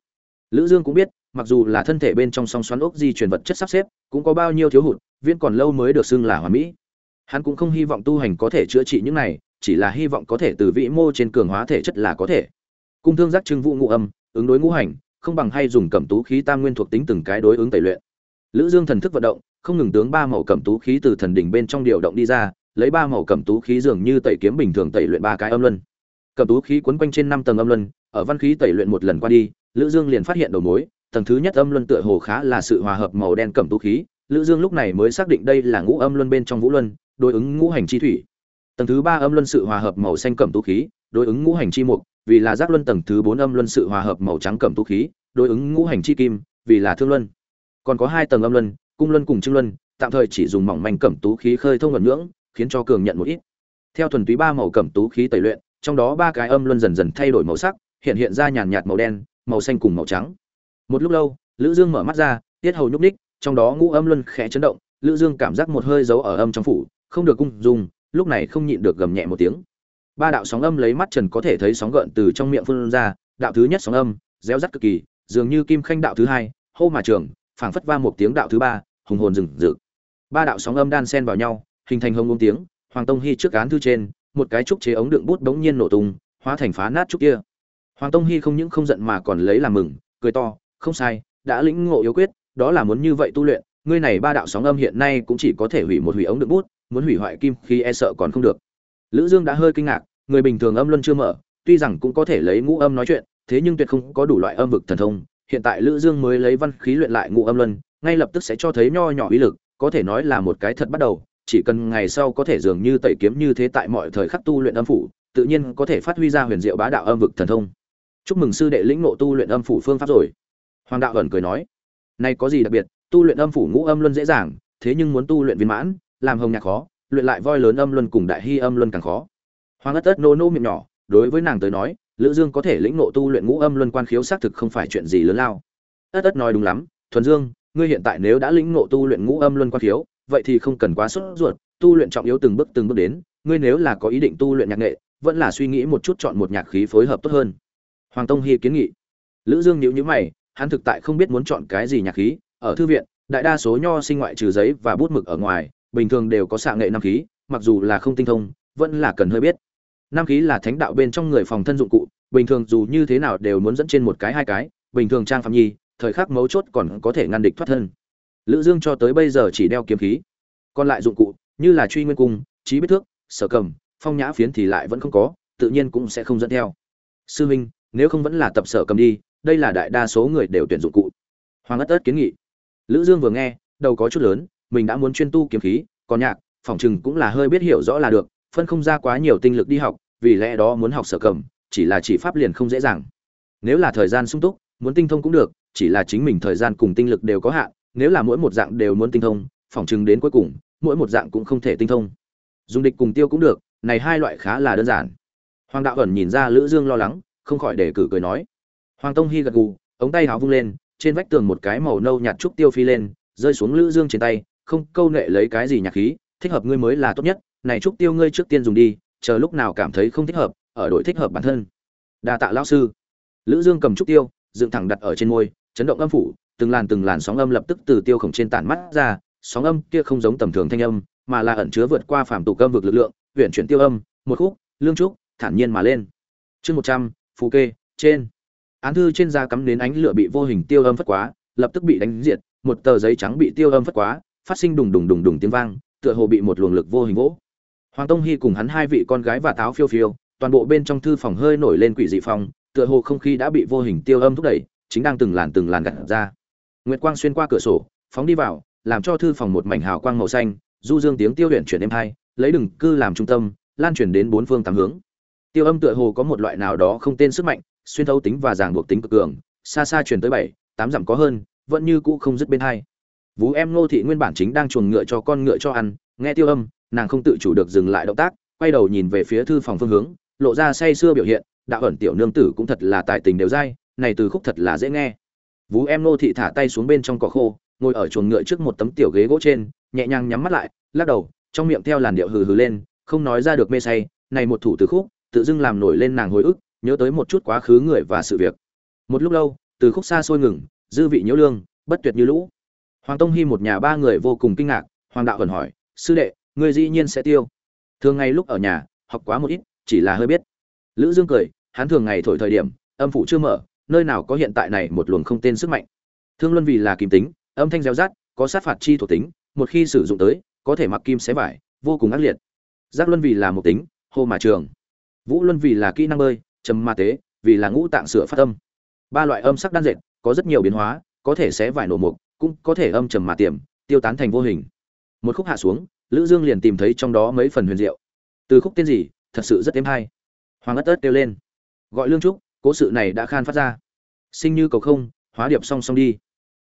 Lữ dương cũng biết, mặc dù là thân thể bên trong song xoắn ốc di truyền vật chất sắp xếp, cũng có bao nhiêu thiếu hụt viên còn lâu mới được xưng là hoàn mỹ hắn cũng không hy vọng tu hành có thể chữa trị những này, chỉ là hy vọng có thể từ vĩ mô trên cường hóa thể chất là có thể. Cung thương giác trưng vụ ngũ âm, ứng đối ngũ hành, không bằng hay dùng cẩm tú khí tam nguyên thuộc tính từng cái đối ứng tẩy luyện. Lữ dương thần thức vận động, không ngừng tướng ba màu cẩm tú khí từ thần đỉnh bên trong điều động đi ra, lấy ba màu cẩm tú khí dường như tẩy kiếm bình thường tẩy luyện ba cái âm luân. Cẩm tú khí quấn quanh trên năm tầng âm luân, ở văn khí tẩy luyện một lần qua đi, lữ dương liền phát hiện đầu mối, tầng thứ nhất âm luân tựa hồ khá là sự hòa hợp màu đen cẩm tú khí. Lữ dương lúc này mới xác định đây là ngũ âm luân bên trong vũ luân đối ứng ngũ hành chi thủy. Tầng thứ ba âm luân sự hòa hợp màu xanh cẩm tú khí, đối ứng ngũ hành chi mục, vì là giác luân tầng thứ bốn âm luân sự hòa hợp màu trắng cẩm tú khí, đối ứng ngũ hành chi kim, vì là thương luân. Còn có hai tầng âm luân, cung luân cùng trưng luân, tạm thời chỉ dùng mỏng manh cẩm tú khí khơi thông ngẩn nhưỡng khiến cho cường nhận một ít. Theo thuần túy ba màu cẩm tú khí tẩy luyện, trong đó ba cái âm luân dần dần thay đổi màu sắc, hiện hiện ra nhàn nhạt màu đen, màu xanh cùng màu trắng. Một lúc lâu, lữ dương mở mắt ra, tiết hầu nhúc ních trong đó ngũ âm luân khẽ chấn động, lữ dương cảm giác một hơi giấu ở âm trong phủ không được cung dung, lúc này không nhịn được gầm nhẹ một tiếng. Ba đạo sóng âm lấy mắt trần có thể thấy sóng gợn từ trong miệng phun ra đạo thứ nhất sóng âm réo rắt cực kỳ dường như kim khanh đạo thứ hai hô mà trường phảng phất va một tiếng đạo thứ ba hùng hồn rừng rực. Ba đạo sóng âm đan xen vào nhau hình thành hông ôm tiếng hoàng tông hy trước cán thư trên một cái trúc chế ống đựng bút bỗng nhiên nổ tung hóa thành phá nát trúc kia. Hoàng tông hy không những không giận mà còn lấy làm mừng cười to không sai đã lĩnh ngộ yếu quyết đó là muốn như vậy tu luyện ngươi này ba đạo sóng âm hiện nay cũng chỉ có thể hủy một hủy ống đựng bút muốn hủy hoại kim khi e sợ còn không được. Lữ dương đã hơi kinh ngạc, người bình thường âm luân chưa mở, tuy rằng cũng có thể lấy ngũ âm nói chuyện, thế nhưng tuyệt không có đủ loại âm vực thần thông. Hiện tại lữ dương mới lấy văn khí luyện lại ngũ âm luân, ngay lập tức sẽ cho thấy nho nhỏ uy lực, có thể nói là một cái thật bắt đầu. Chỉ cần ngày sau có thể dường như tẩy kiếm như thế tại mọi thời khắc tu luyện âm phủ, tự nhiên có thể phát huy ra huyền diệu bá đạo âm vực thần thông. Chúc mừng sư đệ lĩnh ngộ tu luyện âm phủ phương pháp rồi. Hoàng đạo ẩn cười nói, nay có gì đặc biệt, tu luyện âm phủ ngũ âm luân dễ dàng, thế nhưng muốn tu luyện viên mãn làm hồng nhạc khó, luyện lại voi lớn âm luân cùng đại hy âm luân càng khó. Hoàng ất ất nô nô miệng nhỏ, đối với nàng tới nói, lữ dương có thể lĩnh ngộ tu luyện ngũ âm luân quan khiếu xác thực không phải chuyện gì lớn lao. Ất ất nói đúng lắm, thuần dương, ngươi hiện tại nếu đã lĩnh ngộ tu luyện ngũ âm luân quan khiếu, vậy thì không cần quá sốt ruột, tu luyện trọng yếu từng bước từng bước đến, ngươi nếu là có ý định tu luyện nhạc nghệ, vẫn là suy nghĩ một chút chọn một nhạc khí phối hợp tốt hơn. Hoàng tông hy kiến nghị. Lữ dương nhíu nhíu mày, hắn thực tại không biết muốn chọn cái gì nhạc khí, ở thư viện, đại đa số nho sinh ngoại trừ giấy và bút mực ở ngoài bình thường đều có xạ nghệ nam khí, mặc dù là không tinh thông, vẫn là cần hơi biết. Nam khí là thánh đạo bên trong người phòng thân dụng cụ, bình thường dù như thế nào đều muốn dẫn trên một cái hai cái, bình thường trang phạm nhi, thời khắc mấu chốt còn có thể ngăn địch thoát thân. Lữ dương cho tới bây giờ chỉ đeo kiếm khí. Còn lại dụng cụ, như là truy nguyên cung trí biết thước, sở cầm, phong nhã phiến thì lại vẫn không có, tự nhiên cũng sẽ không dẫn theo. Sư huynh nếu không vẫn là tập sở cầm đi, đây là đại đa số người đều tuyển dụng cụ. Hoàng ất ất kiến nghị. Lữ dương vừa nghe, đầu có chút lớn mình đã muốn chuyên tu kiếm khí, còn nhạc, phòng trừng cũng là hơi biết hiểu rõ là được, phân không ra quá nhiều tinh lực đi học, vì lẽ đó muốn học sở cầm, chỉ là chỉ pháp liền không dễ dàng. Nếu là thời gian sung túc, muốn tinh thông cũng được, chỉ là chính mình thời gian cùng tinh lực đều có hạn, nếu là mỗi một dạng đều muốn tinh thông phỏng chừng đến cuối cùng, mỗi một dạng cũng không thể tinh thông. Dùng địch cùng tiêu cũng được, này hai loại khá là đơn giản. Hoàng đạo ẩn nhìn ra lữ dương lo lắng, không khỏi để cử cười nói. Hoàng tông hy gật gù, ống tay háo vung lên, trên vách tường một cái màu nâu nhạt trúc tiêu phi lên, rơi xuống lữ dương trên tay không câu nệ lấy cái gì nhạc khí, thích hợp ngươi mới là tốt nhất, này trúc tiêu ngươi trước tiên dùng đi, chờ lúc nào cảm thấy không thích hợp, ở đội thích hợp bản thân. Đa tạ lão sư. Lữ dương cầm trúc tiêu, dựng thẳng đặt ở trên môi, chấn động âm phủ, từng làn từng làn sóng âm lập tức từ tiêu khổng trên tản mắt ra, sóng âm kia không giống tầm thường thanh âm, mà là ẩn chứa vượt qua phàm tục âm vực lực lượng huyện chuyển tiêu âm, một khúc, lương trúc, thản nhiên mà lên. Chương một trăm, phù kê, trên. Án thư trên da cắm đến ánh lửa bị vô hình tiêu âm phất quá, lập tức bị đánh diệt, một tờ giấy trắng bị tiêu âm phất quá phát sinh đùng đùng đùng đùng tiếng vang, tựa hồ bị một luồng lực vô hình vỗ. Hoàng tông hy cùng hắn hai vị con gái và táo phiêu phiêu, toàn bộ bên trong thư phòng hơi nổi lên quỷ dị phong, tựa hồ không khí đã bị vô hình tiêu âm thúc đẩy, chính đang từng làn từng làn gặt ra. Nguyệt quang xuyên qua cửa sổ, phóng đi vào, làm cho thư phòng một mảnh hào quang màu xanh, du dương tiếng tiêu luyện chuyển êm hai, lấy đừng cư làm trung tâm, lan truyền đến bốn phương tám hướng. Tiêu âm tựa hồ có một loại nào đó không tên sức mạnh, xuyên thấu tính và ràng buộc tính cực cường, xa xa truyền tới bảy, tám dặm có hơn, vẫn như cũ không dứt bên hai vú em ngô thị nguyên bản chính đang chuồng ngựa cho con ngựa cho ăn, nghe tiêu âm, nàng không tự chủ được dừng lại động tác, quay đầu nhìn về phía thư phòng phương hướng, lộ ra say sưa biểu hiện, đạo ẩn tiểu nương tử cũng thật là tài tình đều dai, này từ khúc thật là dễ nghe. Vú em ngô thị thả tay xuống bên trong cỏ khô, ngồi ở chuồng ngựa trước một tấm tiểu ghế gỗ trên, nhẹ nhàng nhắm mắt lại, lắc đầu, trong miệng theo làn điệu hừ hừ lên, không nói ra được mê say, này một thủ từ khúc, tự dưng làm nổi lên nàng hồi ức, nhớ tới một chút quá khứ người và sự việc. Một lúc lâu, từ khúc xa xôi ngừng, dư vị nhiễu lương, bất tuyệt như lũ hoàng tông Hi một nhà ba người vô cùng kinh ngạc, hoàng đạo hẩn hỏi, sư đệ người dĩ nhiên sẽ tiêu? Thường ngày lúc ở nhà, học quá một ít, chỉ là hơi biết. Lữ dương cười, hắn thường ngày thổi thời điểm, âm phủ chưa mở, nơi nào có hiện tại này một luồng không tên sức mạnh. Thương luân vì là kim tính, âm thanh réo rát có sát phạt chi thuộc tính, một khi sử dụng tới, có thể mặc kim xé vải, vô cùng ác liệt. Giác luân vì là một tính, hô mà trường. Vũ luân vì là kỹ năng bơi, trầm ma tế, vì là ngũ tạng sửa phát âm. Ba loại âm sắc đan dệt, có rất nhiều biến hóa, có thể xé vải nổ mục cũng có thể âm trầm mà tiềm, tiêu tán thành vô hình. Một khúc hạ xuống, lữ dương liền tìm thấy trong đó mấy phần huyền diệu. Từ khúc tên gì, thật sự rất êm hay. Hoàng ất ất kêu lên. Gọi lương trúc, cố sự này đã khan phát ra. Sinh như cầu không, hóa điệp song song đi.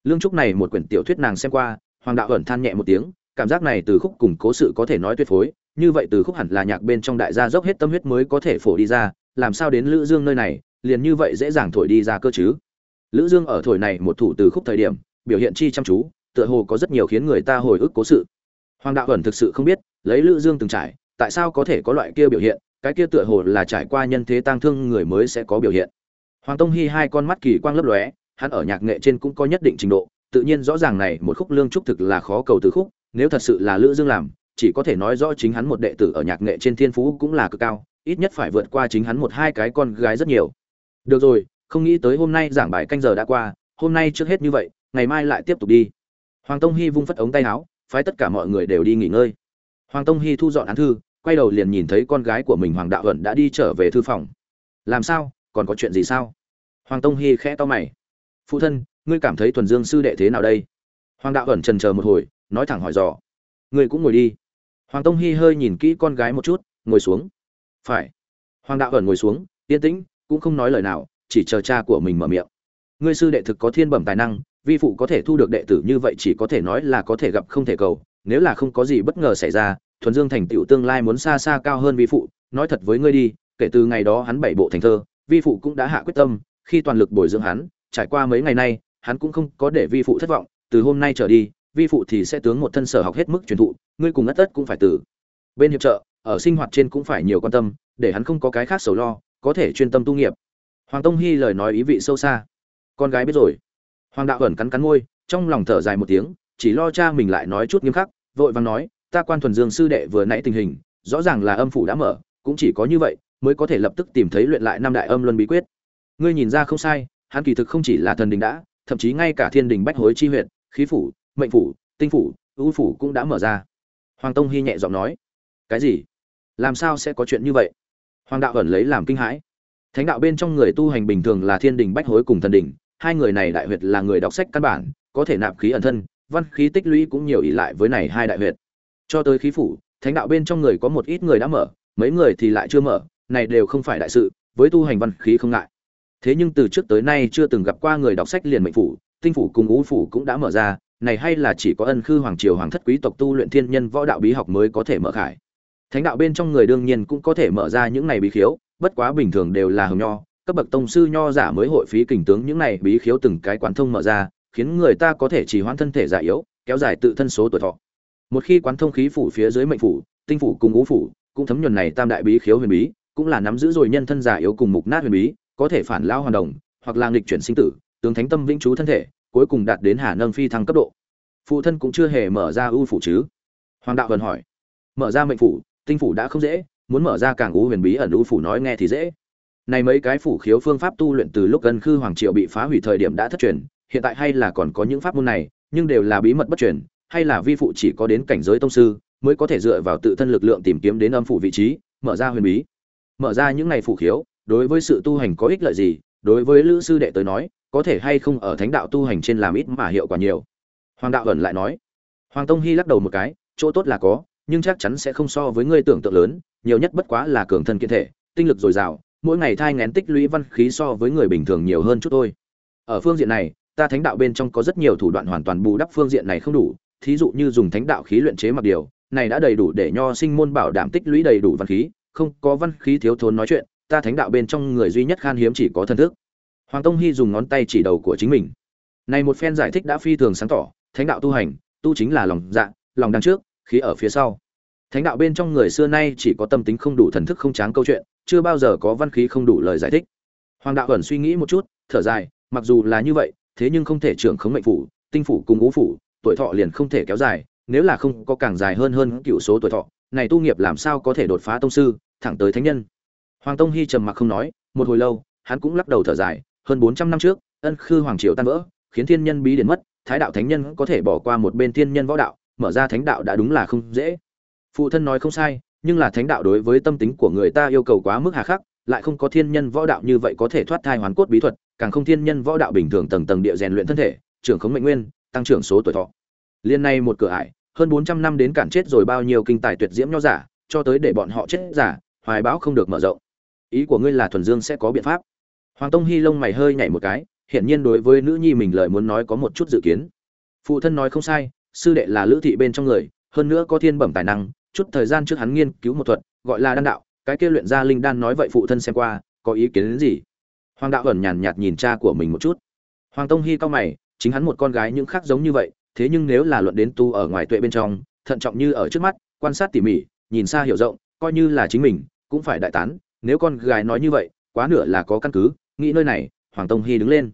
Lương trúc này một quyển tiểu thuyết nàng xem qua, hoàng đạo ẩn than nhẹ một tiếng, cảm giác này từ khúc cùng cố sự có thể nói tuyệt phối, như vậy từ khúc hẳn là nhạc bên trong đại gia dốc hết tâm huyết mới có thể phổ đi ra, làm sao đến lữ dương nơi này, liền như vậy dễ dàng thổi đi ra cơ chứ? Lữ dương ở thổi này một thủ từ khúc thời điểm biểu hiện chi chăm chú, tựa hồ có rất nhiều khiến người ta hồi ức cố sự. Hoàng đạo ẩn thực sự không biết, lấy lữ dương từng trải, tại sao có thể có loại kia biểu hiện, cái kia tựa hồ là trải qua nhân thế tang thương người mới sẽ có biểu hiện. Hoàng tông hy hai con mắt kỳ quang lấp lóe, hắn ở nhạc nghệ trên cũng có nhất định trình độ, tự nhiên rõ ràng này một khúc lương trúc thực là khó cầu từ khúc, nếu thật sự là lữ dương làm, chỉ có thể nói rõ chính hắn một đệ tử ở nhạc nghệ trên thiên phú cũng là cực cao, ít nhất phải vượt qua chính hắn một hai cái con gái rất nhiều. Được rồi, không nghĩ tới hôm nay giảng bài canh giờ đã qua, hôm nay trước hết như vậy ngày mai lại tiếp tục đi. Hoàng tông hy vung phất ống tay áo, phái tất cả mọi người đều đi nghỉ ngơi. Hoàng tông hy thu dọn án thư, quay đầu liền nhìn thấy con gái của mình hoàng đạo ẩn đã đi trở về thư phòng. Làm sao? Còn có chuyện gì sao? Hoàng tông hy khẽ to mày. Phụ thân, ngươi cảm thấy thuần dương sư đệ thế nào đây? Hoàng đạo ẩn trần chờ một hồi, nói thẳng hỏi dò. Ngươi cũng ngồi đi. Hoàng tông hy hơi nhìn kỹ con gái một chút, ngồi xuống. Phải. Hoàng đạo ẩn ngồi xuống, yên tĩnh, cũng không nói lời nào, chỉ chờ cha của mình mở miệng ngươi sư đệ thực có thiên bẩm tài năng, vi phụ có thể thu được đệ tử như vậy chỉ có thể nói là có thể gặp không thể cầu, nếu là không có gì bất ngờ xảy ra, thuần dương thành tựu tương lai muốn xa xa cao hơn vi phụ, nói thật với ngươi đi, kể từ ngày đó hắn bảy bộ thành thơ, vi phụ cũng đã hạ quyết tâm, khi toàn lực bồi dưỡng hắn, trải qua mấy ngày nay, hắn cũng không có để vi phụ thất vọng, từ hôm nay trở đi, vi phụ thì sẽ tướng một thân sở học hết mức truyền thụ, ngươi cùng ất tất cũng phải từ bên hiệp trợ, ở sinh hoạt trên cũng phải nhiều quan tâm, để hắn không có cái khác sầu lo, có thể chuyên tâm tu nghiệp. Hoàng tông hy lời nói ý vị sâu xa con gái biết rồi. Hoàng đạo ẩn cắn cắn môi, trong lòng thở dài một tiếng, chỉ lo cha mình lại nói chút nghiêm khắc, vội vàng nói, ta quan thuần dương sư đệ vừa nãy tình hình, rõ ràng là âm phủ đã mở, cũng chỉ có như vậy, mới có thể lập tức tìm thấy luyện lại năm đại âm luân bí quyết. Ngươi nhìn ra không sai, hắn kỳ thực không chỉ là thần đình đã, thậm chí ngay cả thiên đình bách hối chi huyện, khí phủ, mệnh phủ, tinh phủ, ưu phủ cũng đã mở ra. Hoàng tông hy nhẹ giọng nói, cái gì? Làm sao sẽ có chuyện như vậy? Hoàng đạo ẩn lấy làm kinh hãi. Thánh đạo bên trong người tu hành bình thường là thiên đình bách hối cùng thần đình hai người này đại huyệt là người đọc sách căn bản, có thể nạp khí ẩn thân, văn khí tích lũy cũng nhiều ỷ lại với này hai đại huyệt. Cho tới khí phủ, thánh đạo bên trong người có một ít người đã mở, mấy người thì lại chưa mở, này đều không phải đại sự, với tu hành văn khí không ngại. Thế nhưng từ trước tới nay chưa từng gặp qua người đọc sách liền mệnh phủ, tinh phủ cùng ngũ phủ cũng đã mở ra, này hay là chỉ có ân khư hoàng triều hoàng thất quý tộc tu luyện thiên nhân võ đạo bí học mới có thể mở khải. Thánh đạo bên trong người đương nhiên cũng có thể mở ra những này bí khiếu, bất quá bình thường đều là hồng nho cấp bậc tông sư nho giả mới hội phí kình tướng những này bí khiếu từng cái quán thông mở ra, khiến người ta có thể trì hoãn thân thể già yếu, kéo dài tự thân số tuổi thọ. Một khi quán thông khí phủ phía dưới mệnh phủ, tinh phủ cùng ngũ phủ, cũng thấm nhuần này tam đại bí khiếu huyền bí, cũng là nắm giữ rồi nhân thân già yếu cùng mục nát huyền bí, có thể phản lao hoàn đồng, hoặc là nghịch chuyển sinh tử, tướng thánh tâm vĩnh trú thân thể, cuối cùng đạt đến hà nâng phi thăng cấp độ. Phụ thân cũng chưa hề mở ra ưu phủ chứ? Hoàng đạo vần hỏi. Mở ra mệnh phủ, tinh phủ đã không dễ, muốn mở ra càng ngũ huyền bí ẩn ưu phủ nói nghe thì dễ này mấy cái phủ khiếu phương pháp tu luyện từ lúc gần khư hoàng triệu bị phá hủy thời điểm đã thất truyền, hiện tại hay là còn có những pháp môn này, nhưng đều là bí mật bất truyền, hay là vi phụ chỉ có đến cảnh giới tông sư, mới có thể dựa vào tự thân lực lượng tìm kiếm đến âm phủ vị trí, mở ra huyền bí. Mở ra những này phủ khiếu, đối với sự tu hành có ích lợi gì? Đối với lữ sư đệ tới nói, có thể hay không ở thánh đạo tu hành trên làm ít mà hiệu quả nhiều? Hoàng đạo ẩn lại nói. Hoàng tông hy lắc đầu một cái, chỗ tốt là có, nhưng chắc chắn sẽ không so với ngươi tưởng tượng lớn, nhiều nhất bất quá là cường thân kiện thể, tinh lực dồi dào mỗi ngày thai ngén tích lũy văn khí so với người bình thường nhiều hơn chút thôi. Ở phương diện này, ta thánh đạo bên trong có rất nhiều thủ đoạn hoàn toàn bù đắp phương diện này không đủ. Thí dụ như dùng thánh đạo khí luyện chế mặc điều, này đã đầy đủ để nho sinh môn bảo đảm tích lũy đầy đủ văn khí, không có văn khí thiếu thốn nói chuyện, ta thánh đạo bên trong người duy nhất khan hiếm chỉ có thần thức. Hoàng tông hy dùng ngón tay chỉ đầu của chính mình. Này một phen giải thích đã phi thường sáng tỏ, thánh đạo tu hành, tu chính là lòng dạ lòng đằng trước, khí ở phía sau thánh đạo bên trong người xưa nay chỉ có tâm tính không đủ, thần thức không tráng câu chuyện, chưa bao giờ có văn khí không đủ lời giải thích. Hoàng đạo ẩn suy nghĩ một chút, thở dài, mặc dù là như vậy, thế nhưng không thể trưởng khống mệnh phủ, tinh phủ cùng ngũ phủ, tuổi thọ liền không thể kéo dài, nếu là không có càng dài hơn hơn cựu số tuổi thọ, này tu nghiệp làm sao có thể đột phá tông sư, thẳng tới thánh nhân. Hoàng tông hy trầm mặc không nói, một hồi lâu, hắn cũng lắc đầu thở dài, hơn bốn trăm năm trước, ân khư hoàng triều tan vỡ, khiến thiên nhân bí điển mất, thái đạo thánh nhân có thể bỏ qua một bên thiên nhân võ đạo, mở ra thánh đạo đã đúng là không dễ phụ thân nói không sai, nhưng là thánh đạo đối với tâm tính của người ta yêu cầu quá mức hà khắc, lại không có thiên nhân võ đạo như vậy có thể thoát thai hoàn cốt bí thuật, càng không thiên nhân võ đạo bình thường tầng tầng địa rèn luyện thân thể, trưởng khống mệnh nguyên, tăng trưởng số tuổi thọ. Liên này một cửa ải, hơn bốn trăm năm đến cản chết rồi bao nhiêu kinh tài tuyệt diễm nho giả, cho tới để bọn họ chết giả, hoài bão không được mở rộng. Ý của ngươi là thuần dương sẽ có biện pháp. Hoàng tông hy lông mày hơi nhảy một cái, hiển nhiên đối với nữ nhi mình lời muốn nói có một chút dự kiến. Phụ thân nói không sai, sư đệ là lữ thị bên trong người, hơn nữa có thiên bẩm tài năng chút thời gian trước hắn nghiên cứu một thuật, gọi là đan đạo, cái kia luyện ra linh đan nói vậy phụ thân xem qua, có ý kiến đến gì? Hoàng đạo ẩn nhàn nhạt nhìn cha của mình một chút. Hoàng tông hy cao mày, chính hắn một con gái những khác giống như vậy, thế nhưng nếu là luận đến tu ở ngoài tuệ bên trong, thận trọng như ở trước mắt, quan sát tỉ mỉ, nhìn xa hiểu rộng, coi như là chính mình, cũng phải đại tán, nếu con gái nói như vậy, quá nửa là có căn cứ, nghĩ nơi này, hoàng tông hy đứng lên.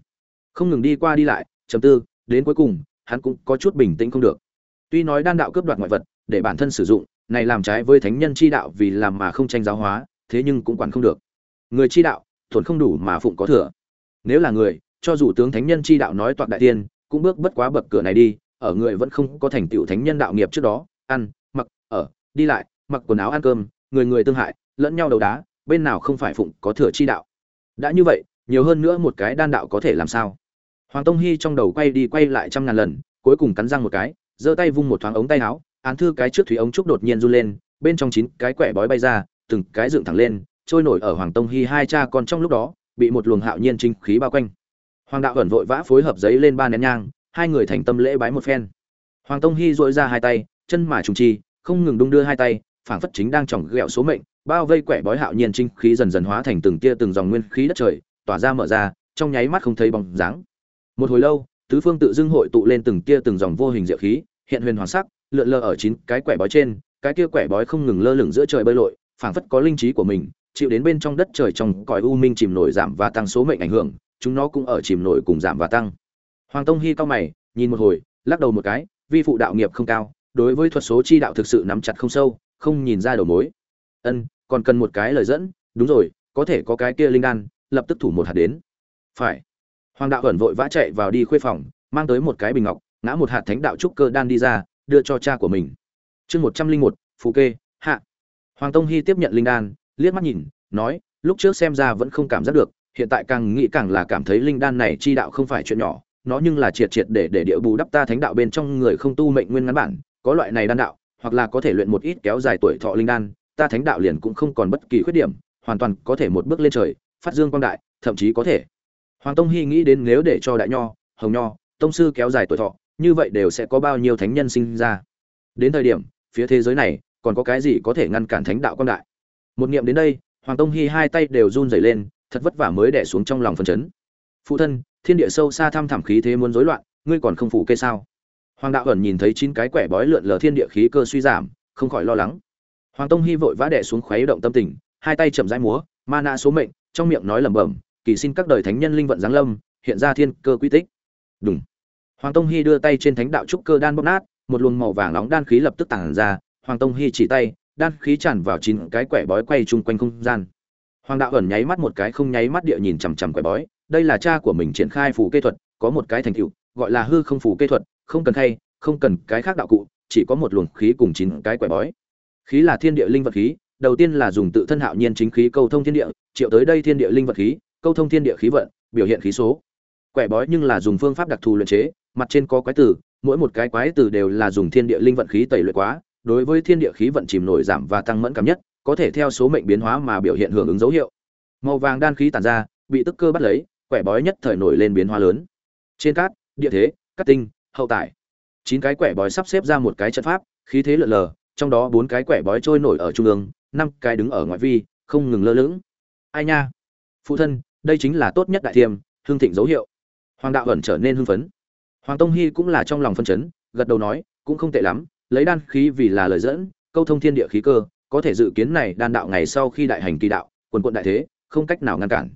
Không ngừng đi qua đi lại chấm tư, đến cuối cùng, hắn cũng có chút bình tĩnh không được. Tuy nói đan đạo cướp đoạt ngoại vật, để bản thân sử dụng này làm trái với thánh nhân chi đạo vì làm mà không tranh giáo hóa, thế nhưng cũng quản không được. Người chi đạo, thuần không đủ mà phụng có thừa. Nếu là người, cho dù tướng thánh nhân chi đạo nói toạc đại tiên, cũng bước bất quá bậc cửa này đi, ở người vẫn không có thành tựu thánh nhân đạo nghiệp trước đó, ăn, mặc, ở, đi lại, mặc quần áo ăn cơm, người người tương hại, lẫn nhau đầu đá, bên nào không phải phụng có thừa chi đạo. Đã như vậy, nhiều hơn nữa một cái đan đạo có thể làm sao? Hoàng tông hy trong đầu quay đi quay lại trăm ngàn lần, cuối cùng cắn răng một cái, giơ tay vung một thoáng ống tay áo án thư cái trước thủy ống trúc đột nhiên run lên, bên trong chín cái quẻ bói bay ra, từng cái dựng thẳng lên, trôi nổi ở hoàng tông hy hai cha con trong lúc đó, bị một luồng hạo nhiên trinh khí bao quanh. Hoàng đạo ẩn vội vã phối hợp giấy lên ba nén nhang, hai người thành tâm lễ bái một phen. Hoàng tông hy dội ra hai tay, chân mà trùng chi, không ngừng đung đưa hai tay, phảng phất chính đang chỏng ghẹo số mệnh, bao vây quẻ bói hạo nhiên trinh khí dần dần hóa thành từng tia từng dòng nguyên khí đất trời, tỏa ra mở ra, trong nháy mắt không thấy bóng dáng. Một hồi lâu, tứ phương tự dưng hội tụ lên từng tia từng dòng vô hình diệu khí, hiện huyền hoàng sắc lượn lờ ở chín cái quẻ bói trên, cái kia quẻ bói không ngừng lơ lửng giữa trời bơi lội, phảng phất có linh trí của mình, chịu đến bên trong đất trời trong cõi u minh chìm nổi giảm và tăng số mệnh ảnh hưởng, chúng nó cũng ở chìm nổi cùng giảm và tăng. Hoàng tông hy cao mày, nhìn một hồi, lắc đầu một cái, vi phụ đạo nghiệp không cao, đối với thuật số chi đạo thực sự nắm chặt không sâu, không nhìn ra đầu mối. Ân, còn cần một cái lời dẫn, đúng rồi, có thể có cái kia linh đan, lập tức thủ một hạt đến. Phải. Hoàng đạo ẩn vội vã chạy vào đi khuê phòng, mang tới một cái bình ngọc, ngã một hạt thánh đạo trúc cơ đan đi ra đưa cho cha của mình. Chương một trăm linh một phù kê, hạ. Hoàng tông hy tiếp nhận linh đan, liếc mắt nhìn, nói, lúc trước xem ra vẫn không cảm giác được, hiện tại càng nghĩ càng là cảm thấy linh đan này chi đạo không phải chuyện nhỏ, nó nhưng là triệt triệt để để địa bù đắp ta thánh đạo bên trong người không tu mệnh nguyên ngắn bản, có loại này đan đạo, hoặc là có thể luyện một ít kéo dài tuổi thọ linh đan, ta thánh đạo liền cũng không còn bất kỳ khuyết điểm, hoàn toàn có thể một bước lên trời, phát dương quang đại, thậm chí có thể. Hoàng tông hy nghĩ đến nếu để cho đại nho, hồng nho, tông sư kéo dài tuổi thọ như vậy đều sẽ có bao nhiêu thánh nhân sinh ra. Đến thời điểm, phía thế giới này, còn có cái gì có thể ngăn cản thánh đạo quang đại? Một niệm đến đây, hoàng tông hy hai tay đều run rẩy lên, thật vất vả mới đẻ xuống trong lòng phân chấn. Phụ thân, thiên địa sâu xa thăm thẳm khí thế muốn rối loạn, ngươi còn không phủ kê sao? Hoàng đạo ẩn nhìn thấy chín cái quẻ bói lượn lờ thiên địa khí cơ suy giảm, không khỏi lo lắng. Hoàng tông hy vội vã đẻ xuống khuấy động tâm tình, hai tay chậm rãi múa ma na số mệnh, trong miệng nói lẩm bẩm, kỳ xin các đời thánh nhân linh vận giáng lâm, hiện ra thiên cơ quy tích. Đúng hoàng tông Hi đưa tay trên thánh đạo trúc cơ đan bóp nát một luồng màu vàng nóng đan khí lập tức tản ra. Hoàng tông Hi chỉ tay đan khí tràn vào chín cái quẻ bói quay chung quanh không gian. Hoàng đạo ẩn nháy mắt một cái không nháy mắt địa nhìn chằm chằm quẻ bói. Đây là cha của mình triển khai phù kê thuật có một cái thành tựu gọi là hư không phù kê thuật không cần thay, không cần cái khác đạo cụ chỉ có một luồng khí cùng chín cái quẻ bói. Khí là thiên địa linh vật khí đầu tiên là dùng tự thân hạo nhiên chính khí câu thông thiên địa triệu tới đây thiên địa linh vật khí câu thông thiên địa khí vận biểu hiện khí số. Quẻ bói nhưng là dùng phương pháp đặc thù luyện chế mặt trên có quái tử, mỗi một cái quái tử đều là dùng thiên địa linh vận khí tẩy luyện quá, đối với thiên địa khí vận chìm nổi giảm và tăng mẫn cảm nhất, có thể theo số mệnh biến hóa mà biểu hiện hưởng ứng dấu hiệu. Màu vàng đan khí tản ra, bị tức cơ bắt lấy, quẻ bói nhất thời nổi lên biến hóa lớn. Trên cát, địa thế, cát tinh, hậu tải. Chín cái quẻ bói sắp xếp ra một cái trận pháp, khí thế lượn lờ, trong đó bốn cái quẻ bói trôi nổi ở trung ương, năm cái đứng ở ngoại vi, không ngừng lơ lửng. Ai nha? Phụ thân, đây chính là tốt nhất đại thiêm hương thịnh dấu hiệu. Hoàng đạo ẩn trở nên hưng phấn hoàng tông hy cũng là trong lòng phân chấn, gật đầu nói, cũng không tệ lắm, lấy đan khí vì là lời dẫn, câu thông thiên địa khí cơ, có thể dự kiến này đan đạo ngày sau khi đại hành kỳ đạo, quần quận đại thế, không cách nào ngăn cản.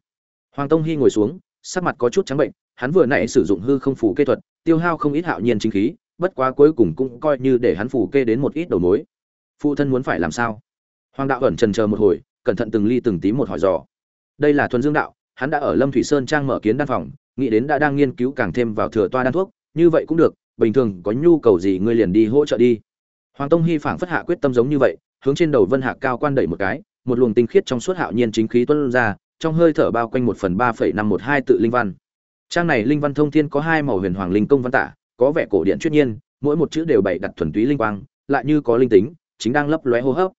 Hoàng tông hy ngồi xuống, sắc mặt có chút trắng bệnh, hắn vừa nãy sử dụng hư không phủ kê thuật, tiêu hao không ít hạo nhiên chính khí, bất quá cuối cùng cũng coi như để hắn phủ kê đến một ít đầu mối. Phụ thân muốn phải làm sao? Hoàng đạo ẩn trần chờ một hồi, cẩn thận từng ly từng tí một hỏi dò. Đây là thuần dương đạo, hắn đã ở lâm thủy sơn trang mở kiến đan phòng nghĩ đến đã đang nghiên cứu càng thêm vào thừa toa đan thuốc, như vậy cũng được, bình thường có nhu cầu gì ngươi liền đi hỗ trợ đi. Hoàng tông hy phảng phất hạ quyết tâm giống như vậy, hướng trên đầu vân hạ cao quan đẩy một cái, một luồng tinh khiết trong suốt hạo nhiên chính khí tuôn ra, trong hơi thở bao quanh một phần ba phẩy năm một hai tự linh văn. Trang này linh văn thông thiên có hai màu huyền hoàng linh công văn tả, có vẻ cổ điện chuyên nhiên, mỗi một chữ đều bày đặt thuần túy linh quang, lại như có linh tính, chính đang lấp lóe hô hấp.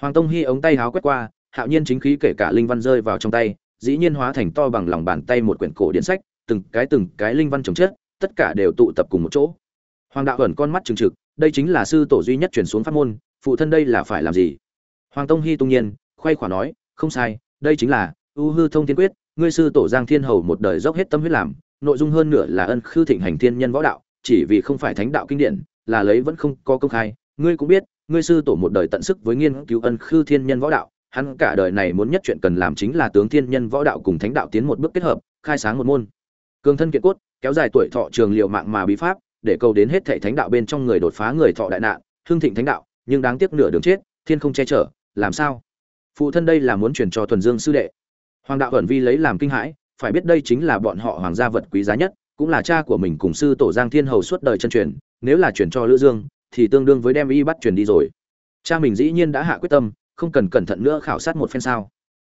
Hoàng tông hy ống tay háo quét qua, hạo nhiên chính khí kể cả linh văn rơi vào trong tay, dĩ nhiên hóa thành to bằng lòng bàn tay một quyển cổ điện sách từng cái từng cái linh văn trồng chất tất cả đều tụ tập cùng một chỗ. Hoàng đạo ẩn con mắt trừng trực, đây chính là sư tổ duy nhất truyền xuống pháp môn, phụ thân đây là phải làm gì? Hoàng tông hi tung nhiên, khoe khỏa nói, không sai, đây chính là, u hư thông thiên quyết, ngươi sư tổ giang thiên hầu một đời dốc hết tâm huyết làm, nội dung hơn nửa là ân khư thịnh hành thiên nhân võ đạo, chỉ vì không phải thánh đạo kinh điển, là lấy vẫn không có công khai. Ngươi cũng biết, ngươi sư tổ một đời tận sức với nghiên cứu ân khư thiên nhân võ đạo, hắn cả đời này muốn nhất chuyện cần làm chính là tướng thiên nhân võ đạo cùng thánh đạo tiến một bước kết hợp, khai sáng một môn cường thân kiện cốt, kéo dài tuổi thọ trường liệu mạng mà bí pháp, để cầu đến hết thệ thánh đạo bên trong người đột phá người thọ đại nạn hương thịnh thánh đạo, nhưng đáng tiếc nửa đường chết, thiên không che chở, làm sao? Phụ thân đây là muốn truyền cho thuần dương sư đệ. Hoàng đạo ẩn vi lấy làm kinh hãi, phải biết đây chính là bọn họ hoàng gia vật quý giá nhất, cũng là cha của mình cùng sư tổ giang thiên hầu suốt đời chân truyền, nếu là truyền cho lữ dương, thì tương đương với đem y bắt truyền đi rồi. Cha mình dĩ nhiên đã hạ quyết tâm, không cần cẩn thận nữa khảo sát một phen sao?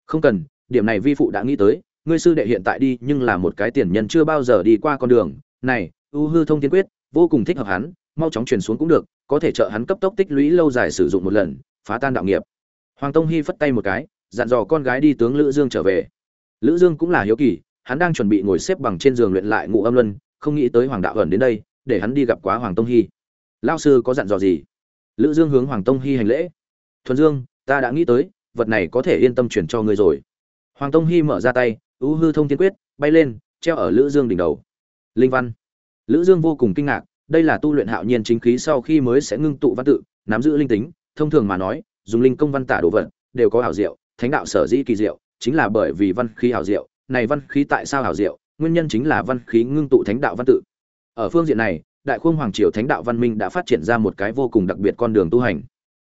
Không cần, điểm này vi phụ đã nghĩ tới ngươi sư đệ hiện tại đi, nhưng là một cái tiền nhân chưa bao giờ đi qua con đường. Này, u hư thông thiên quyết, vô cùng thích hợp hắn, mau chóng truyền xuống cũng được, có thể trợ hắn cấp tốc tích lũy lâu dài sử dụng một lần, phá tan đạo nghiệp. Hoàng tông hy phất tay một cái, dặn dò con gái đi tướng lữ dương trở về. Lữ dương cũng là hiếu kỳ, hắn đang chuẩn bị ngồi xếp bằng trên giường luyện lại ngụ âm luân, không nghĩ tới hoàng đạo ẩn đến đây, để hắn đi gặp quá hoàng tông hy lao sư có dặn dò gì? Lữ dương hướng hoàng tông hy hành lễ. Thuần dương, ta đã nghĩ tới, vật này có thể yên tâm chuyển cho ngươi rồi. Hoàng tông hy mở ra tay ưu hư thông thiên quyết, bay lên, treo ở lữ dương đỉnh đầu. Linh văn. Lữ dương vô cùng kinh ngạc, đây là tu luyện hạo nhiên chính khí sau khi mới sẽ ngưng tụ văn tự, nắm giữ linh tính, thông thường mà nói, dùng linh công văn tả đồ vật, đều có hảo diệu, thánh đạo sở dĩ kỳ diệu, chính là bởi vì văn khí hảo diệu, này văn khí tại sao hảo diệu, nguyên nhân chính là văn khí ngưng tụ thánh đạo văn tự. Ở phương diện này, đại khương hoàng triều thánh đạo văn minh đã phát triển ra một cái vô cùng đặc biệt con đường tu hành.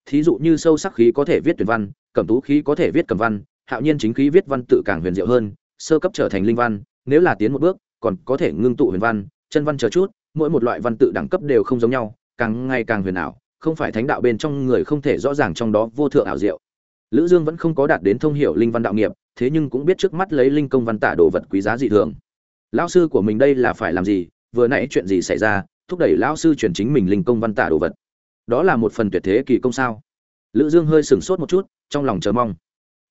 Thí dụ như sâu sắc khí có thể viết tuyển văn, cẩm tú khí có thể viết cẩm văn, hạo nhiên chính khí viết văn tự càng huyền diệu hơn sơ cấp trở thành linh văn, nếu là tiến một bước, còn có thể ngưng tụ huyền văn, chân văn chờ chút, mỗi một loại văn tự đẳng cấp đều không giống nhau, càng ngày càng huyền ảo, không phải thánh đạo bên trong người không thể rõ ràng trong đó vô thượng ảo diệu. Lữ dương vẫn không có đạt đến thông hiểu linh văn đạo nghiệp, thế nhưng cũng biết trước mắt lấy linh công văn tả đồ vật quý giá dị thường. Lão sư của mình đây là phải làm gì? Vừa nãy chuyện gì xảy ra? Thúc đẩy lão sư chuyển chính mình linh công văn tả đồ vật. Đó là một phần tuyệt thế kỳ công sao? Lữ dương hơi sừng sốt một chút, trong lòng chờ mong.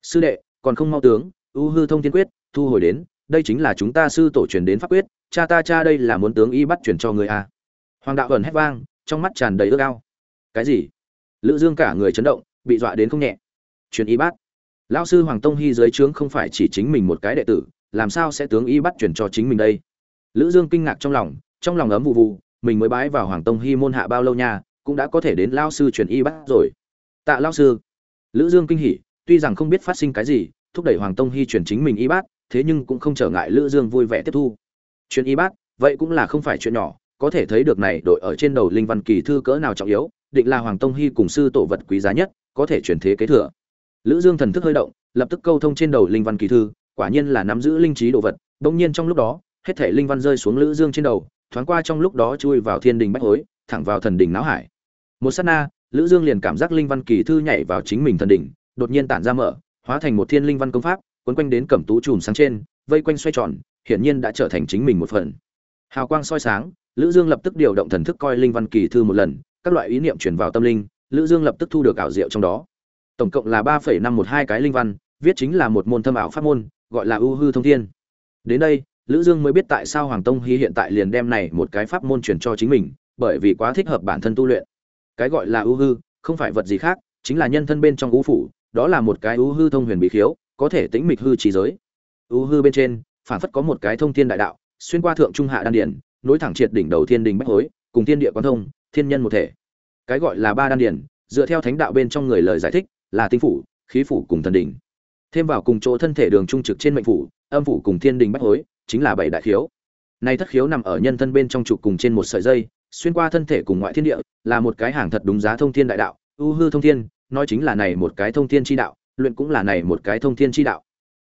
Sư đệ, còn không mau tướng, u hư thông thiên quyết thu hồi đến, đây chính là chúng ta sư tổ truyền đến pháp quyết, cha ta, cha đây là muốn tướng y bắt truyền cho người a. Hoàng đạo ẩn hét vang, trong mắt tràn đầy ước ao. Cái gì? Lữ dương cả người chấn động, bị dọa đến không nhẹ. Truyền y bát lão sư hoàng tông hy dưới trướng không phải chỉ chính mình một cái đệ tử, làm sao sẽ tướng y bắt truyền cho chính mình đây? Lữ dương kinh ngạc trong lòng trong lòng ấm vụ vụ, mình mới bái vào hoàng tông hy môn hạ bao lâu nha, cũng đã có thể đến lao sư truyền y bắt rồi. Tạ lao sư. Lữ dương kinh hỉ, tuy rằng không biết phát sinh cái gì, thúc đẩy hoàng tông hy truyền chính mình y bát thế nhưng cũng không trở ngại lữ dương vui vẻ tiếp thu. Truyền y bát, vậy cũng là không phải chuyện nhỏ, có thể thấy được này đội ở trên đầu linh văn kỳ thư cỡ nào trọng yếu, định là hoàng tông hy cùng sư tổ vật quý giá nhất, có thể truyền thế kế thừa. Lữ dương thần thức hơi động, lập tức câu thông trên đầu linh văn kỳ thư, quả nhiên là nắm giữ linh trí đồ vật, bỗng nhiên trong lúc đó, hết thể linh văn rơi xuống lữ dương trên đầu, thoáng qua trong lúc đó chui vào thiên đình bách hối, thẳng vào thần đỉnh não hải. Một sát na, lữ dương liền cảm giác linh văn kỳ thư nhảy vào chính mình thần đỉnh, đột nhiên tản ra mở, hóa thành một thiên linh văn công pháp quấn quanh đến cẩm tú chùm sáng trên, vây quanh xoay tròn, hiển nhiên đã trở thành chính mình một phần. Hào quang soi sáng, lữ dương lập tức điều động thần thức coi linh văn kỳ thư một lần, các loại ý niệm truyền vào tâm linh, lữ dương lập tức thu được ảo diệu trong đó. Tổng cộng là ba năm một hai cái linh văn, viết chính là một môn thâm ảo pháp môn, gọi là ưu hư thông thiên. Đến đây, lữ dương mới biết tại sao hoàng tông hy hiện tại liền đem này một cái pháp môn truyền cho chính mình, bởi vì quá thích hợp bản thân tu luyện. Cái gọi là ưu hư, không phải vật gì khác, chính là nhân thân bên trong ưu phủ, đó là một cái ưu hư thông huyền bí khiếu có thể tĩnh mịch hư trí giới. U hư bên trên phản phất có một cái thông thiên đại đạo, xuyên qua thượng trung hạ đan điển, nối thẳng triệt đỉnh đầu thiên đình bách hối, cùng thiên địa quan thông, thiên nhân một thể. Cái gọi là ba đan điển, dựa theo thánh đạo bên trong người lời giải thích, là tinh phủ, khí phủ cùng thần đỉnh. Thêm vào cùng chỗ thân thể đường trung trực trên mệnh phủ, âm phủ cùng thiên đình bách hối, chính là bảy đại khiếu. Nay thất khiếu nằm ở nhân thân bên trong trục cùng trên một sợi dây, xuyên qua thân thể cùng ngoại thiên địa, là một cái hàng thật đúng giá thông thiên đại đạo ưu hư thông thiên, nói chính là này một cái thông thiên chi đạo luyện cũng là này một cái thông thiên chi đạo.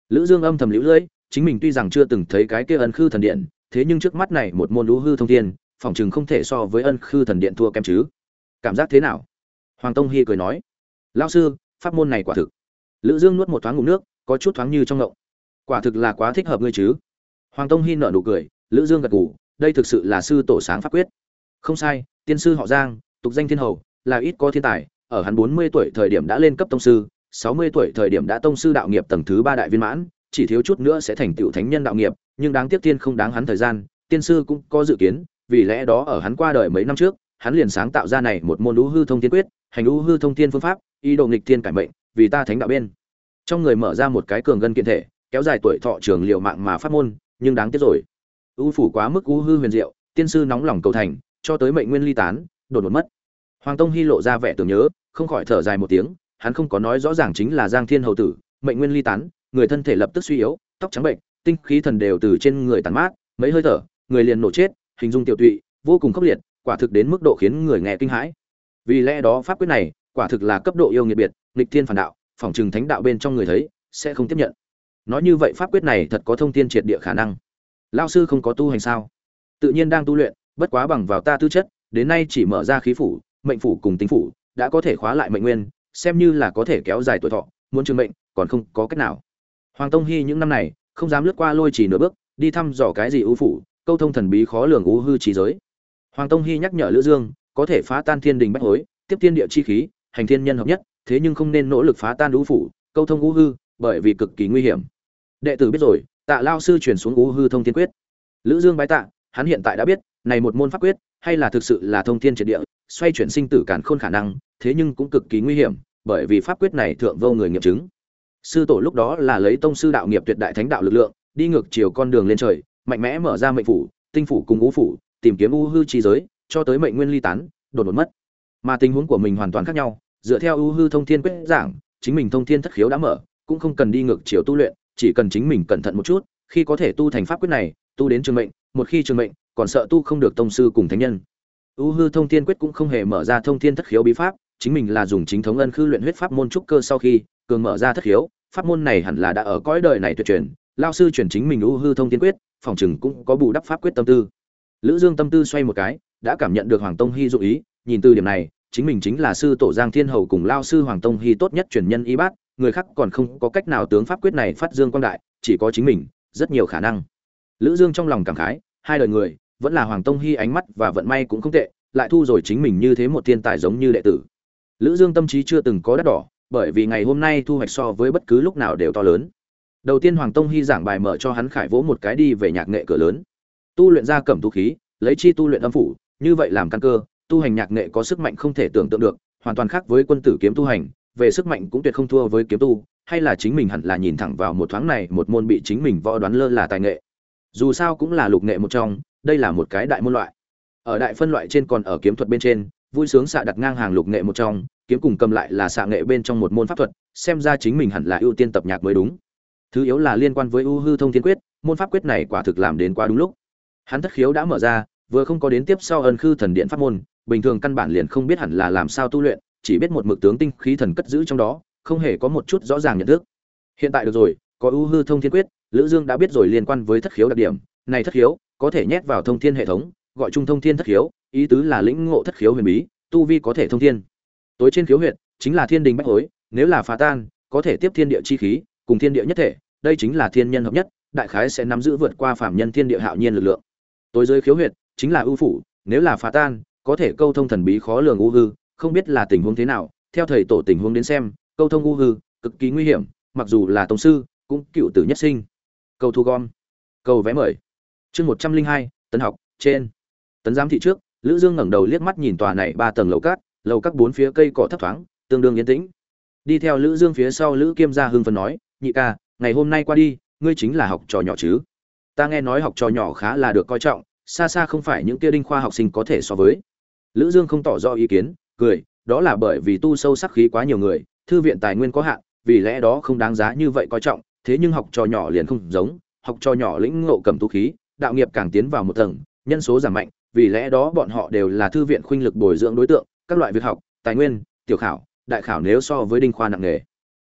Lữ dương âm thầm liễu lưỡi chính mình tuy rằng chưa từng thấy cái kia ân khư thần điện, thế nhưng trước mắt này một môn lũ hư thông thiên, phỏng chừng không thể so với ân khư thần điện thua kém chứ. Cảm giác thế nào? Hoàng tông hi cười nói. Lão sư, pháp môn này quả thực. Lữ dương nuốt một thoáng ngụm nước, có chút thoáng như trong ngộng. Quả thực là quá thích hợp ngươi chứ. Hoàng tông hi nở nụ cười, lữ dương gật gù, đây thực sự là sư tổ sáng pháp quyết. Không sai, tiên sư họ giang, tục danh thiên hầu, là ít có thiên tài, ở hắn 40 tuổi thời điểm đã lên cấp tông sư 60 tuổi thời điểm đã tông sư đạo nghiệp tầng thứ ba đại viên mãn, chỉ thiếu chút nữa sẽ thành tựu thánh nhân đạo nghiệp, nhưng đáng tiếc tiên không đáng hắn thời gian, tiên sư cũng có dự kiến, vì lẽ đó ở hắn qua đời mấy năm trước, hắn liền sáng tạo ra này một môn lũ hư thông tiên quyết, hành lũ hư thông tiên phương pháp, ý đồ nghịch tiên cải mệnh, vì ta thánh đạo bên. Trong người mở ra một cái cường ngân kiện thể, kéo dài tuổi thọ trường liệu mạng mà phát môn, nhưng đáng tiếc rồi. U phủ quá mức u hư huyền diệu, tiên sư nóng lòng cầu thành, cho tới mệnh nguyên ly tán, đột ngột mất. Hoàng tông hy lộ ra vẻ tưởng nhớ, không khỏi thở dài một tiếng hắn không có nói rõ ràng chính là giang thiên hầu tử, mệnh nguyên ly tán, người thân thể lập tức suy yếu, tóc trắng bệnh, tinh khí thần đều từ trên người tàn mát, mấy hơi thở, người liền nổ chết, hình dung tiểu tụy, vô cùng khốc liệt, quả thực đến mức độ khiến người nghe kinh hãi. Vì lẽ đó pháp quyết này, quả thực là cấp độ yêu nghiệt biệt, nghịch thiên phản đạo, phỏng trừng thánh đạo bên trong người thấy, sẽ không tiếp nhận. Nói như vậy pháp quyết này thật có thông thiên triệt địa khả năng. Lao sư không có tu hành sao? Tự nhiên đang tu luyện, bất quá bằng vào ta tư chất, đến nay chỉ mở ra khí phủ, mệnh phủ cùng tính phủ, đã có thể khóa lại mệnh nguyên xem như là có thể kéo dài tuổi thọ, muốn trường mệnh còn không có cách nào. Hoàng tông hy những năm này, không dám lướt qua lôi chỉ nửa bước, đi thăm dò cái gì ưu phủ, câu thông thần bí khó lường ưu hư trí giới. Hoàng tông hy nhắc nhở lữ dương, có thể phá tan thiên đình bách hối, tiếp thiên địa chi khí, hành thiên nhân hợp nhất, thế nhưng không nên nỗ lực phá tan ưu phủ, câu thông ưu hư, bởi vì cực kỳ nguy hiểm. Đệ tử biết rồi, tạ lao sư truyền xuống ưu hư thông thiên quyết. Lữ dương bái tạ, hắn hiện tại đã biết, này một môn pháp quyết, hay là thực sự là thông thiên triệt địa, xoay chuyển sinh tử cản khôn khả năng, thế nhưng cũng cực kỳ nguy hiểm bởi vì pháp quyết này thượng vô người nghiệm chứng. Sư tổ lúc đó là lấy tông sư đạo nghiệp tuyệt đại thánh đạo lực lượng, đi ngược chiều con đường lên trời, mạnh mẽ mở ra mệnh phủ, tinh phủ cùng ngũ phủ, tìm kiếm u hư chi giới, cho tới mệnh nguyên ly tán, đột ngột mất. Mà tình huống của mình hoàn toàn khác nhau, dựa theo u hư thông thiên quyết giảng, chính mình thông thiên thất khiếu đã mở, cũng không cần đi ngược chiều tu luyện, chỉ cần chính mình cẩn thận một chút, khi có thể tu thành pháp quyết này, tu đến trường mệnh, một khi trường mệnh, còn sợ tu không được tông sư cùng thánh nhân. U hư thông thiên quyết cũng không hề mở ra thông thiên thất khiếu bí pháp chính mình là dùng chính thống ân khư luyện huyết pháp môn trúc cơ sau khi cường mở ra thất khiếu, pháp môn này hẳn là đã ở cõi đời này tuyệt truyền, lao sư truyền chính mình u hư thông tiên quyết, phòng chừng cũng có bù đắp pháp quyết tâm tư. Lữ dương tâm tư xoay một cái, đã cảm nhận được hoàng tông hy dụ ý, nhìn từ điểm này, chính mình chính là sư tổ giang thiên hầu cùng lao sư hoàng tông hy tốt nhất truyền nhân y bát, người khác còn không có cách nào tướng pháp quyết này phát dương quang đại, chỉ có chính mình, rất nhiều khả năng. Lữ dương trong lòng cảm khái, hai đời người, vẫn là hoàng tông hy ánh mắt và vận may cũng không tệ, lại thu rồi chính mình như thế một thiên tài giống như đệ tử lữ dương tâm trí chưa từng có đắt đỏ, bởi vì ngày hôm nay thu hoạch so với bất cứ lúc nào đều to lớn. Đầu tiên hoàng tông hy giảng bài mở cho hắn khải vỗ một cái đi về nhạc nghệ cửa lớn. Tu luyện ra cẩm tu khí, lấy chi tu luyện âm phủ, như vậy làm căn cơ, tu hành nhạc nghệ có sức mạnh không thể tưởng tượng được, hoàn toàn khác với quân tử kiếm tu hành, về sức mạnh cũng tuyệt không thua với kiếm tu, hay là chính mình hẳn là nhìn thẳng vào một thoáng này, một môn bị chính mình võ đoán lơ là tài nghệ. Dù sao cũng là lục nghệ một trong, đây là một cái đại môn loại. Ở đại phân loại trên còn ở kiếm thuật bên trên vui sướng xạ đặt ngang hàng lục nghệ một trong, kiếm cùng cầm lại là xạ nghệ bên trong một môn pháp thuật, xem ra chính mình hẳn là ưu tiên tập nhạc mới đúng. Thứ yếu là liên quan với ưu hư thông thiên quyết, môn pháp quyết này quả thực làm đến quá đúng lúc. Hắn thất khiếu đã mở ra, vừa không có đến tiếp sau ân khư thần điện pháp môn, bình thường căn bản liền không biết hẳn là làm sao tu luyện, chỉ biết một mực tướng tinh khí thần cất giữ trong đó, không hề có một chút rõ ràng nhận thức. Hiện tại được rồi, có ưu hư thông thiên quyết, lữ dương đã biết rồi liên quan với thất khiếu đặc điểm, này thất khiếu có thể nhét vào thông thiên hệ thống, gọi chung thông thiên thất khiếu ý tứ là lĩnh ngộ thất khiếu huyền bí, tu vi có thể thông thiên. Tối trên khiếu huyệt, chính là thiên đình bách hối, nếu là phá tan, có thể tiếp thiên địa chi khí, cùng thiên địa nhất thể, đây chính là thiên nhân hợp nhất, đại khái sẽ nắm giữ vượt qua phạm nhân thiên địa hạo nhiên lực lượng. Tối dưới khiếu huyệt, chính là ưu phủ, nếu là phá tan, có thể câu thông thần bí khó lường u hư, không biết là tình huống thế nào, theo thầy tổ tình huống đến xem, câu thông u hư, cực kỳ nguy hiểm, mặc dù là tông sư, cũng cựu tử nhất sinh. Cầu thu gom, cầu vé mời. Chương một trăm linh hai, tấn học, trên. Tấn giám thị trước lữ dương ngẩng đầu liếc mắt nhìn tòa này ba tầng lầu cát, lầu các bốn phía cây cỏ thấp thoáng, tương đương yên tĩnh. Đi theo lữ dương phía sau lữ kiêm gia hưng phấn nói, nhị ca, ngày hôm nay qua đi, ngươi chính là học trò nhỏ chứ? Ta nghe nói học trò nhỏ khá là được coi trọng, xa xa không phải những kia đinh khoa học sinh có thể so với. Lữ dương không tỏ rõ ý kiến, cười, đó là bởi vì tu sâu sắc khí quá nhiều người, thư viện tài nguyên có hạn, vì lẽ đó không đáng giá như vậy coi trọng, thế nhưng học trò nhỏ liền không giống, học trò nhỏ lĩnh ngộ cầm tu khí, đạo nghiệp càng tiến vào một tầng, nhân số giảm mạnh vì lẽ đó bọn họ đều là thư viện khuynh lực bồi dưỡng đối tượng, các loại việc học, tài nguyên, tiểu khảo, đại khảo nếu so với đinh khoa nặng nghề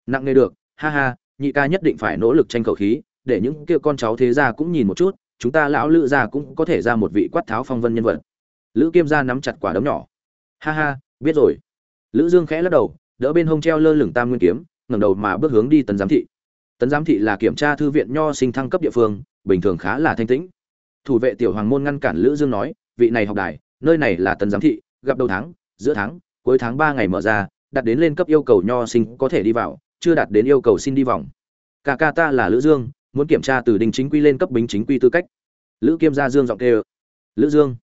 nặng nghề được, ha ha, nhị ca nhất định phải nỗ lực tranh khẩu khí, để những kia con cháu thế gia cũng nhìn một chút, chúng ta lão lữ gia cũng có thể ra một vị quát tháo phong vân nhân vật. Lữ kiêm gia nắm chặt quả đấm nhỏ. Ha ha, biết rồi. Lữ dương khẽ lắc đầu, đỡ bên hông treo lơ lửng tam nguyên kiếm, ngẩng đầu mà bước hướng đi tấn giám thị. Tấn giám thị là kiểm tra thư viện nho sinh thăng cấp địa phương, bình thường khá là thanh tĩnh. Thủ vệ tiểu hoàng môn ngăn cản lữ dương nói vị này học đài, nơi này là tân giám thị, gặp đầu tháng, giữa tháng, cuối tháng ba ngày mở ra đạt đến lên cấp yêu cầu nho sinh có thể đi vào, chưa đạt đến yêu cầu xin đi vòng. Cả ca ta là lữ dương, muốn kiểm tra từ đình chính quy lên cấp bính chính quy tư cách. Lữ kiêm gia dương giọng kêu. Lữ dương.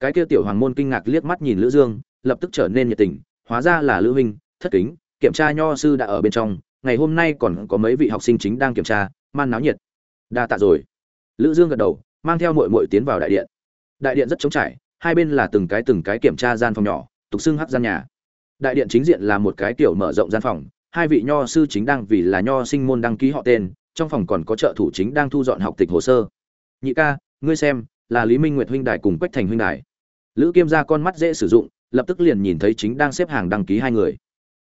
Cái kia tiểu hoàng môn kinh ngạc liếc mắt nhìn lữ dương, lập tức trở nên nhiệt tình, hóa ra là lữ huynh, thất kính, kiểm tra nho sư đã ở bên trong, ngày hôm nay còn có mấy vị học sinh chính đang kiểm tra, man náo nhiệt. Đa tạ rồi. Lữ dương gật đầu, mang theo muội muội tiến vào đại điện đại điện rất trống trải, hai bên là từng cái từng cái kiểm tra gian phòng nhỏ, tục xưng hắc gian nhà. Đại điện chính diện là một cái tiểu mở rộng gian phòng, hai vị nho sư chính đang vì là nho sinh môn đăng ký họ tên, trong phòng còn có trợ thủ chính đang thu dọn học tịch hồ sơ. Nhị ca, ngươi xem, là lý minh nguyệt huynh đài cùng quách thành huynh đài. Lữ kiêm ra con mắt dễ sử dụng, lập tức liền nhìn thấy chính đang xếp hàng đăng ký hai người.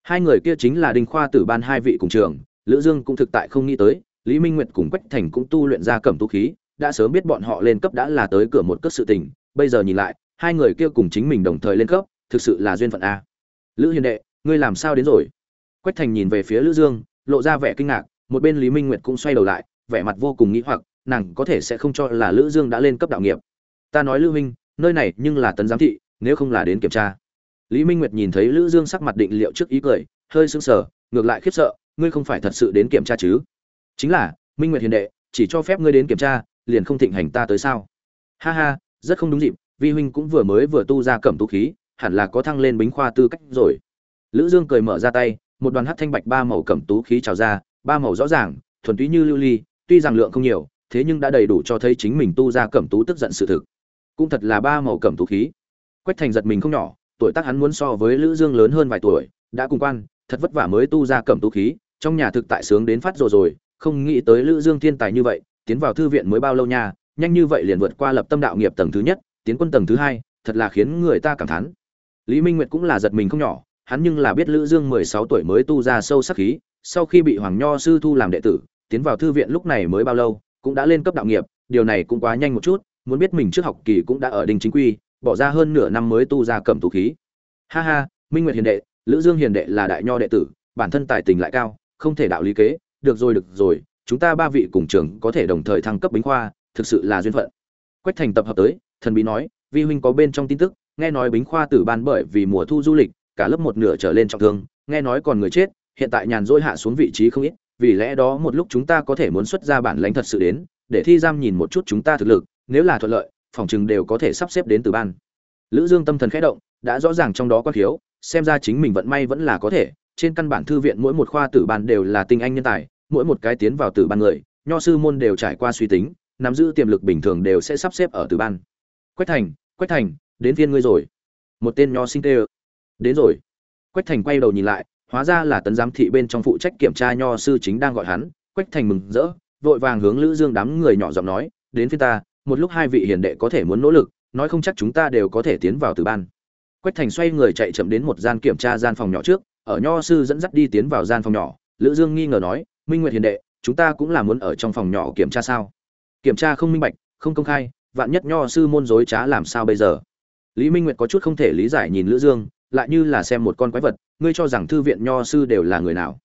Hai người kia chính là đinh khoa tử ban hai vị cùng trường, lữ dương cũng thực tại không nghĩ tới, lý minh nguyệt cùng quách thành cũng tu luyện ra cẩm tu khí đã sớm biết bọn họ lên cấp đã là tới cửa một cấp sự tình, bây giờ nhìn lại, hai người kia cùng chính mình đồng thời lên cấp, thực sự là duyên phận a. Lữ hiền đệ, ngươi làm sao đến rồi? Quách thành nhìn về phía lữ dương, lộ ra vẻ kinh ngạc, một bên lý minh nguyệt cũng xoay đầu lại, vẻ mặt vô cùng nghi hoặc, nàng có thể sẽ không cho là lữ dương đã lên cấp đạo nghiệp. Ta nói lữ minh, nơi này nhưng là tấn giám thị, nếu không là đến kiểm tra. Lý minh nguyệt nhìn thấy lữ dương sắc mặt định liệu trước ý cười, hơi sững sờ, ngược lại khiếp sợ, ngươi không phải thật sự đến kiểm tra chứ? Chính là, minh nguyệt hiền đệ, chỉ cho phép ngươi đến kiểm tra liền không thịnh hành ta tới sao? Ha ha, rất không đúng dịp, vi huynh cũng vừa mới vừa tu ra cẩm tu khí, hẳn là có thăng lên bính khoa tư cách rồi. Lữ dương cười mở ra tay, một đoàn hắc thanh bạch ba màu cẩm tú khí trào ra, ba màu rõ ràng, thuần túy như lưu ly, tuy rằng lượng không nhiều, thế nhưng đã đầy đủ cho thấy chính mình tu ra cẩm tú tức giận sự thực. Cũng thật là ba màu cẩm tú khí. Quách thành giật mình không nhỏ, tuổi tác hắn muốn so với lữ dương lớn hơn vài tuổi, đã cùng quan, thật vất vả mới tu ra cẩm tú khí, trong nhà thực tại sướng đến phát rồi rồi, không nghĩ tới lữ dương thiên tài như vậy tiến vào thư viện mới bao lâu nha? Nhanh như vậy liền vượt qua lập tâm đạo nghiệp tầng thứ nhất, tiến quân tầng thứ hai, thật là khiến người ta cảm thán. Lý minh nguyệt cũng là giật mình không nhỏ, hắn nhưng là biết lữ dương 16 tuổi mới tu ra sâu sắc khí, sau khi bị hoàng nho sư thu làm đệ tử, tiến vào thư viện lúc này mới bao lâu, cũng đã lên cấp đạo nghiệp, điều này cũng quá nhanh một chút, muốn biết mình trước học kỳ cũng đã ở đình chính quy, bỏ ra hơn nửa năm mới tu ra cầm tú khí. Ha ha, minh nguyệt hiền đệ, lữ dương hiền đệ là đại nho đệ tử, bản thân tài tình lại cao, không thể đạo lý kế, được rồi được rồi chúng ta ba vị cùng trường có thể đồng thời thăng cấp bính khoa, thực sự là duyên phận. Quách thành tập hợp tới, thần bí nói, vi huynh có bên trong tin tức, nghe nói bính khoa tử ban bởi vì mùa thu du lịch, cả lớp một nửa trở lên trọng thương, nghe nói còn người chết, hiện tại nhàn rỗi hạ xuống vị trí không ít, vì lẽ đó một lúc chúng ta có thể muốn xuất ra bản lãnh thật sự đến, để thi giam nhìn một chút chúng ta thực lực, nếu là thuận lợi, phòng chừng đều có thể sắp xếp đến từ ban. Lữ dương tâm thần khẽ động, đã rõ ràng trong đó có thiếu xem ra chính mình vận may vẫn là có thể, trên căn bản thư viện mỗi một khoa tử ban đều là tinh anh nhân tài mỗi một cái tiến vào tử ban người, nho sư môn đều trải qua suy tính, nắm giữ tiềm lực bình thường đều sẽ sắp xếp ở tử ban. Quách thành quách thành, đến viên ngươi rồi. Một tên nho sinh tê đến rồi. Quách thành quay đầu nhìn lại, hóa ra là tấn giám thị bên trong phụ trách kiểm tra nho sư chính đang gọi hắn. Quách thành mừng rỡ, vội vàng hướng lữ dương đám người nhỏ giọng nói, đến phía ta, một lúc hai vị hiền đệ có thể muốn nỗ lực, nói không chắc chúng ta đều có thể tiến vào tử ban. Quách thành xoay người chạy chậm đến một gian kiểm tra gian phòng nhỏ trước, ở nho sư dẫn dắt đi tiến vào gian phòng nhỏ. Lữ dương nghi ngờ nói minh nguyệt hiền đệ, chúng ta cũng là muốn ở trong phòng nhỏ kiểm tra sao? Kiểm tra không minh bạch, không công khai, vạn nhất nho sư môn dối trá làm sao bây giờ? Lý minh nguyệt có chút không thể lý giải nhìn lữ dương, lại như là xem một con quái vật, ngươi cho rằng thư viện nho sư đều là người nào?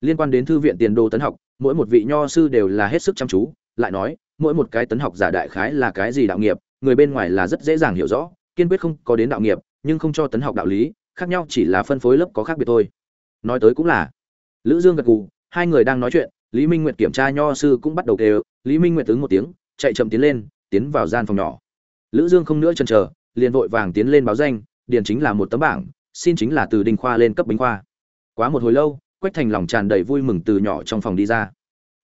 Liên quan đến thư viện tiền đồ tấn học, mỗi một vị nho sư đều là hết sức chăm chú, lại nói, mỗi một cái tấn học giả đại khái là cái gì đạo nghiệp, người bên ngoài là rất dễ dàng hiểu rõ, kiên quyết không có đến đạo nghiệp, nhưng không cho tấn học đạo lý, khác nhau chỉ là phân phối lớp có khác biệt thôi. Nói tới cũng là, lữ dương gật gù hai người đang nói chuyện, lý minh nguyệt kiểm tra nho sư cũng bắt đầu đều. lý minh nguyệt ứng một tiếng, chạy chậm tiến lên, tiến vào gian phòng nhỏ. Lữ dương không nữa chần chờ, liền vội vàng tiến lên báo danh, điền chính là một tấm bảng, xin chính là từ đinh khoa lên cấp bính khoa. Quá một hồi lâu, quách thành lòng tràn đầy vui mừng từ nhỏ trong phòng đi ra.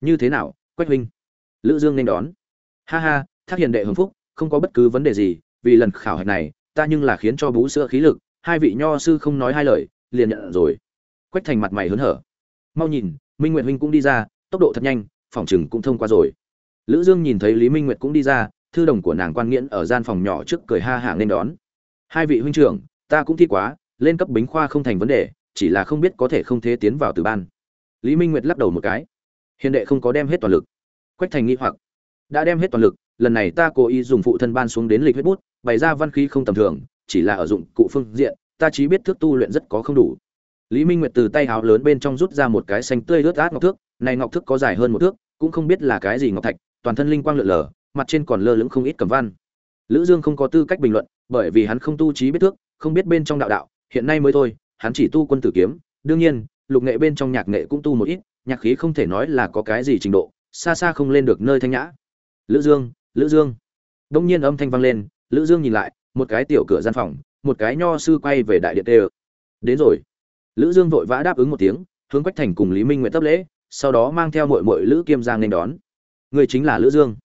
Như thế nào, quách huynh? Lữ dương nên đón. Ha ha, thác hiền đệ hưng phúc, không có bất cứ vấn đề gì, vì lần khảo hạch này, ta nhưng là khiến cho bú sữa khí lực, hai vị nho sư không nói hai lời, liền nhận rồi. Quách thành mặt mày hớn hở. Mau nhìn minh nguyệt huynh cũng đi ra, tốc độ thật nhanh, phòng chừng cũng thông qua rồi. Lữ dương nhìn thấy lý minh nguyệt cũng đi ra, thư đồng của nàng quan nghiễn ở gian phòng nhỏ trước cười ha hả nên đón. Hai vị huynh trưởng, ta cũng thi quá, lên cấp bính khoa không thành vấn đề, chỉ là không biết có thể không thế tiến vào từ ban. Lý minh nguyệt lắc đầu một cái. Hiền đệ không có đem hết toàn lực. Quách thành nghi hoặc. Đã đem hết toàn lực, lần này ta cố ý dùng phụ thân ban xuống đến lịch huyết bút, bày ra văn khí không tầm thường, chỉ là ở dụng cụ phương diện, ta chỉ biết thước tu luyện rất có không đủ lý minh nguyệt từ tay háo lớn bên trong rút ra một cái xanh tươi rớt át ngọc thước, này ngọc thước có dài hơn một thước, cũng không biết là cái gì ngọc thạch, toàn thân linh quang lượn lờ, mặt trên còn lơ lửng không ít cẩm văn. Lữ dương không có tư cách bình luận, bởi vì hắn không tu trí biết thước, không biết bên trong đạo đạo, hiện nay mới thôi, hắn chỉ tu quân tử kiếm. Đương nhiên, lục nghệ bên trong nhạc nghệ cũng tu một ít, nhạc khí không thể nói là có cái gì trình độ, xa xa không lên được nơi thanh nhã. Lữ dương lữ dương. Đông nhiên âm thanh vang lên, lữ dương nhìn lại, một cái tiểu cửa gian phòng, một cái nho sư quay về đại điện tê đến rồi lữ dương vội vã đáp ứng một tiếng, hướng quách thành cùng lý minh nguyện tấp lễ, sau đó mang theo muội muội lữ kiêm giang nên đón. Người chính là lữ dương.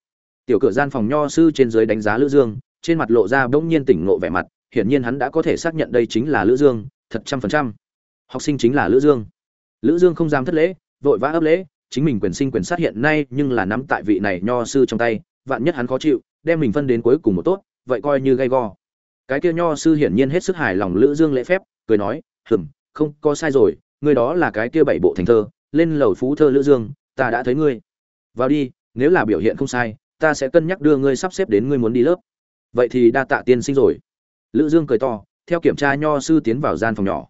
Tiểu cửa gian phòng nho sư trên dưới đánh giá lữ dương, trên mặt lộ ra bỗng nhiên tỉnh ngộ vẻ mặt, hiển nhiên hắn đã có thể xác nhận đây chính là lữ dương, thật trăm phần trăm. Học sinh chính là lữ dương. Lữ dương không dám thất lễ, vội vã ấp lễ, chính mình quyền sinh quyền sát hiện nay nhưng là nắm tại vị này nho sư trong tay, vạn nhất hắn khó chịu, đem mình phân đến cuối cùng một tốt, vậy coi như gay go. Cái kia nho sư hiển nhiên hết sức hài lòng lữ dương lễ phép, cười nói, hừm không có sai rồi người đó là cái kia bảy bộ thành thơ, lên lầu phú thơ lữ dương, ta đã thấy ngươi. Vào đi, nếu là biểu hiện không sai, ta sẽ cân nhắc đưa ngươi sắp xếp đến ngươi muốn đi lớp. Vậy thì đa tạ tiên sinh rồi. Lữ dương cười to, theo kiểm tra nho sư tiến vào gian phòng nhỏ.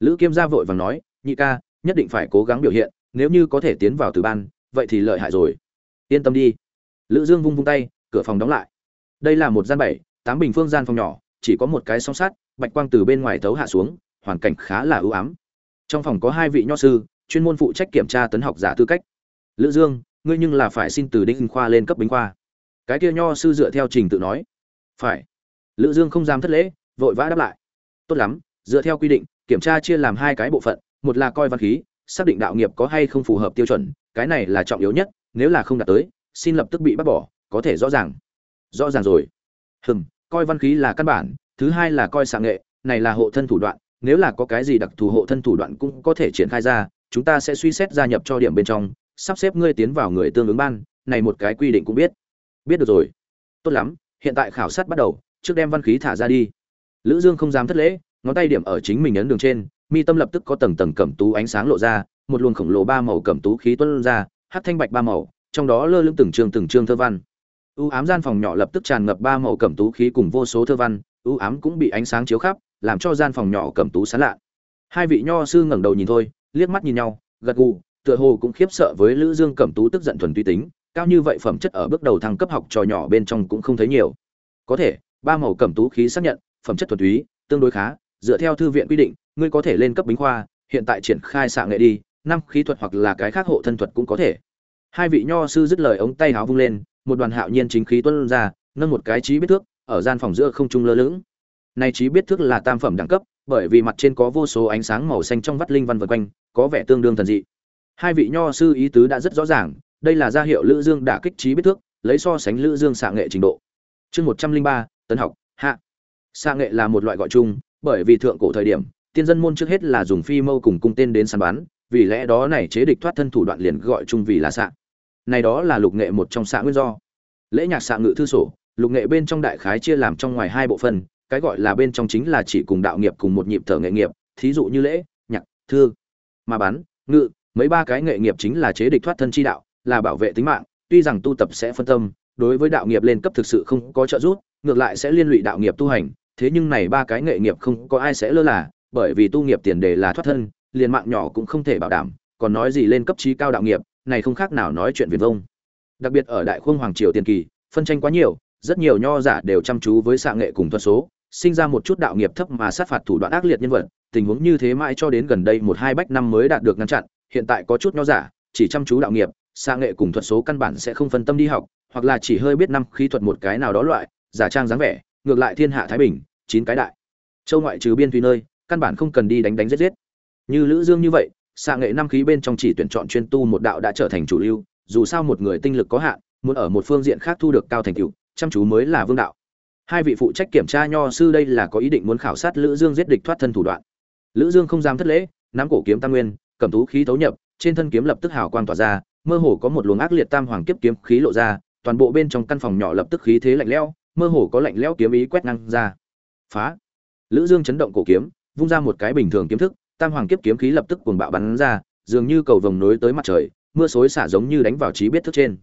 Lữ kiêm gia vội vàng nói, nhị ca, nhất định phải cố gắng biểu hiện, nếu như có thể tiến vào từ ban, vậy thì lợi hại rồi. Yên tâm đi. Lữ dương vung vung tay, cửa phòng đóng lại. Đây là một gian bảy, tám bình phương gian phòng nhỏ, chỉ có một cái song sắt, bạch quang từ bên ngoài thấu hạ xuống hoàn cảnh khá là ưu ám. Trong phòng có hai vị nho sư, chuyên môn phụ trách kiểm tra tấn học giả tư cách. Lữ dương, ngươi nhưng là phải xin từ đinh khoa lên cấp bính khoa. Cái kia nho sư dựa theo trình tự nói. Phải. Lữ dương không dám thất lễ, vội vã đáp lại. Tốt lắm, dựa theo quy định, kiểm tra chia làm hai cái bộ phận, một là coi văn khí, xác định đạo nghiệp có hay không phù hợp tiêu chuẩn, cái này là trọng yếu nhất, nếu là không đạt tới, xin lập tức bị bắt bỏ, có thể rõ ràng. Rõ ràng rồi. Hừm, coi văn khí là căn bản, thứ hai là coi xạ nghệ, này là hộ thân thủ đoạn nếu là có cái gì đặc thù hộ thân thủ đoạn cũng có thể triển khai ra, chúng ta sẽ suy xét gia nhập cho điểm bên trong, sắp xếp ngươi tiến vào người tương ứng ban, này một cái quy định cũng biết. Biết được rồi. Tốt lắm, hiện tại khảo sát bắt đầu, trước đem văn khí thả ra đi. Lữ dương không dám thất lễ, ngón tay điểm ở chính mình ấn đường trên, mi tâm lập tức có tầng tầng cẩm tú ánh sáng lộ ra, một luồng khổng lồ ba màu cẩm tú khí tuôn ra hát thanh bạch ba màu, trong đó lơ lửng từng trường từng trường thơ văn. U ám gian phòng nhỏ lập tức tràn ngập ba màu cẩm tú khí cùng vô số thơ văn, u ám cũng bị ánh sáng chiếu khắp làm cho gian phòng nhỏ cẩm tú sáng lạ. Hai vị nho sư ngẩng đầu nhìn thôi, liếc mắt nhìn nhau, gật gù, tựa hồ cũng khiếp sợ với lữ dương cẩm tú tức giận thuần tuy tính, cao như vậy phẩm chất ở bước đầu thăng cấp học trò nhỏ bên trong cũng không thấy nhiều. Có thể, ba màu cẩm tú khí xác nhận, phẩm chất thuần túy, tương đối khá, dựa theo thư viện quy định, ngươi có thể lên cấp bính khoa, hiện tại triển khai xạ nghệ đi, năm khí thuật hoặc là cái khác hộ thân thuật cũng có thể. Hai vị nho sư dứt lời ống tay háo vung lên, một đoàn hạo nhiên chính khí tuôn ra, nâng một cái trí biết thước, ở gian phòng giữa không trung lơ lửng này trí biết thước là tam phẩm đẳng cấp, bởi vì mặt trên có vô số ánh sáng màu xanh trong vắt linh văn vần quanh, có vẻ tương đương thần dị. Hai vị nho sư ý tứ đã rất rõ ràng, đây là gia hiệu lữ dương đã kích trí biết thước, lấy so sánh lữ dương xạ nghệ trình độ. Chương một trăm linh ba, tấn học, hạ. Xạ nghệ là một loại gọi chung, bởi vì thượng cổ thời điểm, tiên dân môn trước hết là dùng phi mâu cùng cung tên đến săn bắn, vì lẽ đó này chế địch thoát thân thủ đoạn liền gọi chung vì là xạ. Này đó là lục nghệ một trong xạ nguyên do. Lễ nhạc xạ ngự thư sổ, lục nghệ bên trong đại khái chia làm trong ngoài hai bộ phận cái gọi là bên trong chính là chỉ cùng đạo nghiệp cùng một nhịp thở nghệ nghiệp, thí dụ như lễ, nhạc, thư mà bắn ngự, mấy ba cái nghệ nghiệp chính là chế địch thoát thân chi đạo, là bảo vệ tính mạng, tuy rằng tu tập sẽ phân tâm, đối với đạo nghiệp lên cấp thực sự không có trợ giúp, ngược lại sẽ liên lụy đạo nghiệp tu hành, thế nhưng này ba cái nghệ nghiệp không có ai sẽ lơ là, bởi vì tu nghiệp tiền đề là thoát thân, liền mạng nhỏ cũng không thể bảo đảm, còn nói gì lên cấp trí cao đạo nghiệp, này không khác nào nói chuyện viển vông. Đặc biệt ở đại khung hoàng triều tiền kỳ, phân tranh quá nhiều, rất nhiều nho giả đều chăm chú với xạ nghệ cùng thuật số sinh ra một chút đạo nghiệp thấp mà sát phạt thủ đoạn ác liệt nhân vật, tình huống như thế mãi cho đến gần đây một hai bách năm mới đạt được ngăn chặn, hiện tại có chút nho giả, chỉ chăm chú đạo nghiệp, xa nghệ cùng thuật số căn bản sẽ không phân tâm đi học, hoặc là chỉ hơi biết năm khí thuật một cái nào đó loại, giả trang dáng vẻ, ngược lại thiên hạ thái bình, chín cái đại. Châu ngoại trừ biên tùy nơi, căn bản không cần đi đánh đánh giết giết. Như lữ dương như vậy, xa nghệ năm khí bên trong chỉ tuyển chọn chuyên tu một đạo đã trở thành chủ lưu, dù sao một người tinh lực có hạn, muốn ở một phương diện khác thu được cao thành tựu, chăm chú mới là vương đạo hai vị phụ trách kiểm tra nho sư đây là có ý định muốn khảo sát lữ dương giết địch thoát thân thủ đoạn. Lữ dương không dám thất lễ, nắm cổ kiếm tam nguyên, cầm tú khí thấu nhập, trên thân kiếm lập tức hào quang tỏa ra, mơ hồ có một luồng ác liệt tam hoàng kiếp kiếm khí lộ ra, toàn bộ bên trong căn phòng nhỏ lập tức khí thế lạnh lẽo, mơ hồ có lạnh lẽo kiếm ý quét ngang ra. Phá! Lữ dương chấn động cổ kiếm, vung ra một cái bình thường kiếm thức, tam hoàng kiếp kiếm khí lập tức cuồng bạo bắn ra, dường như cầu vồng nối tới mặt trời, mưa xối xả giống như đánh vào trí biết thức trên.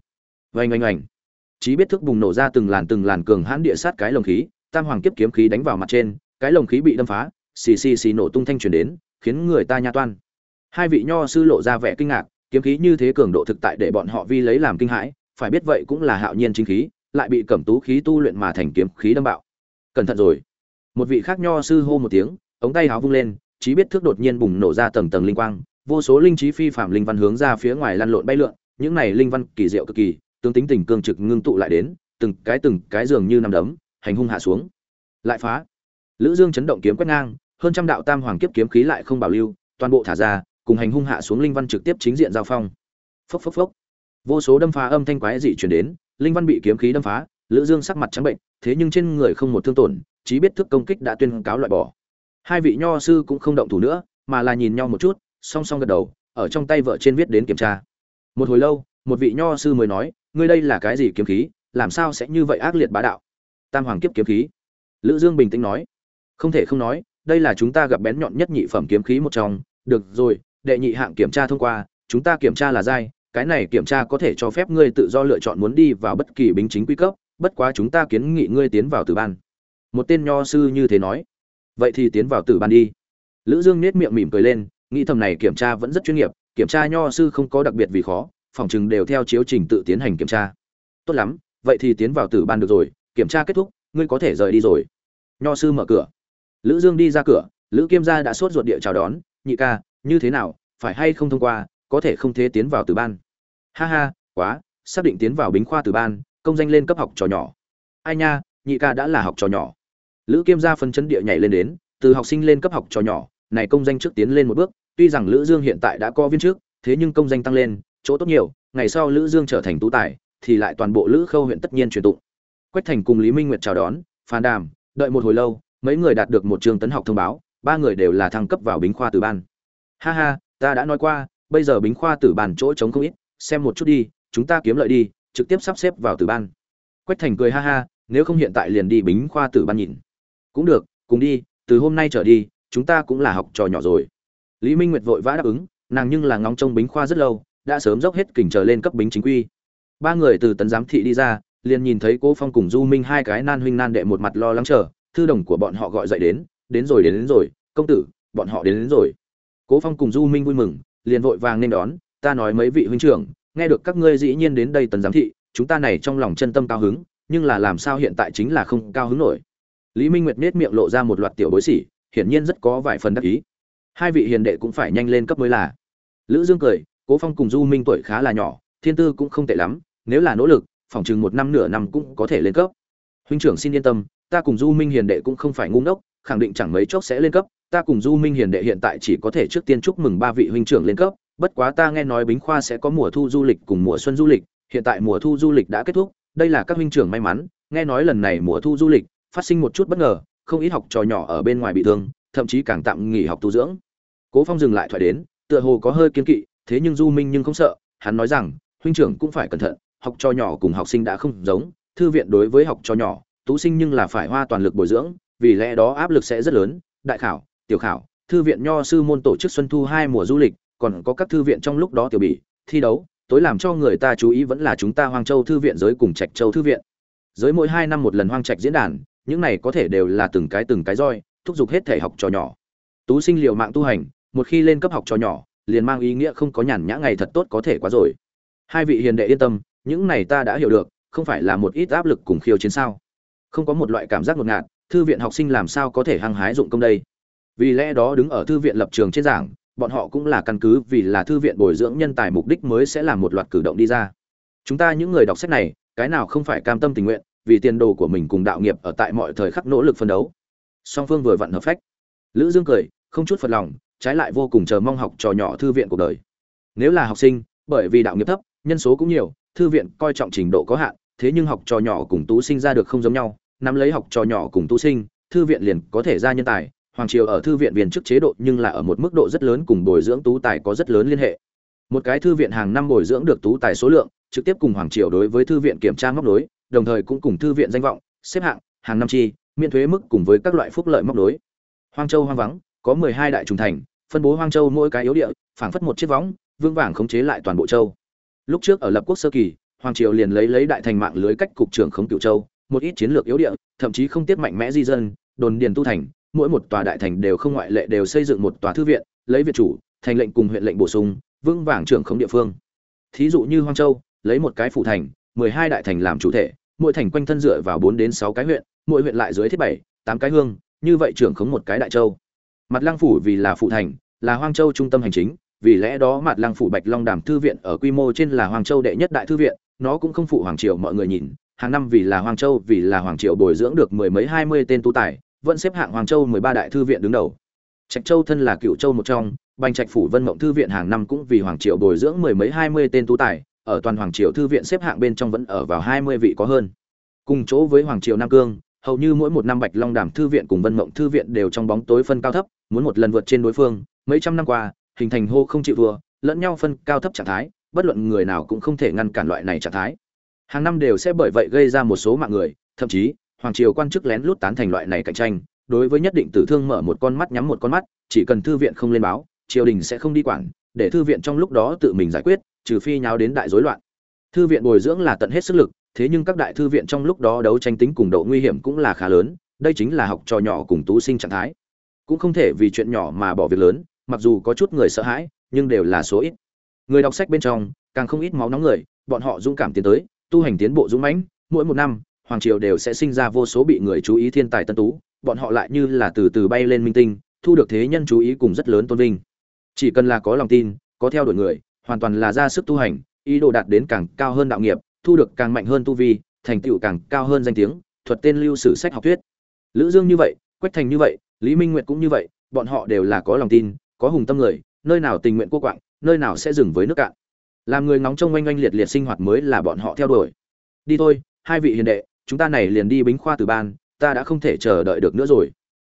Vành oanh oanh! Trí biết thức bùng nổ ra từng làn từng làn cường hãn địa sát cái lồng khí, tam hoàng kiếp kiếm khí đánh vào mặt trên, cái lồng khí bị đâm phá, xì xì xì nổ tung thanh truyền đến, khiến người ta nha toan. Hai vị nho sư lộ ra vẻ kinh ngạc, kiếm khí như thế cường độ thực tại để bọn họ vi lấy làm kinh hãi, phải biết vậy cũng là hạo nhiên chính khí, lại bị cẩm tú khí tu luyện mà thành kiếm khí đâm bạo. Cẩn thận rồi. Một vị khác nho sư hô một tiếng, ống tay háo vung lên trí biết thước đột nhiên bùng nổ ra tầng tầng linh quang, vô số linh trí phi phạm linh văn hướng ra phía ngoài lăn lộn bay lượn, những này linh văn kỳ diệu cực kỳ tướng tính tình cương trực ngưng tụ lại đến, từng cái từng cái dường như nằm đấm, hành hung hạ xuống. Lại phá. Lữ dương chấn động kiếm quét ngang, hơn trăm đạo tam hoàng kiếp kiếm khí lại không bảo lưu, toàn bộ thả ra, cùng hành hung hạ xuống linh văn trực tiếp chính diện giao phong. Phốc phốc phốc. Vô số đâm phá âm thanh quái dị truyền đến, linh văn bị kiếm khí đâm phá, lữ dương sắc mặt trắng bệnh, thế nhưng trên người không một thương tổn chỉ biết thức công kích đã tuyên cáo loại bỏ. Hai vị nho sư cũng không động thủ nữa, mà là nhìn nhau một chút, song song gật đầu, ở trong tay vợ trên viết đến kiểm tra. Một hồi lâu, một vị nho sư mới nói ngươi đây là cái gì kiếm khí, làm sao sẽ như vậy ác liệt bá đạo? Tam hoàng kiếp kiếm khí. Lữ dương bình tĩnh nói. Không thể không nói, đây là chúng ta gặp bén nhọn nhất nhị phẩm kiếm khí một trong. Được rồi, đệ nhị hạng kiểm tra thông qua, chúng ta kiểm tra là dai, cái này kiểm tra có thể cho phép ngươi tự do lựa chọn muốn đi vào bất kỳ bính chính quy cấp, bất quá chúng ta kiến nghị ngươi tiến vào tử ban. Một tên nho sư như thế nói. Vậy thì tiến vào tử ban đi. Lữ dương nết miệng mỉm cười lên, nghĩ thầm này kiểm tra vẫn rất chuyên nghiệp, kiểm tra nho sư không có đặc biệt vì khó phòng chừng đều theo chiếu trình tự tiến hành kiểm tra. Tốt lắm, vậy thì tiến vào tử ban được rồi, kiểm tra kết thúc, ngươi có thể rời đi rồi. Nho sư mở cửa. Lữ dương đi ra cửa, lữ kiêm gia đã sốt ruột địa chào đón, nhị ca, như thế nào, phải hay không thông qua, có thể không thế tiến vào tử ban? Ha ha, quá, xác định tiến vào bính khoa tử ban, công danh lên cấp học trò nhỏ. Ai nha, nhị ca đã là học trò nhỏ. Lữ kiêm gia phân chấn địa nhảy lên đến, từ học sinh lên cấp học trò nhỏ, này công danh trước tiến lên một bước, tuy rằng lữ dương hiện tại đã có viên trước, thế nhưng công danh tăng lên chỗ tốt nhiều, ngày sau lữ dương trở thành tú tài, thì lại toàn bộ lữ khâu huyện tất nhiên truyền tụng. Quách thành cùng lý minh nguyệt chào đón, phàn đàm, đợi một hồi lâu, mấy người đạt được một trường tấn học thông báo, ba người đều là thăng cấp vào bính khoa tử ban. Ha ha, ta đã nói qua, bây giờ bính khoa tử ban chỗ trống không ít, xem một chút đi, chúng ta kiếm lợi đi, trực tiếp sắp xếp vào tử ban. Quách thành cười ha ha, nếu không hiện tại liền đi bính khoa tử ban nhìn. Cũng được, cùng đi, từ hôm nay trở đi, chúng ta cũng là học trò nhỏ rồi. Lý minh nguyệt vội vã đáp ứng, nàng nhưng là ngóng trông bính khoa rất lâu đã sớm dốc hết kình trở lên cấp bính chính quy. Ba người từ tấn giám thị đi ra liền nhìn thấy cố phong cùng du minh hai cái nan huynh nan đệ một mặt lo lắng chờ thư đồng của bọn họ gọi dậy đến đến rồi đến, đến rồi công tử bọn họ đến, đến rồi. Cố phong cùng du minh vui mừng liền vội vàng nên đón ta nói mấy vị huynh trưởng nghe được các ngươi dĩ nhiên đến đây tấn giám thị chúng ta này trong lòng chân tâm cao hứng nhưng là làm sao hiện tại chính là không cao hứng nổi. Lý minh nguyệt nết miệng lộ ra một loạt tiểu bối xỉ hiển nhiên rất có vài phần đắc ý. Hai vị hiền đệ cũng phải nhanh lên cấp mới là. Lữ dương cười cố phong cùng du minh tuổi khá là nhỏ, thiên tư cũng không tệ lắm, nếu là nỗ lực, phòng chừng một năm nửa năm cũng có thể lên cấp. Huynh trưởng xin yên tâm, ta cùng du minh hiền đệ cũng không phải ngu ngốc, khẳng định chẳng mấy chốc sẽ lên cấp, ta cùng du minh hiền đệ hiện tại chỉ có thể trước tiên chúc mừng ba vị huynh trưởng lên cấp, bất quá ta nghe nói bính khoa sẽ có mùa thu du lịch cùng mùa xuân du lịch, hiện tại mùa thu du lịch đã kết thúc, đây là các huynh trưởng may mắn, nghe nói lần này mùa thu du lịch, phát sinh một chút bất ngờ, không ít học trò nhỏ ở bên ngoài bị thương, thậm chí càng tạm nghỉ học tu dưỡng. Cố phong dừng lại thoại đến, tựa hồ có hơi kiên kỵ thế nhưng du minh nhưng không sợ, hắn nói rằng, huynh trưởng cũng phải cẩn thận, học trò nhỏ cùng học sinh đã không giống, thư viện đối với học trò nhỏ, tú sinh nhưng là phải hoa toàn lực bồi dưỡng, vì lẽ đó áp lực sẽ rất lớn, đại khảo, tiểu khảo, thư viện nho sư môn tổ chức xuân thu hai mùa du lịch, còn có các thư viện trong lúc đó tiểu bỉ thi đấu, tối làm cho người ta chú ý vẫn là chúng ta hoang châu thư viện giới cùng trạch châu thư viện. Giới mỗi hai năm một lần hoang trạch diễn đàn, những này có thể đều là từng cái từng cái roi, thúc giục hết thể học trò nhỏ. Tú sinh liệu mạng tu hành, một khi lên cấp học trò nhỏ liền mang ý nghĩa không có nhàn nhã ngày thật tốt có thể quá rồi. Hai vị hiền đệ yên tâm, những này ta đã hiểu được, không phải là một ít áp lực cùng khiêu chiến sao? Không có một loại cảm giác ngột ngạt, thư viện học sinh làm sao có thể hăng hái dụng công đây? Vì lẽ đó đứng ở thư viện lập trường trên giảng, bọn họ cũng là căn cứ, vì là thư viện bồi dưỡng nhân tài mục đích mới sẽ làm một loạt cử động đi ra. Chúng ta những người đọc sách này, cái nào không phải cam tâm tình nguyện, vì tiền đồ của mình cùng đạo nghiệp ở tại mọi thời khắc nỗ lực phân đấu. Song phương vừa vặn hợp phách. Lữ dương cười, không chút phật lòng trái lại vô cùng chờ mong học trò nhỏ thư viện cuộc đời. Nếu là học sinh, bởi vì đạo nghiệp thấp, nhân số cũng nhiều, thư viện coi trọng trình độ có hạn, thế nhưng học trò nhỏ cùng tú sinh ra được không giống nhau, nắm lấy học trò nhỏ cùng tú sinh, thư viện liền có thể ra nhân tài, hoàng triều ở thư viện viên chức chế độ nhưng là ở một mức độ rất lớn cùng bồi dưỡng tú tài có rất lớn liên hệ. Một cái thư viện hàng năm bồi dưỡng được tú tài số lượng, trực tiếp cùng hoàng triều đối với thư viện kiểm tra móc đối đồng thời cũng cùng thư viện danh vọng, xếp hạng, hàng năm chi, miễn thuế mức cùng với các loại phúc lợi móc đối hoang châu hoang vắng, có mười hai đại trùng thành phân bố hoang châu mỗi cái yếu địa, phảng phất một chiếc võng, vương vàng khống chế lại toàn bộ châu. Lúc trước ở lập quốc sơ kỳ, hoàng triều liền lấy lấy đại thành mạng lưới cách cục trưởng khống cựu châu, một ít chiến lược yếu địa, thậm chí không tiết mạnh mẽ di dân, đồn điền tu thành, mỗi một tòa đại thành đều không ngoại lệ đều xây dựng một tòa thư viện, lấy viện chủ, thành lệnh cùng huyện lệnh bổ sung, vương vàng trưởng khống địa phương. Thí dụ như hoang châu, lấy một cái phủ thành, mười hai đại thành làm chủ thể, mỗi thành quanh thân dựa vào bốn đến sáu cái huyện, mỗi huyện lại dưới thiết bảy, tám cái hương, như vậy trưởng khống một cái đại châu mặt lăng phủ vì là phụ thành, là hoang châu trung tâm hành chính, vì lẽ đó mặt lăng phủ bạch long đàm thư viện ở quy mô trên là hoàng châu đệ nhất đại thư viện, nó cũng không phụ hoàng triều mọi người nhìn. Hàng năm vì là hoàng châu, vì là hoàng triều bồi dưỡng được mười mấy hai mươi tên tu tài, vẫn xếp hạng hoàng châu mười ba đại thư viện đứng đầu. Trạch châu thân là cựu châu một trong, bành trạch phủ vân mộng thư viện hàng năm cũng vì hoàng triều bồi dưỡng mười mấy hai mươi tên tu tài, ở toàn hoàng triều thư viện xếp hạng bên trong vẫn ở vào hai mươi vị có hơn. Cùng chỗ với hoàng triều nam cương hầu như mỗi một năm bạch long đàm thư viện cùng vân mộng thư viện đều trong bóng tối phân cao thấp, muốn một lần vượt trên đối phương, mấy trăm năm qua, hình thành hô không chịu vừa lẫn nhau phân cao thấp trạng thái, bất luận người nào cũng không thể ngăn cản loại này trạng thái. Hàng năm đều sẽ bởi vậy gây ra một số mạng người, thậm chí, hoàng triều quan chức lén lút tán thành loại này cạnh tranh, đối với nhất định tử thương mở một con mắt nhắm một con mắt, chỉ cần thư viện không lên báo, triều đình sẽ không đi quản, để thư viện trong lúc đó tự mình giải quyết, trừ phi nháo đến đại rối loạn. Thư viện bồi dưỡng là tận hết sức lực thế nhưng các đại thư viện trong lúc đó đấu tranh tính cùng độ nguy hiểm cũng là khá lớn, đây chính là học trò nhỏ cùng tú sinh trạng thái. Cũng không thể vì chuyện nhỏ mà bỏ việc lớn, mặc dù có chút người sợ hãi, nhưng đều là số ít. Người đọc sách bên trong, càng không ít máu nóng người, bọn họ dũng cảm tiến tới, tu hành tiến bộ dũng mãnh, mỗi một năm, hoàng triều đều sẽ sinh ra vô số bị người chú ý thiên tài tân tú, bọn họ lại như là từ từ bay lên minh tinh, thu được thế nhân chú ý cùng rất lớn tôn vinh. Chỉ cần là có lòng tin, có theo đuổi người, hoàn toàn là ra sức tu hành, ý đồ đạt đến càng cao hơn đạo nghiệp thu được càng mạnh hơn tu vi, thành tựu càng cao hơn danh tiếng, thuật tên lưu sử sách học thuyết. Lữ dương như vậy, quách thành như vậy, lý minh nguyệt cũng như vậy, bọn họ đều là có lòng tin, có hùng tâm người, nơi nào tình nguyện cô quạng, nơi nào sẽ dừng với nước cạn. Làm người ngóng trông oanh oanh liệt liệt sinh hoạt mới là bọn họ theo đuổi. Đi thôi, hai vị hiền đệ, chúng ta này liền đi bính khoa từ ban, ta đã không thể chờ đợi được nữa rồi.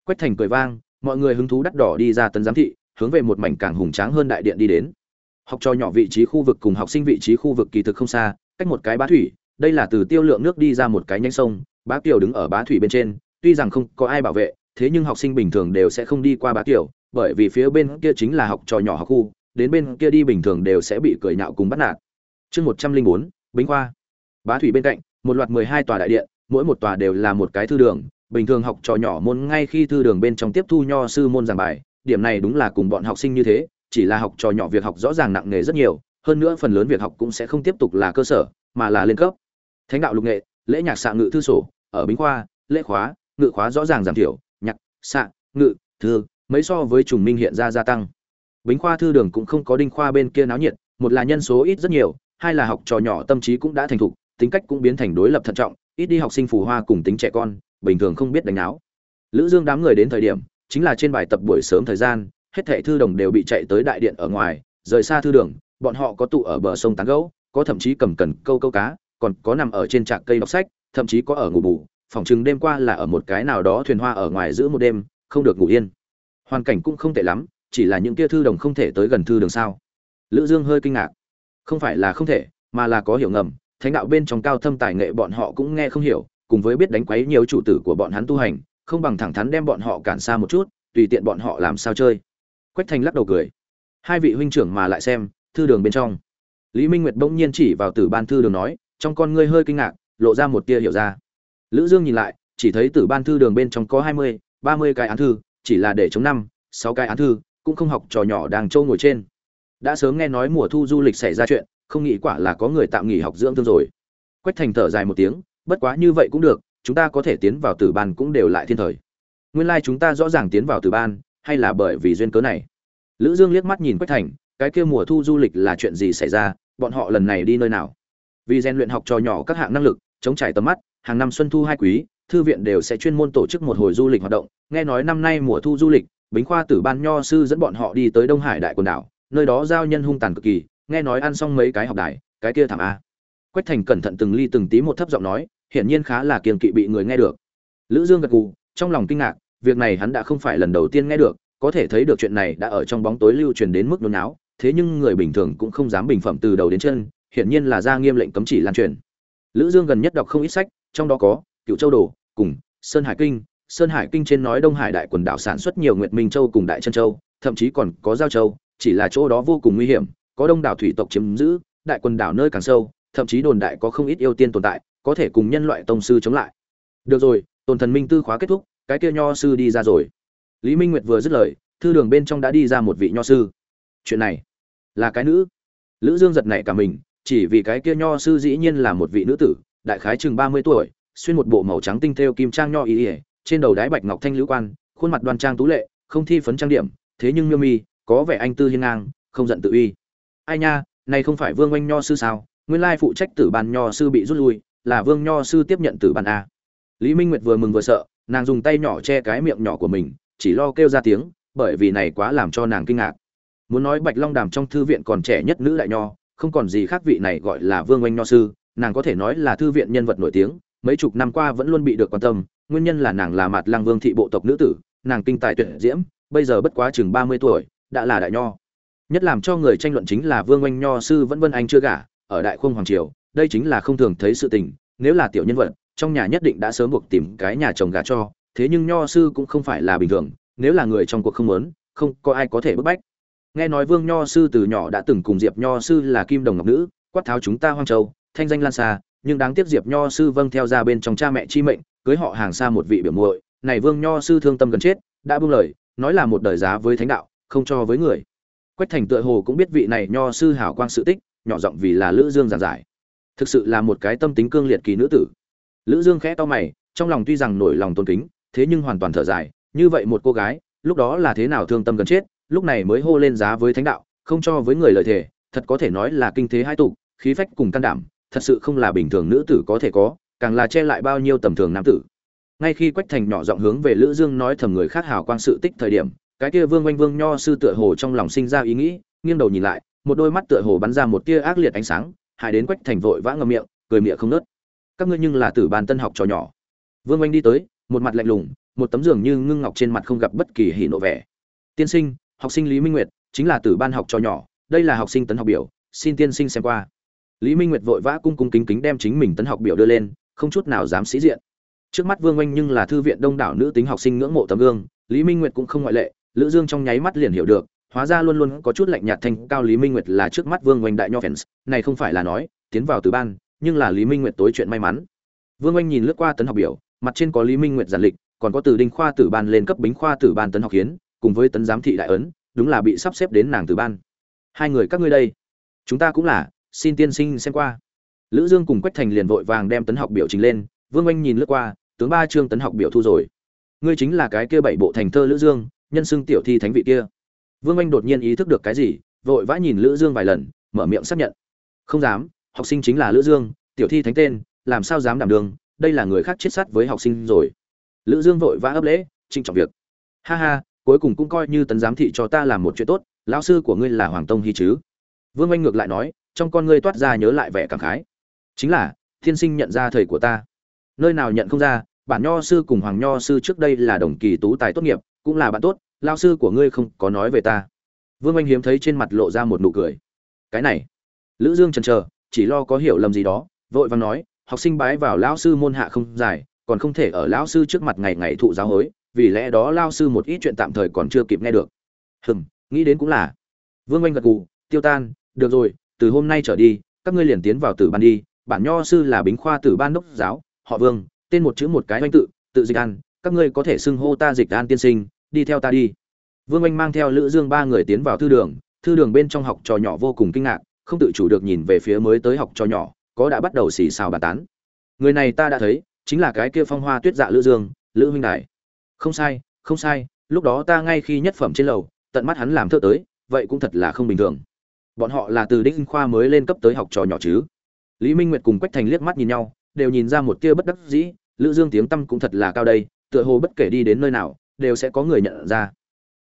Quách thành cười vang, mọi người hứng thú đắt đỏ đi ra tấn giám thị, hướng về một mảnh càng hùng tráng hơn đại điện đi đến. Học trò nhỏ vị trí khu vực cùng học sinh vị trí khu vực kỳ thực không xa cách một cái bá thủy, đây là từ tiêu lượng nước đi ra một cái nhánh sông, bá kiều đứng ở bá thủy bên trên, tuy rằng không có ai bảo vệ, thế nhưng học sinh bình thường đều sẽ không đi qua bá kiều, bởi vì phía bên kia chính là học trò nhỏ học khu, đến bên kia đi bình thường đều sẽ bị cười nhạo cùng bắt nạt. Chương một trăm linh bốn, bính khoa. Bá thủy bên cạnh, một loạt mười hai tòa đại điện, mỗi một tòa đều là một cái thư đường, bình thường học trò nhỏ môn ngay khi thư đường bên trong tiếp thu nho sư môn giảng bài, điểm này đúng là cùng bọn học sinh như thế, chỉ là học trò nhỏ việc học rõ ràng nặng nề rất nhiều hơn nữa phần lớn việc học cũng sẽ không tiếp tục là cơ sở, mà là lên cấp. Thánh đạo lục nghệ, lễ nhạc xạ ngự thư sổ, ở bính khoa, lễ khóa, ngự khóa rõ ràng giảm thiểu, nhạc, xạ, ngự, thư, mấy so với trùng minh hiện ra gia tăng. Bính khoa thư đường cũng không có đinh khoa bên kia náo nhiệt, một là nhân số ít rất nhiều, hai là học trò nhỏ tâm trí cũng đã thành thục, tính cách cũng biến thành đối lập thận trọng, ít đi học sinh phù hoa cùng tính trẻ con, bình thường không biết đánh áo. Lữ dương đám người đến thời điểm, chính là trên bài tập buổi sớm thời gian, hết thảy thư đồng đều bị chạy tới đại điện ở ngoài, rời xa thư đường bọn họ có tụ ở bờ sông tán gấu có thậm chí cầm cần câu câu cá, còn có nằm ở trên trạc cây đọc sách, thậm chí có ở ngủ bù. Phòng chừng đêm qua là ở một cái nào đó thuyền hoa ở ngoài giữ một đêm, không được ngủ yên. Hoàn cảnh cũng không tệ lắm, chỉ là những kia thư đồng không thể tới gần thư đường sao. Lữ dương hơi kinh ngạc. Không phải là không thể, mà là có hiểu ngầm. Thánh đạo bên trong cao thâm tài nghệ bọn họ cũng nghe không hiểu, cùng với biết đánh quấy nhiều chủ tử của bọn hắn tu hành, không bằng thẳng thắn đem bọn họ cản xa một chút, tùy tiện bọn họ làm sao chơi. Quách thành lắc đầu cười. Hai vị huynh trưởng mà lại xem thư đường bên trong. Lý minh nguyệt bỗng nhiên chỉ vào tử ban thư đường nói trong con ngươi hơi kinh ngạc lộ ra một tia hiểu ra. Lữ dương nhìn lại chỉ thấy tử ban thư đường bên trong có hai mươi, ba mươi cái án thư chỉ là để chống năm sáu cái án thư cũng không học trò nhỏ đang trâu ngồi trên. Đã sớm nghe nói mùa thu du lịch xảy ra chuyện không nghĩ quả là có người tạm nghỉ học dưỡng thương rồi. Quách thành thở dài một tiếng bất quá như vậy cũng được chúng ta có thể tiến vào tử ban cũng đều lại thiên thời. Nguyên lai like chúng ta rõ ràng tiến vào tử ban hay là bởi vì duyên cớ này? Lữ dương liếc mắt nhìn quách thành cái kia mùa thu du lịch là chuyện gì xảy ra, bọn họ lần này đi nơi nào? Vì rèn luyện học trò nhỏ các hạng năng lực, chống trải tầm mắt, hàng năm xuân thu hai quý, thư viện đều sẽ chuyên môn tổ chức một hồi du lịch hoạt động. Nghe nói năm nay mùa thu du lịch, bính khoa tử ban nho sư dẫn bọn họ đi tới đông hải đại quần đảo, nơi đó giao nhân hung tàn cực kỳ, nghe nói ăn xong mấy cái học đài, cái kia thảm a. Quách thành cẩn thận từng ly từng tí một thấp giọng nói, hiển nhiên khá là kiềm kỵ bị người nghe được. Lữ dương gật gù, trong lòng kinh ngạc, việc này hắn đã không phải lần đầu tiên nghe được, có thể thấy được chuyện này đã ở trong bóng tối lưu truyền đến mức nôn náo thế nhưng người bình thường cũng không dám bình phẩm từ đầu đến chân, hiển nhiên là ra nghiêm lệnh cấm chỉ lan truyền. Lữ dương gần nhất đọc không ít sách, trong đó có cựu châu đồ, cùng sơn hải kinh. Sơn hải kinh trên nói đông hải đại quần đảo sản xuất nhiều nguyệt minh châu cùng đại chân châu, thậm chí còn có giao châu, chỉ là chỗ đó vô cùng nguy hiểm, có đông đảo thủy tộc chiếm giữ, đại quần đảo nơi càng sâu, thậm chí đồn đại có không ít yêu tiên tồn tại, có thể cùng nhân loại tông sư chống lại. Được rồi, tồn thần minh tư khóa kết thúc, cái kia nho sư đi ra rồi. Lý minh nguyệt vừa dứt lời, thư đường bên trong đã đi ra một vị nho sư chuyện này là cái nữ. Lữ dương giật nảy cả mình, chỉ vì cái kia nho sư dĩ nhiên là một vị nữ tử, đại khái chừng 30 tuổi, xuyên một bộ màu trắng tinh thêu kim trang nho y ỉa trên đầu đái bạch ngọc thanh lữ quan, khuôn mặt đoan trang tú lệ, không thi phấn trang điểm, thế nhưng miêu mi, có vẻ anh tư hiên ngang, không giận tự uy. Ai nha, này không phải vương oanh nho sư sao? Nguyên lai phụ trách tử ban nho sư bị rút lui, là vương nho sư tiếp nhận tử ban a. Lý minh nguyệt vừa mừng vừa sợ, nàng dùng tay nhỏ che cái miệng nhỏ của mình, chỉ lo kêu ra tiếng, bởi vì này quá làm cho nàng kinh ngạc muốn nói bạch long đàm trong thư viện còn trẻ nhất nữ đại nho, không còn gì khác vị này gọi là vương oanh nho sư, nàng có thể nói là thư viện nhân vật nổi tiếng, mấy chục năm qua vẫn luôn bị được quan tâm, nguyên nhân là nàng là mặt lang vương thị bộ tộc nữ tử, nàng kinh tài tuyệt diễm, bây giờ bất quá chừng ba mươi tuổi, đã là đại nho. Nhất làm cho người tranh luận chính là vương oanh nho sư vẫn vân anh chưa gả, ở đại khung hoàng triều, đây chính là không thường thấy sự tình, nếu là tiểu nhân vật, trong nhà nhất định đã sớm buộc tìm cái nhà chồng gả cho, thế nhưng nho sư cũng không phải là bình thường, nếu là người trong cuộc không muốn, không có ai có thể bức bách nghe nói vương nho sư từ nhỏ đã từng cùng diệp nho sư là kim đồng ngọc nữ, quát tháo chúng ta hoang châu, thanh danh lan xa, nhưng đáng tiếc diệp nho sư vâng theo ra bên trong cha mẹ chi mệnh, cưới họ hàng xa một vị biểu muội. Này vương nho sư thương tâm gần chết, đã buông lời, nói là một đời giá với thánh đạo, không cho với người. Quách thành tựa hồ cũng biết vị này nho sư hảo quang sự tích, nhỏ giọng vì là lữ dương giảng giải. Thực sự là một cái tâm tính cương liệt kỳ nữ tử. Lữ dương khẽ to mày, trong lòng tuy rằng nổi lòng tôn kính, thế nhưng hoàn toàn thở dài, như vậy một cô gái, lúc đó là thế nào thương tâm gần chết lúc này mới hô lên giá với thánh đạo, không cho với người lời thề, thật có thể nói là kinh thế hai tục khí phách cùng can đảm, thật sự không là bình thường nữ tử có thể có, càng là che lại bao nhiêu tầm thường nam tử. Ngay khi quách thành nhỏ giọng hướng về lữ dương nói thầm người khác hào quang sự tích thời điểm, cái kia vương oanh vương nho sư tựa hồ trong lòng sinh ra ý nghĩ, nghiêng đầu nhìn lại, một đôi mắt tựa hồ bắn ra một tia ác liệt ánh sáng, hại đến quách thành vội vã ngậm miệng, cười miệng không nớt. Các ngươi nhưng là tử bàn tân học trò nhỏ. Vương oanh đi tới, một mặt lạnh lùng, một tấm giường như ngưng ngọc trên mặt không gặp bất kỳ hỉ nộ vẻ. Tiên sinh học sinh lý minh nguyệt, chính là tử ban học trò nhỏ, đây là học sinh tấn học biểu, xin tiên sinh xem qua. Lý minh nguyệt vội vã cung cung kính kính đem chính mình tấn học biểu đưa lên, không chút nào dám sĩ diện. Trước mắt vương oanh nhưng là thư viện đông đảo nữ tính học sinh ngưỡng mộ tấm gương, lý minh nguyệt cũng không ngoại lệ, lữ dương trong nháy mắt liền hiểu được, hóa ra luôn luôn có chút lạnh nhạt thành cao lý minh nguyệt là trước mắt vương oanh đại nho fans, này không phải là nói, tiến vào từ ban, nhưng là lý minh nguyệt tối chuyện may mắn. Vương oanh nhìn lướt qua tấn học biểu, mặt trên có lý minh nguyệt giản lịch, còn có từ đinh khoa tử ban lên cấp bính khoa tử ban tấn học hiến cùng với tấn giám thị đại ấn, đúng là bị sắp xếp đến nàng từ ban. Hai người các ngươi đây, chúng ta cũng là, xin tiên sinh xem qua. Lữ dương cùng quách thành liền vội vàng đem tấn học biểu trình lên, vương anh nhìn lướt qua, tướng ba trương tấn học biểu thu rồi. Ngươi chính là cái kia bảy bộ thành thơ lữ dương, nhân xưng tiểu thi thánh vị kia. Vương anh đột nhiên ý thức được cái gì, vội vã nhìn lữ dương vài lần, mở miệng xác nhận. Không dám, học sinh chính là lữ dương, tiểu thi thánh tên, làm sao dám đảm đường đây là người khác chết sát với học sinh rồi. Lữ dương vội vã ấp lễ trinh trọng việc. Ha ha cuối cùng cũng coi như tấn giám thị cho ta làm một chuyện tốt, lão sư của ngươi là hoàng tông hy chứ? Vương anh ngược lại nói, trong con ngươi toát ra nhớ lại vẻ cảm khái. Chính là, thiên sinh nhận ra thầy của ta. Nơi nào nhận không ra, bản nho sư cùng hoàng nho sư trước đây là đồng kỳ tú tài tốt nghiệp, cũng là bạn tốt lao sư của ngươi không có nói về ta. Vương anh hiếm thấy trên mặt lộ ra một nụ cười. Cái này, lữ dương chần chờ, chỉ lo có hiểu lầm gì đó, vội vàng nói, học sinh bái vào lão sư môn hạ không dài, còn không thể ở lão sư trước mặt ngày ngày thụ giáo hối vì lẽ đó lao sư một ít chuyện tạm thời còn chưa kịp nghe được. Hừm, nghĩ đến cũng là. Vương oanh gật gù, tiêu tan, được rồi, từ hôm nay trở đi, các ngươi liền tiến vào tử ban đi. Bản nho sư là bính khoa tử ban đốc giáo, họ vương, tên một chữ một cái oanh tự tự dịch an các ngươi có thể xưng hô ta dịch an tiên sinh, đi theo ta đi. Vương oanh mang theo lữ dương ba người tiến vào thư đường. Thư đường bên trong học trò nhỏ vô cùng kinh ngạc, không tự chủ được nhìn về phía mới tới học trò nhỏ, có đã bắt đầu xì xào bàn tán. Người này ta đã thấy, chính là cái kia phong hoa tuyết dạ lữ dương, lữ huynh đại không sai không sai, lúc đó ta ngay khi nhất phẩm trên lầu, tận mắt hắn làm thơ tới, vậy cũng thật là không bình thường. Bọn họ là từ đinh khoa mới lên cấp tới học trò nhỏ chứ. Lý minh nguyệt cùng quách thành liếc mắt nhìn nhau, đều nhìn ra một tia bất đắc dĩ, lữ dương tiếng tâm cũng thật là cao đây, tựa hồ bất kể đi đến nơi nào, đều sẽ có người nhận ra.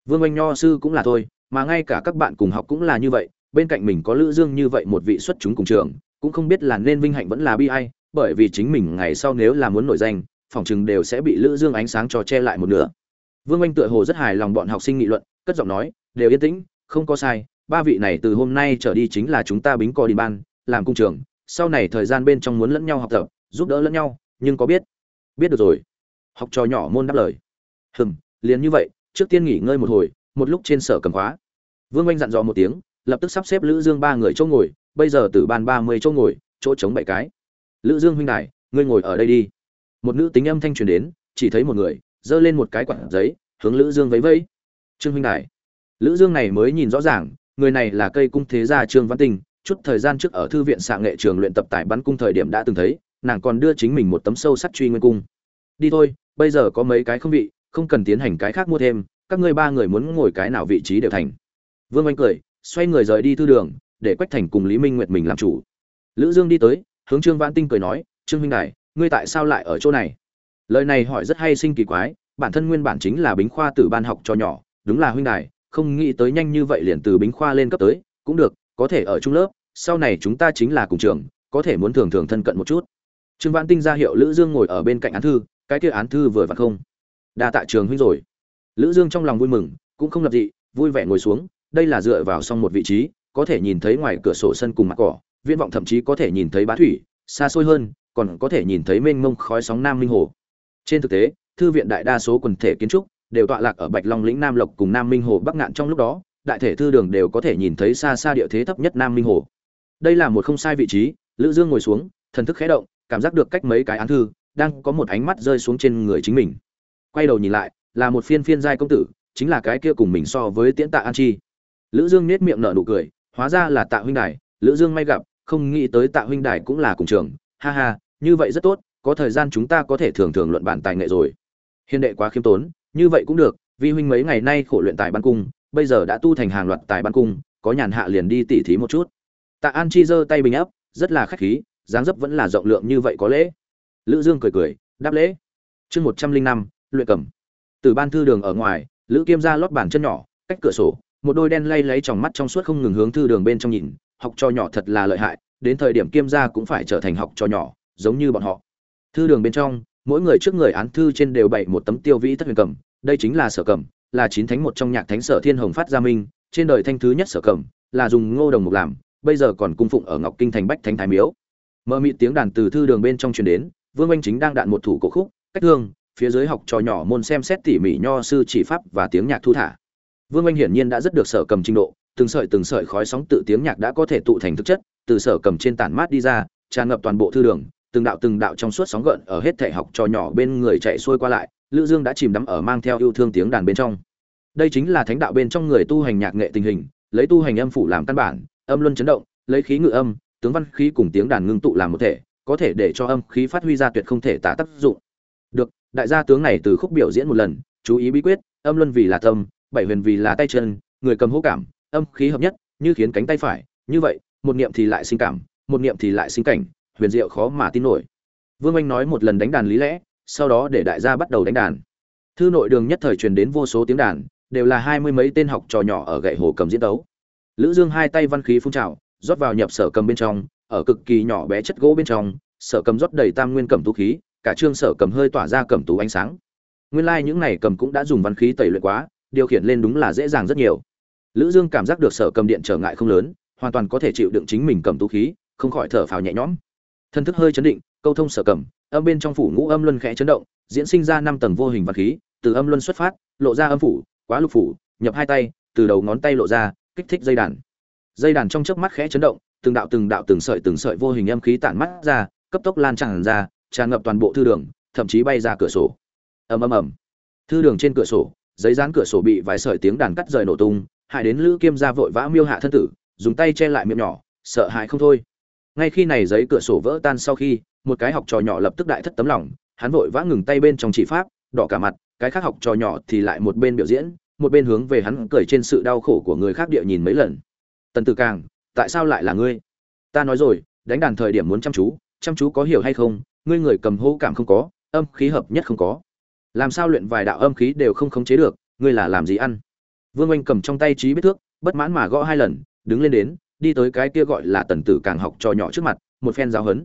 Vương oanh nho sư cũng là thôi, mà ngay cả các bạn cùng học cũng là như vậy, bên cạnh mình có lữ dương như vậy một vị xuất chúng cùng trường, cũng không biết là nên vinh hạnh vẫn là bi ai, bởi vì chính mình ngày sau nếu là muốn nổi danh phòng chừng đều sẽ bị lữ dương ánh sáng cho che lại một nửa. Vương Anh tựa hồ rất hài lòng bọn học sinh nghị luận, cất giọng nói, đều yên tĩnh, không có sai, ba vị này từ hôm nay trở đi chính là chúng ta bính co đi ban, làm cung trường sau này thời gian bên trong muốn lẫn nhau học tập, giúp đỡ lẫn nhau, nhưng có biết biết được rồi. Học trò nhỏ môn đáp lời. Hừm, liền như vậy, trước tiên nghỉ ngơi một hồi, một lúc trên sở cầm khóa. Vương Anh dặn dò một tiếng, lập tức sắp xếp lữ dương ba người chỗ ngồi, bây giờ từ ban ba mươi chỗ ngồi, chỗ chống bảy cái. Lữ dương huynh đài, ngươi ngồi ở đây đi một nữ tính âm thanh truyền đến, chỉ thấy một người, giơ lên một cái quạt giấy, hướng lữ dương vẫy vẫy. Trương huynh đài. Lữ dương này mới nhìn rõ ràng, người này là cây cung thế gia trương văn tinh, chút thời gian trước ở thư viện xạ nghệ trường luyện tập tại bắn cung thời điểm đã từng thấy, nàng còn đưa chính mình một tấm sâu sắt truy nguyên cung. Đi thôi, bây giờ có mấy cái không vị, không cần tiến hành cái khác mua thêm, các ngươi ba người muốn ngồi cái nào vị trí đều thành. Vương anh cười, xoay người rời đi thư đường, để quách thành cùng lý minh nguyệt mình làm chủ. Lữ dương đi tới, hướng trương Văn tinh cười nói, trương huynh đài ngươi tại sao lại ở chỗ này? Lời này hỏi rất hay sinh kỳ quái, bản thân nguyên bản chính là bính khoa tử ban học cho nhỏ, đúng là huynh đài, không nghĩ tới nhanh như vậy liền từ bính khoa lên cấp tới, cũng được, có thể ở trung lớp, sau này chúng ta chính là cùng trường, có thể muốn thường thường thân cận một chút. Trương vãn tinh ra hiệu lữ dương ngồi ở bên cạnh án thư, cái kia án thư vừa vặn không? Đa tạ trường huynh rồi. Lữ dương trong lòng vui mừng, cũng không lập dị, vui vẻ ngồi xuống, đây là dựa vào xong một vị trí, có thể nhìn thấy ngoài cửa sổ sân cùng mặt cỏ, viễn vọng thậm chí có thể nhìn thấy bá thủy, xa xôi hơn còn có thể nhìn thấy mênh mông khói sóng nam minh hồ. Trên thực tế, thư viện đại đa số quần thể kiến trúc đều tọa lạc ở bạch long lĩnh nam lộc cùng nam minh hồ bắc ngạn trong lúc đó, đại thể thư đường đều có thể nhìn thấy xa xa địa thế thấp nhất nam minh hồ. Đây là một không sai vị trí, lữ dương ngồi xuống, thần thức khẽ động, cảm giác được cách mấy cái án thư đang có một ánh mắt rơi xuống trên người chính mình. Quay đầu nhìn lại, là một phiên phiên giai công tử, chính là cái kia cùng mình so với tiễn tạ an chi. Lữ dương nét miệng nở nụ cười, hóa ra là tạ huynh đài, lữ dương may gặp, không nghĩ tới tạ huynh đài cũng là cùng trường ha ha, như vậy rất tốt, có thời gian chúng ta có thể thường thường luận bản tài nghệ rồi. Hiền đệ quá khiêm tốn, như vậy cũng được vi huynh mấy ngày nay khổ luyện tài ban cung, bây giờ đã tu thành hàng loạt tài ban cung, có nhàn hạ liền đi tỉ thí một chút. Tạ an chi giơ tay bình ấp rất là khách khí, dáng dấp vẫn là rộng lượng như vậy có lễ. Lữ dương cười cười, đáp lễ. Chương một trăm linh năm, luyện cầm. Từ ban thư đường ở ngoài, lữ kiêm ra lót bàn chân nhỏ, cách cửa sổ, một đôi đen lay lấy tròng mắt trong suốt không ngừng hướng thư đường bên trong nhìn, học cho nhỏ thật là lợi hại đến thời điểm kiêm gia cũng phải trở thành học trò nhỏ, giống như bọn họ. Thư đường bên trong, mỗi người trước người án thư trên đều bày một tấm tiêu vĩ thất huyền cầm đây chính là sở cầm là chín thánh một trong nhạc thánh sở thiên hồng phát gia minh, trên đời thanh thứ nhất sở cầm là dùng ngô đồng mục làm, bây giờ còn cung phụng ở ngọc kinh thành bách thánh thái miếu. Mơ mị tiếng đàn từ thư đường bên trong truyền đến, vương anh chính đang đạn một thủ cổ khúc, cách thương phía dưới học trò nhỏ môn xem xét tỉ mỉ nho sư chỉ pháp và tiếng nhạc thu thả. Vương anh hiển nhiên đã rất được sở cầm trình độ, từng sợi từng sợi khói sóng tự tiếng nhạc đã có thể tụ thành thực chất từ sở cầm trên tản mát đi ra, tràn ngập toàn bộ thư đường, từng đạo từng đạo trong suốt sóng gợn ở hết thể học trò nhỏ bên người chạy xuôi qua lại, lữ dương đã chìm đắm ở mang theo yêu thương tiếng đàn bên trong. Đây chính là thánh đạo bên trong người tu hành nhạc nghệ tình hình, lấy tu hành âm phủ làm căn bản, âm luân chấn động, lấy khí ngự âm, tướng văn khí cùng tiếng đàn ngưng tụ làm một thể, có thể để cho âm khí phát huy ra tuyệt không thể tả tác dụng. Được, đại gia tướng này từ khúc biểu diễn một lần, chú ý bí quyết, âm luân vì là tâm, bảy huyền vì là tay chân, người cầm hô cảm, âm khí hợp nhất, như khiến cánh tay phải, như vậy một niệm thì lại sinh cảm, một niệm thì lại sinh cảnh, huyền diệu khó mà tin nổi. Vương anh nói một lần đánh đàn lý lẽ, sau đó để đại gia bắt đầu đánh đàn. Thư nội đường nhất thời truyền đến vô số tiếng đàn, đều là hai mươi mấy tên học trò nhỏ ở gậy hồ cầm diễn tấu. Lữ dương hai tay văn khí phun trào, rót vào nhập sở cầm bên trong, ở cực kỳ nhỏ bé chất gỗ bên trong, sở cầm rót đầy tam nguyên cầm tú khí, cả trương sở cầm hơi tỏa ra cầm tú ánh sáng. Nguyên lai like những này cầm cũng đã dùng văn khí tẩy luyện quá, điều khiển lên đúng là dễ dàng rất nhiều. Lữ dương cảm giác được sở cầm điện trở ngại không lớn hoàn toàn có thể chịu đựng chính mình cầm tú khí, không khỏi thở phào nhẹ nhõm. Thân thức hơi chấn định, câu thông sở cầm, âm bên trong phủ ngũ âm luân khẽ chấn động, diễn sinh ra năm tầng vô hình vật khí, từ âm luân xuất phát, lộ ra âm phủ, quá lục phủ, nhập hai tay, từ đầu ngón tay lộ ra, kích thích dây đàn. Dây đàn trong chớp mắt khẽ chấn động, từng đạo từng đạo từng sợi từng sợi vô hình âm khí tản mắt ra, cấp tốc lan tràn ra, tràn ngập toàn bộ thư đường, thậm chí bay ra cửa sổ. Ầm ầm ầm. Thư đường trên cửa sổ, giấy dán cửa sổ bị vài sợi tiếng đàn cắt rời nổ tung, hại đến lữ kiêm gia vội vã miêu hạ thân tử dùng tay che lại miệng nhỏ, sợ hãi không thôi. Ngay khi này giấy cửa sổ vỡ tan sau khi, một cái học trò nhỏ lập tức đại thất tấm lòng, hắn vội vã ngừng tay bên trong chỉ pháp, đỏ cả mặt, cái khác học trò nhỏ thì lại một bên biểu diễn, một bên hướng về hắn cười trên sự đau khổ của người khác địa nhìn mấy lần. Tần tử càng, tại sao lại là ngươi? Ta nói rồi, đánh đàn thời điểm muốn chăm chú chăm chú có hiểu hay không? Ngươi người cầm hô cảm không có, âm khí hợp nhất không có. Làm sao luyện vài đạo âm khí đều không khống chế được, ngươi là làm gì ăn? Vương oanh cầm trong tay trí biết thước, bất mãn mà gõ hai lần đứng lên đến, đi tới cái kia gọi là tần tử càng học trò nhỏ trước mặt, một phen giáo hấn.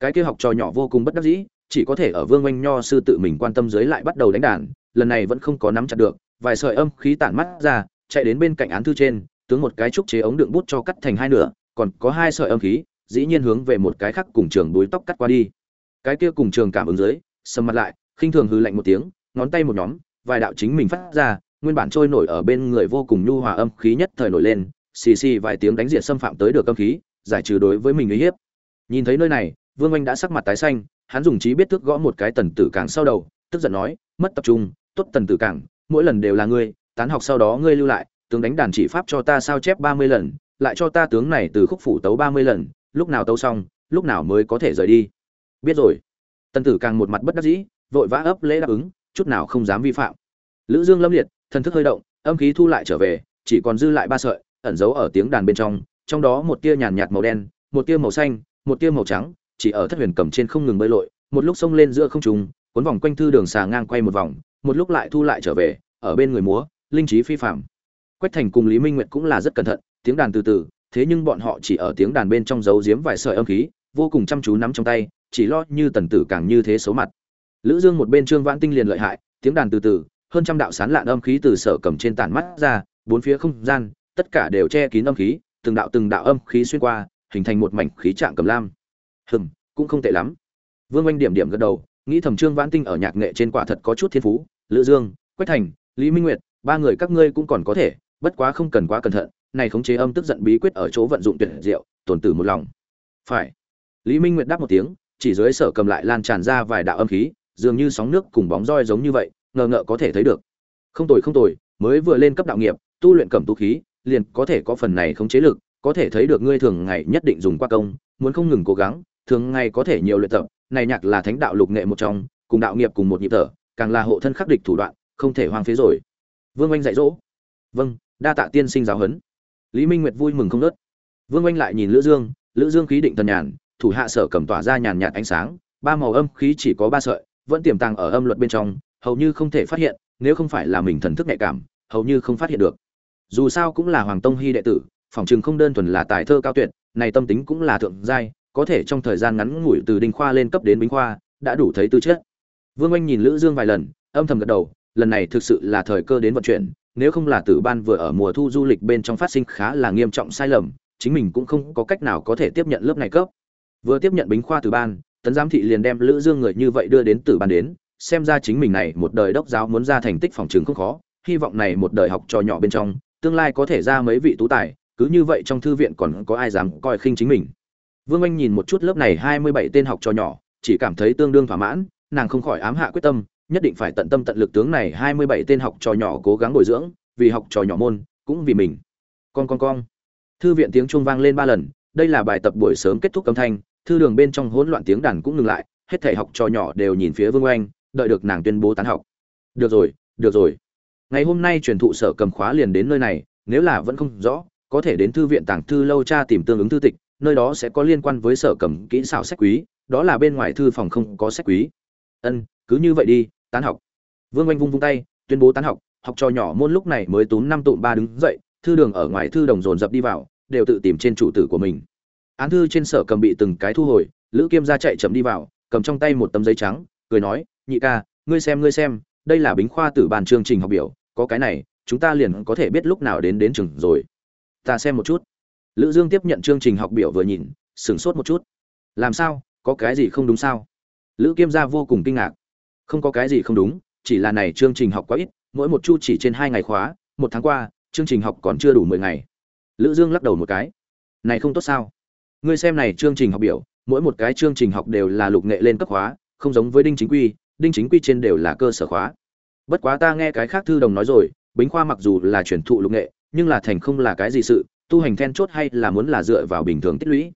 Cái kia học trò nhỏ vô cùng bất đắc dĩ, chỉ có thể ở vương oanh nho sư tự mình quan tâm dưới lại bắt đầu đánh đàn, lần này vẫn không có nắm chặt được, vài sợi âm khí tản mắt ra, chạy đến bên cạnh án thư trên, tướng một cái trúc chế ống đựng bút cho cắt thành hai nửa, còn có hai sợi âm khí, dĩ nhiên hướng về một cái khác cùng trường đuối tóc cắt qua đi. Cái kia cùng trường cảm ứng dưới, sầm mặt lại, khinh thường hư lạnh một tiếng, ngón tay một nhóm, vài đạo chính mình phát ra, nguyên bản trôi nổi ở bên người vô cùng nhu hòa âm khí nhất thời nổi lên xì xì vài tiếng đánh diệt xâm phạm tới được âm khí, giải trừ đối với mình uy hiếp. Nhìn thấy nơi này, vương anh đã sắc mặt tái xanh, hắn dùng trí biết thức gõ một cái tần tử càng sau đầu, tức giận nói, mất tập trung, tốt tần tử càng, mỗi lần đều là ngươi, tán học sau đó ngươi lưu lại, tướng đánh đàn chỉ pháp cho ta sao chép ba mươi lần, lại cho ta tướng này từ khúc phủ tấu ba mươi lần, lúc nào tấu xong, lúc nào mới có thể rời đi. Biết rồi. Tần tử càng một mặt bất đắc dĩ, vội vã ấp lễ đáp ứng, chút nào không dám vi phạm. Lữ dương lâm liệt, thần thức hơi động, âm khí thu lại trở về, chỉ còn dư lại ba sợi ẩn giấu ở tiếng đàn bên trong trong đó một tia nhàn nhạt màu đen, một tia màu xanh, một tia màu trắng, chỉ ở thất huyền cầm trên không ngừng bơi lội, một lúc xông lên giữa không trung, cuốn vòng quanh thư đường xà ngang quay một vòng, một lúc lại thu lại trở về, ở bên người múa, linh trí phi phạm quách thành cùng lý minh nguyệt cũng là rất cẩn thận, tiếng đàn từ từ, thế nhưng bọn họ chỉ ở tiếng đàn bên trong giấu giếm vài sợi âm khí, vô cùng chăm chú nắm trong tay, chỉ lo như tần tử càng như thế xấu mặt. Lữ dương một bên trương vãn tinh liền lợi hại, tiếng đàn từ từ, hơn trăm đạo sán lạn âm khí từ sở cầm trên tản mắt ra, bốn phía không gian tất cả đều che kín âm khí, từng đạo từng đạo âm khí xuyên qua, hình thành một mảnh khí trạng cầm lam. Hừm, cũng không tệ lắm. Vương oanh điểm điểm gật đầu, nghĩ thầm trương vãn tinh ở nhạc nghệ trên quả thật có chút thiên phú, lữ dương, quách thành, lý minh nguyệt, ba người các ngươi cũng còn có thể, bất quá không cần quá cẩn thận, này khống chế âm tức giận bí quyết ở chỗ vận dụng tuyệt diệu tổn tử một lòng. Phải. Lý minh nguyệt đáp một tiếng, chỉ dưới sở cầm lại lan tràn ra vài đạo âm khí, dường như sóng nước cùng bóng roi giống như vậy, ngờ ngợ có thể thấy được. Không tồi không tồi, mới vừa lên cấp đạo nghiệp, tu luyện cẩm tu khí liền có thể có phần này khống chế lực, có thể thấy được ngươi thường ngày nhất định dùng qua công, muốn không ngừng cố gắng, thường ngày có thể nhiều luyện tập, này nhạc là thánh đạo lục nghệ một trong, cùng đạo nghiệp cùng một nhịp thở, càng là hộ thân khắc địch thủ đoạn, không thể hoang phế rồi. Vương oanh dạy dỗ. Vâng đa tạ tiên sinh giáo huấn. Lý minh nguyệt vui mừng không nớt vương oanh lại nhìn lữ dương lữ dương khí định thần nhàn, thủ hạ sở cầm tỏa ra nhàn nhạt ánh sáng, ba màu âm khí chỉ có ba sợi, vẫn tiềm tàng ở âm luật bên trong, hầu như không thể phát hiện, nếu không phải là mình thần thức nhạy cảm, hầu như không phát hiện được dù sao cũng là hoàng tông hy đệ tử, phỏng chừng không đơn thuần là tài thơ cao tuyệt, này tâm tính cũng là thượng giai, có thể trong thời gian ngắn ngủi từ đinh khoa lên cấp đến bính khoa, đã đủ thấy tư chất. Vương oanh nhìn lữ dương vài lần, âm thầm gật đầu, lần này thực sự là thời cơ đến vận chuyển, nếu không là tử ban vừa ở mùa thu du lịch bên trong phát sinh khá là nghiêm trọng sai lầm, chính mình cũng không có cách nào có thể tiếp nhận lớp này cấp. Vừa tiếp nhận bính khoa tử ban, tấn giám thị liền đem lữ dương người như vậy đưa đến tử ban đến, xem ra chính mình này một đời đốc giáo muốn ra thành tích phòng trường không khó, hy vọng này một đời học trò nhỏ bên trong tương lai có thể ra mấy vị tú tài, cứ như vậy trong thư viện còn có ai dám coi khinh chính mình. Vương anh nhìn một chút lớp này hai mươi bảy tên học trò nhỏ, chỉ cảm thấy tương đương thỏa mãn, nàng không khỏi ám hạ quyết tâm, nhất định phải tận tâm tận lực tướng này hai mươi bảy tên học trò nhỏ cố gắng bồi dưỡng, vì học trò nhỏ môn, cũng vì mình. Con con con thư viện tiếng chuông vang lên ba lần, đây là bài tập buổi sớm kết thúc âm thanh, thư đường bên trong hỗn loạn tiếng đàn cũng ngừng lại, hết thảy học trò nhỏ đều nhìn phía vương oanh đợi được nàng tuyên bố tán học. Được rồi được rồi ngày hôm nay truyền thụ sở cầm khóa liền đến nơi này, nếu là vẫn không rõ, có thể đến thư viện tàng thư lâu tra tìm tương ứng thư tịch, nơi đó sẽ có liên quan với sở cầm kỹ xảo sách quý, đó là bên ngoài thư phòng không có sách quý. Ân, cứ như vậy đi, tán học. Vương oanh vung vung tay, tuyên bố tán học học trò nhỏ môn lúc này mới tốn năm tụm ba đứng dậy, thư đường ở ngoài thư đồng dồn dập đi vào, đều tự tìm trên chủ tử của mình. Án thư trên sở cầm bị từng cái thu hồi, lữ kiêm ra chạy chậm đi vào, cầm trong tay một tấm giấy trắng, cười nói, nhị ca, ngươi xem ngươi xem, đây là bính khoa tử bàn chương trình học biểu có cái này, chúng ta liền có thể biết lúc nào đến đến trường rồi. Ta xem một chút. Lữ dương tiếp nhận chương trình học biểu vừa nhìn, sửng sốt một chút. Làm sao? Có cái gì không đúng sao? Lữ kiêm gia vô cùng kinh ngạc. Không có cái gì không đúng, chỉ là này chương trình học quá ít, mỗi một chu chỉ trên hai ngày khóa, một tháng qua, chương trình học còn chưa đủ mười ngày. Lữ dương lắc đầu một cái. Này không tốt sao? Ngươi xem này chương trình học biểu, mỗi một cái chương trình học đều là lục nghệ lên cấp khóa, không giống với đinh chính quy, đinh chính quy trên đều là cơ sở khóa bất quá ta nghe cái khác thư đồng nói rồi, bính khoa mặc dù là truyền thụ lục nghệ, nhưng là thành không là cái gì sự, tu hành then chốt hay là muốn là dựa vào bình thường tích lũy.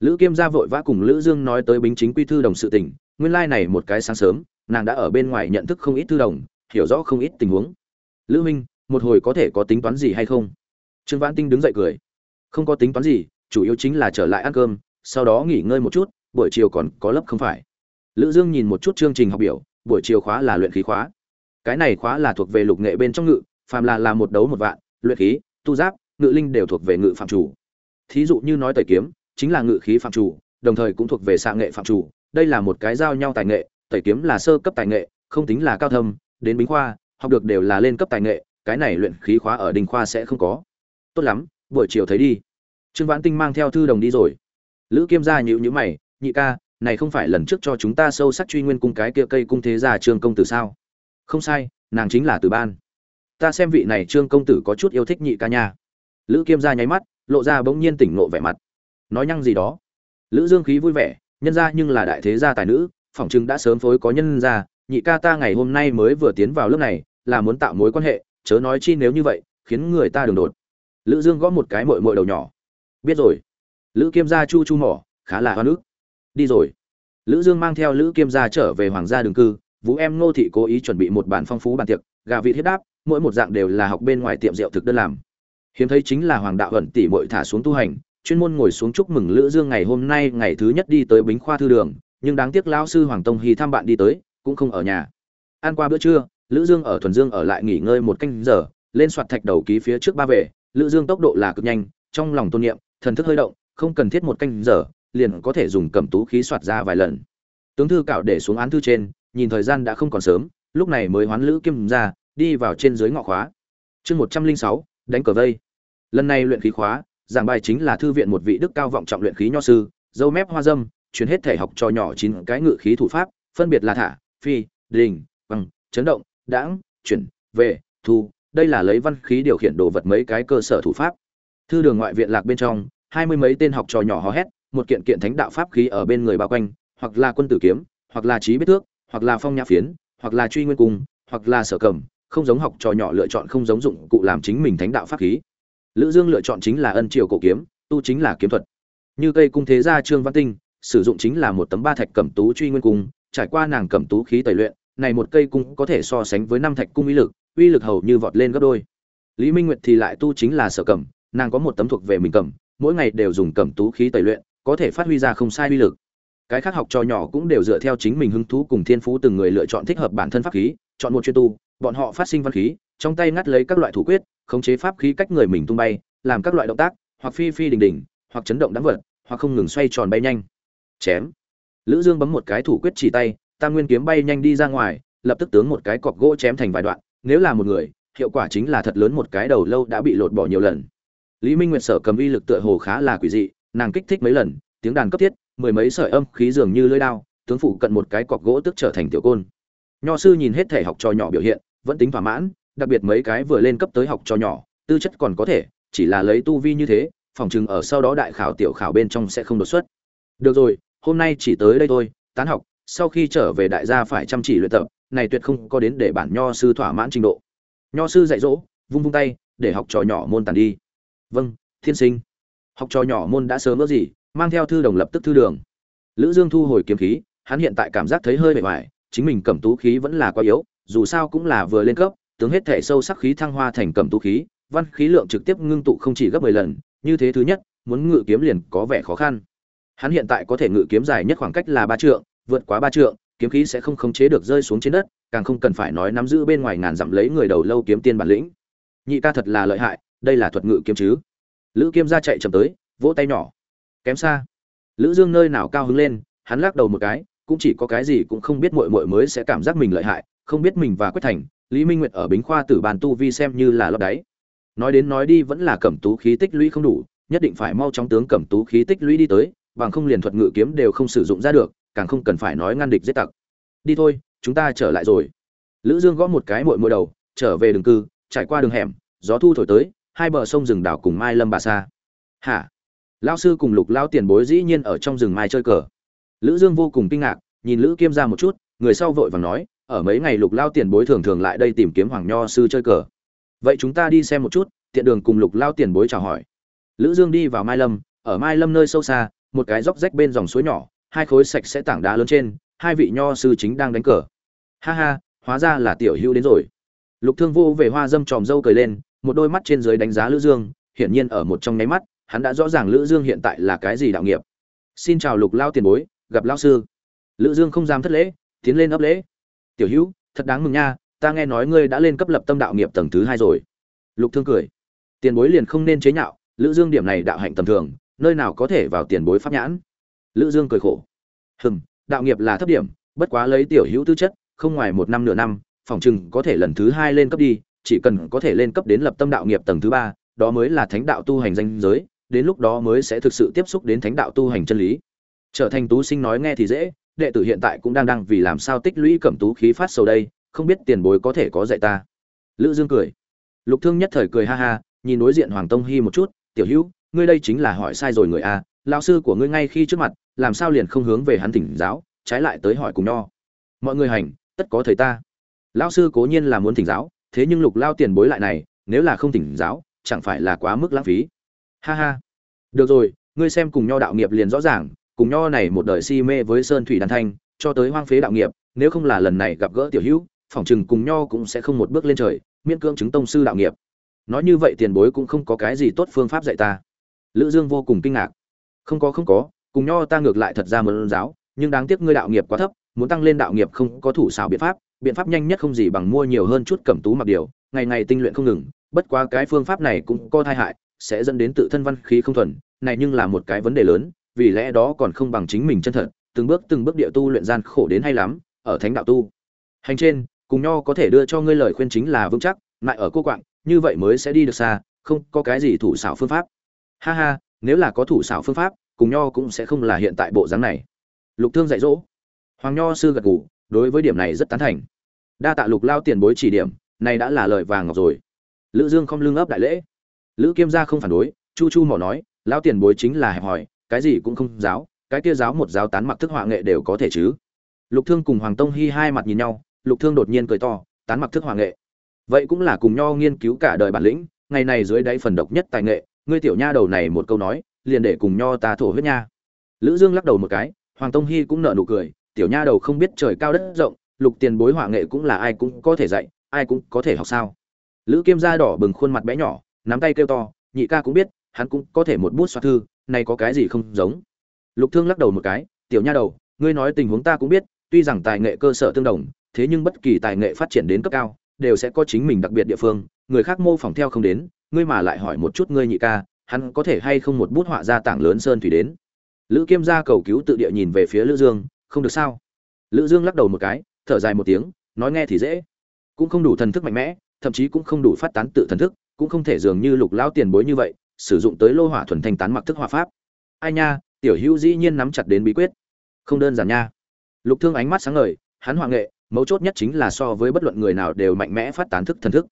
Lữ kiêm gia vội vã cùng lữ dương nói tới bính chính quy thư đồng sự tình, nguyên lai like này một cái sáng sớm, nàng đã ở bên ngoài nhận thức không ít thư đồng, hiểu rõ không ít tình huống. Lữ minh, một hồi có thể có tính toán gì hay không? Trương vãn tinh đứng dậy cười. Không có tính toán gì, chủ yếu chính là trở lại ăn cơm, sau đó nghỉ ngơi một chút, buổi chiều còn có lớp không phải. Lữ dương nhìn một chút chương trình học biểu, buổi chiều khóa là luyện khí khóa cái này khóa là thuộc về lục nghệ bên trong ngự, phàm là làm một đấu một vạn, luyện khí, tu giáp, ngự linh đều thuộc về ngự phạm chủ. Thí dụ như nói tẩy kiếm, chính là ngự khí phạm chủ, đồng thời cũng thuộc về xạ nghệ phạm chủ. Đây là một cái giao nhau tài nghệ, tẩy kiếm là sơ cấp tài nghệ, không tính là cao thâm, đến bính khoa, học được đều là lên cấp tài nghệ, cái này luyện khí khóa ở đình khoa sẽ không có. Tốt lắm, buổi chiều thấy đi. Trương vãn tinh mang theo thư đồng đi rồi. Lữ kiêm gia nhịu nhữ mày, nhị ca, này không phải lần trước cho chúng ta sâu sắc truy nguyên cung cái kia cây cung thế gia trương công tử sao? Không sai, nàng chính là từ ban. Ta xem vị này trương công tử có chút yêu thích nhị ca nha. Lữ kiêm gia nháy mắt, lộ ra bỗng nhiên tỉnh nộ vẻ mặt. Nói nhăng gì đó. Lữ dương khí vui vẻ, nhân ra nhưng là đại thế gia tài nữ, phỏng chừng đã sớm phối có nhân ra nhị ca ta ngày hôm nay mới vừa tiến vào lớp này, là muốn tạo mối quan hệ, chớ nói chi nếu như vậy, khiến người ta đường đột. Lữ dương gõ một cái mội mội đầu nhỏ. Biết rồi. Lữ kiêm gia chu chu mỏ, khá là hoa nước đi rồi. Lữ dương mang theo lữ kiêm gia trở về hoàng gia đường cư vũ em ngô thị cố ý chuẩn bị một bản phong phú bàn tiệc, gà vị thiết đáp, mỗi một dạng đều là học bên ngoài tiệm rượu thực đơn làm. Hiếm thấy chính là hoàng đạo ẩn tỷ muội thả xuống tu hành, chuyên môn ngồi xuống chúc mừng lữ dương ngày hôm nay, ngày thứ nhất đi tới bính khoa thư đường, nhưng đáng tiếc lão sư hoàng tông hy thăm bạn đi tới, cũng không ở nhà. Ăn qua bữa trưa, lữ dương ở thuần dương ở lại nghỉ ngơi một canh giờ, lên soạt thạch đầu ký phía trước ba về lữ dương tốc độ là cực nhanh, trong lòng tôn niệm, thần thức hơi động, không cần thiết một canh giờ, liền có thể dùng cầm tú khí soạt ra vài lần. Tướng thư cạo để xuống án thư trên nhìn thời gian đã không còn sớm, lúc này mới hoán lữ kim ra, đi vào trên dưới ngõ khóa. Chương một trăm linh sáu, đánh cờ vây. Lần này luyện khí khóa, giảng bài chính là thư viện một vị đức cao vọng trọng luyện khí nho sư, dâu mép hoa dâm, truyền hết thể học cho nhỏ chín cái ngự khí thủ pháp, phân biệt là thả, phi, đình, bằng, chấn động, đãng, chuyển về thu. Đây là lấy văn khí điều khiển đồ vật mấy cái cơ sở thủ pháp. Thư đường ngoại viện lạc bên trong, hai mươi mấy tên học trò nhỏ hò hét, một kiện kiện thánh đạo pháp khí ở bên người bao quanh, hoặc là quân tử kiếm, hoặc là trí biết thước hoặc là phong nhã phiến, hoặc là truy nguyên cung, hoặc là sở cầm, không giống học trò nhỏ lựa chọn không giống dụng cụ làm chính mình thánh đạo pháp khí. Lữ dương lựa chọn chính là ân triều cổ kiếm, tu chính là kiếm thuật. Như cây cung thế gia trương văn tinh, sử dụng chính là một tấm ba thạch cẩm tú truy nguyên cung, trải qua nàng cẩm tú khí tẩy luyện, này một cây cung có thể so sánh với năm thạch cung uy lực uy lực hầu như vọt lên gấp đôi. Lý minh nguyệt thì lại tu chính là sở cẩm nàng có một tấm thuộc về mình cẩm mỗi ngày đều dùng cẩm tú khí tẩy luyện, có thể phát huy ra không sai uy lực cái khác học trò nhỏ cũng đều dựa theo chính mình hứng thú cùng thiên phú từng người lựa chọn thích hợp bản thân pháp khí, chọn một chuyên tu, bọn họ phát sinh văn khí, trong tay ngắt lấy các loại thủ quyết, khống chế pháp khí cách người mình tung bay, làm các loại động tác, hoặc phi phi đình đình, hoặc chấn động đáng vật, hoặc không ngừng xoay tròn bay nhanh. Chém. Lữ dương bấm một cái thủ quyết chỉ tay, tam nguyên kiếm bay nhanh đi ra ngoài, lập tức tướng một cái cọc gỗ chém thành vài đoạn, nếu là một người, hiệu quả chính là thật lớn một cái đầu lâu đã bị lột bỏ nhiều lần. Lý minh nguyệt sở cầm uy lực tựa hồ khá là quỷ dị, nàng kích thích mấy lần, tiếng đàn cấp thiết mười mấy sợi âm khí dường như lưỡi đao, tướng phụ cận một cái cọc gỗ tức trở thành tiểu côn. Nho sư nhìn hết thể học trò nhỏ biểu hiện, vẫn tính thỏa mãn, đặc biệt mấy cái vừa lên cấp tới học trò nhỏ, tư chất còn có thể, chỉ là lấy tu vi như thế, phòng chừng ở sau đó đại khảo tiểu khảo bên trong sẽ không đột xuất. Được rồi, hôm nay chỉ tới đây thôi, tán học, sau khi trở về đại gia phải chăm chỉ luyện tập, này tuyệt không có đến để bản nho sư thỏa mãn trình độ. Nho sư dạy dỗ, vung vung tay, để học trò nhỏ môn tàn đi. Vâng thiên sinh. Học trò nhỏ môn đã sớm ước gì mang theo thư đồng lập tức thư đường lữ dương thu hồi kiếm khí hắn hiện tại cảm giác thấy hơi bề ngoài chính mình cầm tú khí vẫn là quá yếu dù sao cũng là vừa lên cấp tướng hết thể sâu sắc khí thăng hoa thành cầm tú khí văn khí lượng trực tiếp ngưng tụ không chỉ gấp 10 lần, như thế thứ nhất, muốn ngự kiếm liền có vẻ khó khăn. Hắn hiện tại có thể ngự kiếm dài nhất khoảng cách là 3 trượng, vượt quá 3 trượng, kiếm khí sẽ không khống chế được rơi xuống trên đất, càng không cần phải nói nắm giữ bên ngoài ngàn dặm lấy người đầu lâu kiếm tiên bản lĩnh. Nhị ca thật là lợi hại, đây là thuật ngự kiếm chứ? Lữ Kiêm gia chạy chậm tới, vỗ tay nhỏ. Kém xa. Lữ Dương nơi nào cao hứng lên, hắn lắc đầu một cái, cũng chỉ có cái gì cũng không biết muội muội mới sẽ cảm giác mình lợi hại, không biết mình và Quách Thành, Lý Minh Nguyệt ở Bính khoa tử bàn tu vi xem như là lấp đáy. Nói đến nói đi vẫn là cẩm tú khí tích lũy không đủ, nhất định phải mau chóng tướng cẩm tú khí tích lũy đi tới, bằng không liền thuật ngự kiếm đều không sử dụng ra được, càng không cần phải nói ngăn địch giết tặc. Đi thôi, chúng ta trở lại rồi. Lữ Dương gõ một cái muội muội đầu, trở về đường cư, trải qua đường hẻm, gió thu thổi tới, hai bờ sông rừng đảo cùng Mai Lâm bà sa. Hả? Lão sư cùng Lục lão tiền bối dĩ nhiên ở trong rừng mai chơi cờ. Lữ Dương vô cùng kinh ngạc, nhìn Lữ Kiêm ra một chút, người sau vội vàng nói, ở mấy ngày Lục lão tiền bối thường thường lại đây tìm kiếm Hoàng Nho sư chơi cờ. Vậy chúng ta đi xem một chút, tiện đường cùng Lục lão tiền bối chào hỏi. Lữ Dương đi vào Mai Lâm, ở Mai Lâm nơi sâu xa, một cái dốc rách bên dòng suối nhỏ, hai khối sạch sẽ tảng đá lớn trên, hai vị nho sư chính đang đánh cờ. Ha ha, hóa ra là tiểu Hữu đến rồi. Lục Thương vô về hoa dâm tròm dâu cười lên, một đôi mắt trên dưới đánh giá Lữ Dương, hiển nhiên ở một trong nháy mắt, hắn đã rõ ràng Lữ Dương hiện tại là cái gì đạo nghiệp. Xin chào Lục lão tiền bối, gặp lão sư. Lữ Dương không dám thất lễ, tiến lên ấp lễ. Tiểu Hữu, thật đáng mừng nha, ta nghe nói ngươi đã lên cấp lập tâm đạo nghiệp tầng thứ hai rồi. Lục Thương cười. Tiền bối liền không nên chế nhạo, Lữ Dương điểm này đạo hạnh tầm thường, nơi nào có thể vào tiền bối pháp nhãn. Lữ Dương cười khổ. Hừm, đạo nghiệp là thấp điểm, bất quá lấy tiểu hữu tư chất, không ngoài một năm nửa năm, phòng trừng có thể lần thứ hai lên cấp đi, chỉ cần có thể lên cấp đến lập tâm đạo nghiệp tầng thứ ba, đó mới là thánh đạo tu hành danh giới, đến lúc đó mới sẽ thực sự tiếp xúc đến thánh đạo tu hành chân lý. Trở thành tú sinh nói nghe thì dễ, đệ tử hiện tại cũng đang đang vì làm sao tích lũy cẩm tú khí phát sầu đây, không biết tiền bối có thể có dạy ta. Lữ Dương cười. Lục Thương nhất thời cười ha ha, nhìn đối diện Hoàng Tông Hi một chút, "Tiểu Hữu, ngươi đây chính là hỏi sai rồi người a, lão sư của ngươi ngay khi trước mặt, làm sao liền không hướng về hắn tỉnh giáo, trái lại tới hỏi cùng nho." Mọi người hành, tất có thầy ta. Lão sư cố nhiên là muốn thỉnh giáo, thế nhưng Lục lao tiền bối lại này, nếu là không tỉnh giáo, chẳng phải là quá mức lãng phí. Ha ha. Được rồi, ngươi xem cùng nho đạo nghiệp liền rõ ràng, cùng nho này một đời si mê với sơn thủy đàn thanh, cho tới hoang phế đạo nghiệp, nếu không là lần này gặp gỡ tiểu hữu, phỏng chừng cùng nho cũng sẽ không một bước lên trời, miễn cưỡng chứng tông sư đạo nghiệp. Nói như vậy tiền bối cũng không có cái gì tốt phương pháp dạy ta. Lữ Dương vô cùng kinh ngạc. Không có không có, cùng nho ta ngược lại thật ra mượn giáo, nhưng đáng tiếc ngươi đạo nghiệp quá thấp, muốn tăng lên đạo nghiệp không có thủ xảo biện pháp, biện pháp nhanh nhất không gì bằng mua nhiều hơn chút cẩm tú mặc điều, ngày ngày tinh luyện không ngừng, bất quá cái phương pháp này cũng có tai hại, sẽ dẫn đến tự thân văn khí không thuần, này nhưng là một cái vấn đề lớn, vì lẽ đó còn không bằng chính mình chân thật, từng bước từng bước địa tu luyện gian khổ đến hay lắm, ở thánh đạo tu. Hành trên, cùng nho có thể đưa cho ngươi lời khuyên chính là vững chắc, lại ở cô quạng, như vậy mới sẽ đi được xa, không có cái gì thủ xảo phương pháp. Ha ha, nếu là có thủ xảo phương pháp, cùng nho cũng sẽ không là hiện tại bộ dáng này. Lục Thương dạy dỗ. Hoàng Nho sư gật gù, đối với điểm này rất tán thành. Đa tạ Lục lao tiền bối chỉ điểm, này đã là lời vàng ngọc rồi. Lữ Dương không lưng ấp đại lễ. Lữ Kiêm gia không phản đối, Chu Chu mỏ nói, lão tiền bối chính là hẹp hỏi, cái gì cũng không giáo, cái kia giáo một giáo tán mặc thức họa nghệ đều có thể chứ. Lục Thương cùng Hoàng Tông Hi hai mặt nhìn nhau, Lục Thương đột nhiên cười to, tán mặc thức họa nghệ. Vậy cũng là cùng nho nghiên cứu cả đời bản lĩnh, ngày này dưới đáy phần độc nhất tài nghệ, ngươi tiểu nha đầu này một câu nói, liền để cùng nho ta thổ huyết nha. Lữ Dương lắc đầu một cái, Hoàng Tông Hi cũng nở nụ cười, tiểu nha đầu không biết trời cao đất rộng, lục tiền bối họa nghệ cũng là ai cũng có thể dạy, ai cũng có thể học sao? Lữ Kiêm da đỏ bừng khuôn mặt bé nhỏ, nắm tay kêu to, nhị ca cũng biết, hắn cũng có thể một bút xoa thư, này có cái gì không giống? Lục Thương lắc đầu một cái, tiểu nha đầu, ngươi nói tình huống ta cũng biết, tuy rằng tài nghệ cơ sở tương đồng, thế nhưng bất kỳ tài nghệ phát triển đến cấp cao, đều sẽ có chính mình đặc biệt địa phương, người khác mô phỏng theo không đến, ngươi mà lại hỏi một chút ngươi nhị ca, hắn có thể hay không một bút họa ra tảng lớn sơn thủy đến. Lữ Kiêm gia cầu cứu tự địa nhìn về phía Lữ Dương, không được sao? Lữ Dương lắc đầu một cái, thở dài một tiếng, nói nghe thì dễ, cũng không đủ thần thức mạnh mẽ, thậm chí cũng không đủ phát tán tự thần thức, cũng không thể dường như Lục lão tiền bối như vậy, sử dụng tới lô hỏa thuần thanh tán mặc thức hỏa pháp. Ai nha, tiểu Hữu dĩ nhiên nắm chặt đến bí quyết. Không đơn giản nha. Lục Thương ánh mắt sáng ngời, hắn hoàng nghệ, mấu chốt nhất chính là so với bất luận người nào đều mạnh mẽ phát tán thức thần thức.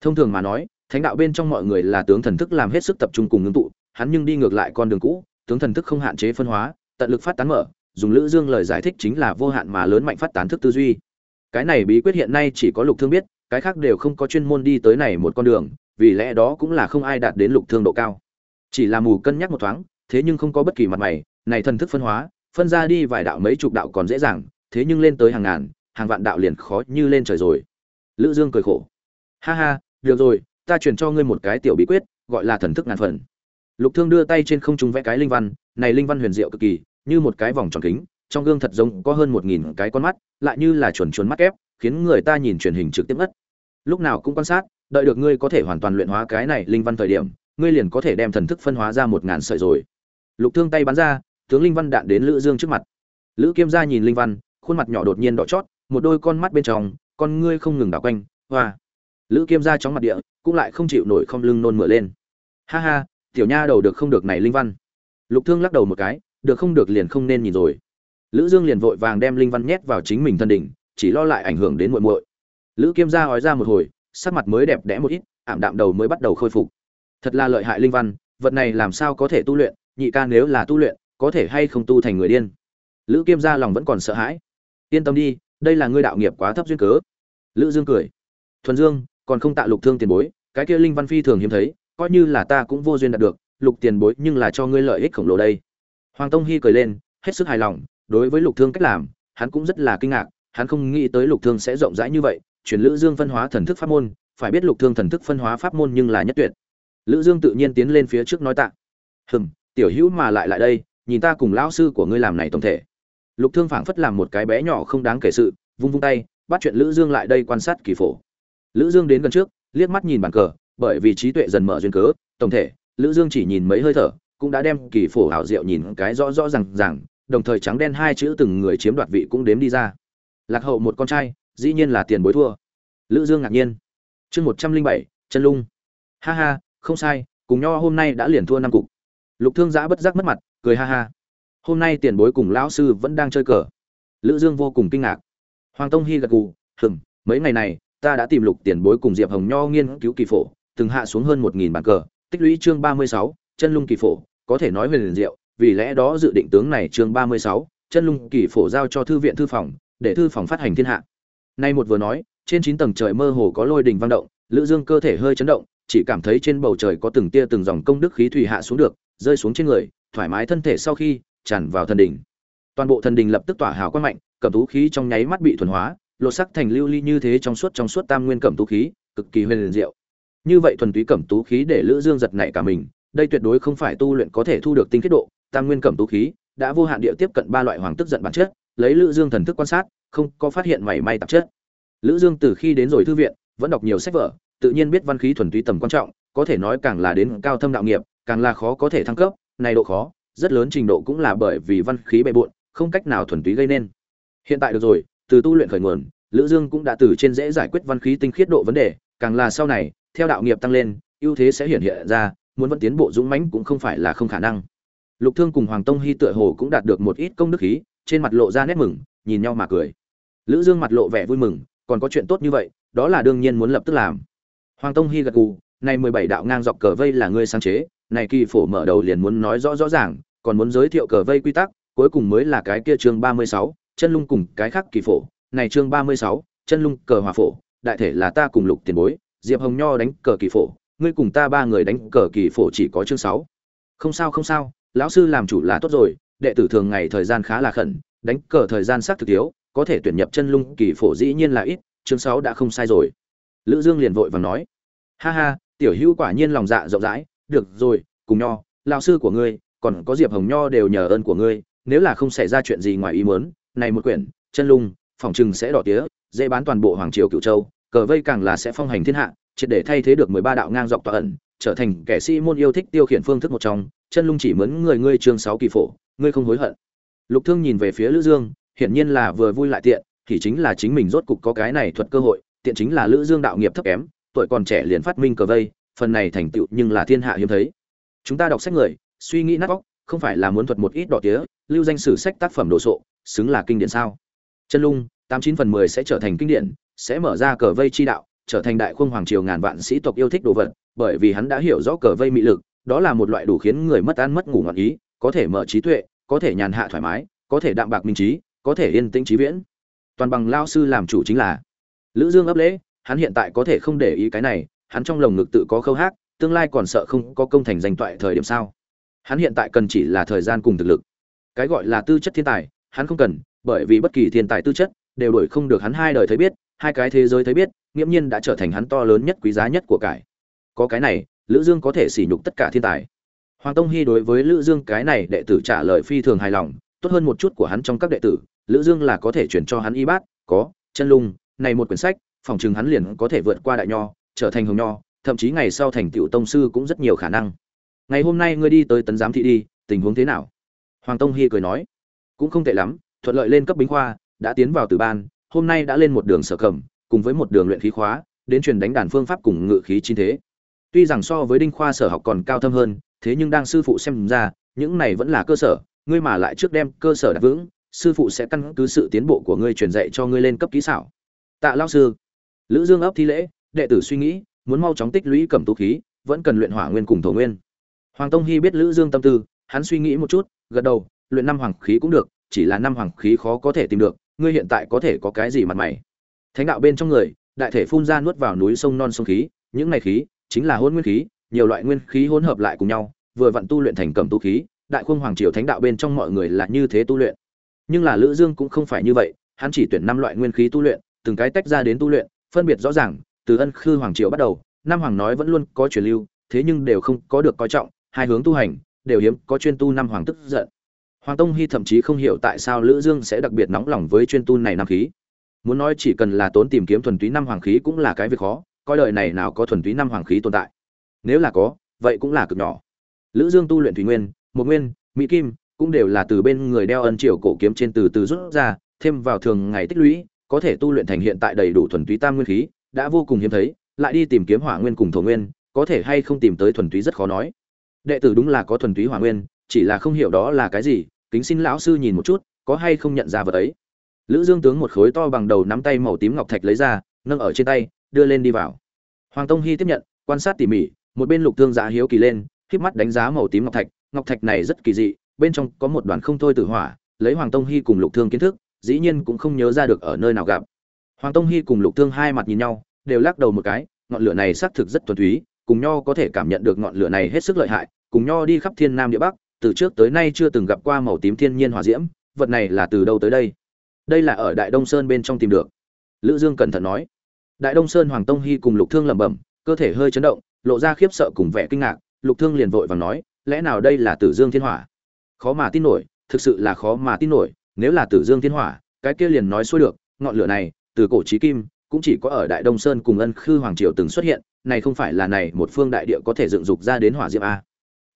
Thông thường mà nói, thánh đạo bên trong mọi người là tướng thần thức làm hết sức tập trung cùng ngưng tụ, hắn nhưng đi ngược lại con đường cũ, tướng thần thức không hạn chế phân hóa, tận lực phát tán mở, dùng Lữ Dương lời giải thích chính là vô hạn mà lớn mạnh phát tán thức tư duy. Cái này bí quyết hiện nay chỉ có Lục Thương biết, cái khác đều không có chuyên môn đi tới này một con đường, vì lẽ đó cũng là không ai đạt đến Lục Thương độ cao. Chỉ là mù cân nhắc một thoáng, thế nhưng không có bất kỳ mặt mày, này thần thức phân hóa, phân ra đi vài đạo mấy chục đạo còn dễ dàng, thế nhưng lên tới hàng ngàn, hàng vạn đạo liền khó như lên trời rồi. Lữ Dương cười khổ. Ha ha, được rồi, ta truyền cho ngươi một cái tiểu bí quyết gọi là thần thức ngàn phần lục thương đưa tay trên không trung vẽ cái linh văn này linh văn huyền diệu cực kỳ như một cái vòng tròn kính trong gương thật giống có hơn một nghìn cái con mắt lại như là chuẩn chuẩn mắt ép khiến người ta nhìn truyền hình trực tiếp ngất lúc nào cũng quan sát đợi được ngươi có thể hoàn toàn luyện hóa cái này linh văn thời điểm, ngươi liền có thể đem thần thức phân hóa ra một ngàn sợi rồi. Lục thương tay bắn ra, tướng linh văn đạn đến lữ dương trước mặt. Lữ kiêm gia nhìn linh văn, khuôn mặt nhỏ đột nhiên đỏ chót, một đôi con mắt bên trong, con ngươi không ngừng đảo quanh, hoa. Lữ kiêm gia chóng mặt địa, cũng lại không chịu nổi không lưng nôn mửa lên. Ha ha, tiểu nha đầu được không được này linh văn. Lục thương lắc đầu một cái, được không được liền không nên nhìn rồi. Lữ dương liền vội vàng đem linh văn nhét vào chính mình thân đỉnh, chỉ lo lại ảnh hưởng đến muội muội. Lữ kiêm gia hói ra một hồi sắc mặt mới đẹp đẽ một ít, ảm đạm đầu mới bắt đầu khôi phục. Thật là lợi hại linh văn, vật này làm sao có thể tu luyện, nhị ca nếu là tu luyện, có thể hay không tu thành người điên. Lữ kiêm gia lòng vẫn còn sợ hãi. Yên tâm đi, đây là ngươi đạo nghiệp quá thấp duyên cớ. Lữ dương cười. Thuần dương, còn không tạ lục thương tiền bối, cái kia linh văn phi thường hiếm thấy, coi như là ta cũng vô duyên đạt được, lục tiền bối nhưng là cho ngươi lợi ích khổng lồ đây. Hoàng tông hy cười lên, hết sức hài lòng, đối với lục thương cách làm, hắn cũng rất là kinh ngạc, hắn không nghĩ tới lục thương sẽ rộng rãi như vậy chuyển lữ dương phân hóa thần thức pháp môn, phải biết lục thương thần thức phân hóa pháp môn nhưng là nhất tuyệt. Lữ dương tự nhiên tiến lên phía trước nói tạ. Hừm, tiểu hữu mà lại lại đây, nhìn ta cùng lão sư của ngươi làm này tổng thể. Lục thương phảng phất làm một cái bé nhỏ không đáng kể sự, vung vung tay, bắt chuyện lữ dương lại đây quan sát kỳ phổ. Lữ dương đến gần trước, liếc mắt nhìn bàn cờ, bởi vì trí tuệ dần mở duyên cớ, tổng thể, lữ dương chỉ nhìn mấy hơi thở, cũng đã đem kỳ phổ hảo diệu nhìn cái rõ rõ ràng ràng, đồng thời trắng đen hai chữ từng người chiếm đoạt vị cũng đếm đi ra. Lạc hậu một con trai dĩ nhiên là tiền bối thua. Lữ dương ngạc nhiên. Chương một trăm linh bảy, chân lung. Ha ha, không sai, cùng nho hôm nay đã liền thua năm cục. Lục thương giã bất giác mất mặt, cười ha ha. Hôm nay tiền bối cùng lão sư vẫn đang chơi cờ. Lữ dương vô cùng kinh ngạc. Hoàng tông hy gật gù hừng mấy ngày này, ta đã tìm lục tiền bối cùng diệp hồng nho nghiên cứu kỳ phổ, từng hạ xuống hơn một nghìn bàn cờ, tích lũy chương ba mươi sáu, chân lung kỳ phổ, có thể nói về liền diệu, vì lẽ đó dự định tướng này chương ba mươi sáu, chân lung kỳ phổ giao cho thư viện thư phòng, để thư phòng phát hành thiên hạ nay một vừa nói, trên chín tầng trời mơ hồ có lôi đình vang động, lữ dương cơ thể hơi chấn động, chỉ cảm thấy trên bầu trời có từng tia từng dòng công đức khí thủy hạ xuống được, rơi xuống trên người, thoải mái thân thể sau khi tràn vào thần đỉnh. Toàn bộ thần đỉnh lập tức tỏa hào quang mạnh, cẩm tú khí trong nháy mắt bị thuần hóa, lột sắc thành lưu ly như thế trong suốt trong suốt tam nguyên cẩm tú khí, cực kỳ huyền diệu. Như vậy thuần túy cẩm tú khí để lữ dương giật nảy cả mình, đây tuyệt đối không phải tu luyện có thể thu được tinh khiết độ, tam nguyên cẩm tú khí đã vô hạn địa tiếp cận ba loại hoàng tức giận bản chất, lấy lữ dương thần thức quan sát không có phát hiện mảy may tạp chất. Lữ dương từ khi đến rồi thư viện, vẫn đọc nhiều sách vở, tự nhiên biết văn khí thuần túy tầm quan trọng, có thể nói càng là đến cao thâm đạo nghiệp, càng là khó có thể thăng cấp, này độ khó, rất lớn trình độ cũng là bởi vì văn khí bề bộn, không cách nào thuần túy gây nên. Hiện tại được rồi, từ tu luyện khởi nguồn, lữ dương cũng đã từ trên dễ giải quyết văn khí tinh khiết độ vấn đề, càng là sau này, theo đạo nghiệp tăng lên, ưu thế sẽ hiện hiện ra, muốn vẫn tiến bộ dũng mãnh cũng không phải là không khả năng. Lục thương cùng hoàng tông hy tựa hồ cũng đạt được một ít công đức khí, trên mặt lộ ra nét mừng, nhìn nhau mà cười lữ dương mặt lộ vẻ vui mừng, còn có chuyện tốt như vậy, đó là đương nhiên muốn lập tức làm. Hoàng tông hy gật gù, này mười bảy đạo ngang dọc cờ vây là ngươi sáng chế, này kỳ phổ mở đầu liền muốn nói rõ rõ ràng, còn muốn giới thiệu cờ vây quy tắc, cuối cùng mới là cái kia chương ba mươi sáu, chân lung cùng cái khác kỳ phổ. Này chương ba mươi sáu, chân lung cờ hòa phổ, đại thể là ta cùng lục tiền bối, diệp hồng nho đánh cờ kỳ phổ, ngươi cùng ta ba người đánh cờ kỳ phổ chỉ có chương sáu. Không sao không sao, lão sư làm chủ là tốt rồi, đệ tử thường ngày thời gian khá là khẩn, đánh cờ thời gian xác thực thiếu có thể tuyển nhập chân lung kỳ phổ dĩ nhiên là ít, chương sáu đã không sai rồi. Lữ dương liền vội vàng nói, ha ha, tiểu hữu quả nhiên lòng dạ rộng rãi, được rồi, cùng nho, lão sư của ngươi, còn có diệp hồng nho đều nhờ ơn của ngươi, nếu là không xảy ra chuyện gì ngoài ý muốn, này một quyển, chân lung, phòng trừng sẽ đỏ tía, dễ bán toàn bộ hoàng triều cửu châu, cờ vây càng là sẽ phong hành thiên hạ, triệt để thay thế được mười ba đạo ngang dọc tọa ẩn, trở thành kẻ sĩ môn yêu thích tiêu khiển phương thức một trong, chân lung chỉ mướn người ngươi chương sáu kỳ phổ, ngươi không hối hận. Lục thương nhìn về phía lữ dương hiển nhiên là vừa vui lại tiện, thì chính là chính mình rốt cục có cái này thuật cơ hội, tiện chính là lữ dương đạo nghiệp thấp kém, tuổi còn trẻ liền phát minh cờ vây, phần này thành tựu nhưng là thiên hạ hiếm thấy. Chúng ta đọc sách người, suy nghĩ nát óc, không phải là muốn thuật một ít đỏ tía, lưu danh sử sách tác phẩm đồ sộ, xứng là kinh điển sao? Chân lung, tám chín phần mười sẽ trở thành kinh điển, sẽ mở ra cờ vây chi đạo, trở thành đại khung hoàng triều ngàn vạn sĩ tộc yêu thích đồ vật, bởi vì hắn đã hiểu rõ cờ vây mị lực, đó là một loại đủ khiến người mất ăn mất ngủ ngọn ý, có thể mở trí tuệ, có thể nhàn hạ thoải mái, có thể đạm bạc minh trí có thể yên tĩnh trí viễn. Toàn bằng lao sư làm chủ chính là. Lữ dương ấp lễ, hắn hiện tại có thể không để ý cái này, hắn trong lồng ngực tự có khâu hát, tương lai còn sợ không có công thành danh toại thời điểm sao. Hắn hiện tại cần chỉ là thời gian cùng thực lực. Cái gọi là tư chất thiên tài, hắn không cần, bởi vì bất kỳ thiên tài tư chất, đều đổi không được hắn hai đời thấy biết, hai cái thế giới thấy biết, nghiễm nhiên đã trở thành hắn to lớn nhất quý giá nhất của cải. Có cái này, lữ dương có thể sỉ nhục tất cả thiên tài. Hoàng tông hy đối với lữ dương cái này đệ tử trả lời phi thường hài lòng, tốt hơn một chút của hắn trong các đệ tử lữ dương là có thể chuyển cho hắn y bát, có, chân lung, này một quyển sách, phòng chừng hắn liền có thể vượt qua đại nho, trở thành hồng nho, thậm chí ngày sau thành tiểu tông sư cũng rất nhiều khả năng. Ngày hôm nay ngươi đi tới tấn giám thị đi, tình huống thế nào? Hoàng tông hy cười nói. Cũng không tệ lắm, thuận lợi lên cấp bính khoa, đã tiến vào từ ban, hôm nay đã lên một đường sở cẩm, cùng với một đường luyện khí khóa, đến truyền đánh đàn phương pháp cùng ngự khí chi thế. Tuy rằng so với đinh khoa sở học còn cao thâm hơn, thế nhưng đang sư phụ xem ra, những này vẫn là cơ sở, ngươi mà lại trước đem cơ sở đặt vững sư phụ sẽ căn cứ sự tiến bộ của ngươi truyền dạy cho ngươi lên cấp kỹ xảo. Tạ lao sư. Lữ dương ấp thi lễ, đệ tử suy nghĩ, muốn mau chóng tích lũy cẩm tú khí, vẫn cần luyện hỏa nguyên cùng thổ nguyên. Hoàng tông hy biết lữ dương tâm tư, hắn suy nghĩ một chút, gật đầu, luyện năm hoàng khí cũng được, chỉ là năm hoàng khí khó có thể tìm được, ngươi hiện tại có thể có cái gì mặt mày? Thánh đạo bên trong người, đại thể phun ra nuốt vào núi sông non sông khí, những này khí chính là hôn nguyên khí, nhiều loại nguyên khí hỗn hợp lại cùng nhau, vừa vặn tu luyện thành cẩm tu khí, đại khung hoàng triều thánh đạo bên trong mọi người là như thế tu luyện nhưng là lữ dương cũng không phải như vậy, hắn chỉ tuyển năm loại nguyên khí tu luyện, từng cái tách ra đến tu luyện, phân biệt rõ ràng, từ ân khư hoàng triều bắt đầu, năm hoàng nói vẫn luôn có truyền lưu, thế nhưng đều không có được coi trọng, hai hướng tu hành, đều hiếm có chuyên tu năm hoàng tức giận. Hoàng tông hy thậm chí không hiểu tại sao lữ dương sẽ đặc biệt nóng lòng với chuyên tu này năm khí. Muốn nói chỉ cần là tốn tìm kiếm thuần túy năm hoàng khí cũng là cái việc khó, coi đời này nào có thuần túy năm hoàng khí tồn tại. Nếu là có, vậy cũng là cực nhỏ. Lữ dương tu luyện thủy nguyên, một nguyên, mỹ kim cũng đều là từ bên người đeo ân triều cổ kiếm trên từ từ rút ra, thêm vào thường ngày tích lũy, có thể tu luyện thành hiện tại đầy đủ thuần túy tam nguyên khí, đã vô cùng hiếm thấy, lại đi tìm kiếm hỏa nguyên cùng thổ nguyên, có thể hay không tìm tới thuần túy rất khó nói. Đệ tử đúng là có thuần túy hỏa nguyên, chỉ là không hiểu đó là cái gì, kính xin lão sư nhìn một chút, có hay không nhận ra vật ấy. Lữ dương tướng một khối to bằng đầu nắm tay màu tím ngọc thạch lấy ra, nâng ở trên tay, đưa lên đi vào. Hoàng tông hi tiếp nhận, quan sát tỉ mỉ, một bên lục thương giá hiếu kỳ lên khép mắt đánh giá màu tím ngọc thạch ngọc thạch này rất kỳ dị bên trong có một đoàn không thôi tử hỏa, lấy hoàng tông hy cùng lục thương kiến thức, dĩ nhiên cũng không nhớ ra được ở nơi nào gặp. Hoàng tông hy cùng lục thương hai mặt nhìn nhau, đều lắc đầu một cái, ngọn lửa này xác thực rất thuần túy, cùng nho có thể cảm nhận được ngọn lửa này hết sức lợi hại, cùng nho đi khắp thiên nam địa bắc, từ trước tới nay chưa từng gặp qua màu tím thiên nhiên hỏa diễm, vật này là từ đâu tới đây? Đây là ở đại đông sơn bên trong tìm được. Lữ dương cẩn thận nói. Đại đông sơn hoàng tông hy cùng lục thương lẩm bẩm, cơ thể hơi chấn động, lộ ra khiếp sợ cùng vẻ kinh ngạc, lục thương liền vội vàng nói, lẽ nào đây là tử dương thiên hỏa? Khó mà tin nổi, thực sự là khó mà tin nổi, nếu là tử dương thiên hỏa, cái kia liền nói xuôi được, ngọn lửa này, từ cổ chí kim, cũng chỉ có ở đại đông sơn cùng ân khư hoàng triều từng xuất hiện, này không phải là này một phương đại địa có thể dựng dục ra đến hỏa diệm a.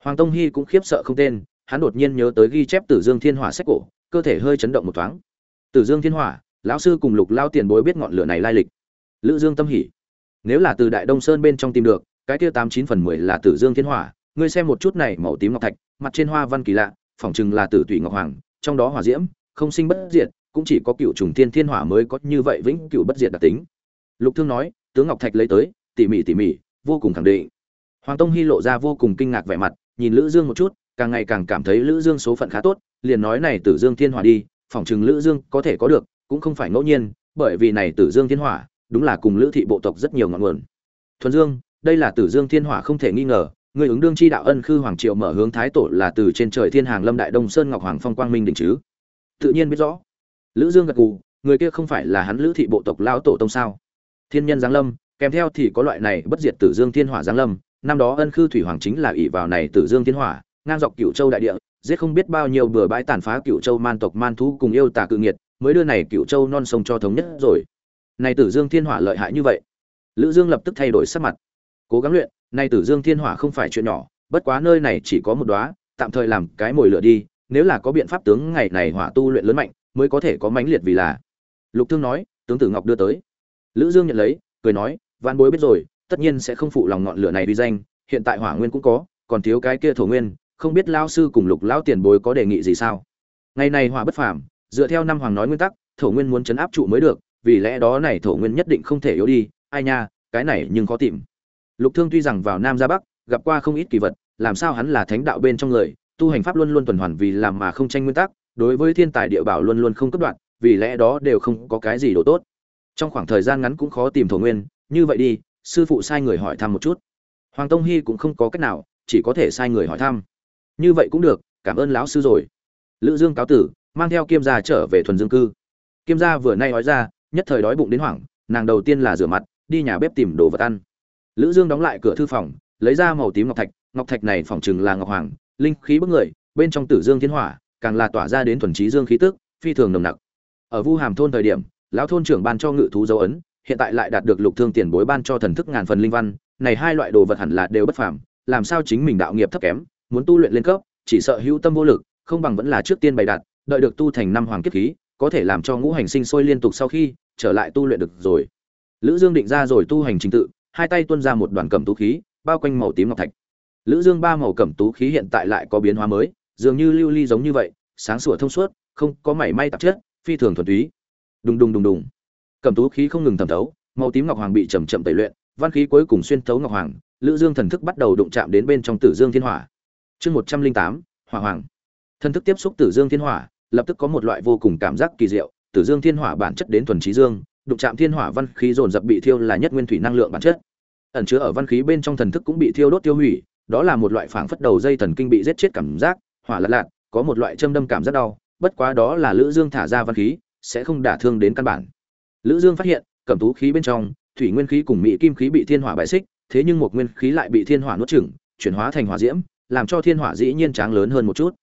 Hoàng tông hy cũng khiếp sợ không tên, hắn đột nhiên nhớ tới ghi chép tử dương thiên hỏa sách cổ, cơ thể hơi chấn động một thoáng. Tử dương thiên hỏa, lão sư cùng lục lao tiền bối biết ngọn lửa này lai lịch. Lữ dương tâm hỉ. Nếu là từ đại đông sơn bên trong tìm được, cái kia tám chín phần mười là tử dương thiên hỏa, ngươi xem một chút này màu tím ngọc thạch, mặt trên hoa văn kỳ lạ phỏng chừng là tử tùy ngọc hoàng, trong đó hỏa diễm, không sinh bất diệt, cũng chỉ có cựu trùng thiên thiên hỏa mới có như vậy vĩnh cựu bất diệt đặc tính. Lục thương nói, tướng ngọc thạch lấy tới, tỉ mỉ tỉ mỉ, vô cùng khẳng định. Hoàng tông hy lộ ra vô cùng kinh ngạc vẻ mặt, nhìn lữ dương một chút, càng ngày càng cảm thấy lữ dương số phận khá tốt, liền nói này tử dương thiên hỏa đi, phỏng chừng lữ dương có thể có được, cũng không phải ngẫu nhiên, bởi vì này tử dương thiên hỏa, đúng là cùng lữ thị bộ tộc rất nhiều ngọn nguồn. Thuần dương, đây là tử dương thiên hỏa không thể nghi ngờ người ứng đương chi đạo ân khư hoàng triệu mở hướng thái tổ là từ trên trời thiên hàng lâm đại đông sơn ngọc hoàng phong quang minh đỉnh chứ? Tự nhiên biết rõ. Lữ dương gật gù, người kia không phải là hắn lữ thị bộ tộc lão tổ tông sao? Thiên nhân giáng lâm, kèm theo thì có loại này bất diệt tử dương thiên hỏa giáng lâm. Năm đó ân khư thủy hoàng chính là ỷ vào này tử dương thiên hỏa, ngang dọc cửu châu đại địa, giết không biết bao nhiêu bừa bãi tàn phá cửu châu man tộc man thú cùng yêu tà cự nghiệt, mới đưa này cửu châu non sông cho thống nhất rồi. Này tử dương thiên hỏa lợi hại như vậy. Lữ dương lập tức thay đổi sắc mặt, cố gắng luyện này tử dương thiên hỏa không phải chuyện nhỏ, bất quá nơi này chỉ có một đóa, tạm thời làm cái mồi lửa đi, nếu là có biện pháp tướng ngày này hỏa tu luyện lớn mạnh, mới có thể có mãnh liệt vì là. Lục thương nói, tướng tử ngọc đưa tới. Lữ dương nhận lấy, cười nói văn bối biết rồi, tất nhiên sẽ không phụ lòng ngọn lửa này uy danh, hiện tại hỏa nguyên cũng có, còn thiếu cái kia thổ nguyên, không biết lao sư cùng lục lão tiền bối có đề nghị gì sao? Ngày này hỏa bất phàm, dựa theo năm hoàng nói nguyên tắc, thổ nguyên muốn chấn áp trụ mới được, vì lẽ đó này thổ nguyên nhất định không thể yếu đi, ai nha, cái này nhưng khó tìm lục thương tuy rằng vào nam ra bắc, gặp qua không ít kỳ vật, làm sao hắn là thánh đạo bên trong người, tu hành pháp luôn luôn tuần hoàn vì làm mà không tranh nguyên tắc, đối với thiên tài địa bảo luôn luôn không cấp đoạn, vì lẽ đó đều không có cái gì đồ tốt. Trong khoảng thời gian ngắn cũng khó tìm thổ nguyên, như vậy đi, sư phụ sai người hỏi thăm một chút. Hoàng tông Hi cũng không có cách nào, chỉ có thể sai người hỏi thăm. Như vậy cũng được, cảm ơn lão sư rồi. Lữ dương cáo tử, mang theo kiêm gia trở về thuần dương cư. Kiêm gia vừa nay nói ra, nhất thời đói bụng đến hoảng, nàng đầu tiên là rửa mặt, đi nhà bếp tìm đồ vật ăn lữ dương đóng lại cửa thư phòng, lấy ra màu tím ngọc thạch ngọc thạch này phỏng chừng là ngọc hoàng, linh khí bức người, bên trong tử dương thiên hỏa, càng là tỏa ra đến thuần trí dương khí tức, phi thường nồng nặc. Ở vu hàm thôn thời điểm, lão thôn trưởng ban cho ngự thú dấu ấn, hiện tại lại đạt được lục thương tiền bối ban cho thần thức ngàn phần linh văn, này hai loại đồ vật hẳn là đều bất phàm, làm sao chính mình đạo nghiệp thấp kém, muốn tu luyện lên cấp, chỉ sợ hữu tâm vô lực, không bằng vẫn là trước tiên bày đặt, đợi được tu thành năm hoàng kiếp khí, có thể làm cho ngũ hành sinh sôi liên tục sau khi trở lại tu luyện được rồi. Lữ dương định ra rồi tu hành trình tự hai tay tuôn ra một đoàn cẩm tú khí, bao quanh màu tím ngọc thạch. Lữ dương ba màu cẩm tú khí hiện tại lại có biến hóa mới, dường như lưu ly giống như vậy, sáng sủa thông suốt, không có mảy may tạp chất, phi thường thuần túy. Đùng đùng đùng đùng. Cẩm tú khí không ngừng thẩm thấu, màu tím ngọc hoàng bị chậm chậm tẩy luyện, văn khí cuối cùng xuyên thấu ngọc hoàng, lữ dương thần thức bắt đầu đụng chạm đến bên trong tử dương thiên hỏa. Chương một trăm linh tám, hỏa hoàng. Thần thức tiếp xúc tử dương thiên hỏa, lập tức có một loại vô cùng cảm giác kỳ diệu, tử dương thiên hỏa bản chất đến thuần trí dương đụng chạm thiên hỏa văn khí dồn dập bị thiêu là nhất nguyên thủy năng lượng bản chất. Ẩn chứa ở văn khí bên trong thần thức cũng bị thiêu đốt tiêu hủy, đó là một loại phảng phất đầu dây thần kinh bị giết chết cảm giác, hỏa lạt lạt, có một loại châm đâm cảm rất đau, bất quá đó là lữ dương thả ra văn khí, sẽ không đả thương đến căn bản. Lữ dương phát hiện, cẩm tú khí bên trong, thủy nguyên khí cùng mỹ kim khí bị thiên hỏa bại xích, thế nhưng một nguyên khí lại bị thiên hỏa nuốt chửng, chuyển hóa thành hỏa diễm, làm cho thiên hỏa dĩ nhiên tráng lớn hơn một chút.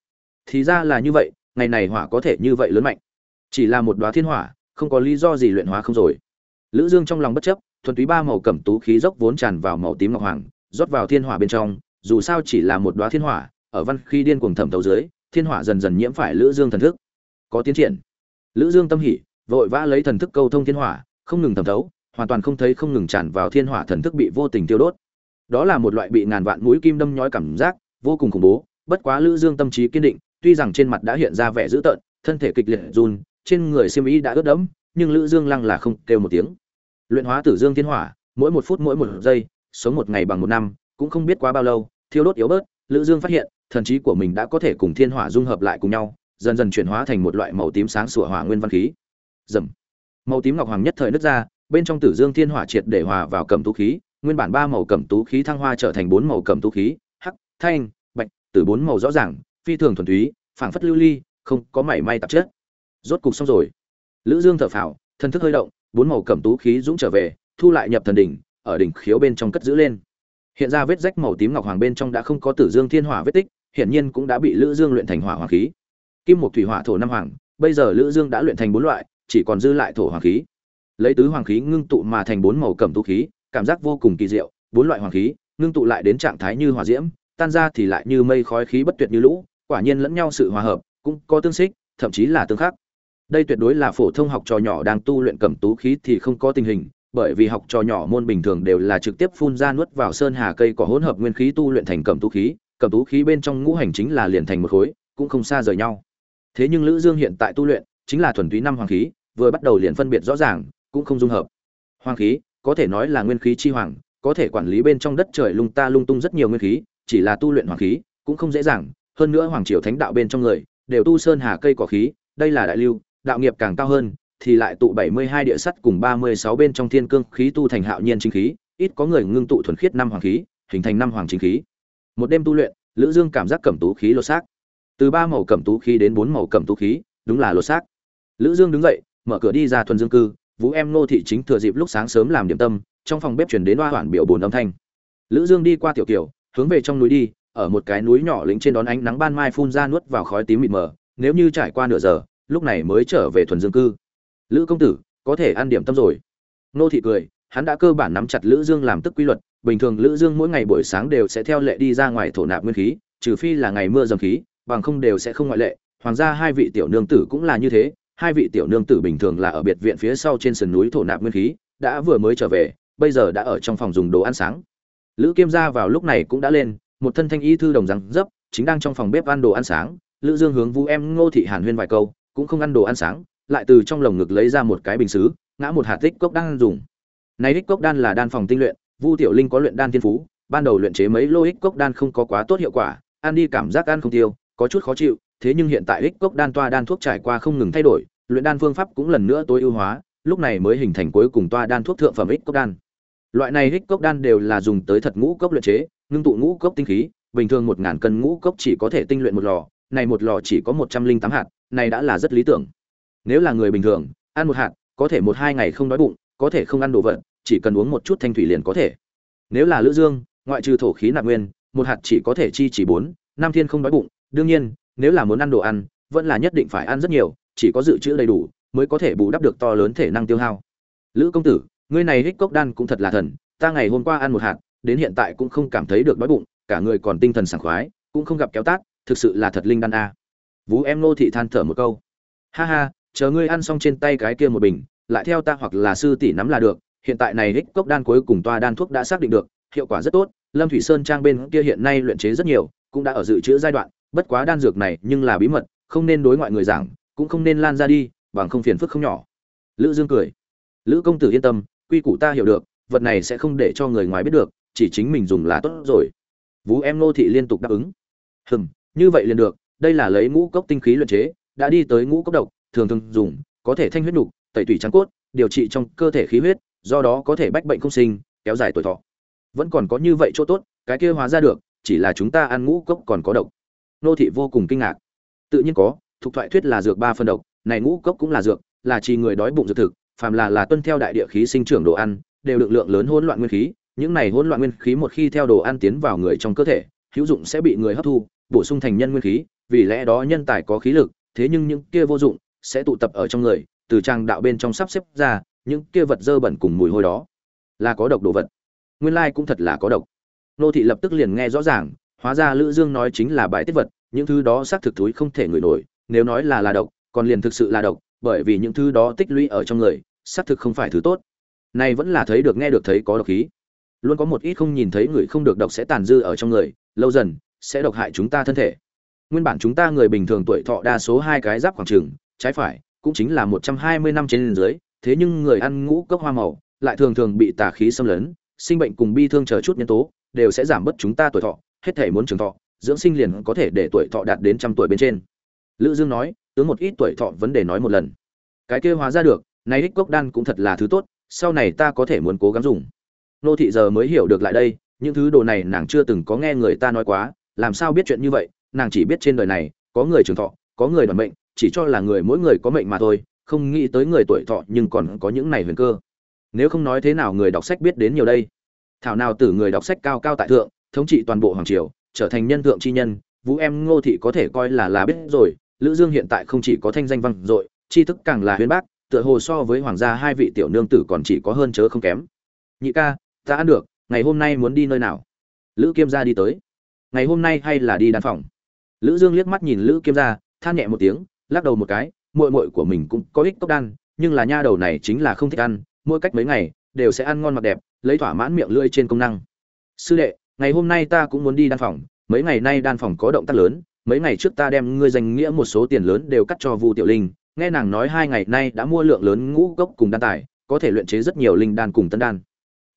Thì ra là như vậy, ngày này hỏa có thể như vậy lớn mạnh. Chỉ là một đóa thiên hỏa không có lý do gì luyện hóa không rồi. Lữ dương trong lòng bất chấp, thuần túy ba màu cẩm tú khí dốc vốn tràn vào màu tím ngọc hoàng, rót vào thiên hỏa bên trong, dù sao chỉ là một đóa thiên hỏa, ở văn khi điên cuồng thẩm thấu dưới, thiên hỏa dần dần nhiễm phải lữ dương thần thức. Có tiến triển. Lữ dương tâm hỉ, vội vã lấy thần thức câu thông thiên hỏa, không ngừng thẩm thấu, hoàn toàn không thấy không ngừng tràn vào thiên hỏa thần thức bị vô tình tiêu đốt. Đó là một loại bị ngàn vạn mũi kim đâm nhói cảm giác, vô cùng khủng bố, bất quá lữ dương tâm trí kiên định, tuy rằng trên mặt đã hiện ra vẻ dữ tợn, thân thể kịch liệt run trên người xiêm y đã ướt đẫm, nhưng lữ dương lăng là không kêu một tiếng. Luyện hóa tử dương thiên hỏa, mỗi một phút mỗi một giây, sống một ngày bằng một năm, cũng không biết quá bao lâu, thiêu đốt yếu bớt, lữ dương phát hiện, thần trí của mình đã có thể cùng thiên hỏa dung hợp lại cùng nhau, dần dần chuyển hóa thành một loại màu tím sáng sủa hỏa nguyên văn khí. Dầm màu tím ngọc hoàng nhất thời nứt ra, bên trong tử dương thiên hỏa triệt để hòa vào cẩm tú khí, nguyên bản ba màu cẩm tú khí thăng hoa trở thành bốn màu cẩm tú khí, hắc, thanh, bạch, từ bốn màu rõ ràng, phi thường thuần túy, phảng phất lưu ly, không có mảy may tạp chất rốt cục xong rồi. Lữ dương thở phào, thân thức hơi động, bốn màu cẩm tú khí dũng trở về, thu lại nhập thần đỉnh, ở đỉnh khiếu bên trong cất giữ lên. Hiện ra vết rách màu tím ngọc hoàng bên trong đã không có tử dương thiên hỏa vết tích, hiển nhiên cũng đã bị lữ dương luyện thành hỏa hoàng khí. Kim một thủy hỏa thổ năm hoàng, bây giờ lữ dương đã luyện thành bốn loại, chỉ còn dư lại thổ hoàng khí. Lấy tứ hoàng khí ngưng tụ mà thành bốn màu cẩm tú khí, cảm giác vô cùng kỳ diệu, bốn loại hoàng khí ngưng tụ lại đến trạng thái như hỏa diễm, tan ra thì lại như mây khói khí bất tuyệt như lũ, quả nhiên lẫn nhau sự hòa hợp, cũng có tương xích, thậm chí là tương khắc đây tuyệt đối là phổ thông học trò nhỏ đang tu luyện cẩm tú khí thì không có tình hình, bởi vì học trò nhỏ môn bình thường đều là trực tiếp phun ra nuốt vào sơn hà cây có hỗn hợp nguyên khí tu luyện thành cẩm tú khí, cẩm tú khí bên trong ngũ hành chính là liền thành một khối, cũng không xa rời nhau. Thế nhưng lữ dương hiện tại tu luyện, chính là thuần túy năm hoàng khí, vừa bắt đầu liền phân biệt rõ ràng, cũng không dung hợp. Hoàng khí, có thể nói là nguyên khí chi hoàng, có thể quản lý bên trong đất trời lung ta lung tung rất nhiều nguyên khí, chỉ là tu luyện hoàng khí, cũng không dễ dàng. Hơn nữa hoàng triều thánh đạo bên trong người, đều tu sơn hà cây cỏ khí, đây là đại lưu đạo nghiệp càng cao hơn, thì lại tụ 72 địa sắt cùng 36 bên trong thiên cương khí tu thành hạo nhiên chính khí, ít có người ngưng tụ thuần khiết năm hoàng khí, hình thành năm hoàng chính khí. Một đêm tu luyện, lữ dương cảm giác cẩm tú khí lột xác. Từ ba màu cẩm tú khí đến bốn màu cẩm tú khí, đúng là lột xác. Lữ dương đứng dậy, mở cửa đi ra thuần dương cư, vũ em nô thị chính thừa dịp lúc sáng sớm làm điểm tâm, trong phòng bếp truyền đến hoa hoàn biểu buồn âm thanh. Lữ dương đi qua tiểu kiều, hướng về trong núi đi, ở một cái núi nhỏ lĩnh trên đón ánh nắng ban mai phun ra nuốt vào khói tím mịt mờ, nếu như trải qua nửa giờ lúc này mới trở về thuần dương cư. Lữ công tử, có thể ăn điểm tâm rồi. Nô thị cười, hắn đã cơ bản nắm chặt lữ dương làm tức quy luật, bình thường lữ dương mỗi ngày buổi sáng đều sẽ theo lệ đi ra ngoài thổ nạp nguyên khí, trừ phi là ngày mưa dầm khí, bằng không đều sẽ không ngoại lệ. Hoàng gia hai vị tiểu nương tử cũng là như thế, hai vị tiểu nương tử bình thường là ở biệt viện phía sau trên sườn núi thổ nạp nguyên khí, đã vừa mới trở về, bây giờ đã ở trong phòng dùng đồ ăn sáng. Lữ kiêm gia vào lúc này cũng đã lên, một thân thanh y thư đồng răng dấp, chính đang trong phòng bếp ăn đồ ăn sáng. Lữ dương hướng vũ em ngô thị hàn huyên vài câu cũng không ăn đồ ăn sáng, lại từ trong lồng ngực lấy ra một cái bình sứ ngã một hạt tích cốc đang dùng. Này tích cốc đan là đan phòng tinh luyện, vu tiểu linh có luyện đan thiên phú, ban đầu luyện chế mấy lô ích cốc đan không có quá tốt hiệu quả, ăn đi cảm giác ăn không tiêu, có chút khó chịu, thế nhưng hiện tại ích cốc đan toa đan thuốc trải qua không ngừng thay đổi, luyện đan phương pháp cũng lần nữa tối ưu hóa, lúc này mới hình thành cuối cùng toa đan thuốc thượng phẩm ích cốc đan. Loại này ích cốc đan đều là dùng tới thật ngũ cốc luyện chế, ngưng tụ ngũ cốc tinh khí, bình thường một ngàn cân ngũ cốc chỉ có thể tinh luyện một lò, này một lò chỉ có một trăm linh tám hạt này đã là rất lý tưởng. Nếu là người bình thường ăn một hạt có thể một hai ngày không đói bụng có thể không ăn đồ vật chỉ cần uống một chút thanh thủy liền có thể. Nếu là lữ dương ngoại trừ thổ khí nạp nguyên một hạt chỉ có thể chi chỉ bốn năm thiên không đói bụng đương nhiên nếu là muốn ăn đồ ăn vẫn là nhất định phải ăn rất nhiều chỉ có dự trữ đầy đủ mới có thể bù đắp được to lớn thể năng tiêu hao. Lữ công tử ngươi này hích cốc đan cũng thật là thần ta ngày hôm qua ăn một hạt đến hiện tại cũng không cảm thấy được đói bụng cả người còn tinh thần sảng khoái cũng không gặp kéo tác, thực sự là thật linh đan a. Vũ em nô thị than thở một câu. Ha ha, chờ ngươi ăn xong trên tay cái kia một bình, lại theo ta hoặc là sư tỷ nắm là được, hiện tại này hích cốc đan cuối cùng toa đan thuốc đã xác định được, hiệu quả rất tốt, lâm thủy sơn trang bên kia hiện nay luyện chế rất nhiều, cũng đã ở dự trữ giai đoạn, bất quá đan dược này nhưng là bí mật, không nên đối ngoại người giảng, cũng không nên lan ra đi, bằng không phiền phức không nhỏ. Lữ dương cười. Lữ công tử yên tâm, quy củ ta hiểu được, vật này sẽ không để cho người ngoài biết được, chỉ chính mình dùng là tốt rồi. Vũ em nô thị liên tục đáp ứng. Hừm, như vậy liền được đây là lấy ngũ cốc tinh khí luyện chế, đã đi tới ngũ cốc độc, thường thường dùng, có thể thanh huyết nục tẩy tủy trắng cốt, điều trị trong cơ thể khí huyết, do đó có thể bách bệnh không sinh, kéo dài tuổi thọ. Vẫn còn có như vậy chỗ tốt, cái kia hóa ra được, chỉ là chúng ta ăn ngũ cốc còn có độc. Nô thị vô cùng kinh ngạc. Tự nhiên có, thuộc thoại thuyết là dược ba phân độc, này ngũ cốc cũng là dược, là chỉ người đói bụng dược thực, phàm là là tuân theo đại địa khí sinh trưởng đồ ăn, đều lượng lượng lớn hỗn loạn nguyên khí, những này hỗn loạn nguyên khí một khi theo đồ ăn tiến vào người trong cơ thể, hữu dụng sẽ bị người hấp thu, bổ sung thành nhân nguyên khí vì lẽ đó nhân tài có khí lực, thế nhưng những kia vô dụng sẽ tụ tập ở trong người, từ trang đạo bên trong sắp xếp ra, những kia vật dơ bẩn cùng mùi hôi đó là có độc đồ vật. Nguyên lai cũng thật là có độc. Nô thị lập tức liền nghe rõ ràng, hóa ra lữ dương nói chính là bài tiết vật, những thứ đó xác thực thúi không thể ngửi nổi, nếu nói là là độc, còn liền thực sự là độc, bởi vì những thứ đó tích lũy ở trong người, xác thực không phải thứ tốt. Này vẫn là thấy được nghe được thấy có độc khí. Luôn có một ít không nhìn thấy người không được độc sẽ tàn dư ở trong người, lâu dần sẽ độc hại chúng ta thân thể nguyên bản chúng ta người bình thường tuổi thọ đa số hai cái giáp khoảng trường, trái phải, cũng chính là một trăm hai mươi năm trên dưới, thế nhưng người ăn ngũ cốc hoa màu, lại thường thường bị tà khí xâm lấn, sinh bệnh cùng bi thương chờ chút nhân tố, đều sẽ giảm bớt chúng ta tuổi thọ, hết thể muốn trường thọ, dưỡng sinh liền có thể để tuổi thọ đạt đến trăm tuổi bên trên. Lữ dương nói, tướng một ít tuổi thọ vấn đề nói một lần. Cái kia hóa ra được, này ích cốc đan cũng thật là thứ tốt, sau này ta có thể muốn cố gắng dùng. Nô thị giờ mới hiểu được lại đây, những thứ đồ này nàng chưa từng có nghe người ta nói quá, làm sao biết chuyện như vậy nàng chỉ biết trên đời này, có người trường thọ, có người đoàn mệnh, chỉ cho là người mỗi người có mệnh mà thôi, không nghĩ tới người tuổi thọ nhưng còn có những này huyền cơ. Nếu không nói thế nào người đọc sách biết đến nhiều đây. Thảo nào từ người đọc sách cao cao tại thượng, thống trị toàn bộ hoàng triều, trở thành nhân thượng chi nhân, vũ em ngô thị có thể coi là là biết rồi, lữ dương hiện tại không chỉ có thanh danh vang dội, tri thức càng là huyền bác, tựa hồ so với hoàng gia hai vị tiểu nương tử còn chỉ có hơn chớ không kém. Nhị ca, ta ăn được, ngày hôm nay muốn đi nơi nào? Lữ kiêm gia đi tới. Ngày hôm nay hay là đi đan phòng? Lữ dương liếc mắt nhìn lữ kiêm gia than nhẹ một tiếng, lắc đầu một cái, muội muội của mình cũng có ích cốc đan, nhưng là nha đầu này chính là không thích ăn, mỗi cách mấy ngày, đều sẽ ăn ngon mặc đẹp, lấy thỏa mãn miệng lưỡi trên công năng. Sư đệ, ngày hôm nay ta cũng muốn đi đan phòng, mấy ngày nay đan phòng có động tác lớn, mấy ngày trước ta đem ngươi danh nghĩa một số tiền lớn đều cắt cho vu tiểu linh, nghe nàng nói hai ngày nay đã mua lượng lớn ngũ gốc cùng đan tài, có thể luyện chế rất nhiều linh đan cùng tân đan.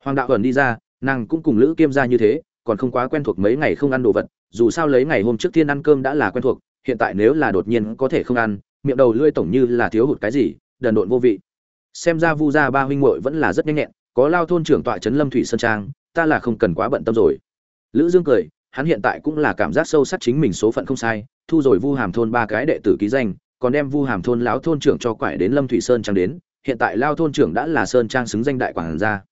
Hoàng đạo ẩn đi ra, nàng cũng cùng lữ kiêm ra như thế, còn không quá quen thuộc mấy ngày không ăn đồ vật dù sao lấy ngày hôm trước Thiên ăn cơm đã là quen thuộc, hiện tại nếu là đột nhiên có thể không ăn, miệng đầu lưỡi tổng như là thiếu hụt cái gì, đần độn vô vị. Xem ra vu gia ba huynh muội vẫn là rất nhanh nhẹn, có lao thôn trưởng tọa trấn lâm thủy sơn trang, ta là không cần quá bận tâm rồi. Lữ dương cười, hắn hiện tại cũng là cảm giác sâu sắc chính mình số phận không sai, thu rồi vu hàm thôn ba cái đệ tử ký danh, còn đem vu hàm thôn lão thôn trưởng cho quải đến lâm thủy sơn trang đến, hiện tại lao thôn trưởng đã là sơn trang xứng danh đại quảng gia.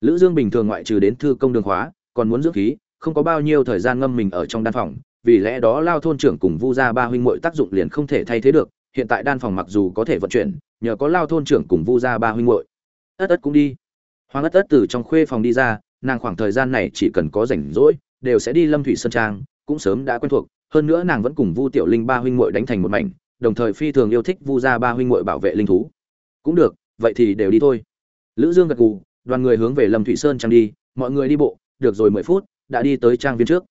Lữ dương bình thường ngoại trừ đến thư công đường khóa còn muốn dưỡng khí không có bao nhiêu thời gian ngâm mình ở trong đan phòng, vì lẽ đó lao thôn trưởng cùng vu gia ba huynh muội tác dụng liền không thể thay thế được, hiện tại đan phòng mặc dù có thể vận chuyển, nhờ có lao thôn trưởng cùng vu gia ba huynh muội. Ất ất cũng đi. Hoàng ất ất từ trong khuê phòng đi ra, nàng khoảng thời gian này chỉ cần có rảnh rỗi, đều sẽ đi lâm thủy sơn trang, cũng sớm đã quen thuộc, hơn nữa nàng vẫn cùng vu tiểu linh ba huynh muội đánh thành một mảnh, đồng thời phi thường yêu thích vu gia ba huynh muội bảo vệ linh thú. Cũng được, vậy thì đều đi thôi. Lữ dương gật gù, đoàn người hướng về lâm thủy sơn trang đi, mọi người đi bộ, được rồi mười phút đã đi tới trang viên trước.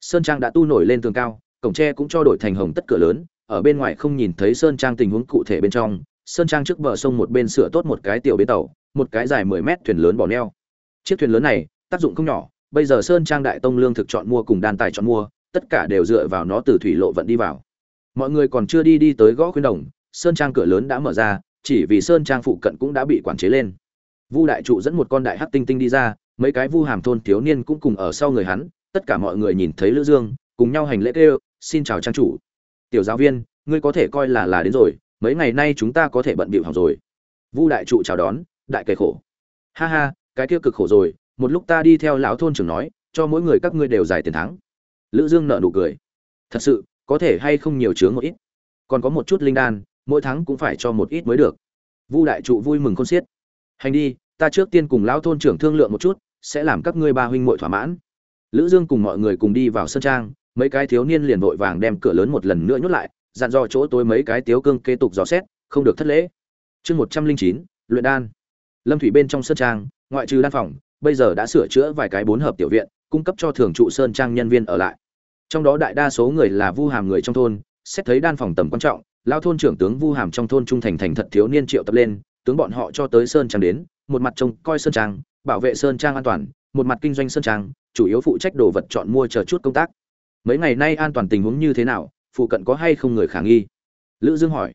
Sơn trang đã tu nổi lên tường cao, cổng tre cũng cho đổi thành hồng tất cửa lớn, ở bên ngoài không nhìn thấy sơn trang tình huống cụ thể bên trong. Sơn trang trước bờ sông một bên sửa tốt một cái tiểu bến tàu, một cái dài mười mét thuyền lớn bỏ neo. Chiếc thuyền lớn này, tác dụng không nhỏ, bây giờ sơn trang đại tông lương thực chọn mua cùng đan tài chọn mua, tất cả đều dựa vào nó từ thủy lộ vận đi vào. Mọi người còn chưa đi đi tới gõ khuyên đồng, sơn trang cửa lớn đã mở ra, chỉ vì sơn trang phụ cận cũng đã bị quản chế lên. Vu đại trụ dẫn một con đại hắc tinh tinh đi ra mấy cái vu hàm thôn thiếu niên cũng cùng ở sau người hắn, tất cả mọi người nhìn thấy lữ dương, cùng nhau hành lễ kêu, xin chào trang chủ. Tiểu giáo viên, ngươi có thể coi là là đến rồi, mấy ngày nay chúng ta có thể bận bịu hỏng rồi. Vu đại trụ chào đón, đại kể khổ. Ha ha, cái kia cực khổ rồi, một lúc ta đi theo lão thôn trưởng nói, cho mỗi người các ngươi đều giải tiền thắng. Lữ dương nở nụ cười. Thật sự, có thể hay không nhiều chướng một ít? Còn có một chút linh đan, mỗi tháng cũng phải cho một ít mới được. Vu đại trụ vui mừng con xiết. Hành đi, ta trước tiên cùng lão thôn trưởng thương lượng một chút sẽ làm các ngươi ba huynh muội thỏa mãn. Lữ dương cùng mọi người cùng đi vào sân trang, mấy cái thiếu niên liền vội vàng đem cửa lớn một lần nữa nhốt lại, dặn dò chỗ tối mấy cái tiếu cương kế tục dò xét, không được thất lễ. Chương một trăm linh chín, luyện đan. Lâm thủy bên trong sân trang, ngoại trừ đan phòng, bây giờ đã sửa chữa vài cái bốn hợp tiểu viện, cung cấp cho thường trụ sơn trang nhân viên ở lại. Trong đó đại đa số người là vu hàm người trong thôn, xét thấy đan phòng tầm quan trọng, lao thôn trưởng tướng vu hàm trong thôn trung thành thành thật thiếu niên triệu tập lên, tướng bọn họ cho tới sơn trang đến, một mặt trông coi sơn trang bảo vệ sơn trang an toàn, một mặt kinh doanh sơn trang, chủ yếu phụ trách đồ vật chọn mua chờ chút công tác. Mấy ngày nay an toàn tình huống như thế nào, phụ cận có hay không người khả nghi? Lữ dương hỏi.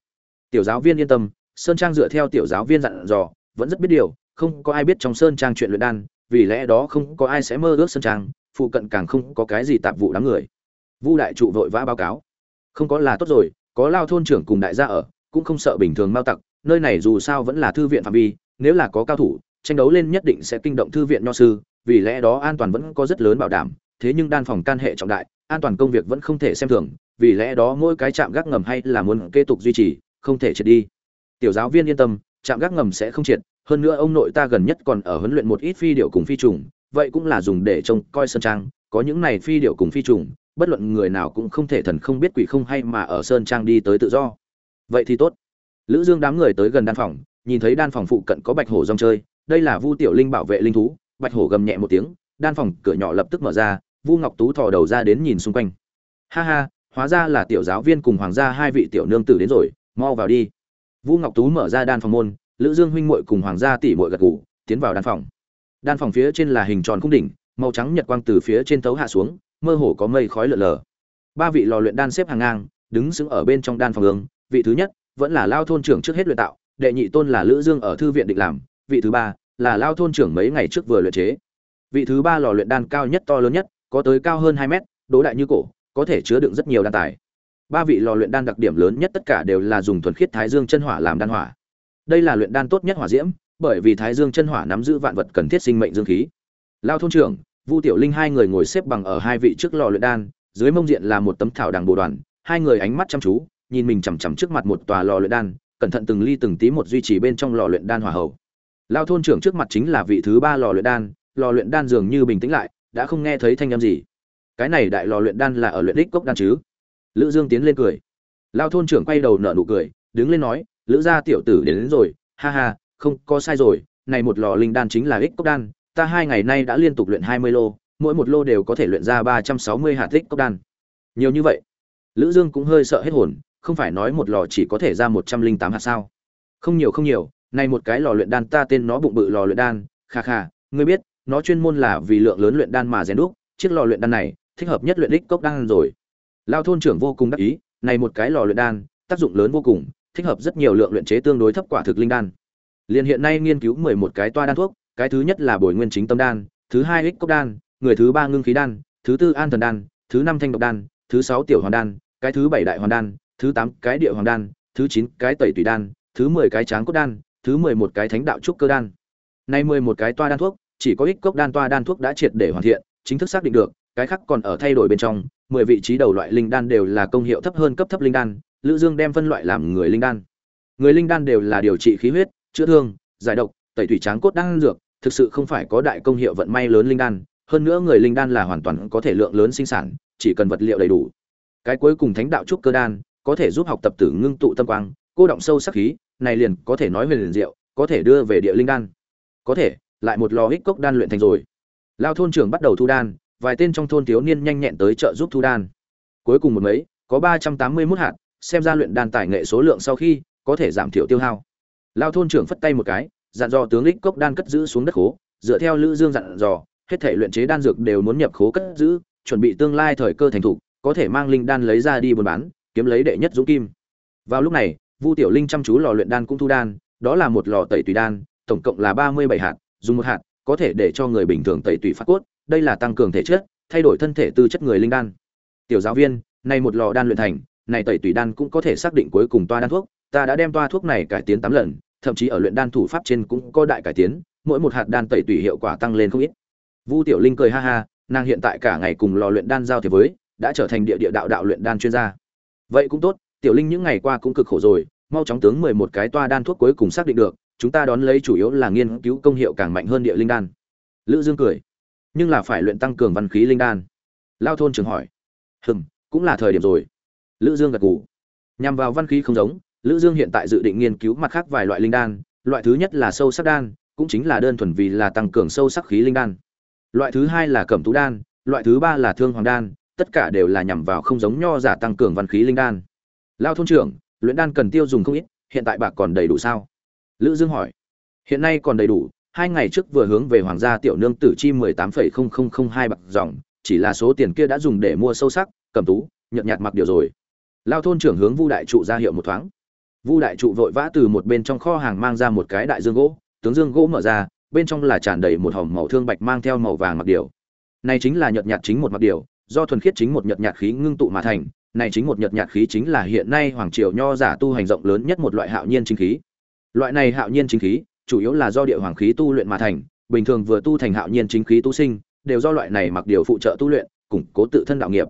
Tiểu giáo viên yên tâm, sơn trang dựa theo tiểu giáo viên dặn dò, vẫn rất biết điều, không có ai biết trong sơn trang chuyện luyện đan, vì lẽ đó không có ai sẽ mơ ước sơn trang, phụ cận càng không có cái gì tạp vụ đám người. Vu đại trụ vội vã báo cáo. Không có là tốt rồi, có lao thôn trưởng cùng đại gia ở, cũng không sợ bình thường mao tặc, nơi này dù sao vẫn là thư viện phạm vi, nếu là có cao thủ tranh đấu lên nhất định sẽ kinh động thư viện nho sư, vì lẽ đó an toàn vẫn có rất lớn bảo đảm, thế nhưng đan phòng can hệ trọng đại, an toàn công việc vẫn không thể xem thường, vì lẽ đó mỗi cái trạm gác ngầm hay là muốn kế tục duy trì, không thể triệt đi. Tiểu giáo viên yên tâm, trạm gác ngầm sẽ không triệt, hơn nữa ông nội ta gần nhất còn ở huấn luyện một ít phi điệu cùng phi trùng, vậy cũng là dùng để trông coi sơn trang, có những này phi điệu cùng phi trùng, bất luận người nào cũng không thể thần không biết quỷ không hay mà ở sơn trang đi tới tự do. Vậy thì tốt. Lữ dương đám người tới gần đan phòng, nhìn thấy đan phòng phụ cận có bạch hổ rong chơi đây là vu tiểu linh bảo vệ linh thú. Bạch hổ gầm nhẹ một tiếng, đan phòng cửa nhỏ lập tức mở ra, vu ngọc tú thò đầu ra đến nhìn xung quanh. Ha ha, hóa ra là tiểu giáo viên cùng hoàng gia hai vị tiểu nương tử đến rồi, mau vào đi. Vu ngọc tú mở ra đan phòng môn, lữ dương huynh muội cùng hoàng gia tỷ muội gật gù, tiến vào đan phòng. Đan phòng phía trên là hình tròn cung đỉnh, màu trắng nhật quang từ phía trên tấu hạ xuống, mơ hồ có mây khói lượn lờ. Ba vị lò luyện đan xếp hàng ngang, đứng sững ở bên trong đan phòng hướng vị thứ nhất vẫn là lao thôn trưởng trước hết luyện tạo, đệ nhị tôn là lữ dương ở thư viện định làm vị thứ ba là lao thôn trưởng mấy ngày trước vừa luyện chế. Vị thứ ba lò luyện đan cao nhất to lớn nhất, có tới cao hơn hai mét, đố đại như cổ, có thể chứa đựng rất nhiều đan tài. Ba vị lò luyện đan đặc điểm lớn nhất tất cả đều là dùng thuần khiết thái dương chân hỏa làm đan hỏa. Đây là luyện đan tốt nhất hỏa diễm, bởi vì thái dương chân hỏa nắm giữ vạn vật cần thiết sinh mệnh dương khí. Lao thôn trưởng, vu tiểu linh hai người ngồi xếp bằng ở hai vị trước lò luyện đan, dưới mông diện là một tấm thảo đằng bồ đoàn, hai người ánh mắt chăm chú, nhìn mình chằm chằm trước mặt một tòa lò luyện đan, cẩn thận từng ly từng tí một duy trì bên trong lò luyện đan hỏa hầu lao thôn trưởng trước mặt chính là vị thứ ba lò luyện đan lò luyện đan dường như bình tĩnh lại đã không nghe thấy thanh âm gì. Cái này đại lò luyện đan là ở luyện đích cốc đan chứ? Lữ dương tiến lên cười. Lao thôn trưởng quay đầu nở nụ cười đứng lên nói lữ gia tiểu tử đến, đến rồi ha ha không có sai rồi này một lò linh đan chính là ích cốc đan ta hai ngày nay đã liên tục luyện 20 lô mỗi một lô đều có thể luyện ra 360 hạt ích cốc đan. Nhiều như vậy lữ dương cũng hơi sợ hết hồn không phải nói một lò chỉ có thể ra 108 hạt sao? Không nhiều không nhiều này một cái lò luyện đan ta tên nó bụng bự lò luyện đan, kha kha, ngươi biết, nó chuyên môn là vì lượng lớn luyện đan mà rèn đúc, chiếc lò luyện đan này thích hợp nhất luyện đích cốc đan rồi. Lao thôn trưởng vô cùng đắc ý, này một cái lò luyện đan, tác dụng lớn vô cùng, thích hợp rất nhiều lượng luyện chế tương đối thấp quả thực linh đan. Liên hiện nay nghiên cứu mười một cái toa đan thuốc, cái thứ nhất là bồi nguyên chính tâm đan, thứ hai ích cốc đan, người thứ ba ngưng khí đan, thứ tư an thần đan, thứ năm thanh độc đan, thứ sáu tiểu hoàn đan, cái thứ bảy đại hoàn đan, thứ tám cái địa hoàng đan, thứ chín cái tẩy tùy đan, thứ mười cái tráng cốt đan thứ mười một cái thánh đạo trúc cơ đan. Nay mười một cái toa đan thuốc, chỉ có ích cốc đan toa đan thuốc đã triệt để hoàn thiện, chính thức xác định được, cái khác còn ở thay đổi bên trong, mười vị trí đầu loại linh đan đều là công hiệu thấp hơn cấp thấp linh đan, lữ dương đem phân loại làm người linh đan. Người linh đan đều là điều trị khí huyết, chữa thương, giải độc, tẩy thủy tráng cốt đan dược, thực sự không phải có đại công hiệu vận may lớn linh đan, hơn nữa người linh đan là hoàn toàn có thể lượng lớn sinh sản, chỉ cần vật liệu đầy đủ. Cái cuối cùng thánh đạo trúc cơ đan, có thể giúp học tập tử ngưng tụ tâm quang, cô động sâu sắc khí này liền có thể nói về liền diệu, có thể đưa về địa linh đan. Có thể, lại một lò hích cốc đan luyện thành rồi. Lao thôn trưởng bắt đầu thu đan, vài tên trong thôn thiếu niên nhanh nhẹn tới trợ giúp thu đan. Cuối cùng một mấy, có ba trăm tám mươi 381 hạt, xem ra luyện đan tài nghệ số lượng sau khi, có thể giảm thiểu tiêu hao. Lao thôn trưởng phất tay một cái, dặn dò tướng lích cốc đan cất giữ xuống đất khố, dựa theo lữ dương dặn dò, hết thể luyện chế đan dược đều muốn nhập khố cất giữ, chuẩn bị tương lai thời cơ thành thủ, có thể mang linh đan lấy ra đi buôn bán, kiếm lấy đệ nhất dũng kim. Vào lúc này vu tiểu linh chăm chú lò luyện đan cũng thu đan, đó là một lò tẩy tùy đan, tổng cộng là ba mươi bảy hạt, dùng một hạt, có thể để cho người bình thường tẩy tùy phát cốt, đây là tăng cường thể chất, thay đổi thân thể tư chất người linh đan. Tiểu giáo viên, này một lò đan luyện thành, này tẩy tùy đan cũng có thể xác định cuối cùng toa đan thuốc, ta đã đem toa thuốc này cải tiến tám lần, thậm chí ở luyện đan thủ pháp trên cũng có đại cải tiến, mỗi một hạt đan tẩy tùy hiệu quả tăng lên không ít. Vu tiểu linh cười ha ha, nàng hiện tại cả ngày cùng lò luyện đan giao thế với, đã trở thành địa địa đạo đạo luyện đan chuyên gia. Vậy cũng tốt tiểu linh những ngày qua cũng cực khổ rồi, mau chóng tướng mười một cái toa đan thuốc cuối cùng xác định được, chúng ta đón lấy chủ yếu là nghiên cứu công hiệu càng mạnh hơn địa linh đan. Lữ dương cười. Nhưng là phải luyện tăng cường văn khí linh đan. Lao thôn trường hỏi. Hừm, cũng là thời điểm rồi. Lữ dương gật gù. Nhằm vào văn khí không giống, lữ dương hiện tại dự định nghiên cứu mặt khác vài loại linh đan, loại thứ nhất là sâu sắc đan, cũng chính là đơn thuần vì là tăng cường sâu sắc khí linh đan. Loại thứ hai là cẩm tú đan, loại thứ ba là thương hoàng đan, tất cả đều là nhằm vào không giống nho giả tăng cường văn khí linh đan lao thôn trưởng, luyện đan cần tiêu dùng không ít, hiện tại bạc còn đầy đủ sao? Lữ dương hỏi. Hiện nay còn đầy đủ, hai ngày trước vừa hướng về hoàng gia tiểu nương tử chi mười tám phẩy không không không hai bạc dòng, chỉ là số tiền kia đã dùng để mua sâu sắc, cầm tú, nhợt nhạt mặc điều rồi. Lao thôn trưởng hướng vu đại trụ ra hiệu một thoáng. Vu đại trụ vội vã từ một bên trong kho hàng mang ra một cái đại dương gỗ, tướng dương gỗ mở ra, bên trong là tràn đầy một hòm màu thương bạch mang theo màu vàng mặc điều. Này chính là nhợt nhạt chính một mặc điều, do thuần khiết chính một nhợt nhạt khí ngưng tụ mà thành này chính một nhợt nhạt khí chính là hiện nay hoàng triều nho giả tu hành rộng lớn nhất một loại hạo nhiên chính khí. Loại này hạo nhiên chính khí, chủ yếu là do địa hoàng khí tu luyện mà thành, bình thường vừa tu thành hạo nhiên chính khí tu sinh, đều do loại này mặc điều phụ trợ tu luyện, củng cố tự thân đạo nghiệp.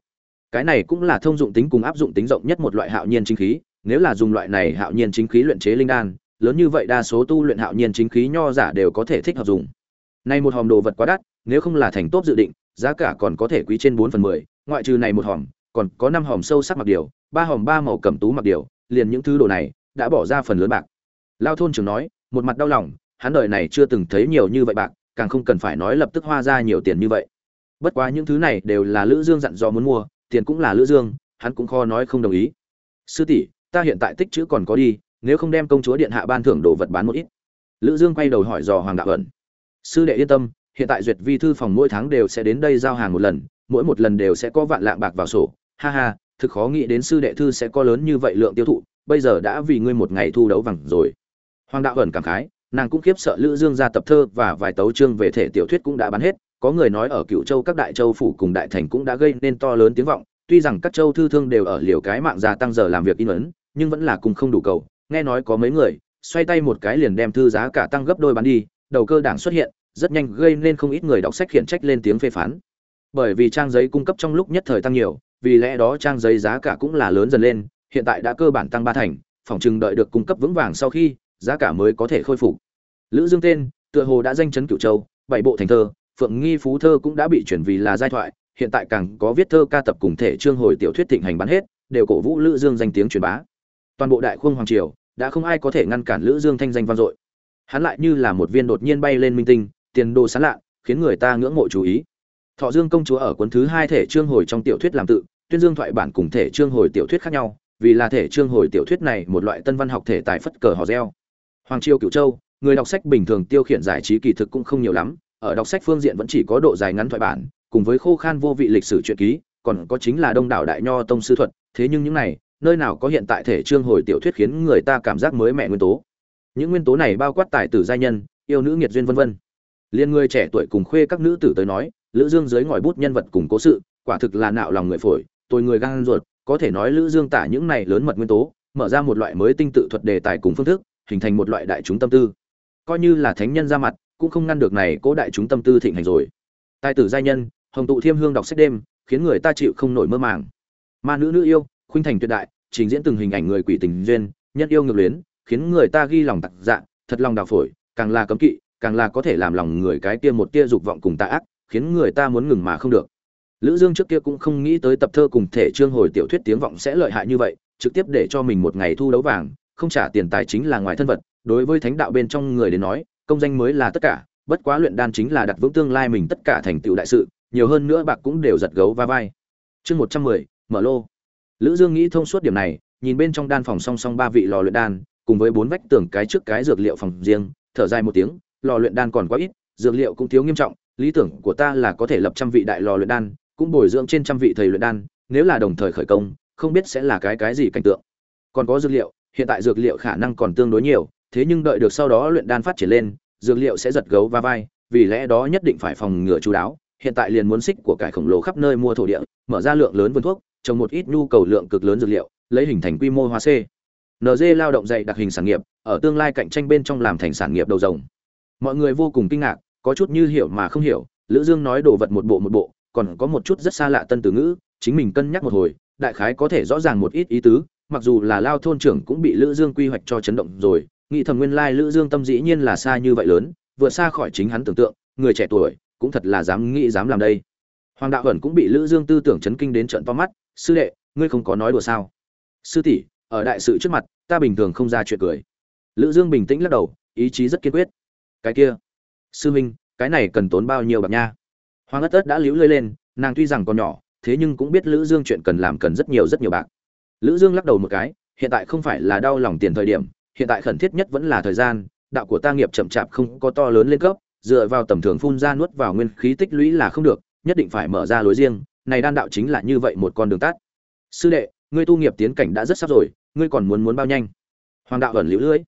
Cái này cũng là thông dụng tính cùng áp dụng tính rộng nhất một loại hạo nhiên chính khí, nếu là dùng loại này hạo nhiên chính khí luyện chế linh đan, lớn như vậy đa số tu luyện hạo nhiên chính khí nho giả đều có thể thích hợp dùng. Nay một hòm đồ vật quá đắt, nếu không là thành tốt dự định, giá cả còn có thể quý trên bốn phần mười, ngoại trừ này một hòm còn có năm hòm sâu sắc mặc điều, ba hòm ba màu cẩm tú mặc điều, liền những thứ đồ này đã bỏ ra phần lớn bạc. Lao thôn trưởng nói, một mặt đau lòng, hắn đời này chưa từng thấy nhiều như vậy bạc, càng không cần phải nói lập tức hoa ra nhiều tiền như vậy. Bất quá những thứ này đều là lữ dương dặn dò muốn mua, tiền cũng là lữ dương, hắn cũng khó nói không đồng ý. Sư tỷ, ta hiện tại tích chữ còn có đi, nếu không đem công chúa điện hạ ban thưởng đồ vật bán một ít. Lữ dương quay đầu hỏi dò hoàng đạo ẩn. Sư đệ yên tâm, hiện tại duyệt vi thư phòng mỗi tháng đều sẽ đến đây giao hàng một lần mỗi một lần đều sẽ có vạn lạng bạc vào sổ. Ha ha, thực khó nghĩ đến sư đệ thư sẽ có lớn như vậy lượng tiêu thụ, bây giờ đã vì ngươi một ngày thu đấu vàng rồi. Hoàng đạo ẩn cảm khái, nàng cũng khiếp sợ lữ dương ra tập thơ và vài tấu chương về thể tiểu thuyết cũng đã bán hết. Có người nói ở cựu châu các đại châu phủ cùng đại thành cũng đã gây nên to lớn tiếng vọng. Tuy rằng các châu thư thương đều ở liều cái mạng gia tăng giờ làm việc in ấn, nhưng vẫn là cùng không đủ cầu. Nghe nói có mấy người, xoay tay một cái liền đem thư giá cả tăng gấp đôi bán đi. Đầu cơ đảng xuất hiện, rất nhanh gây nên không ít người đọc sách khiển trách lên tiếng phê phán bởi vì trang giấy cung cấp trong lúc nhất thời tăng nhiều, vì lẽ đó trang giấy giá cả cũng là lớn dần lên, hiện tại đã cơ bản tăng ba thành, phòng chừng đợi được cung cấp vững vàng sau khi, giá cả mới có thể khôi phục. Lữ dương tên, tựa hồ đã danh chấn cửu châu, bảy bộ thành thơ, phượng nghi phú thơ cũng đã bị chuyển vì là giai thoại, hiện tại càng có viết thơ ca tập cùng thể chương hồi tiểu thuyết thịnh hành bán hết, đều cổ vũ lữ dương danh tiếng truyền bá. Toàn bộ đại khung hoàng triều, đã không ai có thể ngăn cản lữ dương thanh danh vang dội. Hắn lại như là một viên đột nhiên bay lên minh tinh, tiền đồ sáng lạ, khiến người ta ngưỡng mộ chú ý thọ dương công chúa ở cuốn thứ hai thể chương hồi trong tiểu thuyết làm tự, tuyên dương thoại bản cùng thể chương hồi tiểu thuyết khác nhau, vì là thể chương hồi tiểu thuyết này một loại tân văn học thể tài phất cờ hò reo. Hoàng triều cửu châu, người đọc sách bình thường tiêu khiển giải trí kỳ thực cũng không nhiều lắm, ở đọc sách phương diện vẫn chỉ có độ dài ngắn thoại bản, cùng với khô khan vô vị lịch sử truyện ký, còn có chính là đông đảo đại nho tông sư thuật, thế nhưng những này, nơi nào có hiện tại thể chương hồi tiểu thuyết khiến người ta cảm giác mới mẹ nguyên tố. Những nguyên tố này bao quát tài tử giai nhân, yêu nữ nghiệt duyên vân vân. Liên người trẻ tuổi cùng khuê các nữ tử tới nói lữ dương dưới ngòi bút nhân vật cùng cố sự, quả thực là nạo lòng người phổi, tôi người gan ruột, có thể nói lữ dương tả những này lớn mật nguyên tố, mở ra một loại mới tinh tự thuật đề tài cùng phương thức, hình thành một loại đại chúng tâm tư. Coi như là thánh nhân ra mặt, cũng không ngăn được này cố đại chúng tâm tư thịnh hành rồi. Tài tử giai nhân, hồng tụ thiêm hương đọc sách đêm, khiến người ta chịu không nổi mơ màng. Ma nữ nữ yêu, khuynh thành tuyệt đại, trình diễn từng hình ảnh người quỷ tình duyên, nhân yêu ngược luyến, khiến người ta ghi lòng tặc dạ thật lòng đào phổi, càng là cấm kỵ, càng là có thể làm lòng người cái kia một tia dục vọng cùng tà ác khiến người ta muốn ngừng mà không được. Lữ dương trước kia cũng không nghĩ tới tập thơ cùng thể trương hồi tiểu thuyết tiếng vọng sẽ lợi hại như vậy, trực tiếp để cho mình một ngày thu đấu vàng, không trả tiền tài chính là ngoài thân vật, đối với thánh đạo bên trong người đến nói, công danh mới là tất cả, bất quá luyện đan chính là đặt vững tương lai mình tất cả thành tựu đại sự, nhiều hơn nữa bạc cũng đều giật gấu va vai. Chương một trăm mười, mở lô. Lữ dương nghĩ thông suốt điểm này, nhìn bên trong đan phòng song song ba vị lò luyện đan, cùng với bốn vách tường cái trước cái dược liệu phòng riêng, thở dài một tiếng, lò luyện đan còn quá ít, dược liệu cũng thiếu nghiêm trọng lý tưởng của ta là có thể lập trăm vị đại lò luyện đan, cũng bồi dưỡng trên trăm vị thầy luyện đan, nếu là đồng thời khởi công, không biết sẽ là cái cái gì cảnh tượng. Còn có dược liệu, hiện tại dược liệu khả năng còn tương đối nhiều, thế nhưng đợi được sau đó luyện đan phát triển lên, dược liệu sẽ giật gấu va vai, vì lẽ đó nhất định phải phòng ngừa chú đáo, hiện tại liền muốn xích của cải khổng lồ khắp nơi mua thổ địa, mở ra lượng lớn vườn thuốc, trồng một ít nhu cầu lượng cực lớn dược liệu, lấy hình thành quy mô hóa c. Nd lao động dạy đặc hình sản nghiệp, ở tương lai cạnh tranh bên trong làm thành sản nghiệp đầu rồng mọi người vô cùng kinh ngạc có chút như hiểu mà không hiểu, lữ dương nói đồ vật một bộ một bộ, còn có một chút rất xa lạ tân từ ngữ, chính mình cân nhắc một hồi, đại khái có thể rõ ràng một ít ý tứ, mặc dù là lao thôn trưởng cũng bị lữ dương quy hoạch cho chấn động rồi, nghĩ thầm nguyên lai lữ dương tâm dĩ nhiên là xa như vậy lớn, vượt xa khỏi chính hắn tưởng tượng, người trẻ tuổi cũng thật là dám nghĩ dám làm đây. Hoàng đạo ẩn cũng bị lữ dương tư tưởng chấn kinh đến trận to mắt, sư đệ, ngươi không có nói đùa sao? Sư tỷ, ở đại sự trước mặt, ta bình thường không ra chuyện cười. Lữ dương bình tĩnh lắc đầu, ý chí rất kiên quyết. Cái kia sư minh, cái này cần tốn bao nhiêu bạc nha? Hoàng ất ất đã liễu lơi lên, nàng tuy rằng còn nhỏ, thế nhưng cũng biết lữ dương chuyện cần làm cần rất nhiều rất nhiều bạc. Lữ dương lắc đầu một cái, hiện tại không phải là đau lòng tiền thời điểm, hiện tại khẩn thiết nhất vẫn là thời gian, đạo của ta nghiệp chậm chạp không có to lớn lên cấp, dựa vào tầm thường phun ra nuốt vào nguyên khí tích lũy là không được, nhất định phải mở ra lối riêng, này đan đạo chính là như vậy một con đường tắt. Sư đệ, ngươi tu nghiệp tiến cảnh đã rất sắp rồi, ngươi còn muốn muốn bao nhanh? Hoàng đạo ẩn liễu lưỡi.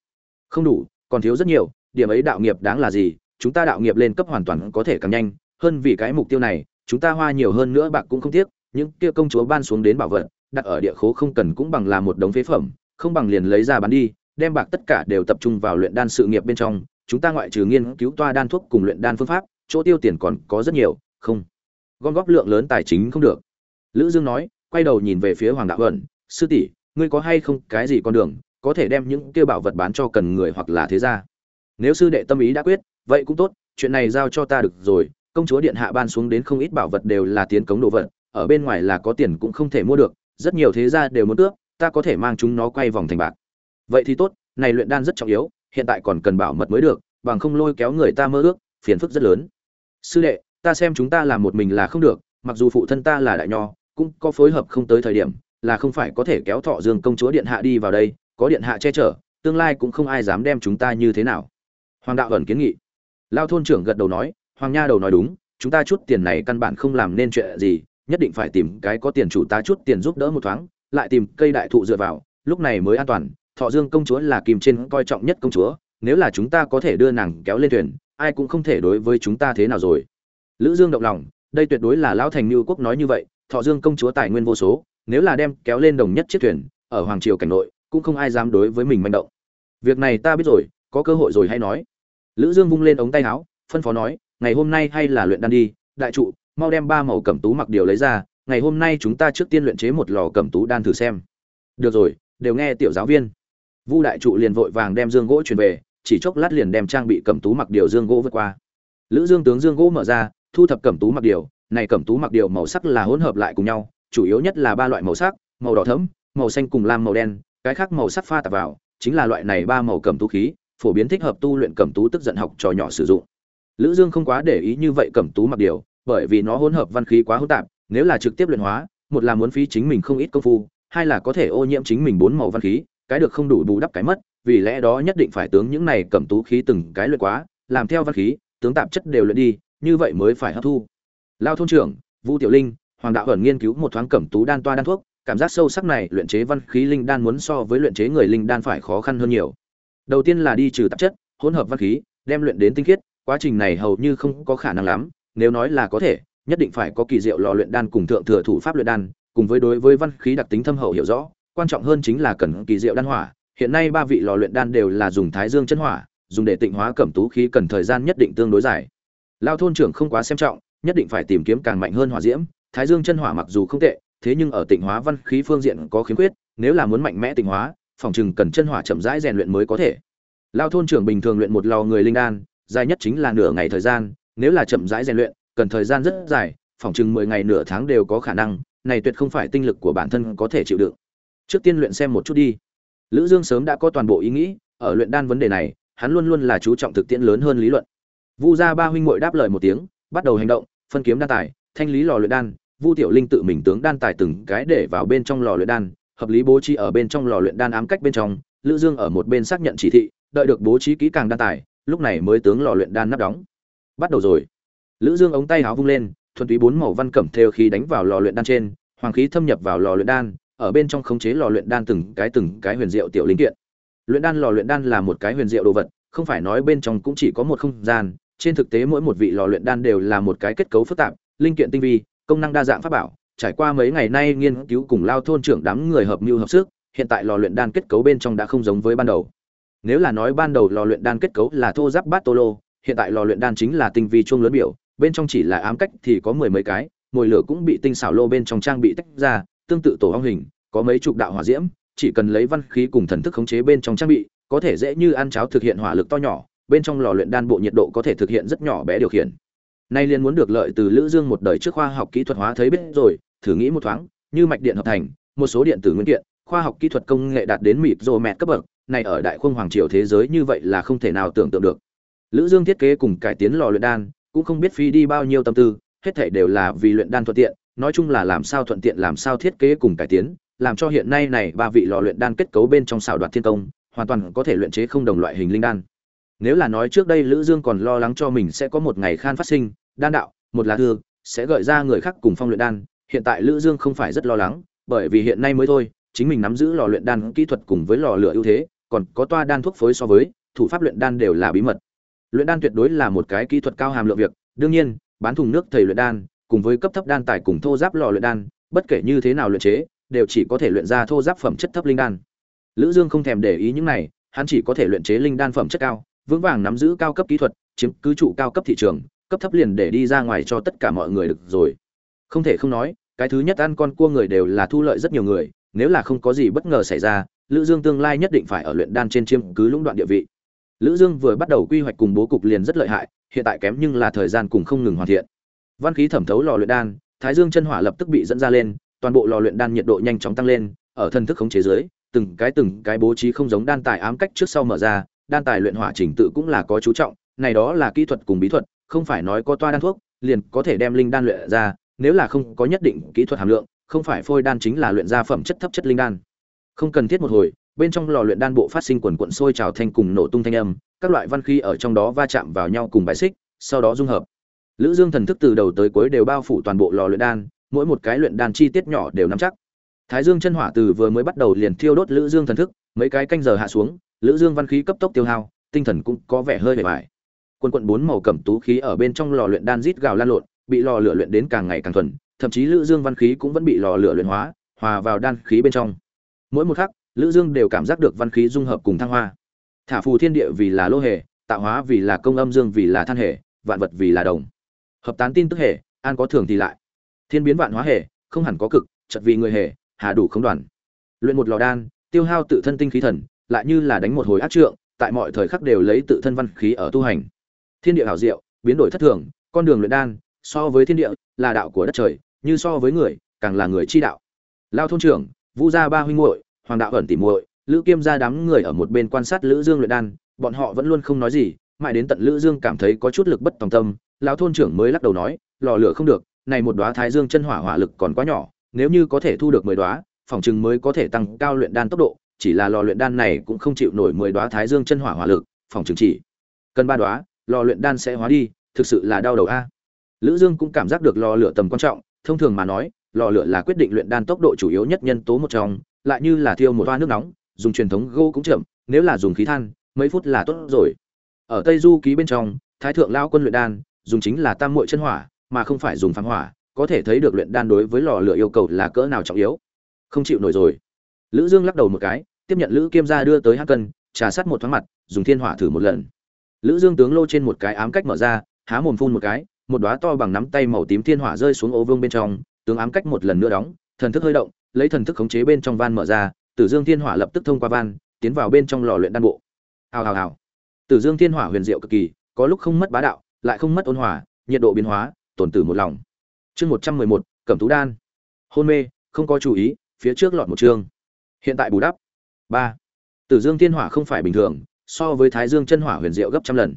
Không đủ, còn thiếu rất nhiều, điểm ấy đạo nghiệp đáng là gì chúng ta đạo nghiệp lên cấp hoàn toàn có thể càng nhanh, hơn vì cái mục tiêu này, chúng ta hoa nhiều hơn nữa bạc cũng không tiếc, những kia công chúa ban xuống đến bảo vật, đặt ở địa khố không cần cũng bằng là một đống phế phẩm, không bằng liền lấy ra bán đi, đem bạc tất cả đều tập trung vào luyện đan sự nghiệp bên trong, chúng ta ngoại trừ nghiên cứu toa đan thuốc cùng luyện đan phương pháp, chỗ tiêu tiền còn có rất nhiều, không. Gom góp lượng lớn tài chính không được. Lữ dương nói, quay đầu nhìn về phía hoàng đạo ẩn sư tỷ, ngươi có hay không cái gì con đường, có thể đem những kia bảo vật bán cho cần người hoặc là thế gia? Nếu sư đệ tâm ý đã quyết, vậy cũng tốt, chuyện này giao cho ta được rồi. Công chúa điện hạ ban xuống đến không ít bảo vật đều là tiến cống đồ vật, ở bên ngoài là có tiền cũng không thể mua được, rất nhiều thế gia đều muốn tước, ta có thể mang chúng nó quay vòng thành bạc. Vậy thì tốt, này luyện đan rất trọng yếu, hiện tại còn cần bảo mật mới được, bằng không lôi kéo người ta mơ ước, phiền phức rất lớn. Sư đệ, ta xem chúng ta làm một mình là không được, mặc dù phụ thân ta là đại nho, cũng có phối hợp không tới thời điểm, là không phải có thể kéo thọ dương công chúa điện hạ đi vào đây, có điện hạ che chở, tương lai cũng không ai dám đem chúng ta như thế nào hoàng đạo ẩn kiến nghị. Lao thôn trưởng gật đầu nói, hoàng nha đầu nói đúng, chúng ta chút tiền này căn bản không làm nên chuyện gì, nhất định phải tìm cái có tiền chủ ta chút tiền giúp đỡ một thoáng, lại tìm cây đại thụ dựa vào, lúc này mới an toàn. Thọ dương công chúa là kìm trên coi trọng nhất công chúa, nếu là chúng ta có thể đưa nàng kéo lên thuyền, ai cũng không thể đối với chúng ta thế nào rồi. Lữ dương động lòng, đây tuyệt đối là lão thành lưu quốc nói như vậy, thọ dương công chúa tài nguyên vô số, nếu là đem kéo lên đồng nhất chiếc thuyền, ở hoàng triều cảnh nội, cũng không ai dám đối với mình manh động. Việc này ta biết rồi, có cơ hội rồi hay nói lữ dương vung lên ống tay áo, phân phó nói, ngày hôm nay hay là luyện đan đi, đại trụ, mau đem ba màu cẩm tú mặc điều lấy ra, ngày hôm nay chúng ta trước tiên luyện chế một lò cẩm tú đan thử xem. Được rồi, đều nghe tiểu giáo viên. Vu đại trụ liền vội vàng đem dương gỗ chuyển về, chỉ chốc lát liền đem trang bị cẩm tú mặc điều dương gỗ vượt qua. Lữ dương tướng dương gỗ mở ra, thu thập cẩm tú mặc điều, này cẩm tú mặc điều màu sắc là hỗn hợp lại cùng nhau, chủ yếu nhất là ba loại màu sắc, màu đỏ thẫm, màu xanh cùng lam màu đen, cái khác màu sắc pha tạp vào, chính là loại này ba màu cẩm tú khí phổ biến thích hợp tu luyện cẩm tú tức giận học trò nhỏ sử dụng. Lữ dương không quá để ý như vậy cẩm tú mặc điều, bởi vì nó hỗn hợp văn khí quá hỗn tạp, nếu là trực tiếp luyện hóa, một là muốn phí chính mình không ít công phu, hai là có thể ô nhiễm chính mình bốn màu văn khí, cái được không đủ bù đắp cái mất, vì lẽ đó nhất định phải tướng những này cẩm tú khí từng cái luyện quá, làm theo văn khí, tướng tạp chất đều luyện đi, như vậy mới phải hấp thu. Lao thôn trưởng, vu tiểu linh, hoàng đạo ẩn nghiên cứu một thoáng cẩm tú đan toa đan thuốc, cảm giác sâu sắc này luyện chế văn khí linh đan muốn so với luyện chế người linh đan phải khó khăn hơn nhiều đầu tiên là đi trừ tạp chất, hỗn hợp văn khí, đem luyện đến tinh khiết, quá trình này hầu như không có khả năng lắm, nếu nói là có thể, nhất định phải có kỳ diệu lò luyện đan cùng thượng thừa thủ pháp luyện đan, cùng với đối với văn khí đặc tính thâm hậu hiểu rõ, quan trọng hơn chính là cần kỳ diệu đan hỏa. Hiện nay ba vị lò luyện đan đều là dùng thái dương chân hỏa, dùng để tịnh hóa cẩm tú khí cần thời gian nhất định tương đối dài. Lao thôn trưởng không quá xem trọng, nhất định phải tìm kiếm càng mạnh hơn hỏa diễm, thái dương chân hỏa mặc dù không tệ, thế nhưng ở tịnh hóa văn khí phương diện có khiếm khuyết, nếu là muốn mạnh mẽ tịnh hóa phòng chừng cần chân hỏa chậm rãi rèn luyện mới có thể. Lao thôn trưởng bình thường luyện một lò người linh đan, dài nhất chính là nửa ngày thời gian, nếu là chậm rãi rèn luyện, cần thời gian rất dài, phòng chừng mười ngày nửa tháng đều có khả năng, này tuyệt không phải tinh lực của bản thân có thể chịu đựng. Trước tiên luyện xem một chút đi. Lữ dương sớm đã có toàn bộ ý nghĩ, ở luyện đan vấn đề này, hắn luôn luôn là chú trọng thực tiễn lớn hơn lý luận. Vu gia ba huynh muội đáp lời một tiếng, bắt đầu hành động, phân kiếm đan tài, thanh lý lò luyện đan, vu tiểu linh tự mình tướng đan tài từng cái để vào bên trong lò luyện đan hợp lý bố trí ở bên trong lò luyện đan ám cách bên trong, lữ dương ở một bên xác nhận chỉ thị, đợi được bố trí kỹ càng đan tài, lúc này mới tướng lò luyện đan nắp đóng. Bắt đầu rồi. Lữ dương ống tay áo vung lên, thuần túy bốn màu văn cẩm theo khí đánh vào lò luyện đan trên, hoàng khí thâm nhập vào lò luyện đan, ở bên trong khống chế lò luyện đan từng cái từng cái huyền diệu tiểu linh kiện. Luyện đan lò luyện đan là một cái huyền diệu đồ vật, không phải nói bên trong cũng chỉ có một không gian, trên thực tế mỗi một vị lò luyện đan đều là một cái kết cấu phức tạp, linh kiện tinh vi, công năng đa dạng pháp bảo trải qua mấy ngày nay nghiên cứu cùng lao thôn trưởng đám người hợp mưu hợp sức, hiện tại lò luyện đan kết cấu bên trong đã không giống với ban đầu. Nếu là nói ban đầu lò luyện đan kết cấu là thô giáp bát tô lô hiện tại lò luyện đan chính là tinh vi chuông lớn biểu, bên trong chỉ là ám cách thì có mười mấy cái, mồi lửa cũng bị tinh xảo lô bên trong trang bị tách ra, tương tự tổ ong hình, có mấy chục đạo hỏa diễm, chỉ cần lấy văn khí cùng thần thức khống chế bên trong trang bị, có thể dễ như ăn cháo thực hiện hỏa lực to nhỏ, bên trong lò luyện đan bộ nhiệt độ có thể thực hiện rất nhỏ bé điều khiển. Nay liên muốn được lợi từ lữ dương một đời trước khoa học kỹ thuật hóa thấy biết rồi thử nghĩ một thoáng, như mạch điện hợp thành, một số điện tử nguyên kiện, khoa học kỹ thuật công nghệ đạt đến mịt rồ mẹt cấp bậc, này ở đại khung hoàng triều thế giới như vậy là không thể nào tưởng tượng được. Lữ dương thiết kế cùng cải tiến lò luyện đan, cũng không biết phí đi bao nhiêu tâm tư, hết thảy đều là vì luyện đan thuận tiện, nói chung là làm sao thuận tiện làm sao thiết kế cùng cải tiến, làm cho hiện nay này ba vị lò luyện đan kết cấu bên trong xảo đoạt thiên công, hoàn toàn có thể luyện chế không đồng loại hình linh đan. Nếu là nói trước đây lữ dương còn lo lắng cho mình sẽ có một ngày khan phát sinh, đan đạo, một là thương sẽ gợi ra người khác cùng phong luyện đan hiện tại lữ dương không phải rất lo lắng, bởi vì hiện nay mới thôi, chính mình nắm giữ lò luyện đan kỹ thuật cùng với lò lửa ưu thế, còn có toa đan thuốc phối so với, thủ pháp luyện đan đều là bí mật. Luyện đan tuyệt đối là một cái kỹ thuật cao hàm lượng việc, đương nhiên, bán thùng nước thầy luyện đan, cùng với cấp thấp đan tài cùng thô giáp lò luyện đan, bất kể như thế nào luyện chế, đều chỉ có thể luyện ra thô giáp phẩm chất thấp linh đan. Lữ dương không thèm để ý những này, hắn chỉ có thể luyện chế linh đan phẩm chất cao, vững vàng nắm giữ cao cấp kỹ thuật, chiếm cứ trụ cao cấp thị trường, cấp thấp liền để đi ra ngoài cho tất cả mọi người được rồi. Không thể không nói cái thứ nhất ăn con cua người đều là thu lợi rất nhiều người, nếu là không có gì bất ngờ xảy ra, lữ dương tương lai nhất định phải ở luyện đan trên chiêm cứ lũng đoạn địa vị. Lữ dương vừa bắt đầu quy hoạch cùng bố cục liền rất lợi hại, hiện tại kém nhưng là thời gian cùng không ngừng hoàn thiện. Văn khí thẩm thấu lò luyện đan, thái dương chân hỏa lập tức bị dẫn ra lên, toàn bộ lò luyện đan nhiệt độ nhanh chóng tăng lên, ở thân thức khống chế dưới, từng cái từng cái bố trí không giống đan tài ám cách trước sau mở ra, đan tài luyện hỏa trình tự cũng là có chú trọng, này đó là kỹ thuật cùng bí thuật, không phải nói có toa đan thuốc, liền có thể đem linh đan luyện ra nếu là không có nhất định kỹ thuật hàm lượng, không phải phôi đan chính là luyện ra phẩm chất thấp chất linh đan. Không cần thiết một hồi, bên trong lò luyện đan bộ phát sinh quần cuộn sôi trào thanh cùng nổ tung thanh âm, các loại văn khí ở trong đó va chạm vào nhau cùng bài xích, sau đó dung hợp. Lữ dương thần thức từ đầu tới cuối đều bao phủ toàn bộ lò luyện đan, mỗi một cái luyện đan chi tiết nhỏ đều nắm chắc. Thái dương chân hỏa từ vừa mới bắt đầu liền thiêu đốt lữ dương thần thức, mấy cái canh giờ hạ xuống, lữ dương văn khí cấp tốc tiêu hao, tinh thần cũng có vẻ hơi bề bài quân quận bốn màu cẩm tú khí ở bên trong lò luyện đan rít gào lan lộn bị lò lửa luyện đến càng ngày càng thuần, thậm chí lữ dương văn khí cũng vẫn bị lò lửa luyện hóa, hòa vào đan khí bên trong. Mỗi một khắc, lữ dương đều cảm giác được văn khí dung hợp cùng thăng hoa. Thả phù thiên địa vì là lô hề, tạo hóa vì là công âm dương vì là than hề, vạn vật vì là đồng. Hợp tán tin tức hề, an có thường thì lại. Thiên biến vạn hóa hề, không hẳn có cực, chật vì người hề, hà đủ không đoàn. Luyện một lò đan, tiêu hao tự thân tinh khí thần, lại như là đánh một hồi ác trượng, tại mọi thời khắc đều lấy tự thân văn khí ở tu hành. Thiên địa hảo diệu, biến đổi thất thường, con đường luyện đan so với thiên địa, là đạo của đất trời, như so với người, càng là người chi đạo. Lao thôn trưởng, vu gia ba huynh muội, hoàng đạo ẩn tỉ muội, lữ kiêm gia đám người ở một bên quan sát lữ dương luyện đan, bọn họ vẫn luôn không nói gì, mãi đến tận lữ dương cảm thấy có chút lực bất tòng tâm lão thôn trưởng mới lắc đầu nói, lò lửa không được, này một đóa thái dương chân hỏa hỏa lực còn quá nhỏ, nếu như có thể thu được mười đóa, phòng chừng mới có thể tăng cao luyện đan tốc độ, chỉ là lò luyện đan này cũng không chịu nổi mười đóa thái dương chân hỏa hỏa lực, phòng chừng chỉ cần ba đóa, lò luyện đan sẽ hóa đi, thực sự là đau đầu a lữ dương cũng cảm giác được lò lửa tầm quan trọng, thông thường mà nói, lò lửa là quyết định luyện đan tốc độ chủ yếu nhất nhân tố một trong, lại như là thiêu một toa nước nóng, dùng truyền thống gô cũng chậm, nếu là dùng khí than, mấy phút là tốt rồi. Ở tây du ký bên trong, thái thượng lão quân luyện đan, dùng chính là tam muội chân hỏa, mà không phải dùng phàm hỏa, có thể thấy được luyện đan đối với lò lửa yêu cầu là cỡ nào trọng yếu. Không chịu nổi rồi. Lữ dương lắc đầu một cái, tiếp nhận lữ kiêm gia đưa tới hắc cân, trà sát một thoáng mặt, dùng thiên hỏa thử một lần. Lữ dương tướng lô trên một cái ám cách mở ra, há mồm phun một cái một đóa to bằng nắm tay màu tím thiên hỏa rơi xuống ô vương bên trong, tướng ám cách một lần nữa đóng, thần thức hơi động, lấy thần thức khống chế bên trong van mở ra, tử dương thiên hỏa lập tức thông qua van, tiến vào bên trong lò luyện đan bộ. Hào hào hào. Tử dương thiên hỏa huyền diệu cực kỳ, có lúc không mất bá đạo, lại không mất ôn hòa, nhiệt độ biến hóa, tổn tử một lòng. Chương một trăm mười một, cẩm tú đan. Hôn mê, không có chú ý, phía trước lọt một chương. Hiện tại bù đắp. Ba. Tử dương thiên hỏa không phải bình thường, so với thái dương chân hỏa huyền diệu gấp trăm lần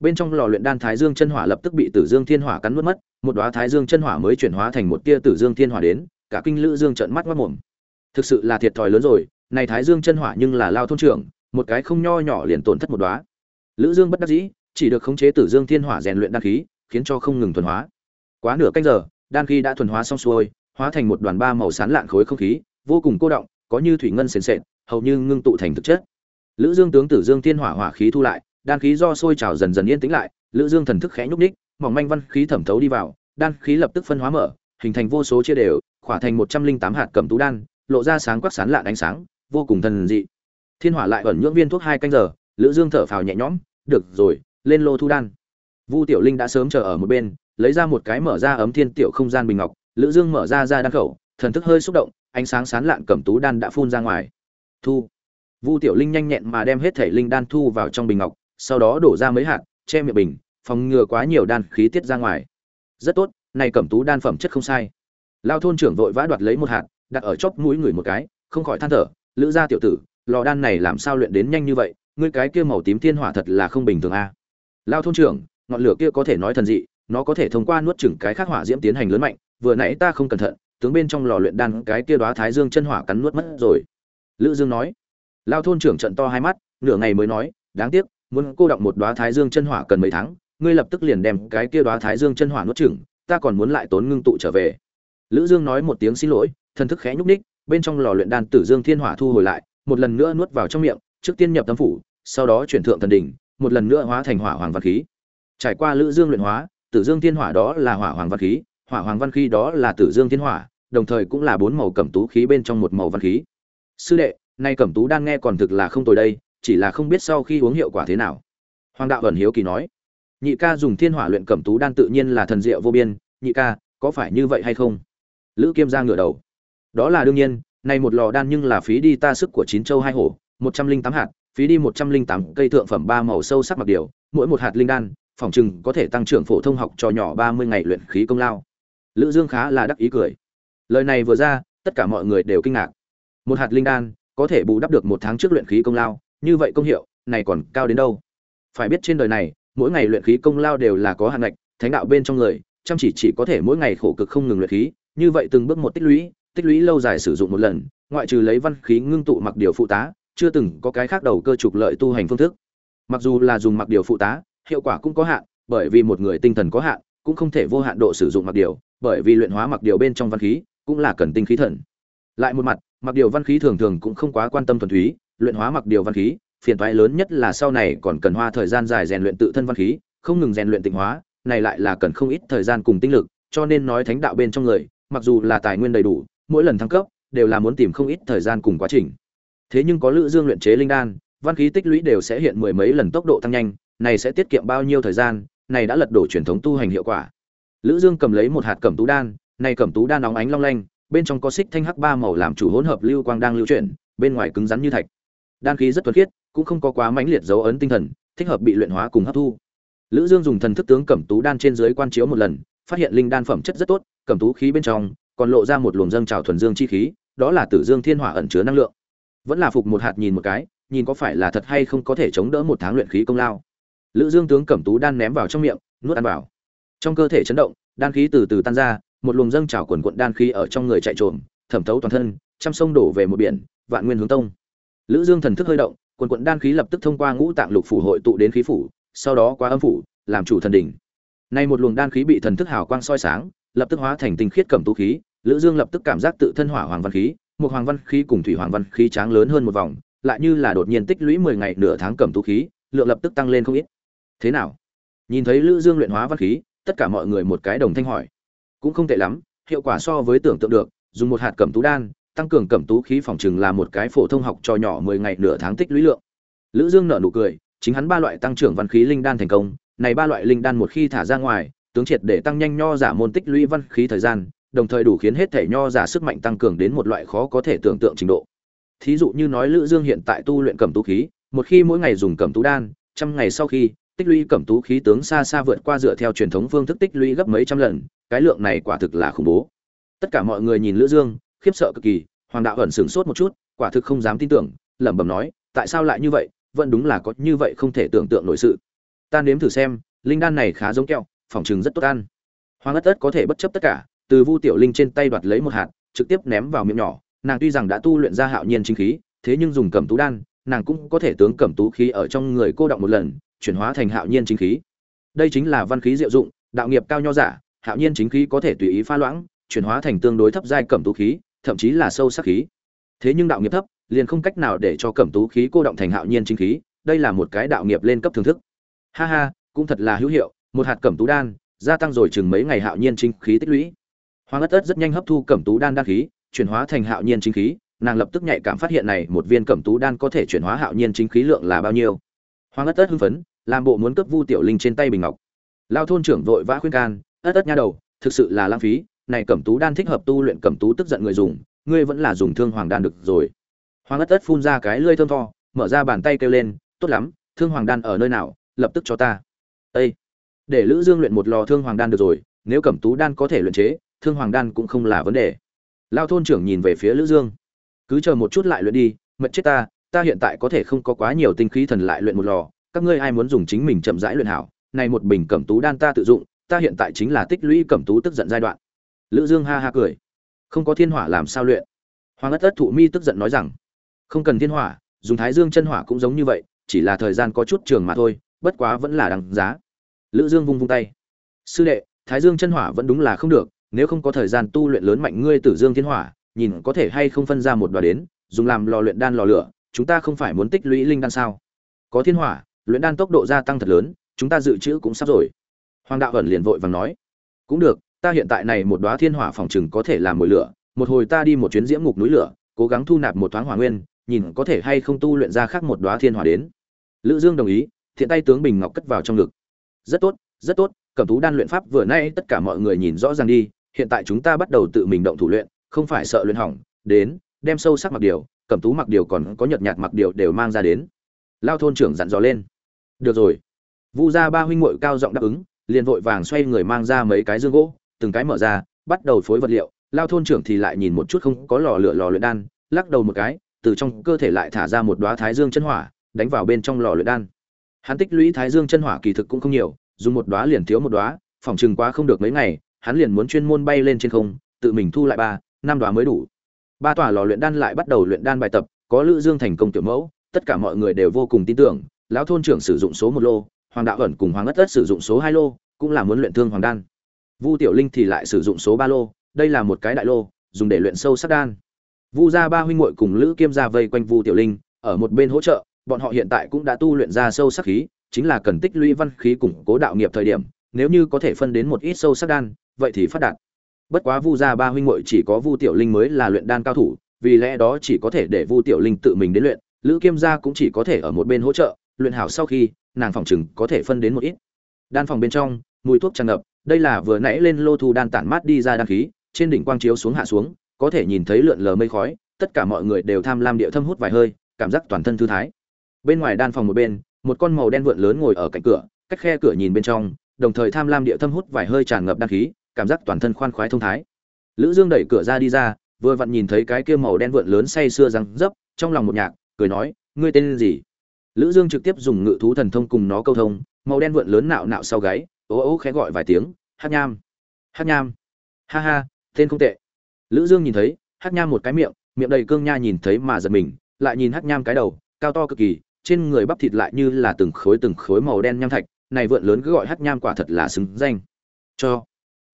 bên trong lò luyện đan thái dương chân hỏa lập tức bị tử dương thiên hỏa cắn nuốt mất, một đóa thái dương chân hỏa mới chuyển hóa thành một tia tử dương thiên hỏa đến, cả kinh lữ dương trợn mắt mắt mồm. Thực sự là thiệt thòi lớn rồi, này thái dương chân hỏa nhưng là lao thôn trưởng, một cái không nho nhỏ liền tổn thất một đóa. Lữ dương bất đắc dĩ, chỉ được khống chế tử dương thiên hỏa rèn luyện đan khí, khiến cho không ngừng thuần hóa. Quá nửa canh giờ, đan khí đã thuần hóa xong xuôi, hóa thành một đoàn ba màu sán lạn khối không khí, vô cùng cô động, có như thủy ngân sền sệt, hầu như ngưng tụ thành thực chất. Lữ dương tướng tử dương thiên hỏa hỏa khí thu lại đan khí do sôi trào dần dần yên tĩnh lại lữ dương thần thức khẽ nhúc nhích, mỏng manh văn khí thẩm thấu đi vào đan khí lập tức phân hóa mở hình thành vô số chia đều khỏa thành một trăm linh tám hạt cẩm tú đan lộ ra sáng quắc sán lạn ánh sáng vô cùng thần dị. Thiên hỏa lại ẩn nhưỡng viên thuốc hai canh giờ lữ dương thở phào nhẹ nhõm được rồi lên lô thu đan. Vu tiểu linh đã sớm chờ ở một bên lấy ra một cái mở ra ấm thiên tiểu không gian bình ngọc lữ dương mở ra ra đan khẩu thần thức hơi xúc động ánh sáng sán lạn cẩm tú đan đã phun ra ngoài. Thu. Vu tiểu linh nhanh nhẹn mà đem hết thể linh đan thu vào trong bình ngọc sau đó đổ ra mấy hạt, che miệng bình, phòng ngừa quá nhiều đan khí tiết ra ngoài. Rất tốt, này cẩm tú đan phẩm chất không sai. Lao thôn trưởng vội vã đoạt lấy một hạt, đặt ở chóp mũi người một cái, không khỏi than thở, lữ gia tiểu tử, lò đan này làm sao luyện đến nhanh như vậy, ngươi cái kia màu tím thiên hỏa thật là không bình thường a. Lao thôn trưởng, ngọn lửa kia có thể nói thần dị, nó có thể thông qua nuốt chửng cái khác hỏa diễm tiến hành lớn mạnh, vừa nãy ta không cẩn thận, tướng bên trong lò luyện đan cái kia đóa thái dương chân hỏa cắn nuốt mất rồi. Lữ dương nói. Lao thôn trưởng trận to hai mắt, nửa ngày mới nói, đáng tiếc muốn cô động một đóa thái dương chân hỏa cần mấy tháng, ngươi lập tức liền đem cái kia đóa thái dương chân hỏa nuốt chửng, ta còn muốn lại tốn ngưng tụ trở về. Lữ dương nói một tiếng xin lỗi, thần thức khẽ nhúc ních bên trong lò luyện đan tử dương thiên hỏa thu hồi lại, một lần nữa nuốt vào trong miệng, trước tiên nhập tâm phủ, sau đó chuyển thượng thần đỉnh, một lần nữa hóa thành hỏa hoàng văn khí. Trải qua lữ dương luyện hóa, tử dương thiên hỏa đó là hỏa hoàng văn khí, hỏa hoàng văn khí đó là tử dương thiên hỏa, đồng thời cũng là bốn màu cẩm tú khí bên trong một màu văn khí. Sư đệ, nay cẩm tú đang nghe còn thực là không tồi đây chỉ là không biết sau khi uống hiệu quả thế nào. Hoàng đạo ẩn hiếu kỳ nói, nhị ca dùng thiên hỏa luyện cẩm tú đan tự nhiên là thần diệu vô biên, nhị ca, có phải như vậy hay không? Lữ kiêm ra ngửa đầu, đó là đương nhiên này một lò đan nhưng là phí đi ta sức của chín châu hai hổ, một trăm linh tám hạt, phí đi một trăm linh tám cây thượng phẩm ba màu sâu sắc mặc điều, mỗi một hạt linh đan, phòng chừng có thể tăng trưởng phổ thông học cho nhỏ ba mươi ngày luyện khí công lao. Lữ dương khá là đắc ý cười. Lời này vừa ra, tất cả mọi người đều kinh ngạc. Một hạt linh đan, có thể bù đắp được một tháng trước luyện khí công lao như vậy công hiệu, này còn cao đến đâu? Phải biết trên đời này, mỗi ngày luyện khí công lao đều là có hạn ngạch, thánh đạo bên trong người, chăm chỉ chỉ có thể mỗi ngày khổ cực không ngừng luyện khí, như vậy từng bước một tích lũy tích lũy lâu dài sử dụng một lần, ngoại trừ lấy văn khí ngưng tụ mặc điều phụ tá, chưa từng có cái khác đầu cơ trục lợi tu hành phương thức. Mặc dù là dùng mặc điều phụ tá, hiệu quả cũng có hạn, bởi vì một người tinh thần có hạn, cũng không thể vô hạn độ sử dụng mặc điều, bởi vì luyện hóa mặc điều bên trong văn khí, cũng là cần tinh khí thần. Lại một mặt, mặc điều văn khí thường thường cũng không quá quan tâm thuần túy luyện hóa mặc điều văn khí, phiền toái lớn nhất là sau này còn cần hoa thời gian dài rèn luyện tự thân văn khí, không ngừng rèn luyện tịnh hóa, này lại là cần không ít thời gian cùng tinh lực, cho nên nói thánh đạo bên trong người, mặc dù là tài nguyên đầy đủ, mỗi lần thăng cấp, đều là muốn tìm không ít thời gian cùng quá trình. Thế nhưng có lữ dương luyện chế linh đan, văn khí tích lũy đều sẽ hiện mười mấy lần tốc độ tăng nhanh, này sẽ tiết kiệm bao nhiêu thời gian, này đã lật đổ truyền thống tu hành hiệu quả. Lữ dương cầm lấy một hạt cẩm tú đan, này cẩm tú đan nóng ánh long lanh, bên trong có xích thanh hắc ba màu làm chủ hỗn hợp lưu quang đang lưu chuyển, bên ngoài cứng rắn như thạch đan khí rất thuần khiết, cũng không có quá mãnh liệt dấu ấn tinh thần, thích hợp bị luyện hóa cùng hấp thu. Lữ dương dùng thần thức tướng cẩm tú đan trên dưới quan chiếu một lần, phát hiện linh đan phẩm chất rất tốt, cẩm tú khí bên trong còn lộ ra một luồng dâng trào thuần dương chi khí, đó là tử dương thiên hỏa ẩn chứa năng lượng. Vẫn là phục một hạt nhìn một cái, nhìn có phải là thật hay không có thể chống đỡ một tháng luyện khí công lao. Lữ dương tướng cẩm tú đan ném vào trong miệng, nuốt ăn vào. Trong cơ thể chấn động, đan khí từ từ tan ra, một luồng dâng trào quần cuộn đan khí ở trong người chạy trộm thẩm thấu toàn thân, trăm sông đổ về một biển, vạn nguyên hướng tông lữ dương thần thức hơi động, quần quận đan khí lập tức thông qua ngũ tạng lục phủ hội tụ đến khí phủ, sau đó qua âm phủ, làm chủ thần đỉnh. Nay một luồng đan khí bị thần thức hào quang soi sáng, lập tức hóa thành tinh khiết cẩm tú khí, lữ dương lập tức cảm giác tự thân hỏa hoàng văn khí, một hoàng văn khí cùng thủy hoàng văn khí tráng lớn hơn một vòng, lại như là đột nhiên tích lũy 10 ngày nửa tháng cẩm tú khí, lượng lập tức tăng lên không ít. Thế nào? Nhìn thấy lữ dương luyện hóa văn khí, tất cả mọi người một cái đồng thanh hỏi. Cũng không tệ lắm, hiệu quả so với tưởng tượng được, dùng một hạt cẩm tú đan tăng cường cẩm tú khí phòng trừng là một cái phổ thông học cho nhỏ 10 ngày nửa tháng tích lũy lượng. Lữ dương nở nụ cười, chính hắn ba loại tăng trưởng văn khí linh đan thành công, này ba loại linh đan một khi thả ra ngoài, tướng triệt để tăng nhanh nho giả môn tích lũy văn khí thời gian, đồng thời đủ khiến hết thể nho giả sức mạnh tăng cường đến một loại khó có thể tưởng tượng trình độ. Thí dụ như nói lữ dương hiện tại tu luyện cẩm tú khí, một khi mỗi ngày dùng cẩm tú đan, trăm ngày sau khi, tích lũy cẩm tú khí tướng xa xa vượt qua dựa theo truyền thống phương thức tích lũy gấp mấy trăm lần, cái lượng này quả thực là khủng bố. Tất cả mọi người nhìn lữ dương khiếp sợ cực kỳ, hoàng đạo ẩn sửng sốt một chút, quả thực không dám tin tưởng, lẩm bẩm nói, tại sao lại như vậy, vẫn đúng là có như vậy không thể tưởng tượng nổi sự. Ta nếm thử xem, linh đan này khá giống kẹo, phòng chừng rất tốt ăn. Hoàng ất ất có thể bất chấp tất cả, từ vu tiểu linh trên tay đoạt lấy một hạt, trực tiếp ném vào miệng nhỏ, nàng tuy rằng đã tu luyện ra hạo nhiên chính khí, thế nhưng dùng cẩm tú đan, nàng cũng có thể tướng cẩm tú khí ở trong người cô động một lần, chuyển hóa thành hạo nhiên chính khí. Đây chính là văn khí diệu dụng, đạo nghiệp cao nho giả, hạo nhiên chính khí có thể tùy ý pha loãng, chuyển hóa thành tương đối thấp giai cẩm tú khí thậm chí là sâu sắc khí. Thế nhưng đạo nghiệp thấp, liền không cách nào để cho cẩm tú khí cô động thành hạo nhiên chính khí, đây là một cái đạo nghiệp lên cấp thưởng thức. Ha ha, cũng thật là hữu hiệu, một hạt cẩm tú đan, gia tăng rồi chừng mấy ngày hạo nhiên chính khí tích lũy. Hoàng ất ất rất nhanh hấp thu cẩm tú đan đan khí, chuyển hóa thành hạo nhiên chính khí, nàng lập tức nhạy cảm phát hiện này, một viên cẩm tú đan có thể chuyển hóa hạo nhiên chính khí lượng là bao nhiêu. Hoàng ất ất hưng phấn, làm bộ muốn cướp vu tiểu linh trên tay bình ngọc. Lao thôn trưởng vội vã khuyên can, ất ất nha đầu, thực sự là lãng phí này cẩm tú đan thích hợp tu luyện cẩm tú tức giận người dùng, ngươi vẫn là dùng thương hoàng đan được rồi. Hoàng ất ất phun ra cái lưỡi thơm tho, mở ra bàn tay kêu lên, tốt lắm, thương hoàng đan ở nơi nào, lập tức cho ta. Ê! để lữ dương luyện một lò thương hoàng đan được rồi, nếu cẩm tú đan có thể luyện chế, thương hoàng đan cũng không là vấn đề. Lao thôn trưởng nhìn về phía lữ dương. Cứ chờ một chút lại luyện đi, mệt chết ta ta hiện tại có thể không có quá nhiều tinh khí thần lại luyện một lò, các ngươi ai muốn dùng chính mình chậm rãi luyện hảo, này một bình cẩm tú đan ta tự dụng, ta hiện tại chính là tích lũy cẩm tú tức giận giai đoạn lữ dương ha ha cười. Không có thiên hỏa làm sao luyện? Hoàng ất ất thụ mi tức giận nói rằng, không cần thiên hỏa, dùng thái dương chân hỏa cũng giống như vậy, chỉ là thời gian có chút trường mà thôi, bất quá vẫn là đằng giá. Lữ dương vung vung tay. Sư đệ, thái dương chân hỏa vẫn đúng là không được, nếu không có thời gian tu luyện lớn mạnh ngươi tử dương thiên hỏa, nhìn có thể hay không phân ra một đoàn đến, dùng làm lò luyện đan lò lửa, chúng ta không phải muốn tích lũy linh đan sao? Có thiên hỏa, luyện đan tốc độ gia tăng thật lớn, chúng ta dự trữ cũng sắp rồi. Hoàng đạo ẩn liền vội vàng nói. Cũng được ta hiện tại này một đóa thiên hỏa phòng chừng có thể làm mồi lửa, một hồi ta đi một chuyến diễm ngục núi lửa, cố gắng thu nạp một thoáng hỏa nguyên, nhìn có thể hay không tu luyện ra khác một đóa thiên hỏa đến. Lữ dương đồng ý, thiện tay tướng bình ngọc cất vào trong ngực. Rất tốt rất tốt, cẩm tú đan luyện pháp vừa nay tất cả mọi người nhìn rõ ràng đi, hiện tại chúng ta bắt đầu tự mình động thủ luyện, không phải sợ luyện hỏng, đến, đem sâu sắc mặc điều, cẩm tú mặc điều còn có nhợt nhạt mặc điều đều mang ra đến. Lao thôn trưởng dặn dò lên. Được rồi. Vu gia ba huynh muội cao giọng đáp ứng, liền vội vàng xoay người mang ra mấy cái dương gỗ từng cái mở ra, bắt đầu phối vật liệu, lao thôn trưởng thì lại nhìn một chút không có lò lửa lò luyện đan, lắc đầu một cái, từ trong cơ thể lại thả ra một đóa thái dương chân hỏa, đánh vào bên trong lò luyện đan. Hắn tích lũy thái dương chân hỏa kỳ thực cũng không nhiều, dùng một đóa liền thiếu một đóa, phòng chừng quá không được mấy ngày, hắn liền muốn chuyên môn bay lên trên không, tự mình thu lại ba, năm đóa mới đủ. Ba tòa lò luyện đan lại bắt đầu luyện đan bài tập, có lữ dương thành công tiểu mẫu, tất cả mọi người đều vô cùng tin tưởng, lão thôn trưởng sử dụng số một lô, hoàng đạo ẩn cùng hoàng ất ất sử dụng số hai lô, cũng là muốn luyện thương hoàng đan vu tiểu linh thì lại sử dụng số ba lô, đây là một cái đại lô, dùng để luyện sâu sắc đan. Vu gia ba huynh muội cùng lữ kiêm gia vây quanh vu tiểu linh, ở một bên hỗ trợ, bọn họ hiện tại cũng đã tu luyện ra sâu sắc khí, chính là cần tích lũy văn khí củng cố đạo nghiệp thời điểm, nếu như có thể phân đến một ít sâu sắc đan, vậy thì phát đạt. Bất quá vu gia ba huynh muội chỉ có vu tiểu linh mới là luyện đan cao thủ, vì lẽ đó chỉ có thể để vu tiểu linh tự mình đến luyện, lữ kiêm gia cũng chỉ có thể ở một bên hỗ trợ, luyện hảo sau khi, nàng phòng chừng có thể phân đến một ít. Đan phòng bên trong, mùi thuốc tràn ngập đây là vừa nãy lên lô thu đan tản mát đi ra đan khí, trên đỉnh quang chiếu xuống hạ xuống, có thể nhìn thấy lượn lờ mây khói, tất cả mọi người đều tham lam địa thâm hút vài hơi, cảm giác toàn thân thư thái. Bên ngoài đan phòng một bên, một con màu đen vượn lớn ngồi ở cạnh cửa, cách khe cửa nhìn bên trong, đồng thời tham lam địa thâm hút vài hơi tràn ngập đan khí, cảm giác toàn thân khoan khoái thông thái. Lữ dương đẩy cửa ra đi ra, vừa vặn nhìn thấy cái kia màu đen vượn lớn say sưa răng dấp, trong lòng một nhạc, cười nói, ngươi tên gì? Lữ dương trực tiếp dùng ngự thú thần thông cùng nó câu thông, màu đen vượn lớn nạo nạo sau gáy ố ố khẽ gọi vài tiếng, hát nham hát nham. Ha ha, tên không tệ. Lữ dương nhìn thấy, hát nham một cái miệng miệng đầy cương nha nhìn thấy mà giật mình, lại nhìn hát nham cái đầu, cao to cực kỳ, trên người bắp thịt lại như là từng khối từng khối màu đen nham thạch, này vượn lớn cứ gọi hát nham quả thật là xứng danh. Cho.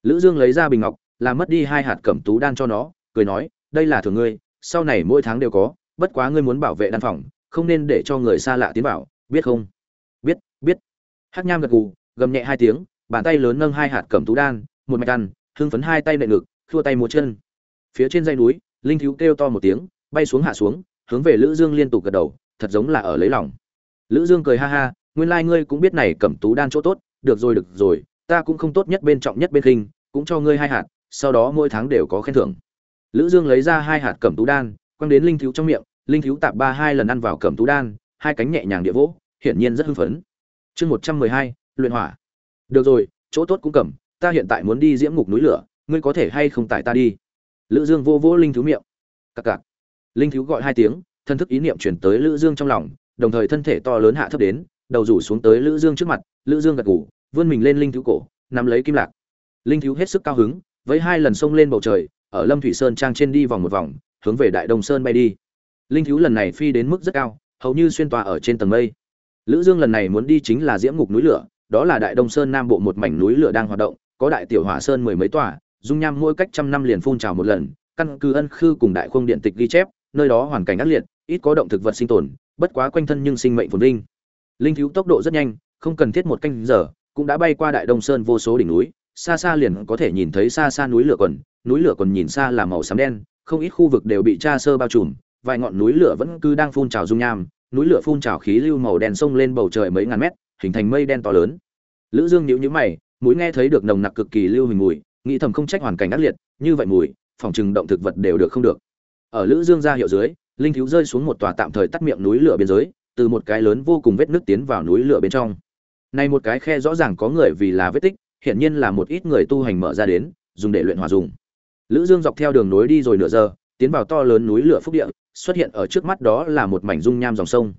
Lữ dương lấy ra bình ngọc, làm mất đi hai hạt cẩm tú đan cho nó, cười nói, đây là thường ngươi, sau này mỗi tháng đều có, bất quá ngươi muốn bảo vệ đan phòng, không nên để cho người xa lạ tiến vào, biết không? Biết biết. Hát nham gật gù gầm nhẹ hai tiếng bàn tay lớn nâng hai hạt cẩm tú đan một mạch ăn hưng phấn hai tay nệ ngực thua tay múa chân. Phía trên dây núi linh thiếu kêu to một tiếng bay xuống hạ xuống hướng về lữ dương liên tục gật đầu thật giống là ở lấy lòng. Lữ dương cười ha ha nguyên lai like ngươi cũng biết này cẩm tú đan chỗ tốt được rồi được rồi ta cũng không tốt nhất bên trọng nhất bên hình, cũng cho ngươi hai hạt sau đó mỗi tháng đều có khen thưởng. Lữ dương lấy ra hai hạt cẩm tú đan quăng đến linh thiếu trong miệng linh thiếu tạp ba hai lần ăn vào cẩm tú đan hai cánh nhẹ nhàng địa vỗ hiển nhiên rất hưng phấn. Chương một trăm mười hai luyện hỏa. Được rồi, chỗ tốt cũng cầm, ta hiện tại muốn đi diễm ngục núi lửa, ngươi có thể hay không tải ta đi? Lữ dương vô vô linh thiếu miệng. Cặc cặc. Linh thiếu gọi hai tiếng, thân thức ý niệm chuyển tới lữ dương trong lòng, đồng thời thân thể to lớn hạ thấp đến, đầu rủ xuống tới lữ dương trước mặt, lữ dương gật gù, vươn mình lên linh thiếu cổ, nắm lấy kim lạc. Linh thiếu hết sức cao hứng với hai lần xông lên bầu trời, ở lâm thủy sơn trang trên đi vòng một vòng, hướng về đại đồng sơn bay đi. Linh thiếu lần này phi đến mức rất cao, hầu như xuyên tòa ở trên tầng mây. Lữ dương lần này muốn đi chính là diễm ngục núi lửa đó là đại đông sơn nam bộ một mảnh núi lửa đang hoạt động, có đại tiểu hỏa sơn mười mấy tòa, dung nham mỗi cách trăm năm liền phun trào một lần, căn cứ ân khư cùng đại khung điện tịch ghi chép, nơi đó hoàn cảnh ác liệt, ít có động thực vật sinh tồn, bất quá quanh thân nhưng sinh mệnh phồn vinh. Linh thiếu tốc độ rất nhanh, không cần thiết một canh giờ, cũng đã bay qua đại đông sơn vô số đỉnh núi, xa xa liền có thể nhìn thấy xa xa núi lửa quần, núi lửa còn nhìn xa là màu xám đen, không ít khu vực đều bị tra sơ bao trùm, vài ngọn núi lửa vẫn cứ đang phun trào dung nham, núi lửa phun trào khí lưu màu đen sông lên bầu trời mấy ngàn mét hình thành mây đen to lớn. Lữ dương nhíu nhíu mày, mũi nghe thấy được nồng nặc cực kỳ lưu hình mùi, nghĩ thầm không trách hoàn cảnh ác liệt, như vậy mùi, phòng trừng động thực vật đều được không được. Ở lữ dương ra hiệu dưới, linh thiếu rơi xuống một tòa tạm thời tắt miệng núi lửa biên giới, từ một cái lớn vô cùng vết nước tiến vào núi lửa bên trong. Này một cái khe rõ ràng có người vì là vết tích hiện nhiên là một ít người tu hành mở ra đến, dùng để luyện hỏa dùng. Lữ dương dọc theo đường núi đi rồi nửa giờ, tiến vào to lớn núi lửa phúc địa, xuất hiện ở trước mắt đó là một mảnh dung nham dòng sông.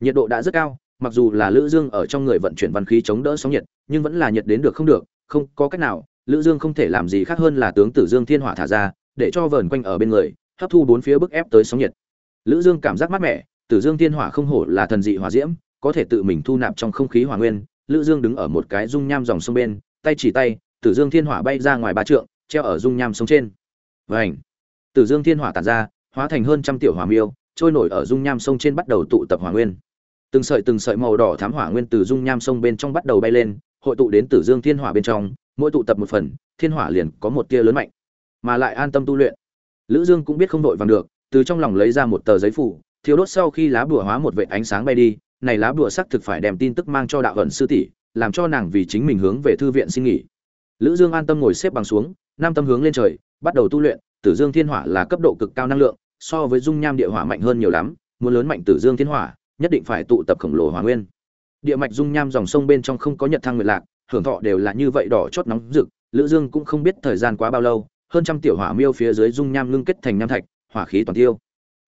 Nhiệt độ đã rất cao mặc dù là lữ dương ở trong người vận chuyển văn khí chống đỡ sóng nhiệt, nhưng vẫn là nhiệt đến được không được, không có cách nào. Lữ dương không thể làm gì khác hơn là tướng tử dương thiên hỏa thả ra, để cho vờn quanh ở bên người, hấp thu bốn phía bức ép tới sóng nhiệt. Lữ dương cảm giác mát mẻ, tử dương thiên hỏa không hổ là thần dị hỏa diễm, có thể tự mình thu nạp trong không khí hỏa nguyên. Lữ dương đứng ở một cái dung nham dòng sông bên, tay chỉ tay, tử dương thiên hỏa bay ra ngoài ba trượng, treo ở dung nham sông trên. Vảnh tử dương thiên hỏa tản ra, hóa thành hơn trăm tiểu hỏa miêu, trôi nổi ở dung nham sông trên bắt đầu tụ tập hỏa nguyên từng sợi từng sợi màu đỏ thám hỏa nguyên từ dung nham sông bên trong bắt đầu bay lên, hội tụ đến tử dương thiên hỏa bên trong, mỗi tụ tập một phần, thiên hỏa liền có một tia lớn mạnh, mà lại an tâm tu luyện. Lữ dương cũng biết không đội vàng được, từ trong lòng lấy ra một tờ giấy phủ thiếu đốt sau khi lá bùa hóa một vệt ánh sáng bay đi, này lá bùa sắc thực phải đem tin tức mang cho đạo ẩn sư tỷ, làm cho nàng vì chính mình hướng về thư viện xin nghỉ. Lữ dương an tâm ngồi xếp bằng xuống, nam tâm hướng lên trời, bắt đầu tu luyện tử dương thiên hỏa là cấp độ cực cao năng lượng, so với dung nham địa hỏa mạnh hơn nhiều lắm, muốn lớn mạnh tử dương thiên hỏa nhất định phải tụ tập khổng lồ hỏa nguyên. Địa mạch dung nham dòng sông bên trong không có nhật thăng nguyệt lạc, hưởng thọ đều là như vậy đỏ chót nóng rực, lữ dương cũng không biết thời gian quá bao lâu, hơn trăm tiểu hỏa miêu phía dưới dung nham ngưng kết thành nham thạch, hỏa khí toàn tiêu.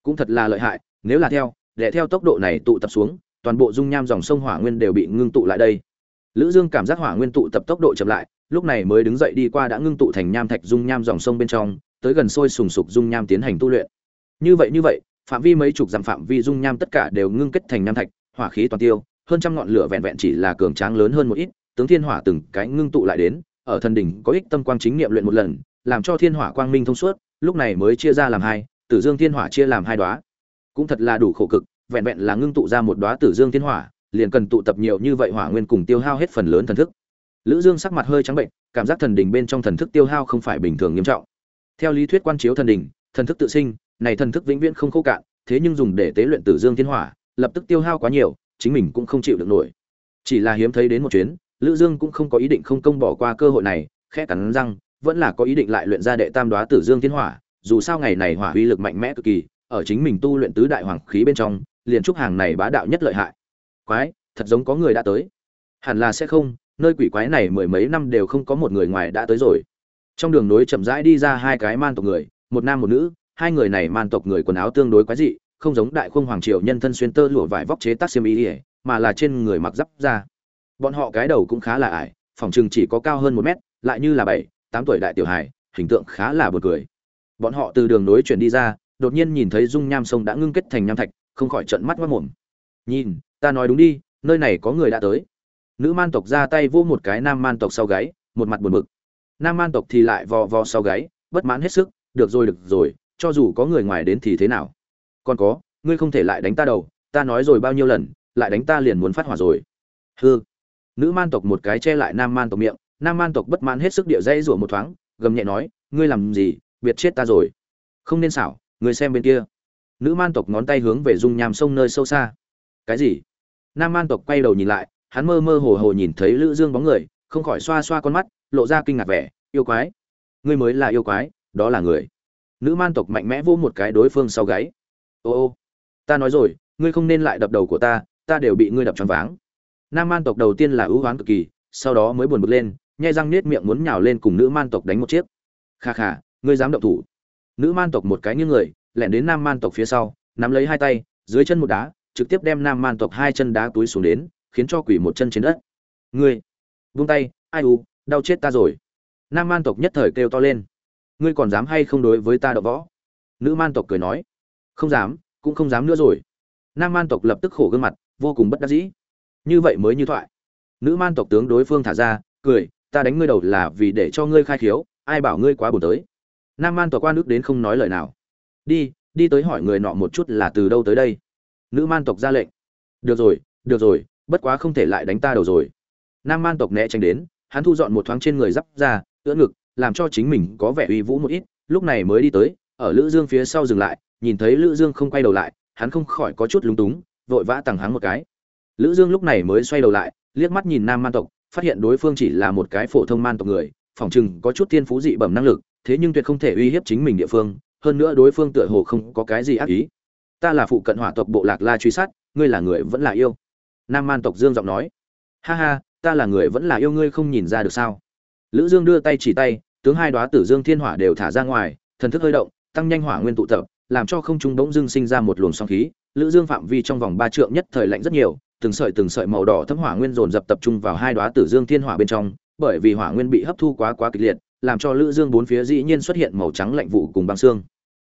Cũng thật là lợi hại, nếu là theo, để theo tốc độ này tụ tập xuống, toàn bộ dung nham dòng sông hỏa nguyên đều bị ngưng tụ lại đây. Lữ dương cảm giác hỏa nguyên tụ tập tốc độ chậm lại, lúc này mới đứng dậy đi qua đã ngưng tụ thành nham thạch dung nham dòng sông bên trong, tới gần sôi sùng sục dung nham tiến hành tu luyện. Như vậy như vậy phạm vi mấy chục dặm phạm vi dung nham tất cả đều ngưng kết thành nham thạch, hỏa khí toàn tiêu, hơn trăm ngọn lửa vẹn vẹn chỉ là cường tráng lớn hơn một ít, tướng thiên hỏa từng cái ngưng tụ lại đến, ở thần đỉnh có ích tâm quang chính niệm luyện một lần, làm cho thiên hỏa quang minh thông suốt, lúc này mới chia ra làm hai, tử dương thiên hỏa chia làm hai đóa. Cũng thật là đủ khổ cực, vẹn vẹn là ngưng tụ ra một đóa tử dương thiên hỏa, liền cần tụ tập nhiều như vậy hỏa nguyên cùng tiêu hao hết phần lớn thần thức. Lữ dương sắc mặt hơi trắng bệnh, cảm giác thần đỉnh bên trong thần thức tiêu hao không phải bình thường nghiêm trọng. Theo lý thuyết quan chiếu thần đỉnh, thần thức tự sinh này thần thức vĩnh viễn không khô cạn, thế nhưng dùng để tế luyện tử dương thiên hỏa, lập tức tiêu hao quá nhiều, chính mình cũng không chịu được nổi. Chỉ là hiếm thấy đến một chuyến, lữ dương cũng không có ý định không công bỏ qua cơ hội này, khẽ cắn răng, vẫn là có ý định lại luyện ra đệ tam đóa tử dương thiên hỏa, dù sao ngày này hỏa uy lực mạnh mẽ cực kỳ, ở chính mình tu luyện tứ đại hoàng khí bên trong, liền chúc hàng này bá đạo nhất lợi hại. Quái, thật giống có người đã tới. Hẳn là sẽ không, nơi quỷ quái này mười mấy năm đều không có một người ngoài đã tới rồi. Trong đường nối chậm rãi đi ra hai cái man tộc người, một nam một nữ hai người này man tộc người quần áo tương đối quái dị, không giống đại khung hoàng triều nhân thân xuyên tơ lụa vải vóc chế tác xiêm y ỉa mà là trên người mặc giáp ra bọn họ cái đầu cũng khá là ải, phòng chừng chỉ có cao hơn một mét, lại như là bảy, tám tuổi đại tiểu hải hình tượng khá là buồn cười. Bọn họ từ đường nối chuyển đi ra, đột nhiên nhìn thấy dung nham sông đã ngưng kết thành nham thạch, không khỏi trận mắt mất mồm. Nhìn, ta nói đúng đi, nơi này có người đã tới. Nữ man tộc ra tay vô một cái nam man tộc sau gáy, một mặt buồn bực. Nam man tộc thì lại vò vò sau gáy, bất mãn hết sức, được rồi được rồi cho dù có người ngoài đến thì thế nào? Còn có, ngươi không thể lại đánh ta đầu, ta nói rồi bao nhiêu lần, lại đánh ta liền muốn phát hỏa rồi. Hư nữ man tộc một cái che lại nam man tộc miệng, nam man tộc bất mãn hết sức địa dây rủa một thoáng, gầm nhẹ nói, ngươi làm gì? Biệt chết ta rồi. Không nên xảo, ngươi xem bên kia. Nữ man tộc ngón tay hướng về dung nham sông nơi sâu xa. Cái gì? Nam man tộc quay đầu nhìn lại, hắn mơ mơ hồ hồ nhìn thấy lữ dương bóng người, không khỏi xoa xoa con mắt, lộ ra kinh ngạc vẻ, yêu quái. Ngươi mới là yêu quái, đó là người nữ man tộc mạnh mẽ vô một cái đối phương sau gáy. Ô ô, ta nói rồi, ngươi không nên lại đập đầu của ta ta đều bị ngươi đập choáng váng. Nam man tộc đầu tiên là ưu hoán cực kỳ, sau đó mới buồn bực lên, nhai răng nết miệng muốn nhào lên cùng nữ man tộc đánh một chiếc. Kha kha, ngươi dám động thủ. Nữ man tộc một cái như người, lẻn đến nam man tộc phía sau, nắm lấy hai tay, dưới chân một đá, trực tiếp đem nam man tộc hai chân đá túi xuống đến, khiến cho quỷ một chân trên đất. Ngươi, vung tay, ai u, đau chết ta rồi. Nam man tộc nhất thời kêu to lên ngươi còn dám hay không đối với ta đậu võ? Nữ man tộc cười nói. Không dám, cũng không dám nữa rồi. Nam man tộc lập tức khổ gương mặt, vô cùng bất đắc dĩ. Như vậy mới như thoại. Nữ man tộc tướng đối phương thả ra, cười, ta đánh ngươi đầu là vì để cho ngươi khai khiếu, ai bảo ngươi quá buồn tới. Nam man tộc quan nước đến không nói lời nào. Đi đi tới hỏi người nọ một chút là từ đâu tới đây. Nữ man tộc ra lệnh. Được rồi được rồi, bất quá không thể lại đánh ta đầu rồi. Nam man tộc né tránh đến, hắn thu dọn một thoáng trên người giáp ra, ưỡn ngực làm cho chính mình có vẻ uy vũ một ít, lúc này mới đi tới, ở lữ dương phía sau dừng lại, nhìn thấy lữ dương không quay đầu lại, hắn không khỏi có chút lúng túng, vội vã tằng hắn một cái. Lữ dương lúc này mới xoay đầu lại, liếc mắt nhìn nam man tộc, phát hiện đối phương chỉ là một cái phổ thông man tộc người, phỏng chừng có chút thiên phú dị bẩm năng lực, thế nhưng tuyệt không thể uy hiếp chính mình địa phương, hơn nữa đối phương tựa hồ không có cái gì ác ý. Ta là phụ cận hỏa tộc bộ lạc la truy sát, ngươi là người vẫn là yêu. Nam man tộc dương giọng nói. Ha ha, ta là người vẫn là yêu ngươi không nhìn ra được sao? Lữ dương đưa tay chỉ tay tướng hai đóa tử dương thiên hỏa đều thả ra ngoài, thần thức hơi động, tăng nhanh hỏa nguyên tụ tập, làm cho không trung bỗng dưng sinh ra một luồng sóng khí. Lữ dương phạm vi trong vòng ba trượng nhất thời lạnh rất nhiều, từng sợi từng sợi màu đỏ thấm hỏa nguyên dồn dập tập trung vào hai đóa tử dương thiên hỏa bên trong, bởi vì hỏa nguyên bị hấp thu quá quá kịch liệt, làm cho lữ dương bốn phía dĩ nhiên xuất hiện màu trắng lạnh vụ cùng băng xương.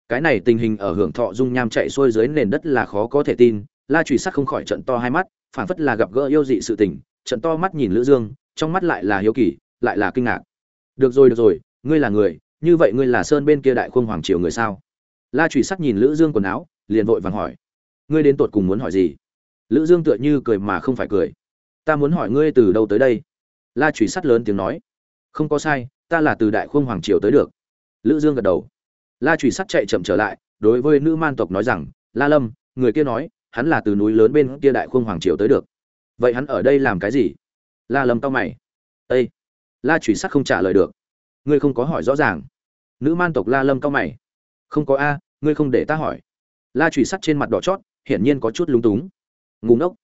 Cái này tình hình ở hưởng thọ dung nham chạy xuôi dưới nền đất là khó có thể tin, la trùy sắc không khỏi trận to hai mắt, phảng phất là gặp gỡ yêu dị sự tình, trận to mắt nhìn lữ dương, trong mắt lại là hiếu kỳ, lại là kinh ngạc được rồi được rồi, ngươi là người, như vậy ngươi là sơn bên kia đại khung hoàng triều người sao? La trùy sắc nhìn lữ dương quần áo, liền vội vàng hỏi. Ngươi đến tột cùng muốn hỏi gì? Lữ dương tựa như cười mà không phải cười. Ta muốn hỏi ngươi từ đâu tới đây? La trùy sắt lớn tiếng nói. Không có sai, ta là từ đại khung hoàng triều tới được. Lữ dương gật đầu. La trùy sắt chạy chậm trở lại, đối với nữ man tộc nói rằng, la lâm, người kia nói, hắn là từ núi lớn bên kia đại khung hoàng triều tới được. Vậy hắn ở đây làm cái gì? La lâm tao mày. Ây la trùy sắt không trả lời được. Ngươi không có hỏi rõ ràng. Nữ man tộc la lâm cao mày. Không có a, ngươi không để ta hỏi. La trùy sắt trên mặt đỏ chót, hiển nhiên có chút lúng túng. Ngủ ngốc.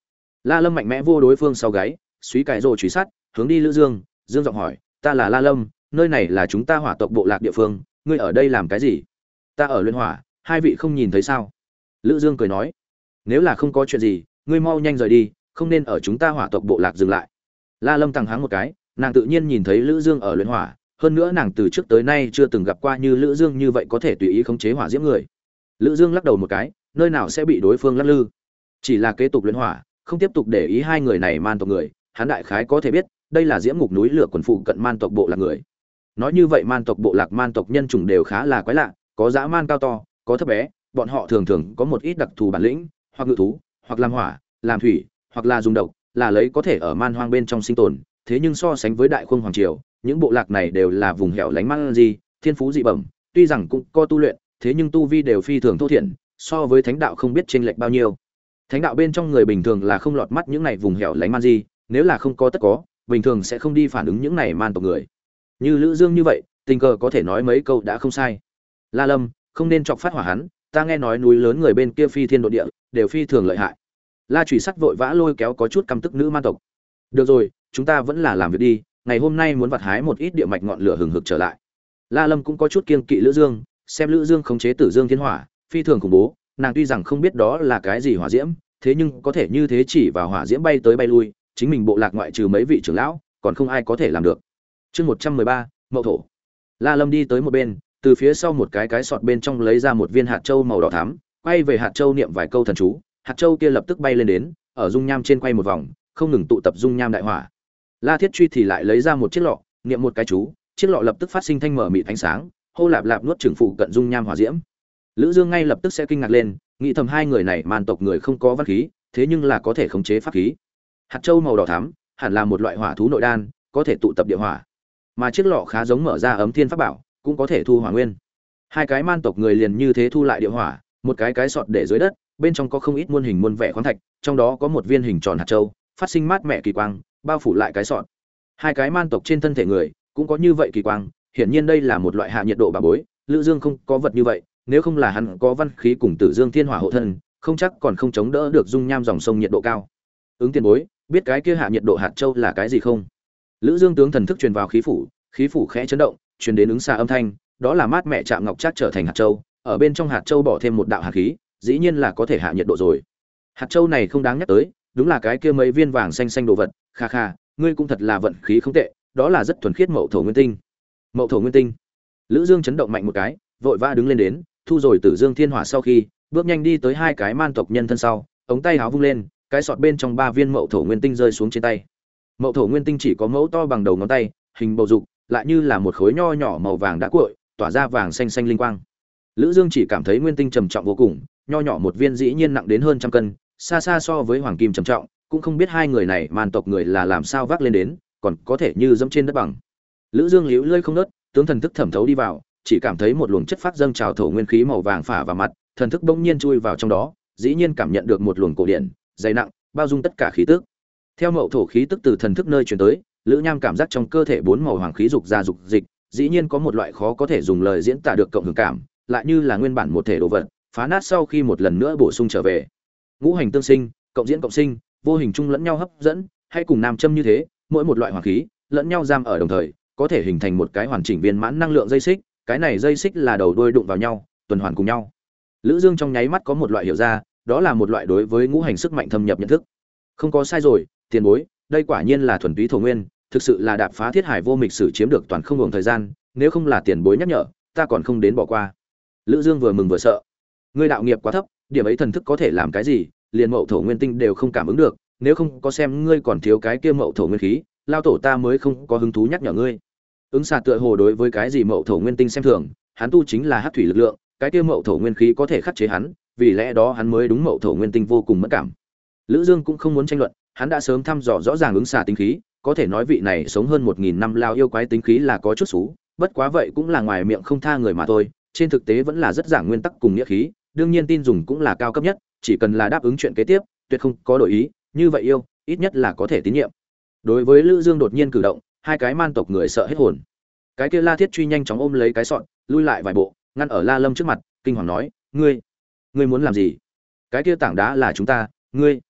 La lâm mạnh mẽ vô đối phương sau gáy suý cải rồ trùy sắt hướng đi lữ dương dương giọng hỏi, ta là la lâm, nơi này là chúng ta hỏa tộc bộ lạc địa phương, ngươi ở đây làm cái gì? Ta ở luyện hỏa, hai vị không nhìn thấy sao? Lữ dương cười nói, nếu là không có chuyện gì, ngươi mau nhanh rời đi, không nên ở chúng ta hỏa tộc bộ lạc dừng lại. La lâm tăng háng một cái nàng tự nhiên nhìn thấy lữ dương ở luyện hỏa, hơn nữa nàng từ trước tới nay chưa từng gặp qua như lữ dương như vậy có thể tùy ý khống chế hỏa diễm người. Lữ dương lắc đầu một cái, nơi nào sẽ bị đối phương lắc lư. Chỉ là kế tục luyện hỏa, không tiếp tục để ý hai người này man tộc người, hắn đại khái có thể biết, đây là diễm ngục núi lửa quần phụ cận man tộc bộ lạc người. Nói như vậy man tộc bộ lạc man tộc nhân chủng đều khá là quái lạ, có dã man cao to, có thấp bé, bọn họ thường thường có một ít đặc thù bản lĩnh, hoặc ngự thú, hoặc làm hỏa, làm thủy, hoặc là dùng độc, là lấy có thể ở man hoang bên trong sinh tồn thế nhưng so sánh với đại khung hoàng triều, những bộ lạc này đều là vùng hẻo lánh man di thiên phú dị bẩm, tuy rằng cũng có tu luyện, thế nhưng tu vi đều phi thường thô thiển, so với thánh đạo không biết chênh lệch bao nhiêu. Thánh đạo bên trong người bình thường là không lọt mắt những này vùng hẻo lánh man di nếu là không có tất có, bình thường sẽ không đi phản ứng những này man tộc người. Như lữ dương như vậy, tình cờ có thể nói mấy câu đã không sai. La lâm, không nên chọc phát hỏa hắn, ta nghe nói núi lớn người bên kia phi thiên độ địa, đều phi thường lợi hại. La chủy sắt vội vã lôi kéo có chút căm tức nữ man tộc được rồi, chúng ta vẫn là làm việc đi, ngày hôm nay muốn vặt hái một ít địa mạch ngọn lửa hừng hực trở lại. La lâm cũng có chút kiên kỵ lữ dương, xem lữ dương khống chế tử dương thiên hỏa, phi thường khủng bố, nàng tuy rằng không biết đó là cái gì hỏa diễm, thế nhưng có thể như thế chỉ vào hỏa diễm bay tới bay lui, chính mình bộ lạc ngoại trừ mấy vị trưởng lão, còn không ai có thể làm được. Chương một trăm mười ba, mậu thổ. La lâm đi tới một bên, từ phía sau một cái cái sọt bên trong lấy ra một viên hạt châu màu đỏ thắm, quay về hạt châu niệm vài câu thần chú, hạt châu kia lập tức bay lên đến, ở dung nham trên quay một vòng không ngừng tụ tập dung nham đại hỏa. La thiết truy thì lại lấy ra một chiếc lọ, niệm một cái chú, chiếc lọ lập tức phát sinh thanh mở mịt ánh sáng, hô lạp lạp nuốt trường phụ cận dung nham hỏa diễm. Lữ dương ngay lập tức sẽ kinh ngạc lên, nghĩ thầm hai người này man tộc người không có văn khí, thế nhưng là có thể khống chế pháp khí. Hạt châu màu đỏ thắm, hẳn là một loại hỏa thú nội đan, có thể tụ tập địa hỏa. Mà chiếc lọ khá giống mở ra ấm thiên pháp bảo, cũng có thể thu hỏa nguyên. Hai cái man tộc người liền như thế thu lại địa hỏa, một cái cái sọt để dưới đất, bên trong có không ít muôn hình muôn vẻ khoáng thạch, trong đó có một viên hình tròn hạt châu phát sinh mát mẻ kỳ quang, bao phủ lại cái sọt hai cái man tộc trên thân thể người cũng có như vậy kỳ quang, hiển nhiên đây là một loại hạ nhiệt độ bà bối, lữ dương không có vật như vậy, nếu không là hắn có văn khí cùng tử dương thiên hỏa hộ thân, không chắc còn không chống đỡ được dung nham dòng sông nhiệt độ cao. Ứng tiền bối, biết cái kia hạ nhiệt độ hạt châu là cái gì không? Lữ dương tướng thần thức truyền vào khí phủ khí phủ khẽ chấn động, truyền đến ứng xa âm thanh, đó là mát mẹ chạm ngọc chắc trở thành hạt châu, ở bên trong hạt châu bỏ thêm một đạo hạt khí, dĩ nhiên là có thể hạ nhiệt độ rồi. Hạt châu này không đáng nhắc tới đúng là cái kia mấy viên vàng xanh xanh đồ vật, kha kha, ngươi cũng thật là vận khí không tệ, đó là rất thuần khiết mậu thổ nguyên tinh. Mậu thổ nguyên tinh. Lữ dương chấn động mạnh một cái, vội vã đứng lên đến, thu rồi tử dương thiên hỏa sau khi, bước nhanh đi tới hai cái man tộc nhân thân sau, ống tay háo vung lên, cái sọt bên trong ba viên mậu thổ nguyên tinh rơi xuống trên tay. Mậu thổ nguyên tinh chỉ có mẫu to bằng đầu ngón tay, hình bầu dục, lại như là một khối nho nhỏ màu vàng đã cuội, tỏa ra vàng xanh xanh linh quang. Lữ dương chỉ cảm thấy nguyên tinh trầm trọng vô cùng, nho nhỏ một viên dĩ nhiên nặng đến hơn trăm cân xa xa so với hoàng kim trầm trọng, cũng không biết hai người này màn tộc người là làm sao vác lên đến, còn có thể như dẫm trên đất bằng. Lữ dương liễu lơi không nớt, tướng thần thức thẩm thấu đi vào, chỉ cảm thấy một luồng chất phát dâng trào thổ nguyên khí màu vàng phả vào mặt, thần thức bỗng nhiên chui vào trong đó, dĩ nhiên cảm nhận được một luồng cổ điện, dày nặng, bao dung tất cả khí tức. Theo mậu thổ khí tức từ thần thức nơi truyền tới, lữ nham cảm giác trong cơ thể bốn màu hoàng khí dục ra dục dịch, dĩ nhiên có một loại khó có thể dùng lời diễn tả được cộng hưởng cảm, lại như là nguyên bản một thể đồ vật, phá nát sau khi một lần nữa bổ sung trở về ngũ hành tương sinh, cộng diễn cộng sinh, vô hình chung lẫn nhau hấp dẫn, hay cùng nam châm như thế, mỗi một loại hoàng khí, lẫn nhau giam ở đồng thời, có thể hình thành một cái hoàn chỉnh viên mãn năng lượng dây xích, cái này dây xích là đầu đuôi đụng vào nhau, tuần hoàn cùng nhau. Lữ dương trong nháy mắt có một loại hiểu ra, đó là một loại đối với ngũ hành sức mạnh thâm nhập nhận thức. Không có sai rồi, tiền bối, đây quả nhiên là thuần túy thổ nguyên, thực sự là đạp phá thiết hải vô mịch sử chiếm được toàn không ngừng thời gian, nếu không là tiền bối nhắc nhở, ta còn không đến bỏ qua. Lữ dương vừa mừng vừa sợ. Ngươi đạo nghiệp quá thấp điểm ấy thần thức có thể làm cái gì, liền mậu thổ nguyên tinh đều không cảm ứng được, nếu không có xem ngươi còn thiếu cái kia mậu thổ nguyên khí, lao tổ ta mới không có hứng thú nhắc nhở ngươi. Ứng xà tựa hồ đối với cái gì mậu thổ nguyên tinh xem thường, hắn tu chính là hát thủy lực lượng, cái kia mậu thổ nguyên khí có thể khắc chế hắn, vì lẽ đó hắn mới đúng mậu thổ nguyên tinh vô cùng mất cảm. Lữ dương cũng không muốn tranh luận, hắn đã sớm thăm dò rõ ràng ứng xà tinh khí, có thể nói vị này sống hơn một nghìn năm lao yêu quái tính khí là có chút xú, bất quá vậy cũng là ngoài miệng không tha người mà thôi, trên thực tế vẫn là rất giảng nguyên tắc cùng nghĩa khí đương nhiên tin dùng cũng là cao cấp nhất, chỉ cần là đáp ứng chuyện kế tiếp, tuyệt không có đổi ý, như vậy yêu, ít nhất là có thể tín nhiệm. Đối với lữ dương đột nhiên cử động, hai cái man tộc người sợ hết hồn. Cái kia la thiết truy nhanh chóng ôm lấy cái sọn, lui lại vài bộ, ngăn ở la lâm trước mặt, kinh hoàng nói, ngươi ngươi muốn làm gì? Cái kia tảng đá là chúng ta, ngươi.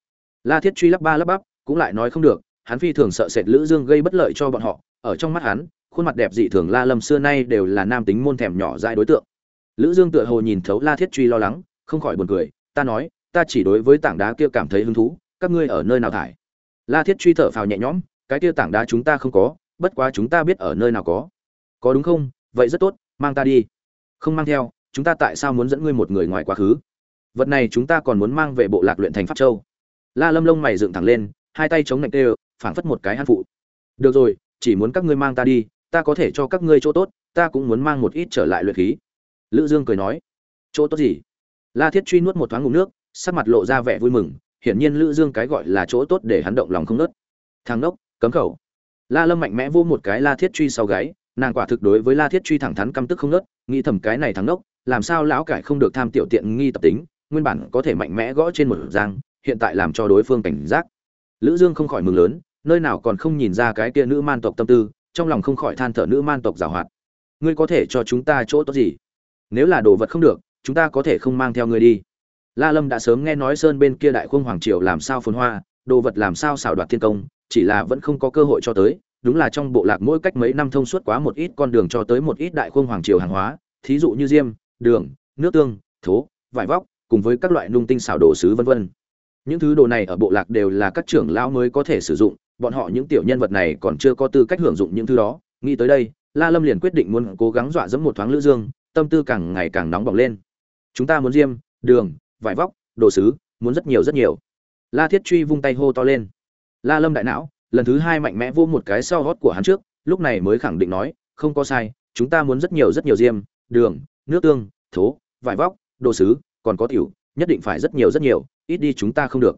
La thiết truy lắp ba lắp bắp, cũng lại nói không được, hắn phi thường sợ sệt lữ dương gây bất lợi cho bọn họ, ở trong mắt hắn, khuôn mặt đẹp dị thường la lâm xưa nay đều là nam tính môn thèm nhỏ dại đối tượng lữ dương tựa hồ nhìn thấu la thiết truy lo lắng, không khỏi buồn cười, ta nói, ta chỉ đối với tảng đá kia cảm thấy hứng thú, các ngươi ở nơi nào thải? La thiết truy thở phào nhẹ nhõm, cái kia tảng đá chúng ta không có, bất quá chúng ta biết ở nơi nào có. Có đúng không? Vậy rất tốt, mang ta đi. Không mang theo, chúng ta tại sao muốn dẫn ngươi một người ngoài quá khứ? Vật này chúng ta còn muốn mang về bộ lạc luyện thành pháp châu. La lâm lông mày dựng thẳng lên, hai tay chống nạnh tê, phảng phất một cái hắn phụ. Được rồi, chỉ muốn các ngươi mang ta đi, ta có thể cho các ngươi chỗ tốt, ta cũng muốn mang một ít trở lại luyện khí lữ dương cười nói, chỗ tốt gì? La thiết truy nuốt một thoáng ngụm nước, sắc mặt lộ ra vẻ vui mừng, hiển nhiên lữ dương cái gọi là chỗ tốt để hắn động lòng không nớt thằng nốc cấm khẩu. La lâm mạnh mẽ vô một cái la thiết truy sau gáy, nàng quả thực đối với la thiết truy thẳng thắn căm tức không nớt nghĩ thầm cái này thằng nốc làm sao lão cải không được tham tiểu tiện nghi tập tính, nguyên bản có thể mạnh mẽ gõ trên một giang, hiện tại làm cho đối phương cảnh giác. Lữ dương không khỏi mừng lớn, nơi nào còn không nhìn ra cái kia nữ man tộc tâm tư, trong lòng không khỏi than thở nữ man tộc giả hoạt. Ngươi có thể cho chúng ta chỗ tốt gì? Nếu là đồ vật không được, chúng ta có thể không mang theo ngươi đi. La lâm đã sớm nghe nói sơn bên kia đại khung hoàng triều làm sao phồn hoa, đồ vật làm sao xảo đoạt thiên công, chỉ là vẫn không có cơ hội cho tới. Đúng là trong bộ lạc mỗi cách mấy năm thông suốt quá một ít con đường cho tới một ít đại khung hoàng triều hàng hóa, thí dụ như diêm, đường, nước tương, thố, vải vóc, cùng với các loại nung tinh xảo đồ sứ vân vân. Những thứ đồ này ở bộ lạc đều là các trưởng lão mới có thể sử dụng, bọn họ những tiểu nhân vật này còn chưa có tư cách hưởng dụng những thứ đó. Nghĩ tới đây, la lâm liền quyết định muốn cố gắng dọa dẫm một thoáng lữ dương tâm tư càng ngày càng nóng bỏng lên. Chúng ta muốn diêm, đường, vải vóc, đồ sứ, muốn rất nhiều rất nhiều. La thiết truy vung tay hô to lên. La lâm đại não, lần thứ hai mạnh mẽ vô một cái sau hót của hắn trước, lúc này mới khẳng định nói, không có sai, chúng ta muốn rất nhiều rất nhiều diêm, đường, nước tương, thố, vải vóc, đồ sứ, còn có tiểu, nhất định phải rất nhiều rất nhiều, ít đi chúng ta không được.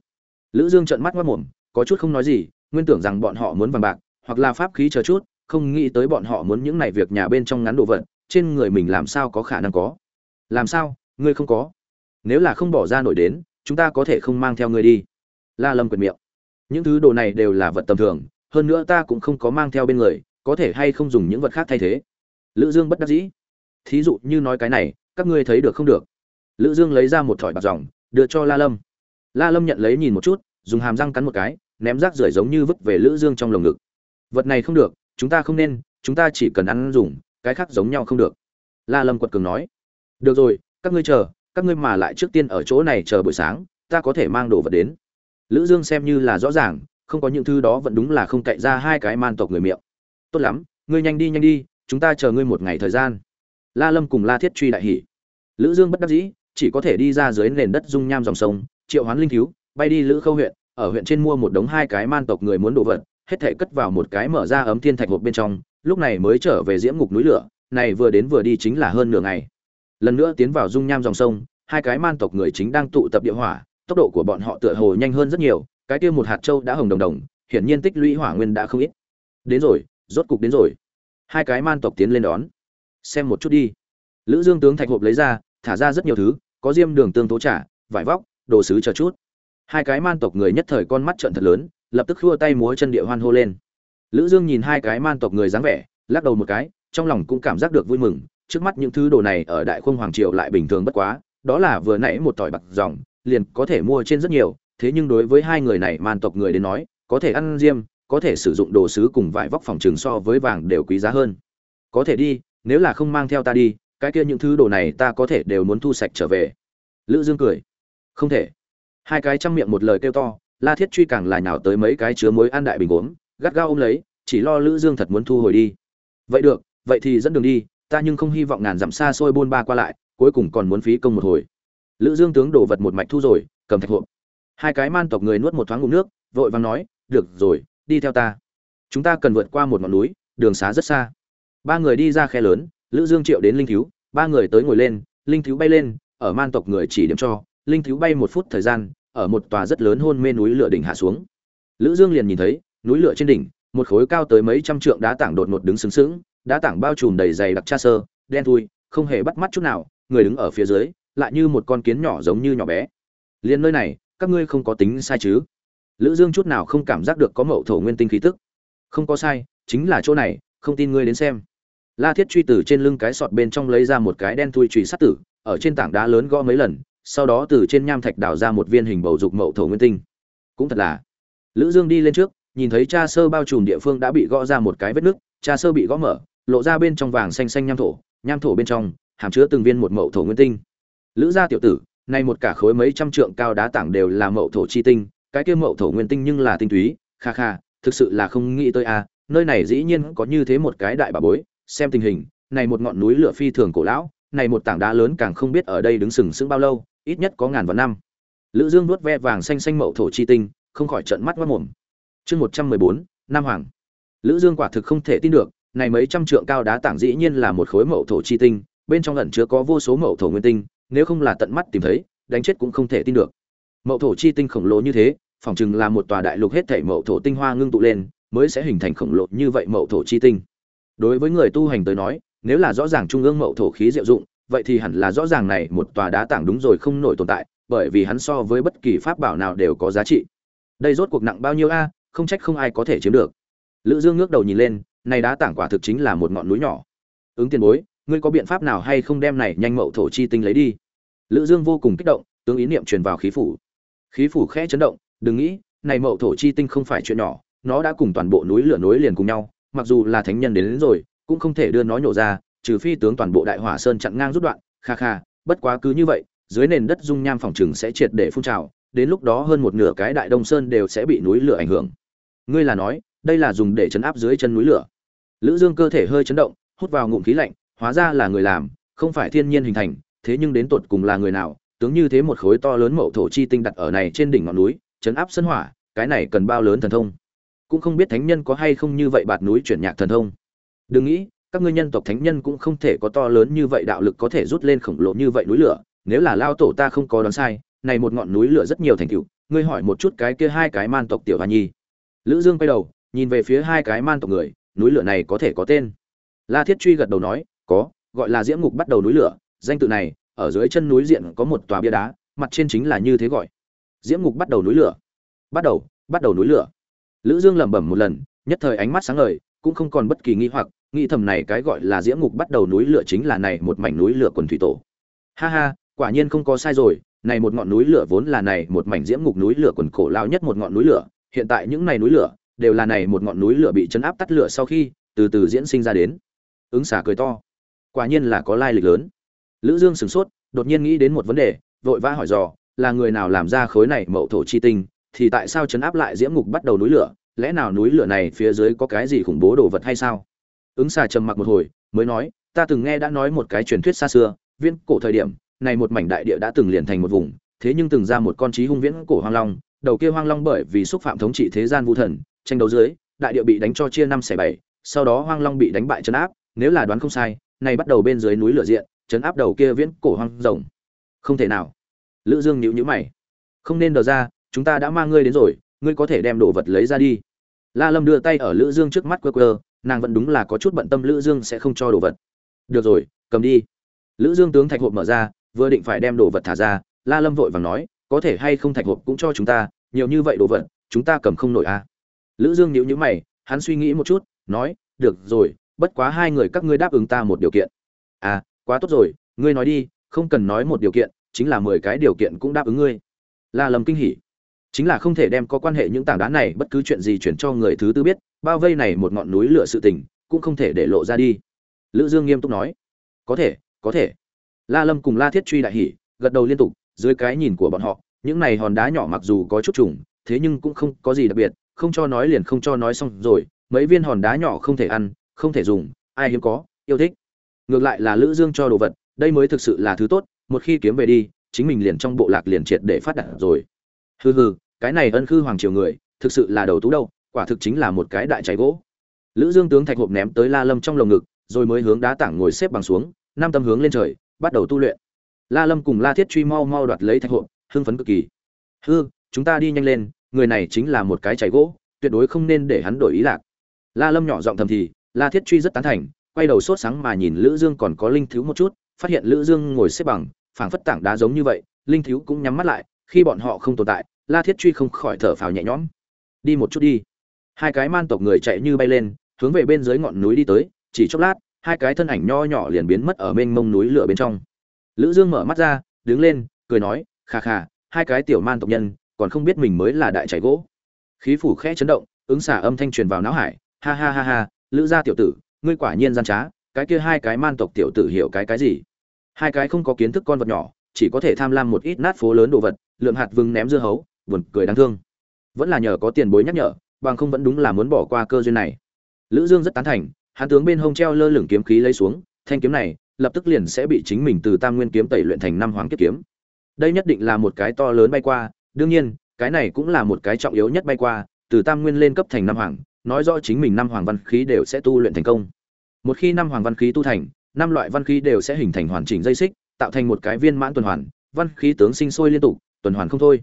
Lữ dương trợn mắt mắt mồm, có chút không nói gì, nguyên tưởng rằng bọn họ muốn vàng bạc, hoặc là pháp khí chờ chút, không nghĩ tới bọn họ muốn những này việc nhà bên trong ngắn đồ vật trên người mình làm sao có khả năng có? Làm sao? Ngươi không có? Nếu là không bỏ ra nổi đến, chúng ta có thể không mang theo ngươi đi. La lâm quyệt miệng. Những thứ đồ này đều là vật tầm thường, hơn nữa ta cũng không có mang theo bên người, có thể hay không dùng những vật khác thay thế? Lữ dương bất đắc dĩ. Thí dụ như nói cái này, các ngươi thấy được không được? Lữ dương lấy ra một thỏi bạc dòng, đưa cho la lâm. La lâm nhận lấy nhìn một chút, dùng hàm răng cắn một cái, ném rác rưởi giống như vứt về lữ dương trong lồng ngực. Vật này không được, chúng ta không nên, chúng ta chỉ cần ăn dùng cái khác giống nhau không được. La lâm quật cường nói, được rồi, các ngươi chờ, các ngươi mà lại trước tiên ở chỗ này chờ buổi sáng, ta có thể mang đồ vật đến. Lữ dương xem như là rõ ràng, không có những thứ đó vẫn đúng là không cậy ra hai cái man tộc người miệng. Tốt lắm, ngươi nhanh đi nhanh đi, chúng ta chờ ngươi một ngày thời gian. La lâm cùng la thiết truy đại hỉ. Lữ dương bất đắc dĩ, chỉ có thể đi ra dưới nền đất dung nham dòng sông, triệu hoán linh thiếu bay đi lữ khâu huyện, ở huyện trên mua một đống hai cái man tộc người muốn đồ vật, hết thể cất vào một cái mở ra ấm thiên thạch hộp bên trong lúc này mới trở về diễm ngục núi lửa, này vừa đến vừa đi chính là hơn nửa ngày. Lần nữa tiến vào dung nham dòng sông, hai cái man tộc người chính đang tụ tập địa hỏa, tốc độ của bọn họ tựa hồ nhanh hơn rất nhiều, cái kia một hạt châu đã hồng đồng đồng, hiển nhiên tích lũy hỏa nguyên đã không ít. Đến rồi, rốt cục đến rồi. Hai cái man tộc tiến lên đón. Xem một chút đi. Lữ dương tướng thạch hộp lấy ra, thả ra rất nhiều thứ, có diêm đường tương tố trả vải vóc, đồ sứ chờ chút. Hai cái man tộc người nhất thời con mắt trợn thật lớn, lập tức khua tay múa chân địa hoan hô lên lữ dương nhìn hai cái man tộc người dáng vẻ, lắc đầu một cái, trong lòng cũng cảm giác được vui mừng, trước mắt những thứ đồ này ở đại khung hoàng triều lại bình thường bất quá, đó là vừa nãy một tỏi bạc dòng, liền có thể mua trên rất nhiều, thế nhưng đối với hai người này man tộc người đến nói, có thể ăn diêm, có thể sử dụng đồ sứ cùng vải vóc phòng trường so với vàng đều quý giá hơn. Có thể đi, nếu là không mang theo ta đi, cái kia những thứ đồ này ta có thể đều muốn thu sạch trở về. Lữ dương cười. Không thể. Hai cái trăm miệng một lời kêu to, la thiết truy càng là nhào tới mấy cái chứa muối ăn đại bình uống gắt gao ôm lấy, chỉ lo lữ dương thật muốn thu hồi đi. Vậy được, vậy thì dẫn đường đi, ta nhưng không hy vọng ngàn dặm xa xôi buôn ba qua lại, cuối cùng còn muốn phí công một hồi. Lữ dương tướng đổ vật một mạch thu rồi, cầm thạch hộp. Hai cái man tộc người nuốt một thoáng ngụm nước, vội vàng nói, được rồi, đi theo ta. Chúng ta cần vượt qua một ngọn núi, đường xá rất xa. Ba người đi ra khe lớn, lữ dương triệu đến linh thiếu. Ba người tới ngồi lên, linh thiếu bay lên, ở man tộc người chỉ điểm cho. Linh thiếu bay một phút thời gian, ở một tòa rất lớn hôn mê núi lửa đỉnh hạ xuống. Lữ dương liền nhìn thấy núi lửa trên đỉnh, một khối cao tới mấy trăm trượng đá tảng đột ngột đứng sướng sướng đá tảng bao trùm đầy dày đặc cha sơ, đen thui, không hề bắt mắt chút nào, người đứng ở phía dưới, lại như một con kiến nhỏ giống như nhỏ bé. Liền nơi này, các ngươi không có tính sai chứ? Lữ dương chút nào không cảm giác được có mậu thổ nguyên tinh khí tức. Không có sai, chính là chỗ này, không tin ngươi đến xem. La thiết truy từ trên lưng cái sọt bên trong lấy ra một cái đen thui trùy sắt tử, ở trên tảng đá lớn gõ mấy lần, sau đó từ trên nham thạch đào ra một viên hình bầu dục mậu thổ nguyên tinh. Cũng thật là. Lữ dương đi lên trước nhìn thấy cha sơ bao trùm địa phương đã bị gõ ra một cái vết nứt, cha sơ bị gõ mở, lộ ra bên trong vàng xanh xanh nham thổ nham thổ bên trong hàm chứa từng viên một mậu thổ nguyên tinh. Lữ gia tiểu tử, nay một cả khối mấy trăm trượng cao đá tảng đều là mậu thổ chi tinh, cái kia mậu thổ nguyên tinh nhưng là tinh túy, kha kha, thực sự là không nghĩ tới a, nơi này dĩ nhiên có như thế một cái đại bà bối, xem tình hình, này một ngọn núi lửa phi thường cổ lão, này một tảng đá lớn càng không biết ở đây đứng sừng sững bao lâu, ít nhất có ngàn vạn năm. Lữ dương nuốt ve vàng xanh xanh mậu thổ chi tinh, không khỏi trợn mắt mắt mồm chương một trăm mười bốn, nam hoàng. Lữ dương quả thực không thể tin được, này mấy trăm trượng cao đá tảng dĩ nhiên là một khối mậu thổ chi tinh, bên trong ẩn chứa có vô số mậu thổ nguyên tinh, nếu không là tận mắt tìm thấy, đánh chết cũng không thể tin được. Mậu thổ chi tinh khổng lồ như thế, phỏng chừng là một tòa đại lục hết thảy mậu thổ tinh hoa ngưng tụ lên, mới sẽ hình thành khổng lồ như vậy mậu thổ chi tinh. Đối với người tu hành tới nói, nếu là rõ ràng trung ương mậu thổ khí diệu dụng, vậy thì hẳn là rõ ràng này một tòa đá tảng đúng rồi không nổi tồn tại, bởi vì hắn so với bất kỳ pháp bảo nào đều có giá trị. Đây rốt cuộc nặng bao nhiêu a? Không trách không ai có thể chiếm được. Lữ dương ngước đầu nhìn lên này đá tảng quả thực chính là một ngọn núi nhỏ. Ứng tiền bối ngươi có biện pháp nào hay không đem này nhanh mậu thổ chi tinh lấy đi? Lữ dương vô cùng kích động tướng ý niệm truyền vào khí phủ. Khí phủ khẽ chấn động đừng nghĩ này mậu thổ chi tinh không phải chuyện nhỏ nó đã cùng toàn bộ núi lửa núi liền cùng nhau mặc dù là thánh nhân đến, đến rồi cũng không thể đưa nó nhổ ra trừ phi tướng toàn bộ đại hỏa sơn chặn ngang rút đoạn kha kha bất quá cứ như vậy dưới nền đất dung nham phòng trừng sẽ triệt để phun trào đến lúc đó hơn một nửa cái đại đông sơn đều sẽ bị núi lửa ảnh hưởng ngươi là nói, đây là dùng để chấn áp dưới chân núi lửa. Lữ dương cơ thể hơi chấn động, hút vào ngụm khí lạnh, hóa ra là người làm, không phải thiên nhiên hình thành, thế nhưng đến tột cùng là người nào, tướng như thế một khối to lớn mậu thổ chi tinh đặt ở này trên đỉnh ngọn núi, chấn áp sân hỏa, cái này cần bao lớn thần thông? Cũng không biết thánh nhân có hay không như vậy bạt núi chuyển nhạc thần thông. Đừng nghĩ, các ngươi nhân tộc thánh nhân cũng không thể có to lớn như vậy đạo lực có thể rút lên khổng lồ như vậy núi lửa, nếu là lao tổ ta không có đoán sai, này một ngọn núi lửa rất nhiều thành tựu, ngươi hỏi một chút cái kia hai cái man tộc tiểu hoa nhi lữ dương quay đầu, nhìn về phía hai cái man tộc người, núi lửa này có thể có tên. La thiết truy gật đầu nói, có, gọi là diễm ngục bắt đầu núi lửa, danh tự này, ở dưới chân núi diện có một tòa bia đá, mặt trên chính là như thế gọi. Diễm ngục bắt đầu núi lửa. Bắt đầu bắt đầu núi lửa. Lữ dương lẩm bẩm một lần, nhất thời ánh mắt sáng ngời, cũng không còn bất kỳ nghi hoặc, nghĩ thầm này cái gọi là diễm ngục bắt đầu núi lửa chính là này một mảnh núi lửa quần thủy tổ. Ha ha, quả nhiên không có sai rồi, này một ngọn núi lửa vốn là này một mảnh diễm ngục núi lửa quần cổ lao nhất một ngọn núi lửa hiện tại những này núi lửa đều là này một ngọn núi lửa bị chấn áp tắt lửa sau khi từ từ diễn sinh ra đến. Ứng xả cười to. Quả nhiên là có lai lịch lớn. Lữ dương sửng sốt, đột nhiên nghĩ đến một vấn đề, vội vã hỏi dò, là người nào làm ra khối này mậu thổ chi tinh, thì tại sao chấn áp lại diễm ngục bắt đầu núi lửa? Lẽ nào núi lửa này phía dưới có cái gì khủng bố đồ vật hay sao? Ứng xà trầm mặc một hồi, mới nói, ta từng nghe đã nói một cái truyền thuyết xa xưa viên cổ thời điểm, này một mảnh đại địa đã từng liền thành một vùng, thế nhưng từng ra một con trí hung viễn cổ hoang long đầu kia hoang long bởi vì xúc phạm thống trị thế gian vu thần, tranh đấu dưới, đại địa bị đánh cho chia năm xẻ bảy, sau đó hoang long bị đánh bại chấn áp, nếu là đoán không sai này bắt đầu bên dưới núi lửa diện chấn áp đầu kia viễn cổ hoang rồng. Không thể nào. Lữ dương nhíu nhíu mày. Không nên đờ ra, chúng ta đã mang ngươi đến rồi, ngươi có thể đem đồ vật lấy ra đi. La lâm đưa tay ở lữ dương trước mắt quơ quơ, nàng vẫn đúng là có chút bận tâm lữ dương sẽ không cho đồ vật. Được rồi, cầm đi. Lữ dương tướng thạch hộp mở ra, vừa định phải đem đồ vật thả ra, la lâm vội vàng nói có thể hay không thạch hộp cũng cho chúng ta, nhiều như vậy đồ vật, chúng ta cầm không nổi à. Lữ dương nhíu nhíu mày, hắn suy nghĩ một chút, nói, được rồi, bất quá hai người các ngươi đáp ứng ta một điều kiện. À quá tốt rồi, ngươi nói đi, không cần nói một điều kiện, chính là mười cái điều kiện cũng đáp ứng ngươi. La lâm kinh hỉ. Chính là không thể đem có quan hệ những tảng đá này, bất cứ chuyện gì chuyển cho người thứ tư biết, bao vây này một ngọn núi lửa sự tình, cũng không thể để lộ ra đi. Lữ dương nghiêm túc nói. Có thể có thể. La lâm cùng la thiết truy đại hỉ, gật đầu liên tục dưới cái nhìn của bọn họ, những này hòn đá nhỏ mặc dù có chút trùng, thế nhưng cũng không có gì đặc biệt, không cho nói liền không cho nói xong rồi, mấy viên hòn đá nhỏ không thể ăn, không thể dùng, ai hiếm có, yêu thích. Ngược lại là lữ dương cho đồ vật, đây mới thực sự là thứ tốt, một khi kiếm về đi, chính mình liền trong bộ lạc liền triệt để phát đạt rồi. Hừ hừ, cái này ân khư hoàng triều người, thực sự là đầu tú đâu, quả thực chính là một cái đại cháy gỗ. Lữ dương tướng thạch hộp ném tới la lâm trong lồng ngực, rồi mới hướng đá tảng ngồi xếp bằng xuống, năm tâm hướng lên trời, bắt đầu tu luyện la lâm cùng la thiết truy mau mau đoạt lấy thạch hộp, hưng phấn cực kỳ. Hư, chúng ta đi nhanh lên, người này chính là một cái chảy gỗ, tuyệt đối không nên để hắn đổi ý lạc. La lâm nhỏ giọng thầm thì, la thiết truy rất tán thành, quay đầu sốt sáng mà nhìn lữ dương còn có linh thiếu một chút, phát hiện lữ dương ngồi xếp bằng, phảng phất tảng đá giống như vậy, linh thiếu cũng nhắm mắt lại, khi bọn họ không tồn tại, la thiết truy không khỏi thở phào nhẹ nhõm. Đi một chút đi. Hai cái man tộc người chạy như bay lên, hướng về bên dưới ngọn núi đi tới, chỉ chốc lát, hai cái thân ảnh nho nhỏ liền biến mất ở bên mông núi lửa bên trong lữ dương mở mắt ra, đứng lên, cười nói, khà khà, hai cái tiểu man tộc nhân, còn không biết mình mới là đại chảy gỗ. Khí phủ khẽ chấn động, ứng xả âm thanh truyền vào não hải, ha ha ha ha, lữ gia tiểu tử, ngươi quả nhiên gian trá, cái kia hai cái man tộc tiểu tử hiểu cái cái gì? Hai cái không có kiến thức con vật nhỏ, chỉ có thể tham lam một ít nát phố lớn đồ vật, lượm hạt vừng ném dưa hấu, buồn cười đáng thương. Vẫn là nhờ có tiền bối nhắc nhở, bằng không vẫn đúng là muốn bỏ qua cơ duyên này. Lữ dương rất tán thành, hắn tướng bên hông treo lơ lửng kiếm khí lấy xuống, thanh kiếm này lập tức liền sẽ bị chính mình từ tam nguyên kiếm tẩy luyện thành năm hoàng kiếp kiếm. Đây nhất định là một cái to lớn bay qua, đương nhiên, cái này cũng là một cái trọng yếu nhất bay qua, từ tam nguyên lên cấp thành năm hoàng, nói rõ chính mình năm hoàng văn khí đều sẽ tu luyện thành công. Một khi năm hoàng văn khí tu thành, năm loại văn khí đều sẽ hình thành hoàn chỉnh dây xích, tạo thành một cái viên mãn tuần hoàn, văn khí tướng sinh sôi liên tục, tuần hoàn không thôi.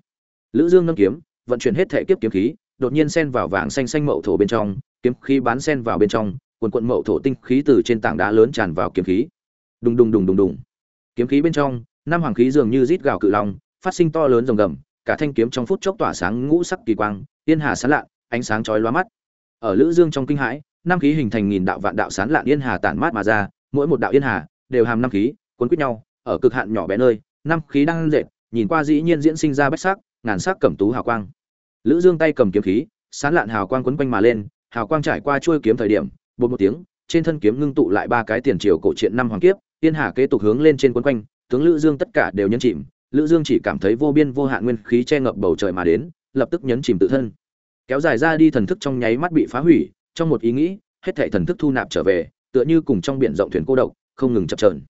Lữ dương nâng kiếm, vận chuyển hết thể kiếp kiếm khí, đột nhiên xen vào vàng xanh xanh mậu thổ bên trong, kiếm khí bán xen vào bên trong, quần quận mậu thổ tinh khí từ trên tảng đá lớn tràn vào kiếm khí đùng đùng đùng đùng đùng. Kiếm khí bên trong, năm hoàng khí dường như rít gào cự long, phát sinh to lớn rồng gầm, cả thanh kiếm trong phút chốc tỏa sáng ngũ sắc kỳ quang, yên hà sán lạ ánh sáng chói lóa mắt. Ở lữ dương trong kinh hãi, năm khí hình thành nghìn đạo vạn đạo sán lạn yên hà tản mát mà ra, mỗi một đạo yên hà đều hàm năm khí, cuốn quýt nhau, ở cực hạn nhỏ bé nơi, năm khí đang dệt nhìn qua dĩ nhiên diễn sinh ra bách sắc, ngàn sắc cẩm tú hào quang. Lữ dương tay cầm kiếm khí, sán lạn hào quang quấn quanh mà lên, hào quang trải qua chuôi kiếm thời điểm, bột một tiếng, trên thân kiếm ngưng tụ lại ba cái tiền triều cổ truyện năm hoàng kiếp tiên hà kế tục hướng lên trên quấn quanh, tướng lữ dương tất cả đều nhấn chìm. Lữ dương chỉ cảm thấy vô biên vô hạn nguyên khí che ngập bầu trời mà đến, lập tức nhấn chìm tự thân. Kéo dài ra đi thần thức trong nháy mắt bị phá hủy, trong một ý nghĩ, hết thảy thần thức thu nạp trở về, tựa như cùng trong biển rộng thuyền cô độc, không ngừng chập chờn.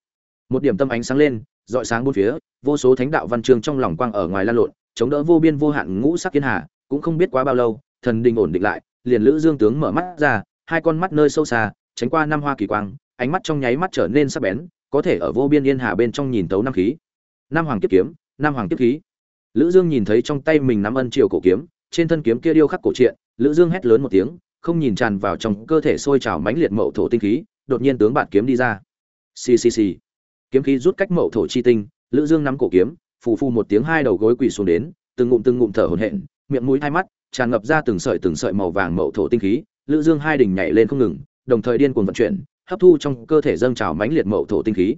Một điểm tâm ánh sáng lên dọi sáng bốn phía, vô số thánh đạo văn chương trong lòng quang ở ngoài lan lộn, chống đỡ vô biên vô hạn ngũ sắc kiến hà, cũng không biết quá bao lâu, thần đình ổn định lại, liền lữ dương tướng mở mắt ra, hai con mắt nơi sâu xa, tránh qua năm hoa kỳ quang, ánh mắt trong nháy mắt trở nên sắc bén có thể ở vô biên yên hà bên trong nhìn tấu năm khí. Nam hoàng kiếp kiếm, nam hoàng kiếp khí. Lữ dương nhìn thấy trong tay mình nắm ân triều cổ kiếm, trên thân kiếm kia điêu khắc cổ truyện, lữ dương hét lớn một tiếng, không nhìn tràn vào trong cơ thể sôi trào mãnh liệt mậu thổ tinh khí, đột nhiên tướng bản kiếm đi ra. Xì xì xì. Kiếm khí rút cách mậu thổ chi tinh, lữ dương nắm cổ kiếm, phù phù một tiếng hai đầu gối quỳ xuống đến, từng ngụm từng ngụm thở hổn hển, miệng mũi hai mắt, tràn ngập ra từng sợi từng sợi màu vàng mậu thổ tinh khí. Lữ dương hai đỉnh nhảy lên không ngừng, đồng thời điên cuồng vận chuyển hấp thu trong cơ thể dâng trào mãnh liệt mậu thổ tinh khí.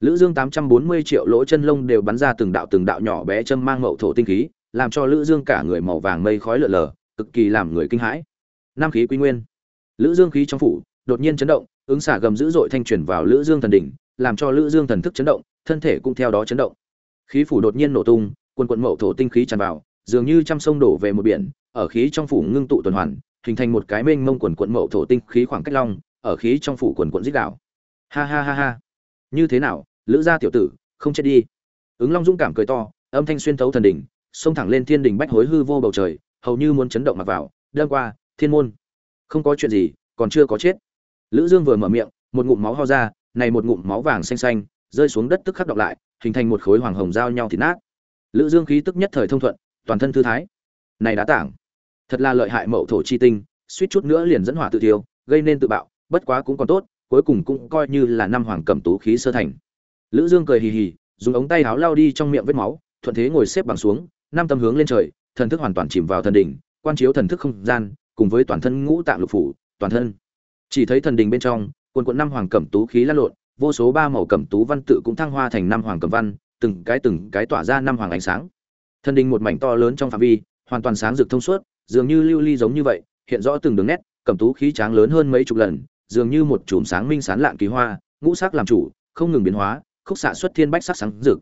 Lữ dương 840 triệu lỗ chân lông đều bắn ra từng đạo từng đạo nhỏ bé châm mang mậu thổ tinh khí, làm cho lữ dương cả người màu vàng mây khói lở lờ cực kỳ làm người kinh hãi. Nam khí quy nguyên. Lữ dương khí trong phủ, đột nhiên chấn động, ứng xả gầm dữ dội thanh truyền vào lữ dương thần đỉnh, làm cho lữ dương thần thức chấn động, thân thể cũng theo đó chấn động. Khí phủ đột nhiên nổ tung, quần quần mậu thổ tinh khí tràn vào, dường như trăm sông đổ về một biển, ở khí trong phủ ngưng tụ tuần hoàn, hình thành một cái mênh mông quần quần mậu thổ tinh khí khoảng cách long ở khí trong phủ quần quận dích đảo ha ha ha ha. Như thế nào, lữ gia tiểu tử, không chết đi. Ứng long dũng cảm cười to, âm thanh xuyên thấu thần đỉnh, xông thẳng lên thiên đình bách hối hư vô bầu trời, hầu như muốn chấn động mặc vào, đâm qua, thiên môn. Không có chuyện gì, còn chưa có chết. Lữ dương vừa mở miệng, một ngụm máu ho ra, này một ngụm máu vàng xanh xanh, rơi xuống đất tức khắc đọc lại, hình thành một khối hoàng hồng giao nhau thịt nát. Lữ dương khí tức nhất thời thông thuận, toàn thân thư thái. Này đá tảng, thật là lợi hại mậu thổ chi tinh, suýt chút nữa liền dẫn hỏa tự thiêu, gây nên tự bạo bất quá cũng còn tốt, cuối cùng cũng coi như là năm hoàng cẩm tú khí sơ thành. Lữ dương cười hì hì, dùng ống tay áo lao đi trong miệng vết máu, thuận thế ngồi xếp bằng xuống, năm tâm hướng lên trời, thần thức hoàn toàn chìm vào thần đỉnh, quan chiếu thần thức không gian, cùng với toàn thân ngũ tạng lục phủ, toàn thân. Chỉ thấy thần đình bên trong quần quận năm hoàng cẩm tú khí lan lộn, vô số ba màu cẩm tú văn tự cũng thăng hoa thành năm hoàng cẩm văn, từng cái từng cái tỏa ra năm hoàng ánh sáng. Thần đình một mảnh to lớn trong phạm vi, hoàn toàn sáng rực thông suốt, dường như lưu ly giống như vậy, hiện rõ từng đường nét cẩm tú khí tráng lớn hơn mấy chục lần dường như một chùm sáng minh sán lạn kỳ hoa, ngũ sắc làm chủ, không ngừng biến hóa, khúc xạ xuất thiên bách sắc sáng rực.